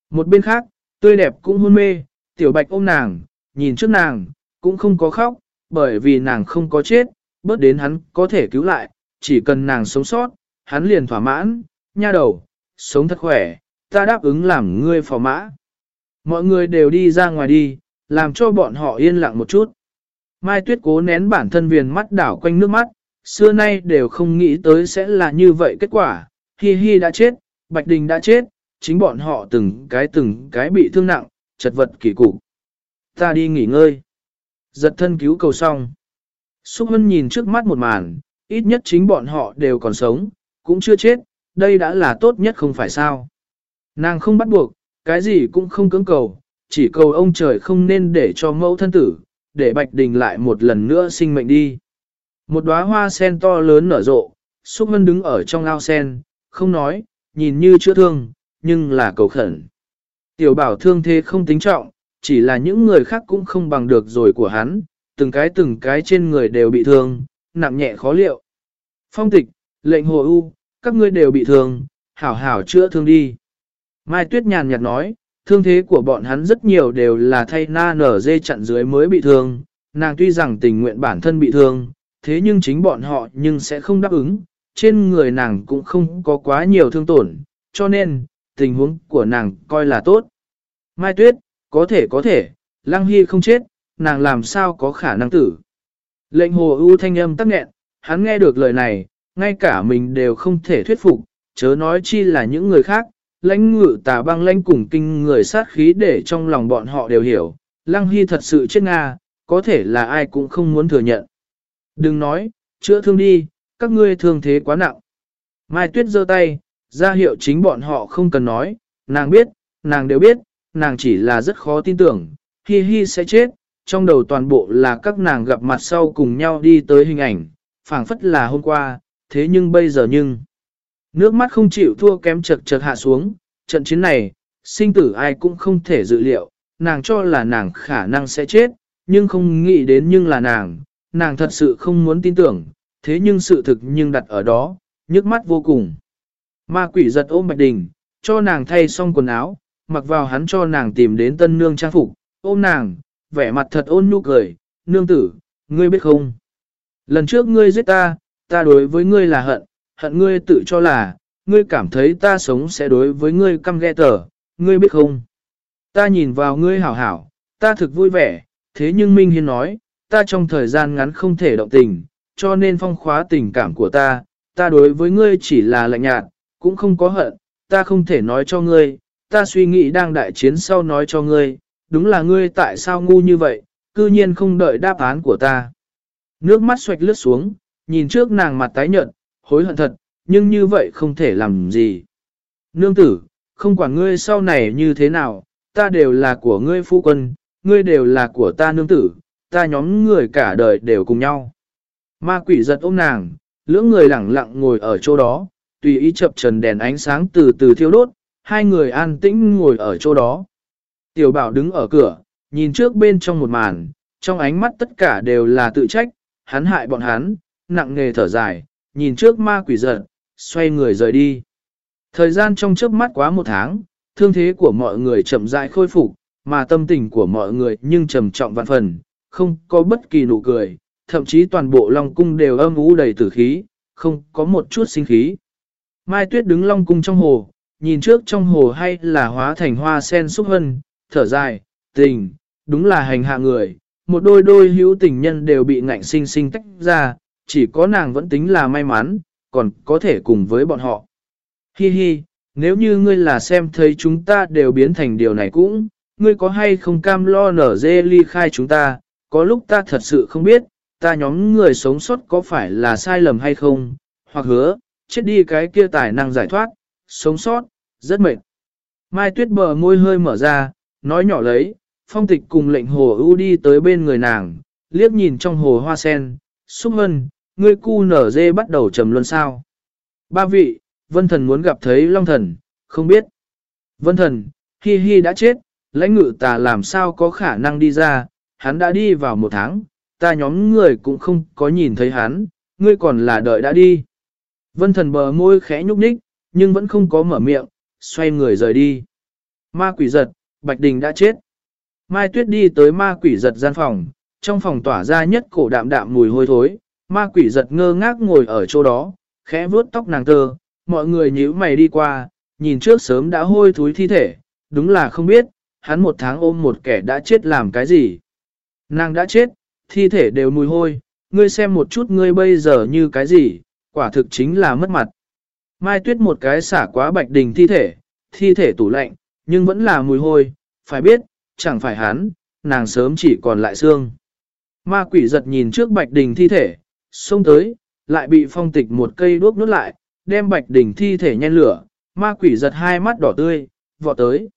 Một bên khác, tươi đẹp cũng hôn mê, tiểu bạch ôm nàng, nhìn trước nàng, cũng không có khóc, bởi vì nàng không có chết, bớt đến hắn có thể cứu lại, chỉ cần nàng sống sót, hắn liền thỏa mãn, nha đầu, sống thật khỏe, ta đáp ứng làm ngươi phò mã. Mọi người đều đi ra ngoài đi, làm cho bọn họ yên lặng một chút. Mai Tuyết cố nén bản thân viền mắt đảo quanh nước mắt, xưa nay đều không nghĩ tới sẽ là như vậy kết quả. Hi Hi đã chết, Bạch Đình đã chết, chính bọn họ từng cái từng cái bị thương nặng, chật vật kỳ cục. Ta đi nghỉ ngơi. Giật thân cứu cầu xong. Xúc Hân nhìn trước mắt một màn, ít nhất chính bọn họ đều còn sống, cũng chưa chết, đây đã là tốt nhất không phải sao. Nàng không bắt buộc, cái gì cũng không cưỡng cầu, chỉ cầu ông trời không nên để cho mẫu thân tử, để Bạch Đình lại một lần nữa sinh mệnh đi. Một đóa hoa sen to lớn nở rộ, Xúc Vân đứng ở trong ao sen, không nói, nhìn như chữa thương, nhưng là cầu khẩn. Tiểu bảo thương thế không tính trọng, chỉ là những người khác cũng không bằng được rồi của hắn, từng cái từng cái trên người đều bị thương, nặng nhẹ khó liệu. Phong tịch, lệnh hồ u, các ngươi đều bị thương, hảo hảo chữa thương đi. Mai Tuyết nhàn nhạt nói, thương thế của bọn hắn rất nhiều đều là thay na nở dê chặn dưới mới bị thương, nàng tuy rằng tình nguyện bản thân bị thương, thế nhưng chính bọn họ nhưng sẽ không đáp ứng, trên người nàng cũng không có quá nhiều thương tổn, cho nên, tình huống của nàng coi là tốt. Mai Tuyết, có thể có thể, Lăng Hy không chết, nàng làm sao có khả năng tử. Lệnh hồ ưu thanh âm tắc nghẹn, hắn nghe được lời này, ngay cả mình đều không thể thuyết phục, chớ nói chi là những người khác, lãnh ngự tà băng lãnh cùng kinh người sát khí để trong lòng bọn họ đều hiểu, Lăng Hy thật sự chết Nga, có thể là ai cũng không muốn thừa nhận. Đừng nói, chữa thương đi, các ngươi thương thế quá nặng. Mai Tuyết giơ tay, ra hiệu chính bọn họ không cần nói, nàng biết, nàng đều biết, nàng chỉ là rất khó tin tưởng, Hi Hi sẽ chết, trong đầu toàn bộ là các nàng gặp mặt sau cùng nhau đi tới hình ảnh, phảng phất là hôm qua, thế nhưng bây giờ nhưng... Nước mắt không chịu thua kém chật chật hạ xuống, trận chiến này, sinh tử ai cũng không thể dự liệu, nàng cho là nàng khả năng sẽ chết, nhưng không nghĩ đến nhưng là nàng, nàng thật sự không muốn tin tưởng, thế nhưng sự thực nhưng đặt ở đó, nhức mắt vô cùng. Ma quỷ giật ôm Bạch Đình, cho nàng thay xong quần áo, mặc vào hắn cho nàng tìm đến tân nương trang phục, ôm nàng, vẻ mặt thật ôn nhu cười, nương tử, ngươi biết không? Lần trước ngươi giết ta, ta đối với ngươi là hận, hận ngươi tự cho là, ngươi cảm thấy ta sống sẽ đối với ngươi căm ghê tở, ngươi biết không? Ta nhìn vào ngươi hảo hảo, ta thực vui vẻ, thế nhưng Minh Hiên nói, ta trong thời gian ngắn không thể động tình, cho nên phong khóa tình cảm của ta, ta đối với ngươi chỉ là lạnh nhạt, cũng không có hận, ta không thể nói cho ngươi, ta suy nghĩ đang đại chiến sau nói cho ngươi, đúng là ngươi tại sao ngu như vậy, cư nhiên không đợi đáp án của ta. Nước mắt xoạch lướt xuống, nhìn trước nàng mặt tái nhợt, hối hận thật, nhưng như vậy không thể làm gì. Nương tử, không quản ngươi sau này như thế nào, ta đều là của ngươi phu quân, ngươi đều là của ta nương tử, ta nhóm người cả đời đều cùng nhau. Ma quỷ giật ôm nàng, lưỡng người lẳng lặng ngồi ở chỗ đó, tùy ý chập trần đèn ánh sáng từ từ thiêu đốt, hai người an tĩnh ngồi ở chỗ đó. Tiểu bảo đứng ở cửa, nhìn trước bên trong một màn, trong ánh mắt tất cả đều là tự trách, hắn hại bọn hắn, nặng nghề thở dài, nhìn trước ma quỷ giật, xoay người rời đi. Thời gian trong trước mắt quá một tháng, thương thế của mọi người chậm rãi khôi phục, mà tâm tình của mọi người nhưng trầm trọng vạn phần, không có bất kỳ nụ cười, thậm chí toàn bộ Long Cung đều âm ú đầy tử khí, không có một chút sinh khí. Mai Tuyết đứng Long Cung trong hồ, nhìn trước trong hồ hay là hóa thành hoa sen xúc hân, thở dài, tình, đúng là hành hạ người, một đôi đôi hữu tình nhân đều bị ngạnh sinh sinh tách ra, chỉ có nàng vẫn tính là may mắn, còn có thể cùng với bọn họ. Hi hi, nếu như ngươi là xem thấy chúng ta đều biến thành điều này cũng, ngươi có hay không cam lo nở dê ly khai chúng ta, có lúc ta thật sự không biết, ta nhóm người sống sót có phải là sai lầm hay không, hoặc hứa, chết đi cái kia tài năng giải thoát, sống sót, rất mệt. Mai tuyết bờ môi hơi mở ra, nói nhỏ lấy, phong tịch cùng lệnh hồ ưu đi tới bên người nàng, liếc nhìn trong hồ hoa sen, xúc hân, ngươi cu nở dê bắt đầu trầm luân sao. Ba vị, vân thần muốn gặp thấy long thần, không biết. Vân thần, hi hi đã chết, lãnh ngự ta làm sao có khả năng đi ra, hắn đã đi vào một tháng, ta nhóm người cũng không có nhìn thấy hắn, ngươi còn là đợi đã đi. Vân thần bờ môi khẽ nhúc nhích, nhưng vẫn không có mở miệng, xoay người rời đi. Ma quỷ giật, Bạch Đình đã chết. Mai Tuyết đi tới ma quỷ giật gian phòng, trong phòng tỏa ra nhất cổ đạm đạm mùi hôi thối, ma quỷ giật ngơ ngác ngồi ở chỗ đó, khẽ vuốt tóc nàng tơ, mọi người nhíu mày đi qua, nhìn trước sớm đã hôi thối thi thể, đúng là không biết, hắn một tháng ôm một kẻ đã chết làm cái gì. Nàng đã chết, thi thể đều mùi hôi, ngươi xem một chút ngươi bây giờ như cái gì, quả thực chính là mất mặt. Mai tuyết một cái xả quá bạch đình thi thể, thi thể tủ lạnh, nhưng vẫn là mùi hôi, phải biết, chẳng phải hắn, nàng sớm chỉ còn lại xương. Ma quỷ giật nhìn trước bạch đình thi thể, xông tới, lại bị phong tịch một cây đuốc nút lại, đem bạch đỉnh thi thể nhen lửa, ma quỷ giật hai mắt đỏ tươi, vọt tới.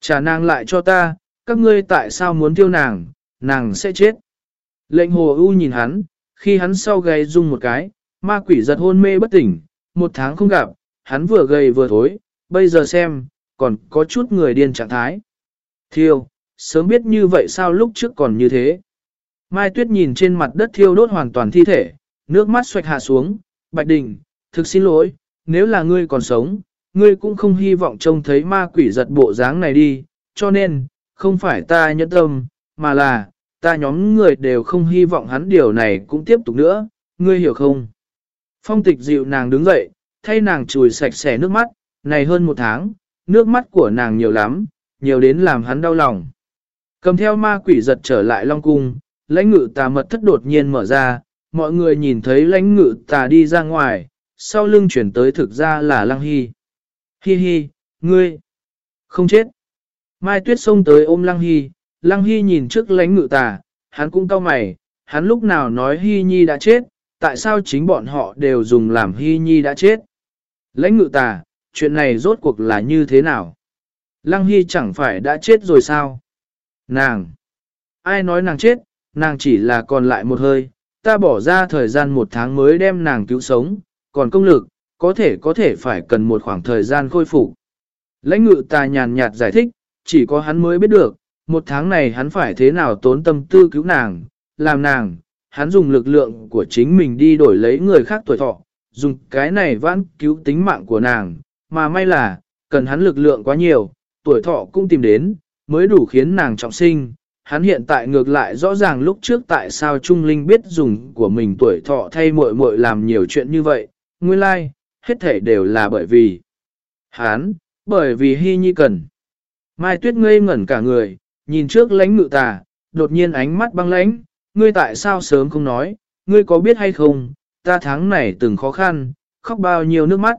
Trả nàng lại cho ta, các ngươi tại sao muốn tiêu nàng, nàng sẽ chết. Lệnh hồ ưu nhìn hắn, khi hắn sau gầy rung một cái, ma quỷ giật hôn mê bất tỉnh, một tháng không gặp, hắn vừa gầy vừa thối, bây giờ xem, còn có chút người điên trạng thái. Thiêu, sớm biết như vậy sao lúc trước còn như thế. Mai Tuyết nhìn trên mặt đất thiêu đốt hoàn toàn thi thể, nước mắt xoạch hạ xuống, Bạch Đình, thực xin lỗi, nếu là ngươi còn sống, ngươi cũng không hy vọng trông thấy ma quỷ giật bộ dáng này đi, cho nên, không phải ta nhẫn tâm, mà là, ta nhóm người đều không hy vọng hắn điều này cũng tiếp tục nữa, ngươi hiểu không? Phong tịch dịu nàng đứng dậy, thay nàng chùi sạch sẽ nước mắt, này hơn một tháng, nước mắt của nàng nhiều lắm, nhiều đến làm hắn đau lòng. Cầm theo ma quỷ giật trở lại Long Cung, lãnh ngự tà mật thất đột nhiên mở ra, mọi người nhìn thấy lãnh ngự tà đi ra ngoài, sau lưng chuyển tới thực ra là Lăng Hy. Hi hi, ngươi, không chết. Mai Tuyết xông tới ôm Lăng Hy, Lăng Hy nhìn trước lãnh ngự tà, hắn cũng cau mày, hắn lúc nào nói Hy Nhi đã chết, tại sao chính bọn họ đều dùng làm Hy Nhi đã chết. Lãnh ngự tà, chuyện này rốt cuộc là như thế nào? Lăng Hy chẳng phải đã chết rồi sao? Nàng! Ai nói nàng chết, nàng chỉ là còn lại một hơi, ta bỏ ra thời gian một tháng mới đem nàng cứu sống, còn công lực, có thể có thể phải cần một khoảng thời gian khôi phục. Lãnh ngự ta nhàn nhạt giải thích, chỉ có hắn mới biết được, một tháng này hắn phải thế nào tốn tâm tư cứu nàng, làm nàng, hắn dùng lực lượng của chính mình đi đổi lấy người khác tuổi thọ, dùng cái này vãn cứu tính mạng của nàng, mà may là, cần hắn lực lượng quá nhiều, tuổi thọ cũng tìm đến, mới đủ khiến nàng trọng sinh. Hắn hiện tại ngược lại rõ ràng lúc trước tại sao Trung Linh biết dùng của mình tuổi thọ thay muội muội làm nhiều chuyện như vậy, nguyên lai, like, hết thể đều là bởi vì hắn, bởi vì Hy Nhi cần. Mai Tuyết ngây ngẩn cả người, nhìn trước lãnh ngự tà, đột nhiên ánh mắt băng lãnh, ngươi tại sao sớm không nói, ngươi có biết hay không, ta tháng này từng khó khăn, khóc bao nhiêu nước mắt.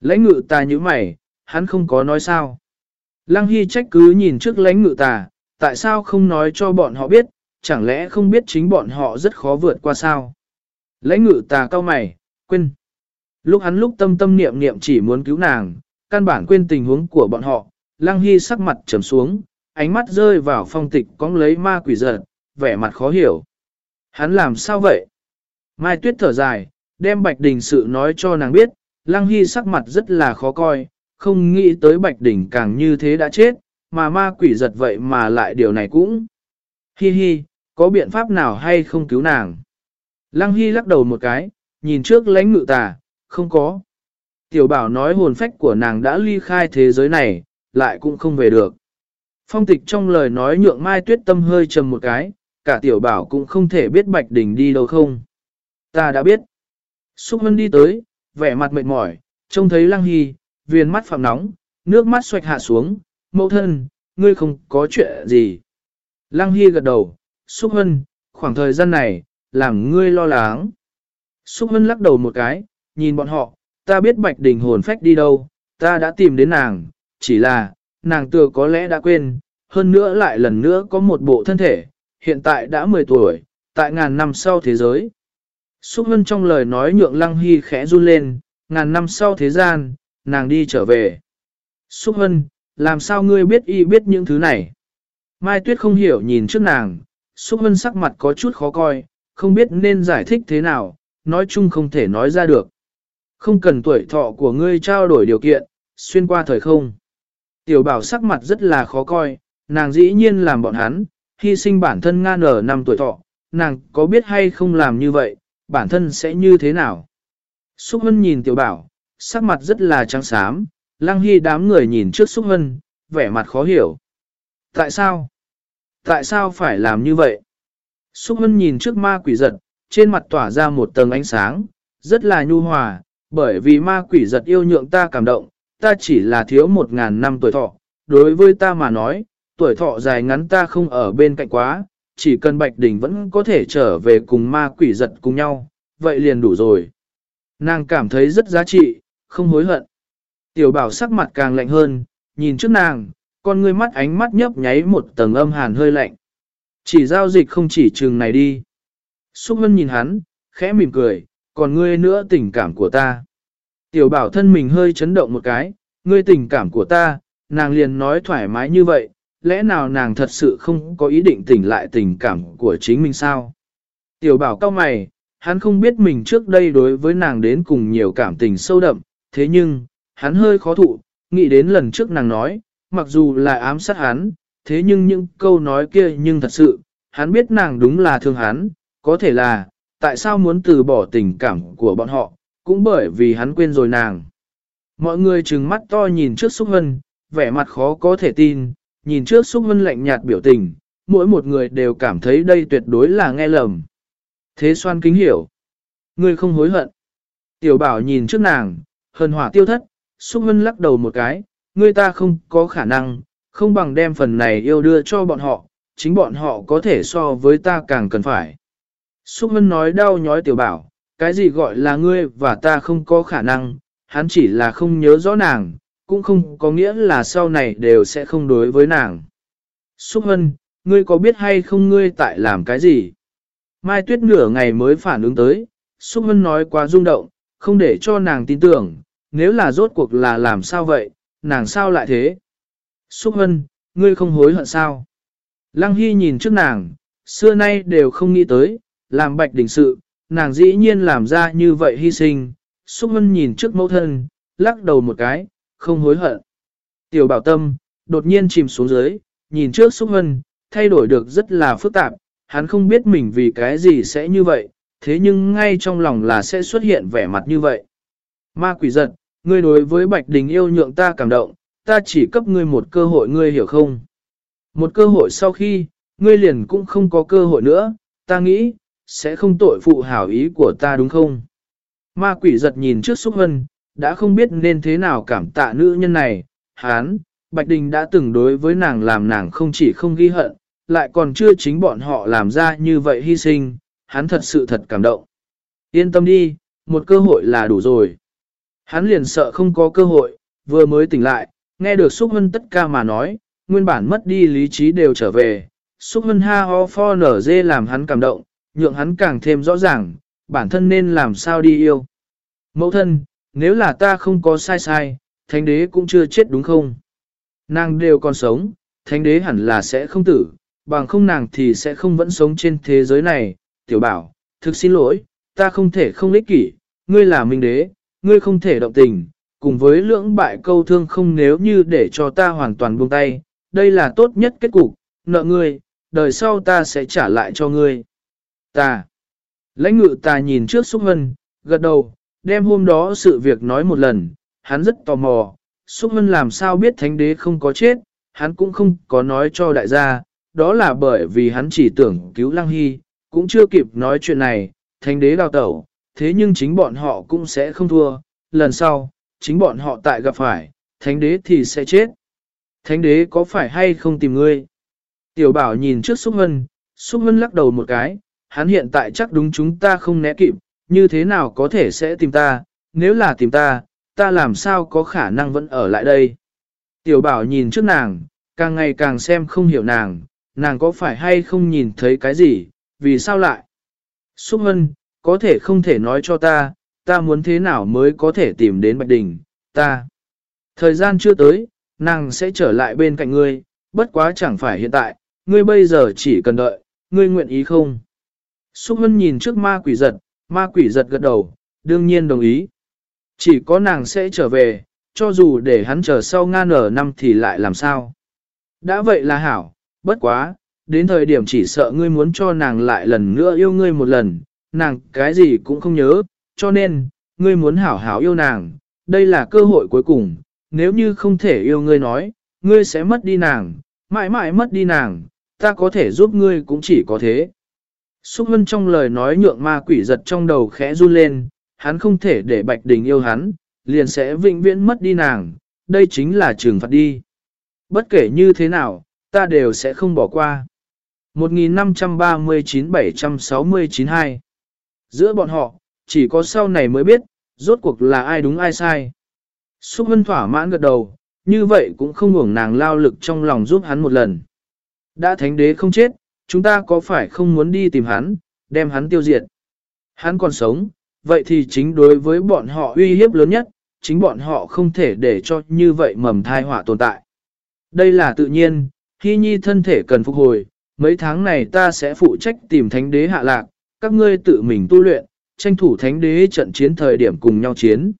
Lãnh ngự tà như mày, hắn không có nói sao. Lăng Hy trách cứ nhìn trước lãnh ngự tà, tại sao không nói cho bọn họ biết, chẳng lẽ không biết chính bọn họ rất khó vượt qua sao. Lãnh ngự tà cao mày, quên. Lúc hắn lúc tâm tâm niệm niệm chỉ muốn cứu nàng, căn bản quên tình huống của bọn họ, Lăng Hy sắc mặt trầm xuống, ánh mắt rơi vào phong tịch cóng lấy ma quỷ giật, vẻ mặt khó hiểu. Hắn làm sao vậy? Mai Tuyết thở dài, đem Bạch Đình sự nói cho nàng biết, Lăng Hy sắc mặt rất là khó coi, không nghĩ tới Bạch Đình càng như thế đã chết, mà ma quỷ giật vậy mà lại điều này cũng. Hi hi, có biện pháp nào hay không cứu nàng? Lăng Hy lắc đầu một cái, nhìn trước lãnh ngự tà, không có. Tiểu bảo nói hồn phách của nàng đã ly khai thế giới này, lại cũng không về được. Phong tịch trong lời nói nhượng mai tuyết tâm hơi trầm một cái, cả tiểu bảo cũng không thể biết Bạch Đình đi đâu không. Ta đã biết. Xúc Hân đi tới, vẻ mặt mệt mỏi, trông thấy Lăng Hy, viền mắt phạm nóng, nước mắt xoạch hạ xuống, mẫu thân, ngươi không có chuyện gì. Lăng Hy gật đầu, Xúc Hân, khoảng thời gian này, làm ngươi lo lắng. Xúc Hân lắc đầu một cái, nhìn bọn họ, ta biết Bạch Đình hồn phách đi đâu, ta đã tìm đến nàng, chỉ là, nàng tựa có lẽ đã quên, hơn nữa lại lần nữa có một bộ thân thể, hiện tại đã 10 tuổi, tại ngàn năm sau thế giới. Xúc Hân trong lời nói nhượng Lăng Hy khẽ run lên, ngàn năm sau thế gian, nàng đi trở về. Xúc Hân, làm sao ngươi biết y biết những thứ này? Mai Tuyết không hiểu nhìn trước nàng, Xúc Hân sắc mặt có chút khó coi, không biết nên giải thích thế nào, nói chung không thể nói ra được. Không cần tuổi thọ của ngươi trao đổi điều kiện, xuyên qua thời không. Tiểu bảo sắc mặt rất là khó coi, nàng dĩ nhiên làm bọn hắn, hy sinh bản thân ngan ở năm tuổi thọ, nàng có biết hay không làm như vậy, bản thân sẽ như thế nào? Xúc Hân nhìn tiểu bảo, sắc mặt rất là trắng xám, lăng hy đám người nhìn trước Xúc Hân, vẻ mặt khó hiểu. Tại sao? Tại sao phải làm như vậy? Xúc Hân nhìn trước ma quỷ giật, trên mặt tỏa ra một tầng ánh sáng, rất là nhu hòa, bởi vì ma quỷ giật yêu nhượng ta cảm động, ta chỉ là thiếu một ngàn năm tuổi thọ. Đối với ta mà nói, tuổi thọ dài ngắn ta không ở bên cạnh quá, chỉ cần Bạch Đình vẫn có thể trở về cùng ma quỷ giật cùng nhau, vậy liền đủ rồi. Nàng cảm thấy rất giá trị, không hối hận. Tiểu bảo sắc mặt càng lạnh hơn, nhìn trước nàng, con ngươi mắt ánh mắt nhấp nháy một tầng âm hàn hơi lạnh. Chỉ giao dịch không chỉ chừng này đi. Xúc Vân nhìn hắn, khẽ mỉm cười, còn ngươi nữa tình cảm của ta. Tiểu bảo thân mình hơi chấn động một cái, ngươi tình cảm của ta, nàng liền nói thoải mái như vậy, lẽ nào nàng thật sự không có ý định tỉnh lại tình cảm của chính mình sao? Tiểu bảo cao mày, hắn không biết mình trước đây đối với nàng đến cùng nhiều cảm tình sâu đậm, thế nhưng, hắn hơi khó thụ, nghĩ đến lần trước nàng nói, mặc dù là ám sát hắn, thế nhưng những câu nói kia nhưng thật sự, hắn biết nàng đúng là thương hắn, có thể là, tại sao muốn từ bỏ tình cảm của bọn họ, cũng bởi vì hắn quên rồi nàng. Mọi người trừng mắt to nhìn trước Xúc Hân, vẻ mặt khó có thể tin, nhìn trước Xúc Hân lạnh nhạt biểu tình, mỗi một người đều cảm thấy đây tuyệt đối là nghe lầm. Thế xoan kính hiểu. Ngươi không hối hận. Tiểu bảo nhìn trước nàng, hân hỏa tiêu thất, Xúc Hân lắc đầu một cái, ngươi ta không có khả năng, không bằng đem phần này yêu đưa cho bọn họ, chính bọn họ có thể so với ta càng cần phải. Xúc Hân nói đau nhói tiểu bảo, cái gì gọi là ngươi và ta không có khả năng, hắn chỉ là không nhớ rõ nàng, cũng không có nghĩa là sau này đều sẽ không đối với nàng. Xúc Hân, ngươi có biết hay không ngươi tại làm cái gì? Mai Tuyết nửa ngày mới phản ứng tới, Xúc Hân nói quá rung động, không để cho nàng tin tưởng, nếu là rốt cuộc là làm sao vậy, nàng sao lại thế? Xúc Hân, ngươi không hối hận sao? Lăng Hy nhìn trước nàng, xưa nay đều không nghĩ tới, làm bạch đỉnh sự, nàng dĩ nhiên làm ra như vậy hy sinh. Xúc Hân nhìn trước mẫu thân, lắc đầu một cái, không hối hận. Tiểu bảo tâm, đột nhiên chìm xuống dưới, nhìn trước Xúc Hân, thay đổi được rất là phức tạp, hắn không biết mình vì cái gì sẽ như vậy, thế nhưng ngay trong lòng là sẽ xuất hiện vẻ mặt như vậy. Ma quỷ giật, ngươi đối với Bạch Đình yêu nhượng ta cảm động, ta chỉ cấp ngươi một cơ hội ngươi hiểu không? Một cơ hội sau khi, ngươi liền cũng không có cơ hội nữa, ta nghĩ, sẽ không tội phụ hảo ý của ta đúng không? Ma quỷ giật nhìn trước xúc hân, đã không biết nên thế nào cảm tạ nữ nhân này, hán, Bạch Đình đã từng đối với nàng làm nàng không chỉ không ghi hận, lại còn chưa chính bọn họ làm ra như vậy hy sinh, hắn thật sự thật cảm động. Yên tâm đi, một cơ hội là đủ rồi. Hắn liền sợ không có cơ hội, vừa mới tỉnh lại, nghe được Xúc Hân tất ca mà nói, nguyên bản mất đi lý trí đều trở về. Xúc Hân ha ho pho nở dê làm hắn cảm động, nhượng hắn càng thêm rõ ràng, bản thân nên làm sao đi yêu. Mẫu thân, nếu là ta không có sai sai, thánh đế cũng chưa chết đúng không? Nàng đều còn sống, thánh đế hẳn là sẽ không tử, bằng không nàng thì sẽ không vẫn sống trên thế giới này. Tiểu bảo, thực xin lỗi, ta không thể không ích kỷ, ngươi là minh đế, ngươi không thể động tình, cùng với lưỡng bại câu thương không nếu như để cho ta hoàn toàn buông tay, đây là tốt nhất kết cục, nợ ngươi, đời sau ta sẽ trả lại cho ngươi. Ta. Lãnh ngự ta nhìn trước Xúc Hân, gật đầu, đem hôm đó sự việc nói một lần, hắn rất tò mò, Xúc Hân làm sao biết thánh đế không có chết, hắn cũng không có nói cho đại gia, đó là bởi vì hắn chỉ tưởng cứu Lăng Hy, cũng chưa kịp nói chuyện này, thánh đế đào tẩu, thế nhưng chính bọn họ cũng sẽ không thua, lần sau, chính bọn họ tại gặp phải, thánh đế thì sẽ chết. Thánh đế có phải hay không tìm ngươi? Tiểu bảo nhìn trước Xúc Hân, Xúc Hân lắc đầu một cái, hắn hiện tại chắc đúng chúng ta không né kịp, như thế nào có thể sẽ tìm ta, nếu là tìm ta, ta làm sao có khả năng vẫn ở lại đây. Tiểu bảo nhìn trước nàng, càng ngày càng xem không hiểu nàng, nàng có phải hay không nhìn thấy cái gì, vì sao lại? Xúc hân, có thể không thể nói cho ta, ta muốn thế nào mới có thể tìm đến Bạch Đình, ta. Thời gian chưa tới, nàng sẽ trở lại bên cạnh ngươi, bất quá chẳng phải hiện tại, ngươi bây giờ chỉ cần đợi, ngươi nguyện ý không? Xúc hân nhìn trước ma quỷ giật, ma quỷ giật gật đầu, đương nhiên đồng ý. Chỉ có nàng sẽ trở về, cho dù để hắn chờ sau ngan nở năm thì lại làm sao. Đã vậy là hảo, bất quá, đến thời điểm chỉ sợ ngươi muốn cho nàng lại lần nữa yêu ngươi một lần, nàng cái gì cũng không nhớ, cho nên, ngươi muốn hảo hảo yêu nàng, đây là cơ hội cuối cùng, nếu như không thể yêu ngươi nói, ngươi sẽ mất đi nàng, mãi mãi mất đi nàng, ta có thể giúp ngươi cũng chỉ có thế. Xúc Vân trong lời nói nhượng ma quỷ giật trong đầu khẽ run lên, hắn không thể để Bạch Đình yêu hắn, liền sẽ vĩnh viễn mất đi nàng, đây chính là trừng phạt đi. Bất kể như thế nào, ta đều sẽ không bỏ qua. 1539-769-2 Giữa bọn họ, chỉ có sau này mới biết, rốt cuộc là ai đúng ai sai. Xúc hân thỏa mãn gật đầu, như vậy cũng không ngủng nàng lao lực trong lòng giúp hắn một lần. Đã thánh đế không chết, chúng ta có phải không muốn đi tìm hắn, đem hắn tiêu diệt? Hắn còn sống, vậy thì chính đối với bọn họ uy hiếp lớn nhất, chính bọn họ không thể để cho như vậy mầm thai họa tồn tại. Đây là tự nhiên, khi Nhi thân thể cần phục hồi, mấy tháng này ta sẽ phụ trách tìm thánh đế hạ lạc, các ngươi tự mình tu luyện, tranh thủ thánh đế trận chiến thời điểm cùng nhau chiến.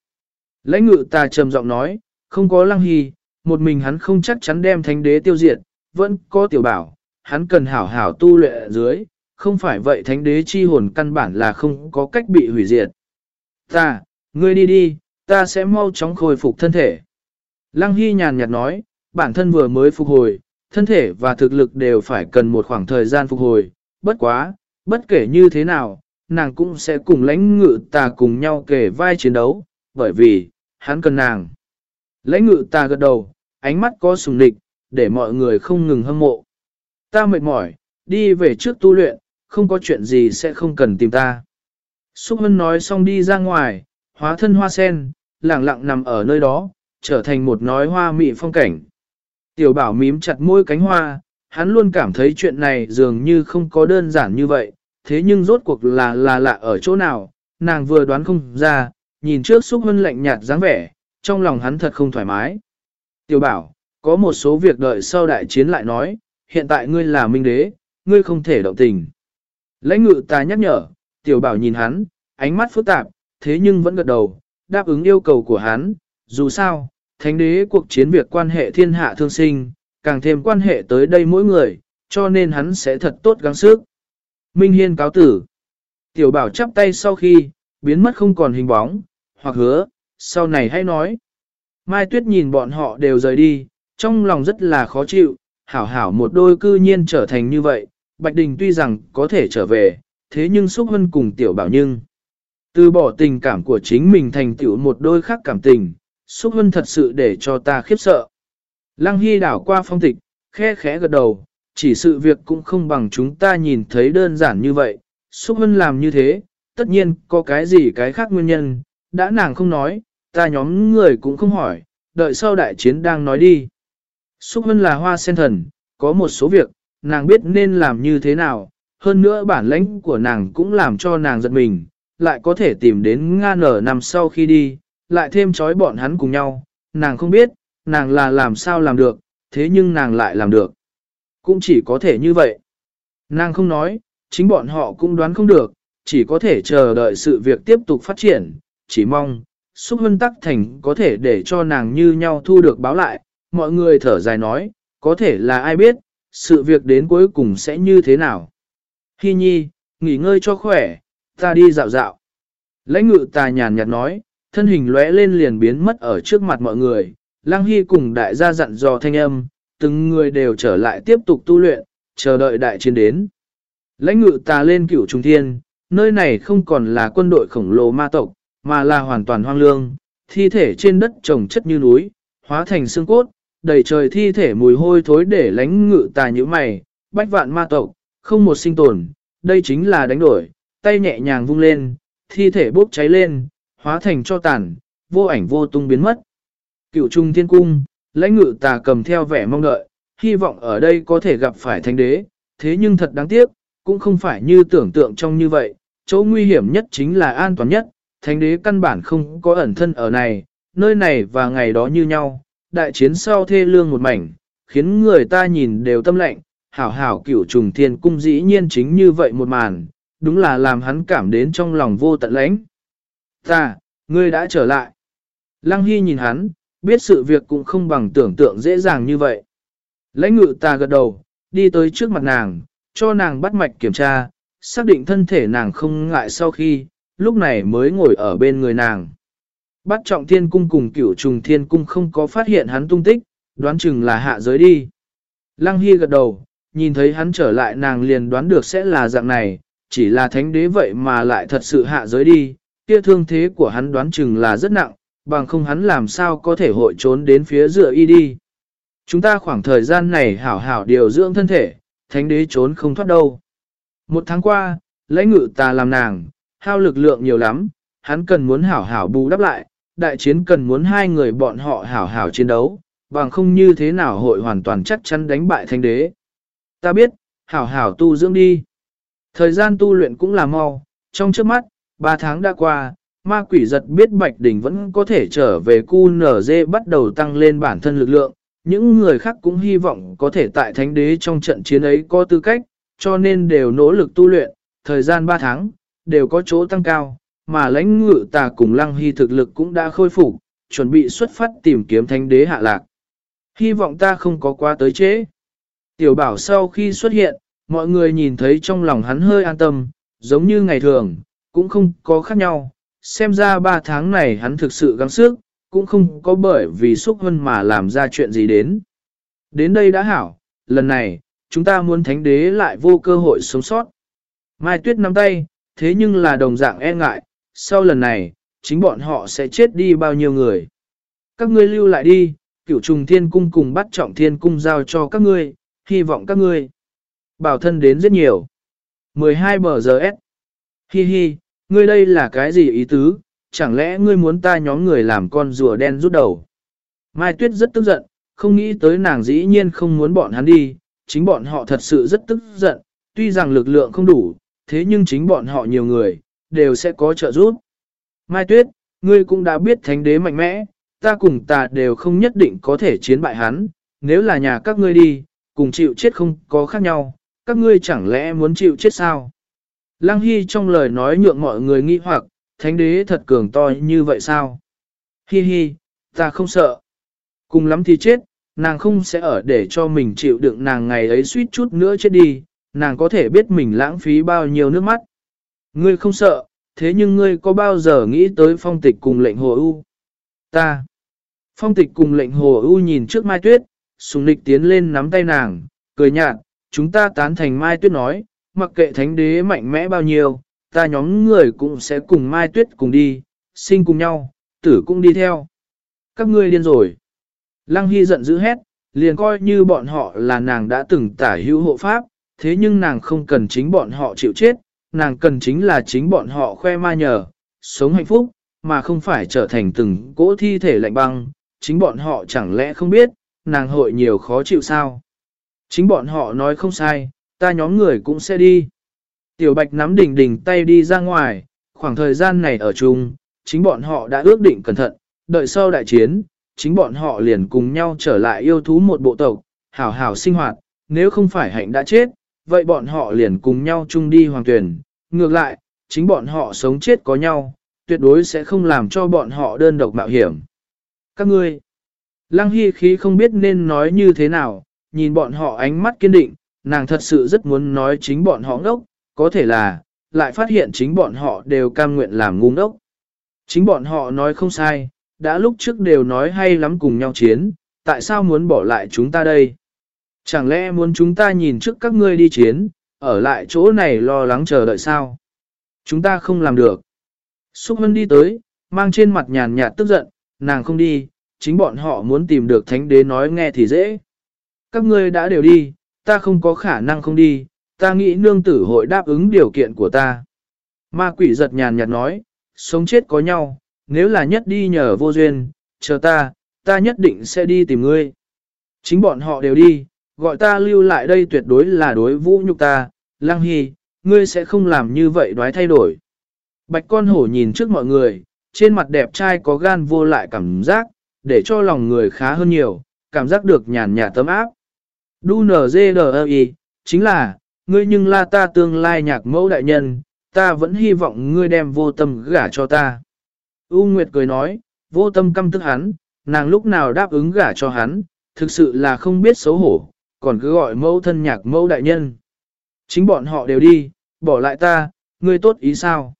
Lãnh ngự ta trầm giọng nói, không có lăng hy, một mình hắn không chắc chắn đem thánh đế tiêu diệt, vẫn có tiểu bảo, hắn cần hảo hảo tu luyện ở dưới, không phải vậy thánh đế chi hồn căn bản là không có cách bị hủy diệt. Ta, ngươi đi đi, ta sẽ mau chóng khôi phục thân thể. Lăng Hy nhàn nhạt nói, bản thân vừa mới phục hồi, thân thể và thực lực đều phải cần một khoảng thời gian phục hồi, bất quá, bất kể như thế nào, nàng cũng sẽ cùng lãnh ngự ta cùng nhau kể vai chiến đấu, bởi vì, hắn cần nàng. Lãnh ngự ta gật đầu, ánh mắt có sùng địch, để mọi người không ngừng hâm mộ. Ta mệt mỏi, đi về trước tu luyện, không có chuyện gì sẽ không cần tìm ta. Xúc Hân nói xong đi ra ngoài, hóa thân hoa sen, lặng lặng nằm ở nơi đó, trở thành một nói hoa mị phong cảnh. Tiểu bảo mím chặt môi cánh hoa, hắn luôn cảm thấy chuyện này dường như không có đơn giản như vậy, thế nhưng rốt cuộc là là lạ ở chỗ nào, nàng vừa đoán không ra, nhìn trước xúc hân lạnh nhạt dáng vẻ, trong lòng hắn thật không thoải mái. Tiểu bảo, có một số việc đợi sau đại chiến lại nói, hiện tại ngươi là minh đế, ngươi không thể động tình. Lãnh ngự ta nhắc nhở, tiểu bảo nhìn hắn, ánh mắt phức tạp, thế nhưng vẫn gật đầu, đáp ứng yêu cầu của hắn, dù sao, thánh đế cuộc chiến việc quan hệ thiên hạ thương sinh, càng thêm quan hệ tới đây mỗi người, cho nên hắn sẽ thật tốt gắng sức. Minh Hiên cáo tử. Tiểu bảo chắp tay sau khi, biến mất không còn hình bóng, hoặc hứa, sau này hãy nói. Mai Tuyết nhìn bọn họ đều rời đi, trong lòng rất là khó chịu, hảo hảo một đôi cư nhiên trở thành như vậy, Bạch Đình tuy rằng có thể trở về, thế nhưng xúc hân cùng tiểu bảo nhưng. Từ bỏ tình cảm của chính mình thành tiểu một đôi khác cảm tình, xúc hân thật sự để cho ta khiếp sợ. Lăng Hy đảo qua phong tịch, khẽ khẽ gật đầu, chỉ sự việc cũng không bằng chúng ta nhìn thấy đơn giản như vậy. Xúc hân làm như thế, tất nhiên có cái gì cái khác nguyên nhân, đã nàng không nói, ta nhóm người cũng không hỏi, đợi sau đại chiến đang nói đi. Xúc hân là hoa sen thần, có một số việc, nàng biết nên làm như thế nào, hơn nữa bản lãnh của nàng cũng làm cho nàng giật mình, lại có thể tìm đến Nga nở nằm sau khi đi, lại thêm chói bọn hắn cùng nhau, nàng không biết, nàng là làm sao làm được, thế nhưng nàng lại làm được. Cũng chỉ có thể như vậy. Nàng không nói, chính bọn họ cũng đoán không được, chỉ có thể chờ đợi sự việc tiếp tục phát triển, chỉ mong, xúc hân tắc thành có thể để cho nàng như nhau thu được báo lại, mọi người thở dài nói, có thể là ai biết, sự việc đến cuối cùng sẽ như thế nào. Hi nhi, nghỉ ngơi cho khỏe, ta đi dạo dạo. Lãnh ngự tà nhàn nhạt nói, thân hình lóe lên liền biến mất ở trước mặt mọi người, Lang Hy cùng đại gia dặn dò thanh âm, từng người đều trở lại tiếp tục tu luyện, chờ đợi đại chiến đến. Lãnh ngự tà lên cửu trung thiên, nơi này không còn là quân đội khổng lồ ma tộc, mà là hoàn toàn hoang lương, thi thể trên đất trồng chất như núi, hóa thành xương cốt, đầy trời thi thể mùi hôi thối để lãnh ngự tà như mày, bách vạn ma tộc, không một sinh tồn, đây chính là đánh đổi, tay nhẹ nhàng vung lên, thi thể bốc cháy lên, hóa thành cho tàn, vô ảnh vô tung biến mất. Cựu trung thiên cung, lãnh ngự tà cầm theo vẻ mong đợi, hy vọng ở đây có thể gặp phải thánh đế, thế nhưng thật đáng tiếc, cũng không phải như tưởng tượng trong như vậy, chỗ nguy hiểm nhất chính là an toàn nhất, thánh đế căn bản không có ẩn thân ở này, nơi này và ngày đó như nhau, đại chiến sau thê lương một mảnh, khiến người ta nhìn đều tâm lạnh, hảo hảo cửu trùng thiên cung dĩ nhiên chính như vậy một màn, đúng là làm hắn cảm đến trong lòng vô tận lãnh. Ta, ngươi đã trở lại. Lăng Hy nhìn hắn, biết sự việc cũng không bằng tưởng tượng dễ dàng như vậy. Lãnh ngự ta gật đầu, đi tới trước mặt nàng, cho nàng bắt mạch kiểm tra, xác định thân thể nàng không ngại sau khi, lúc này mới ngồi ở bên người nàng. Bắt trọng thiên cung cùng cửu trùng thiên cung không có phát hiện hắn tung tích, đoán chừng là hạ giới đi. Lăng Hy gật đầu, nhìn thấy hắn trở lại nàng liền đoán được sẽ là dạng này, chỉ là thánh đế vậy mà lại thật sự hạ giới đi, kia thương thế của hắn đoán chừng là rất nặng, bằng không hắn làm sao có thể hội trốn đến phía dựa y đi. Chúng ta khoảng thời gian này hảo hảo điều dưỡng thân thể, thánh đế trốn không thoát đâu. Một tháng qua, lãnh ngự ta làm nàng, hao lực lượng nhiều lắm, hắn cần muốn hảo hảo bù đắp lại, đại chiến cần muốn hai người bọn họ hảo hảo chiến đấu, bằng không như thế nào hội hoàn toàn chắc chắn đánh bại thánh đế. Ta biết, hảo hảo tu dưỡng đi. Thời gian tu luyện cũng là mau, trong trước mắt, ba tháng đã qua, ma quỷ giật biết Bạch Đình vẫn có thể trở về QNZ bắt đầu tăng lên bản thân lực lượng. Những người khác cũng hy vọng có thể tại thánh đế trong trận chiến ấy có tư cách, cho nên đều nỗ lực tu luyện, thời gian 3 tháng, đều có chỗ tăng cao, mà lãnh ngự tà cùng lăng hy thực lực cũng đã khôi phục, chuẩn bị xuất phát tìm kiếm thánh đế hạ lạc. Hy vọng ta không có quá tới chế. Tiểu bảo sau khi xuất hiện, mọi người nhìn thấy trong lòng hắn hơi an tâm, giống như ngày thường, cũng không có khác nhau. Xem ra ba tháng này hắn thực sự gắng sức, cũng không có bởi vì xúc hân mà làm ra chuyện gì đến. Đến đây đã hảo, lần này, chúng ta muốn thánh đế lại vô cơ hội sống sót. Mai Tuyết nắm tay, thế nhưng là đồng dạng e ngại, sau lần này, chính bọn họ sẽ chết đi bao nhiêu người. Các ngươi lưu lại đi, cửu trùng thiên cung cùng bắt trọng thiên cung giao cho các ngươi, hy vọng các ngươi. Bảo thân đến rất nhiều. 12 bờ giờ S. Hi hi, ngươi đây là cái gì ý tứ, chẳng lẽ ngươi muốn ta nhóm người làm con rùa đen rút đầu. Mai Tuyết rất tức giận, không nghĩ tới nàng dĩ nhiên không muốn bọn hắn đi, chính bọn họ thật sự rất tức giận, tuy rằng lực lượng không đủ, thế nhưng chính bọn họ nhiều người, đều sẽ có trợ giúp. Mai Tuyết, ngươi cũng đã biết thánh đế mạnh mẽ, ta cùng ta đều không nhất định có thể chiến bại hắn, nếu là nhà các ngươi đi, cùng chịu chết không có khác nhau, các ngươi chẳng lẽ muốn chịu chết sao? Lăng Hy trong lời nói nhượng mọi người nghi hoặc, thánh đế thật cường to như vậy sao? Hi hi, ta không sợ. Cùng lắm thì chết, nàng không sẽ ở để cho mình chịu đựng nàng ngày ấy suýt chút nữa chết đi, nàng có thể biết mình lãng phí bao nhiêu nước mắt. Ngươi không sợ, thế nhưng ngươi có bao giờ nghĩ tới phong tịch cùng lệnh hồ ưu? Ta. Phong tịch cùng lệnh hồ ưu nhìn trước Mai Tuyết, sùng lịch tiến lên nắm tay nàng, cười nhạt, chúng ta tán thành Mai Tuyết nói, mặc kệ thánh đế mạnh mẽ bao nhiêu, ta nhóm người cũng sẽ cùng Mai Tuyết cùng đi, sinh cùng nhau, tử cũng đi theo. Các ngươi điên rồi. Lăng Hy giận dữ hét, liền coi như bọn họ là nàng đã từng tả hữu hộ pháp, thế nhưng nàng không cần chính bọn họ chịu chết, nàng cần chính là chính bọn họ khoe ma nhờ, sống hạnh phúc, mà không phải trở thành từng cỗ thi thể lạnh băng, chính bọn họ chẳng lẽ không biết, nàng hội nhiều khó chịu sao. Chính bọn họ nói không sai, ta nhóm người cũng sẽ đi. Tiểu Bạch nắm đỉnh đỉnh tay đi ra ngoài, khoảng thời gian này ở chung, chính bọn họ đã ước định cẩn thận, đợi sau đại chiến, chính bọn họ liền cùng nhau trở lại yêu thú một bộ tộc, hảo hảo sinh hoạt, nếu không phải hạnh đã chết, vậy bọn họ liền cùng nhau chung đi hoàng tuyển. Ngược lại, chính bọn họ sống chết có nhau, tuyệt đối sẽ không làm cho bọn họ đơn độc mạo hiểm. Các ngươi, Lăng Hy khí không biết nên nói như thế nào, nhìn bọn họ ánh mắt kiên định, nàng thật sự rất muốn nói chính bọn họ ngốc, có thể là, lại phát hiện chính bọn họ đều cam nguyện làm ngu ngốc. Chính bọn họ nói không sai, đã lúc trước đều nói hay lắm cùng nhau chiến, tại sao muốn bỏ lại chúng ta đây? Chẳng lẽ muốn chúng ta nhìn trước các ngươi đi chiến, ở lại chỗ này lo lắng chờ đợi sao? Chúng ta không làm được. Xúc Vân đi tới, mang trên mặt nhàn nhạt tức giận, nàng không đi, chính bọn họ muốn tìm được thánh đế nói nghe thì dễ. Các ngươi đã đều đi, ta không có khả năng không đi, ta nghĩ nương tử hội đáp ứng điều kiện của ta. Ma quỷ giật nhàn nhạt nói, sống chết có nhau, nếu là nhất đi nhờ vô duyên, chờ ta, ta nhất định sẽ đi tìm ngươi. Chính bọn họ đều đi, gọi ta lưu lại đây tuyệt đối là đối vũ nhục ta, Lăng Hy, ngươi sẽ không làm như vậy đoái thay đổi. Bạch con hổ nhìn trước mọi người, trên mặt đẹp trai có gan vô lại cảm giác, để cho lòng người khá hơn nhiều, cảm giác được nhàn nhạt tấm áp. Đu NGDI, y, chính là, ngươi nhưng là ta tương lai nhạc mẫu đại nhân, ta vẫn hy vọng ngươi đem vô tâm gả cho ta. U Nguyệt cười nói, vô tâm căm tức hắn, nàng lúc nào đáp ứng gả cho hắn, thực sự là không biết xấu hổ, còn cứ gọi mẫu thân nhạc mẫu đại nhân. Chính bọn họ đều đi, bỏ lại ta, ngươi tốt ý sao?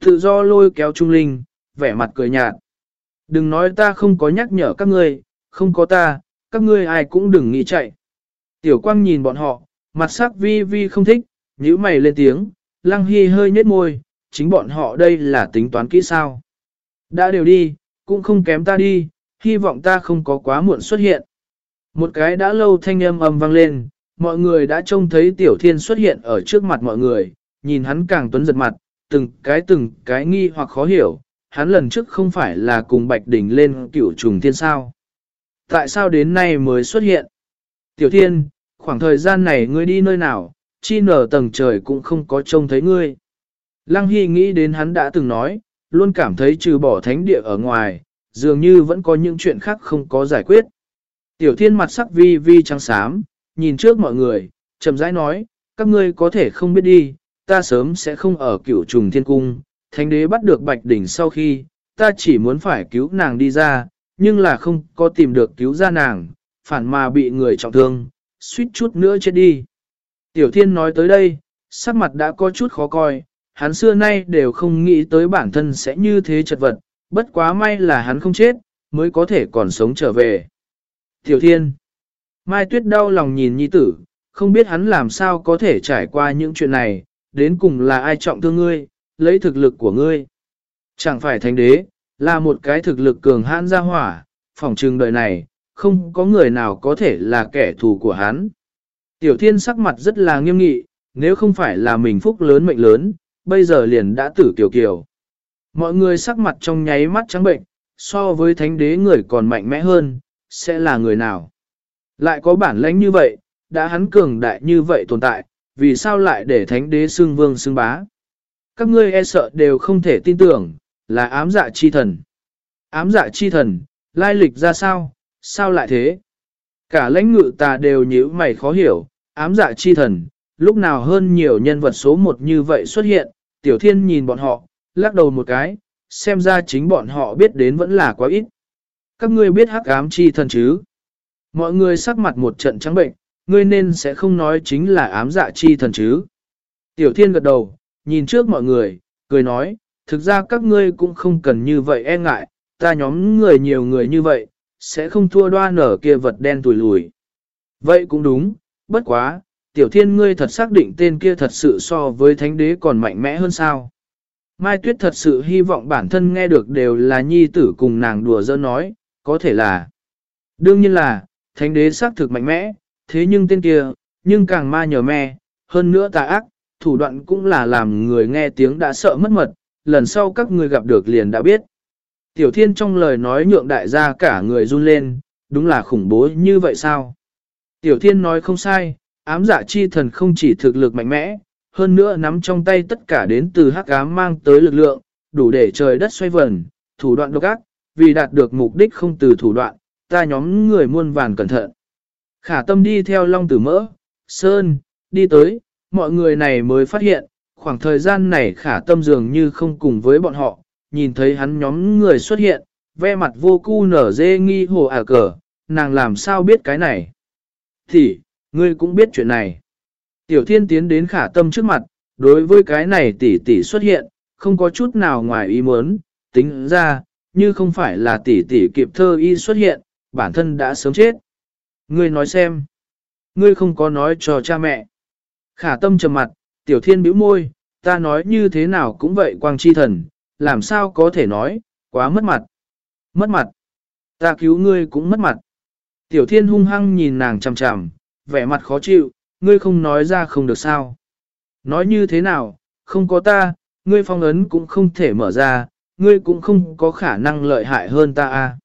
Tự do lôi kéo Trung Linh, vẻ mặt cười nhạt. Đừng nói ta không có nhắc nhở các ngươi, không có ta, các ngươi ai cũng đừng nghĩ chạy. Tiểu quang nhìn bọn họ, mặt sắc vi vi không thích, nhíu mày lên tiếng, lăng hy hơi nhếch môi, chính bọn họ đây là tính toán kỹ sao. Đã đều đi, cũng không kém ta đi, hy vọng ta không có quá muộn xuất hiện. Một cái đã lâu thanh âm âm vang lên, mọi người đã trông thấy tiểu thiên xuất hiện ở trước mặt mọi người, nhìn hắn càng tuấn giật mặt, từng cái từng cái nghi hoặc khó hiểu, hắn lần trước không phải là cùng Bạch Đỉnh lên cửu trùng thiên sao. Tại sao đến nay mới xuất hiện? Tiểu thiên, khoảng thời gian này ngươi đi nơi nào, chi nở tầng trời cũng không có trông thấy ngươi. Lăng Hy nghĩ đến hắn đã từng nói, luôn cảm thấy trừ bỏ thánh địa ở ngoài, dường như vẫn có những chuyện khác không có giải quyết. Tiểu thiên mặt sắc vi vi trắng xám, nhìn trước mọi người, chậm rãi nói, các ngươi có thể không biết đi, ta sớm sẽ không ở cửu trùng thiên cung, thánh đế bắt được bạch đỉnh sau khi, ta chỉ muốn phải cứu nàng đi ra, nhưng là không có tìm được cứu ra nàng, phản mà bị người trọng thương, suýt chút nữa chết đi. Tiểu thiên nói tới đây, sắc mặt đã có chút khó coi, hắn xưa nay đều không nghĩ tới bản thân sẽ như thế chật vật, bất quá may là hắn không chết, mới có thể còn sống trở về. Tiểu thiên, Mai Tuyết đau lòng nhìn nhi tử, không biết hắn làm sao có thể trải qua những chuyện này, đến cùng là ai trọng thương ngươi, lấy thực lực của ngươi. Chẳng phải thánh đế, là một cái thực lực cường hãn ra hỏa, phòng trừng đời này, không có người nào có thể là kẻ thù của hắn. Tiểu thiên sắc mặt rất là nghiêm nghị, nếu không phải là mình phúc lớn mệnh lớn, bây giờ liền đã tử kiều kiều. Mọi người sắc mặt trong nháy mắt trắng bệnh, so với thánh đế người còn mạnh mẽ hơn, sẽ là người nào? Lại có bản lãnh như vậy, đã hắn cường đại như vậy tồn tại, vì sao lại để thánh đế xương vương xương bá? Các ngươi e sợ đều không thể tin tưởng, là ám dạ chi thần. Ám dạ chi thần, lai lịch ra sao, sao lại thế? Cả lãnh ngự ta đều nhíu mày khó hiểu, ám dạ chi thần, lúc nào hơn nhiều nhân vật số một như vậy xuất hiện, tiểu thiên nhìn bọn họ, lắc đầu một cái, xem ra chính bọn họ biết đến vẫn là quá ít. Các ngươi biết hắc ám chi thần chứ? Mọi người sắc mặt một trận trắng bệnh, ngươi nên sẽ không nói chính là ám dạ chi thần chứ. Tiểu thiên gật đầu, nhìn trước mọi người, cười nói, thực ra các ngươi cũng không cần như vậy e ngại, ta nhóm người nhiều người như vậy, sẽ không thua đoan nở kia vật đen tùi lùi. Vậy cũng đúng, bất quá, tiểu thiên ngươi thật xác định tên kia thật sự so với thánh đế còn mạnh mẽ hơn sao. Mai Tuyết thật sự hy vọng bản thân nghe được đều là nhi tử cùng nàng đùa dơ nói, có thể là. Đương nhiên là, thánh đế xác thực mạnh mẽ, thế nhưng tên kia, nhưng càng ma nhờ me, hơn nữa tà ác, thủ đoạn cũng là làm người nghe tiếng đã sợ mất mật, lần sau các người gặp được liền đã biết. Tiểu thiên trong lời nói nhượng đại gia cả người run lên, đúng là khủng bố như vậy sao? Tiểu thiên nói không sai, ám dạ chi thần không chỉ thực lực mạnh mẽ, hơn nữa nắm trong tay tất cả đến từ hắc ám mang tới lực lượng, đủ để trời đất xoay vần, thủ đoạn độc ác, vì đạt được mục đích không từ thủ đoạn, ta nhóm người muôn vàn cẩn thận. Khả tâm đi theo long tử mỡ, sơn, đi tới, mọi người này mới phát hiện, khoảng thời gian này khả tâm dường như không cùng với bọn họ, nhìn thấy hắn nhóm người xuất hiện, ve mặt vô cu nở dê nghi hồ ả cờ, nàng làm sao biết cái này. Thì, ngươi cũng biết chuyện này. Tiểu thiên tiến đến khả tâm trước mặt, đối với cái này tỷ tỷ xuất hiện, không có chút nào ngoài ý muốn, tính ra, như không phải là tỷ tỷ kịp thơ y xuất hiện, bản thân đã sớm chết. Ngươi nói xem. Ngươi không có nói cho cha mẹ. Khả tâm trầm mặt, tiểu thiên bĩu môi, ta nói như thế nào cũng vậy quang chi thần, làm sao có thể nói, quá mất mặt. Mất mặt. Ta cứu ngươi cũng mất mặt. Tiểu thiên hung hăng nhìn nàng chằm chằm, vẻ mặt khó chịu, ngươi không nói ra không được sao. Nói như thế nào, không có ta, ngươi phong ấn cũng không thể mở ra, ngươi cũng không có khả năng lợi hại hơn ta a.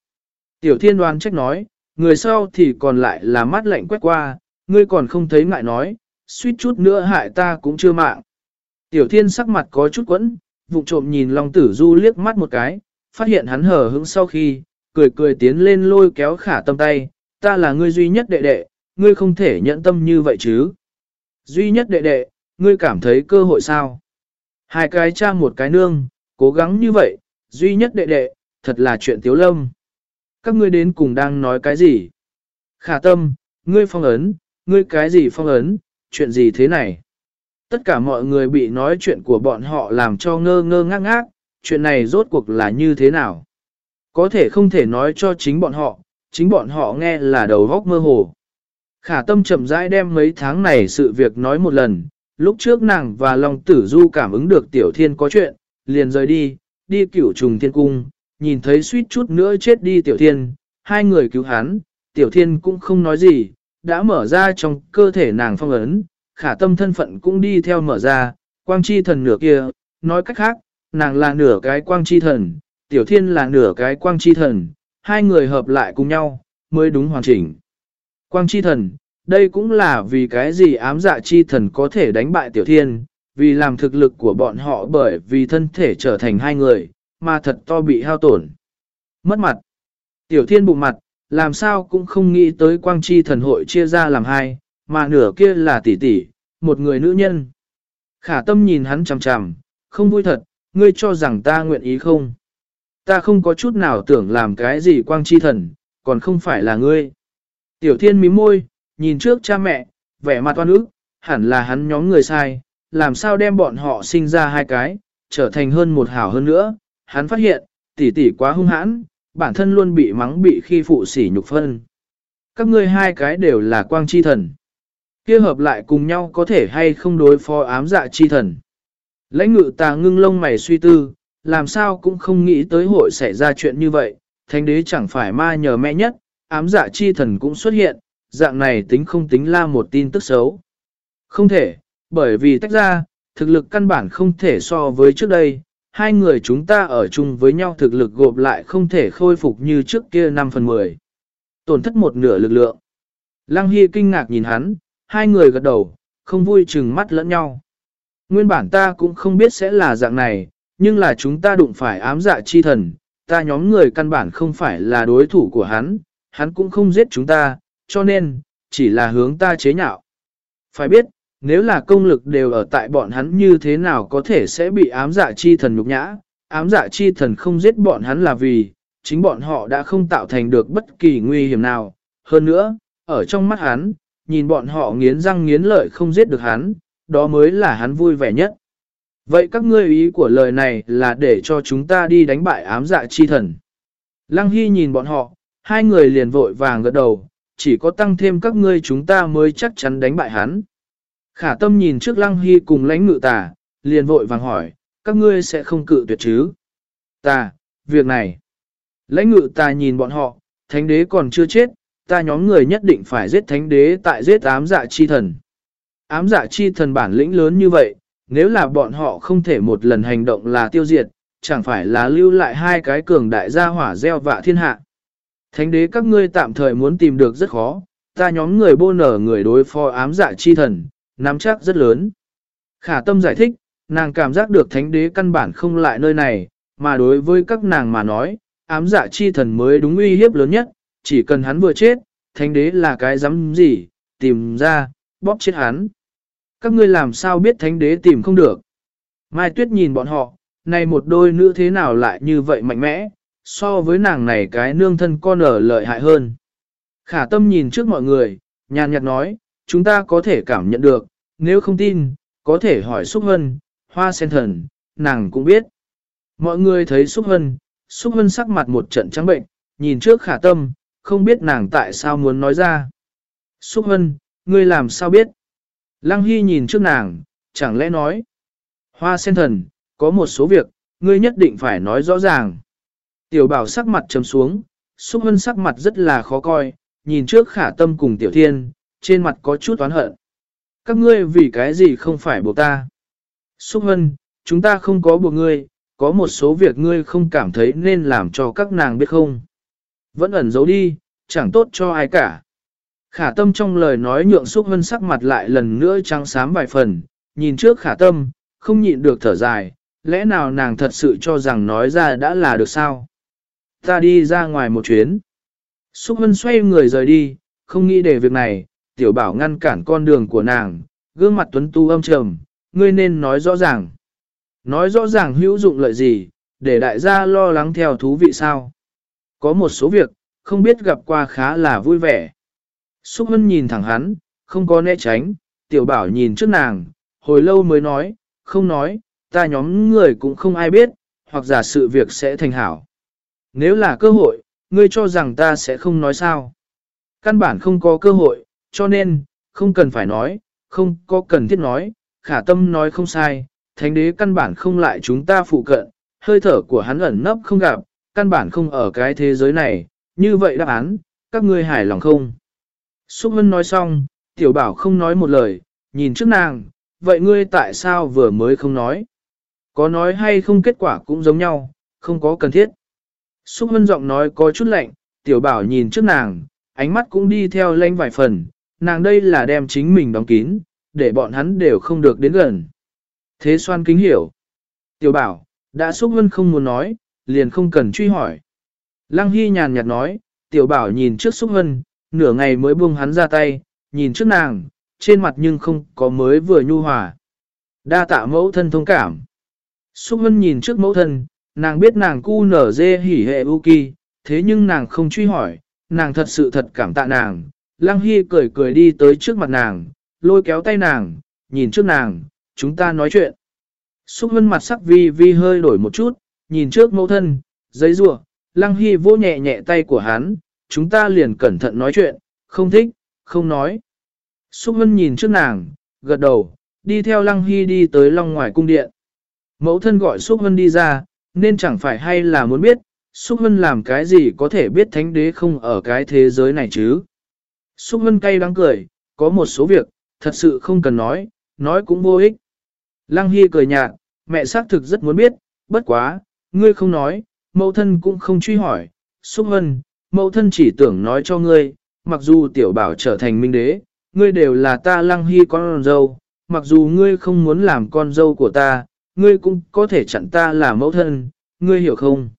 Tiểu thiên đoán trách nói, người sau thì còn lại là mắt lạnh quét qua, ngươi còn không thấy ngại nói, suýt chút nữa hại ta cũng chưa mạng. Tiểu thiên sắc mặt có chút quẫn, vụ trộm nhìn Long Tử Du liếc mắt một cái, phát hiện hắn hở hững sau khi, cười cười tiến lên lôi kéo khả tâm tay, ta là ngươi duy nhất đệ đệ, ngươi không thể nhận tâm như vậy chứ. Duy nhất đệ đệ, ngươi cảm thấy cơ hội sao? Hai cái cha một cái nương, cố gắng như vậy, duy nhất đệ đệ, thật là chuyện tiếu lâm. Các ngươi đến cùng đang nói cái gì? Khả tâm, ngươi phong ấn, ngươi cái gì phong ấn, chuyện gì thế này? Tất cả mọi người bị nói chuyện của bọn họ làm cho ngơ ngơ ngác ngác, chuyện này rốt cuộc là như thế nào? Có thể không thể nói cho chính bọn họ, chính bọn họ nghe là đầu góc mơ hồ. Khả tâm chậm rãi đem mấy tháng này sự việc nói một lần, lúc trước nàng và Long Tử Du cảm ứng được Tiểu Thiên có chuyện, liền rời đi, đi cửu trùng thiên cung, nhìn thấy suýt chút nữa chết đi Tiểu Thiên, hai người cứu hắn, Tiểu Thiên cũng không nói gì, đã mở ra trong cơ thể nàng phong ấn, khả tâm thân phận cũng đi theo mở ra, quang chi thần nửa kia, nói cách khác, nàng là nửa cái quang chi thần, Tiểu Thiên là nửa cái quang chi thần, hai người hợp lại cùng nhau, mới đúng hoàn chỉnh. Quang chi thần, đây cũng là vì cái gì ám dạ chi thần có thể đánh bại tiểu thiên, vì làm thực lực của bọn họ bởi vì thân thể trở thành hai người, mà thật to bị hao tổn. Mất mặt. Tiểu thiên bụng mặt, làm sao cũng không nghĩ tới quang chi thần hội chia ra làm hai, mà nửa kia là tỷ tỷ, một người nữ nhân. Khả tâm nhìn hắn chằm chằm, không vui thật, ngươi cho rằng ta nguyện ý không? Ta không có chút nào tưởng làm cái gì quang chi thần, còn không phải là ngươi. Tiểu thiên mím môi, nhìn trước cha mẹ, vẻ mặt oan ức, hẳn là hắn nhóm người sai, làm sao đem bọn họ sinh ra hai cái, trở thành hơn một hảo hơn nữa. Hắn phát hiện, tỷ tỷ quá hung hãn, bản thân luôn bị mắng bị khi phụ sỉ nhục phân. Các ngươi hai cái đều là quang chi thần kia hợp lại cùng nhau có thể hay không đối phó ám dạ chi thần. Lãnh ngự tà ngưng lông mày suy tư, làm sao cũng không nghĩ tới hội xảy ra chuyện như vậy, thánh đế chẳng phải ma nhờ mẹ nhất, ám dạ chi thần cũng xuất hiện, dạng này tính không tính là một tin tức xấu. Không thể, bởi vì tách ra, thực lực căn bản không thể so với trước đây, hai người chúng ta ở chung với nhau thực lực gộp lại không thể khôi phục như trước kia 5 phần 10. Tổn thất một nửa lực lượng. Lăng Hy kinh ngạc nhìn hắn, hai người gật đầu, không vui chừng mắt lẫn nhau. Nguyên bản ta cũng không biết sẽ là dạng này, nhưng là chúng ta đụng phải ám dạ chi thần, ta nhóm người căn bản không phải là đối thủ của hắn, hắn cũng không giết chúng ta, cho nên, chỉ là hướng ta chế nhạo. Phải biết, nếu là công lực đều ở tại bọn hắn như thế nào có thể sẽ bị ám dạ chi thần nhục nhã, ám dạ chi thần không giết bọn hắn là vì, chính bọn họ đã không tạo thành được bất kỳ nguy hiểm nào. Hơn nữa, ở trong mắt hắn, nhìn bọn họ nghiến răng nghiến lợi không giết được hắn, đó mới là hắn vui vẻ nhất. Vậy các ngươi ý của lời này là để cho chúng ta đi đánh bại ám dạ chi thần. Lăng Hy nhìn bọn họ, hai người liền vội vàng gật đầu, chỉ có tăng thêm các ngươi chúng ta mới chắc chắn đánh bại hắn. Khả tâm nhìn trước Lăng Hy cùng lãnh ngự tà, liền vội vàng hỏi, các ngươi sẽ không cự tuyệt chứ? Ta, việc này. Lãnh ngự tà nhìn bọn họ, thánh đế còn chưa chết, ta nhóm người nhất định phải giết thánh đế tại giết ám dạ chi thần. Ám dạ chi thần bản lĩnh lớn như vậy, nếu là bọn họ không thể một lần hành động là tiêu diệt, chẳng phải là lưu lại hai cái cường đại gia hỏa gieo vạ thiên hạ. Thánh đế các ngươi tạm thời muốn tìm được rất khó, ta nhóm người bô nở người đối phó ám dạ chi thần, nắm chắc rất lớn. Khả tâm giải thích, nàng cảm giác được thánh đế căn bản không lại nơi này, mà đối với các nàng mà nói, ám dạ chi thần mới đúng uy hiếp lớn nhất, chỉ cần hắn vừa chết, thánh đế là cái dám gì, tìm ra, bóp chết hắn. Các ngươi làm sao biết thánh đế tìm không được? Mai Tuyết nhìn bọn họ, này một đôi nữ thế nào lại như vậy mạnh mẽ, so với nàng này cái nương thân con ở lợi hại hơn. Khả tâm nhìn trước mọi người, nhàn nhạt nói, chúng ta có thể cảm nhận được, nếu không tin, có thể hỏi Xúc Hân, hoa sen thần, nàng cũng biết. Mọi người thấy Xúc Hân, Xúc Hân sắc mặt một trận trắng bệnh, nhìn trước khả tâm, không biết nàng tại sao muốn nói ra. Xúc Hân, ngươi làm sao biết? Lăng Hy nhìn trước nàng, chẳng lẽ nói. Hoa sen thần, có một số việc, ngươi nhất định phải nói rõ ràng. Tiểu bảo sắc mặt trầm xuống, xúc hân sắc mặt rất là khó coi, nhìn trước khả tâm cùng tiểu thiên, trên mặt có chút oán hận. Các ngươi vì cái gì không phải buộc ta? Xúc hân, chúng ta không có buộc ngươi, có một số việc ngươi không cảm thấy nên làm cho các nàng biết không. Vẫn ẩn giấu đi, chẳng tốt cho ai cả. Khả tâm trong lời nói nhượng xúc hân sắc mặt lại lần nữa trắng xám vài phần, nhìn trước khả tâm, không nhịn được thở dài, lẽ nào nàng thật sự cho rằng nói ra đã là được sao? Ta đi ra ngoài một chuyến. Xúc hân xoay người rời đi, không nghĩ để việc này, tiểu bảo ngăn cản con đường của nàng, gương mặt tuấn tu âm trầm, ngươi nên nói rõ ràng. Nói rõ ràng hữu dụng lợi gì, để đại gia lo lắng theo thú vị sao. Có một số việc, không biết gặp qua khá là vui vẻ. Xúc hân nhìn thẳng hắn, không có né tránh, tiểu bảo nhìn trước nàng, hồi lâu mới nói, không nói, ta nhóm người cũng không ai biết, hoặc giả sự việc sẽ thành hảo. Nếu là cơ hội, ngươi cho rằng ta sẽ không nói sao. Căn bản không có cơ hội, cho nên, không cần phải nói, không có cần thiết nói, khả tâm nói không sai, thánh đế căn bản không lại chúng ta phụ cận, hơi thở của hắn ẩn nấp không gặp, căn bản không ở cái thế giới này, như vậy đáp án, các ngươi hài lòng không? Xúc Vân nói xong, tiểu bảo không nói một lời, nhìn trước nàng, vậy ngươi tại sao vừa mới không nói? Có nói hay không kết quả cũng giống nhau, không có cần thiết. Xúc Vân giọng nói có chút lạnh, tiểu bảo nhìn trước nàng, ánh mắt cũng đi theo lanh vài phần, nàng đây là đem chính mình đóng kín, để bọn hắn đều không được đến gần. Thế xoan kính hiểu. Tiểu bảo, đã xúc Vân không muốn nói, liền không cần truy hỏi. Lăng Hy nhàn nhạt nói, tiểu bảo nhìn trước xúc Hân nửa ngày mới buông hắn ra tay, nhìn trước nàng, trên mặt nhưng không có mới vừa nhu hòa. Đa tạ mẫu thân thông cảm. Xúc Hân nhìn trước mẫu thân, nàng biết nàng cu nở dê hỉ hệ u kỳ, thế nhưng nàng không truy hỏi, nàng thật sự thật cảm tạ nàng. Lăng Hy cười cười đi tới trước mặt nàng, lôi kéo tay nàng, nhìn trước nàng, chúng ta nói chuyện. Xúc Hân mặt sắc vi vi hơi đổi một chút, nhìn trước mẫu thân, giấy rùa, Lăng Hy vỗ nhẹ nhẹ tay của hắn, chúng ta liền cẩn thận nói chuyện, không thích, không nói. Xúc Vân nhìn trước nàng, gật đầu, đi theo Lăng Hy đi tới long ngoài cung điện. Mẫu thân gọi Xúc Vân đi ra, nên chẳng phải hay là muốn biết, Xúc Vân làm cái gì có thể biết thánh đế không ở cái thế giới này chứ. Xúc Vân cay đắng cười, có một số việc, thật sự không cần nói, nói cũng vô ích. Lăng Hy cười nhạt, mẹ xác thực rất muốn biết, bất quá, ngươi không nói, mẫu thân cũng không truy hỏi. Xúc hân, mẫu thân chỉ tưởng nói cho ngươi, mặc dù tiểu bảo trở thành minh đế, ngươi đều là ta Lăng Hy con dâu, mặc dù ngươi không muốn làm con dâu của ta, ngươi cũng có thể chặn ta là mẫu thân, ngươi hiểu không?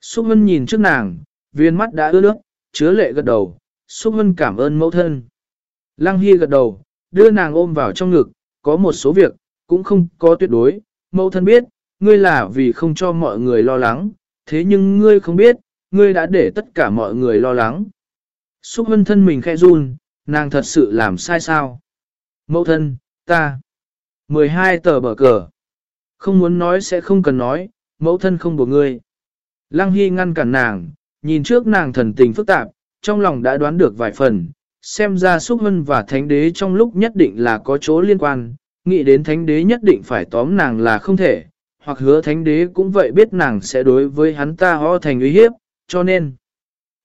Xúc hân nhìn trước nàng, viên mắt đã ướt nước, chứa lệ gật đầu, Xúc hân cảm ơn mẫu thân. Lăng Hy gật đầu, đưa nàng ôm vào trong ngực, có một số việc, cũng không có tuyệt đối, mẫu thân biết, ngươi là vì không cho mọi người lo lắng, thế nhưng ngươi không biết, ngươi đã để tất cả mọi người lo lắng. Xúc hân thân mình khẽ run, nàng thật sự làm sai sao? Mẫu thân, ta. 12 tờ bờ cờ. Không muốn nói sẽ không cần nói, mẫu thân không buộc ngươi. Lăng Hy ngăn cản nàng, nhìn trước nàng thần tình phức tạp, trong lòng đã đoán được vài phần, xem ra Xúc Hân và Thánh Đế trong lúc nhất định là có chỗ liên quan, nghĩ đến Thánh Đế nhất định phải tóm nàng là không thể, hoặc hứa Thánh Đế cũng vậy biết nàng sẽ đối với hắn ta ho thành uy hiếp, cho nên.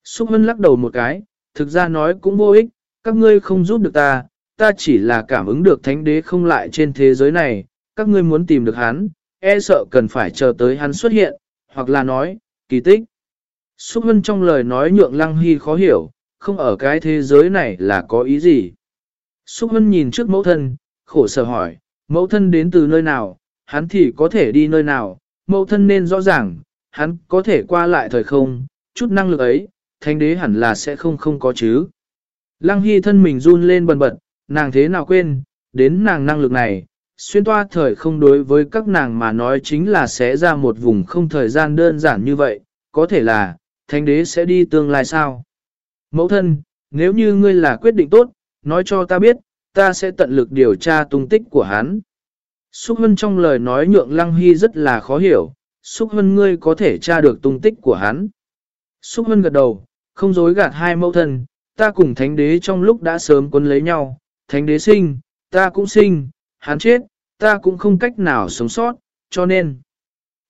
Xúc Hân lắc đầu một cái, thực ra nói cũng vô ích, các ngươi không giúp được ta, ta chỉ là cảm ứng được Thánh Đế không lại trên thế giới này, các ngươi muốn tìm được hắn, e sợ cần phải chờ tới hắn xuất hiện, hoặc là nói, kỳ tích. Xúc Hân trong lời nói nhượng Lăng Hy khó hiểu, không ở cái thế giới này là có ý gì. Xúc Hân nhìn trước mẫu thân, khổ sở hỏi, mẫu thân đến từ nơi nào, hắn thì có thể đi nơi nào, mẫu thân nên rõ ràng, hắn có thể qua lại thời không, chút năng lực ấy, thánh đế hẳn là sẽ không không có chứ. Lăng Hy thân mình run lên bần bật, nàng thế nào quên, đến nàng năng lực này, xuyên toa thời không đối với các nàng mà nói chính là sẽ ra một vùng không thời gian đơn giản như vậy, có thể là, thánh đế sẽ đi tương lai sao? Mẫu thân, nếu như ngươi là quyết định tốt, nói cho ta biết, ta sẽ tận lực điều tra tung tích của hắn. Xúc Hân trong lời nói nhượng Lăng Hy rất là khó hiểu, Xúc Hân ngươi có thể tra được tung tích của hắn. Xúc Hân gật đầu, không dối gạt hai mẫu thân, ta cùng thánh đế trong lúc đã sớm quân lấy nhau, thánh đế sinh, ta cũng sinh, hắn chết, ta cũng không cách nào sống sót, cho nên,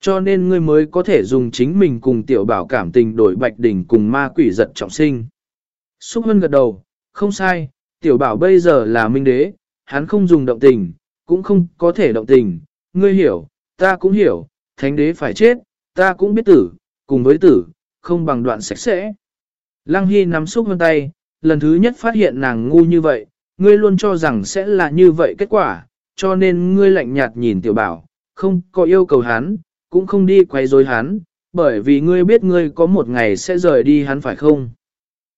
cho nên ngươi mới có thể dùng chính mình cùng tiểu bảo cảm tình đổi bạch đỉnh cùng ma quỷ giật trọng sinh. Xúc Hân gật đầu, không sai, tiểu bảo bây giờ là minh đế, hắn không dùng động tình, cũng không có thể động tình, ngươi hiểu, ta cũng hiểu, thánh đế phải chết, ta cũng biết tử, cùng với tử, không bằng đoạn sạch sẽ. Lăng Hy nắm xúc hơn tay, lần thứ nhất phát hiện nàng ngu như vậy, ngươi luôn cho rằng sẽ là như vậy kết quả, cho nên ngươi lạnh nhạt nhìn tiểu bảo, không có yêu cầu hắn, cũng không đi quay rối hắn, bởi vì ngươi biết ngươi có một ngày sẽ rời đi hắn phải không?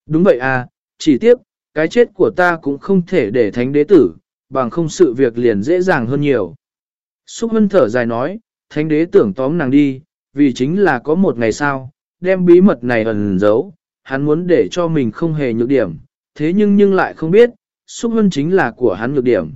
Đúng vậy à, chỉ tiếc, cái chết của ta cũng không thể để thánh đế tử, bằng không sự việc liền dễ dàng hơn nhiều. Xúc hân thở dài nói, thánh đế tưởng tóm nàng đi, vì chính là có một ngày sau, đem bí mật này ẩn giấu, hắn muốn để cho mình không hề nhược điểm, thế nhưng nhưng lại không biết, xúc hân chính là của hắn nhược điểm.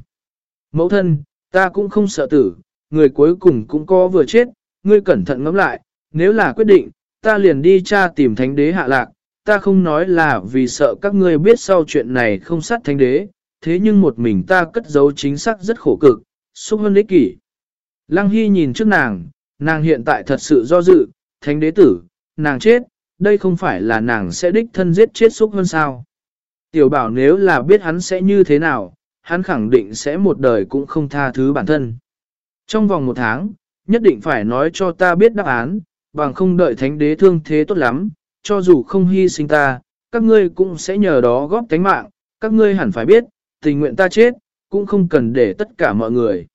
Mẫu thân, ta cũng không sợ tử, người cuối cùng cũng có vừa chết, ngươi cẩn thận ngẫm lại, nếu là quyết định, ta liền đi tra tìm thánh đế hạ lạc, ta không nói là vì sợ các ngươi biết sau chuyện này không sát thánh đế, thế nhưng một mình ta cất giấu chính xác rất khổ cực, xúc hơn ích kỷ. Lăng Hy nhìn trước nàng, nàng hiện tại thật sự do dự, thánh đế tử, nàng chết, đây không phải là nàng sẽ đích thân giết chết xúc hơn sao. Tiểu bảo nếu là biết hắn sẽ như thế nào, hắn khẳng định sẽ một đời cũng không tha thứ bản thân. Trong vòng một tháng, nhất định phải nói cho ta biết đáp án, bằng không đợi thánh đế thương thế tốt lắm, cho dù không hy sinh ta, các ngươi cũng sẽ nhờ đó góp tánh mạng, các ngươi hẳn phải biết, tình nguyện ta chết, cũng không cần để tất cả mọi người.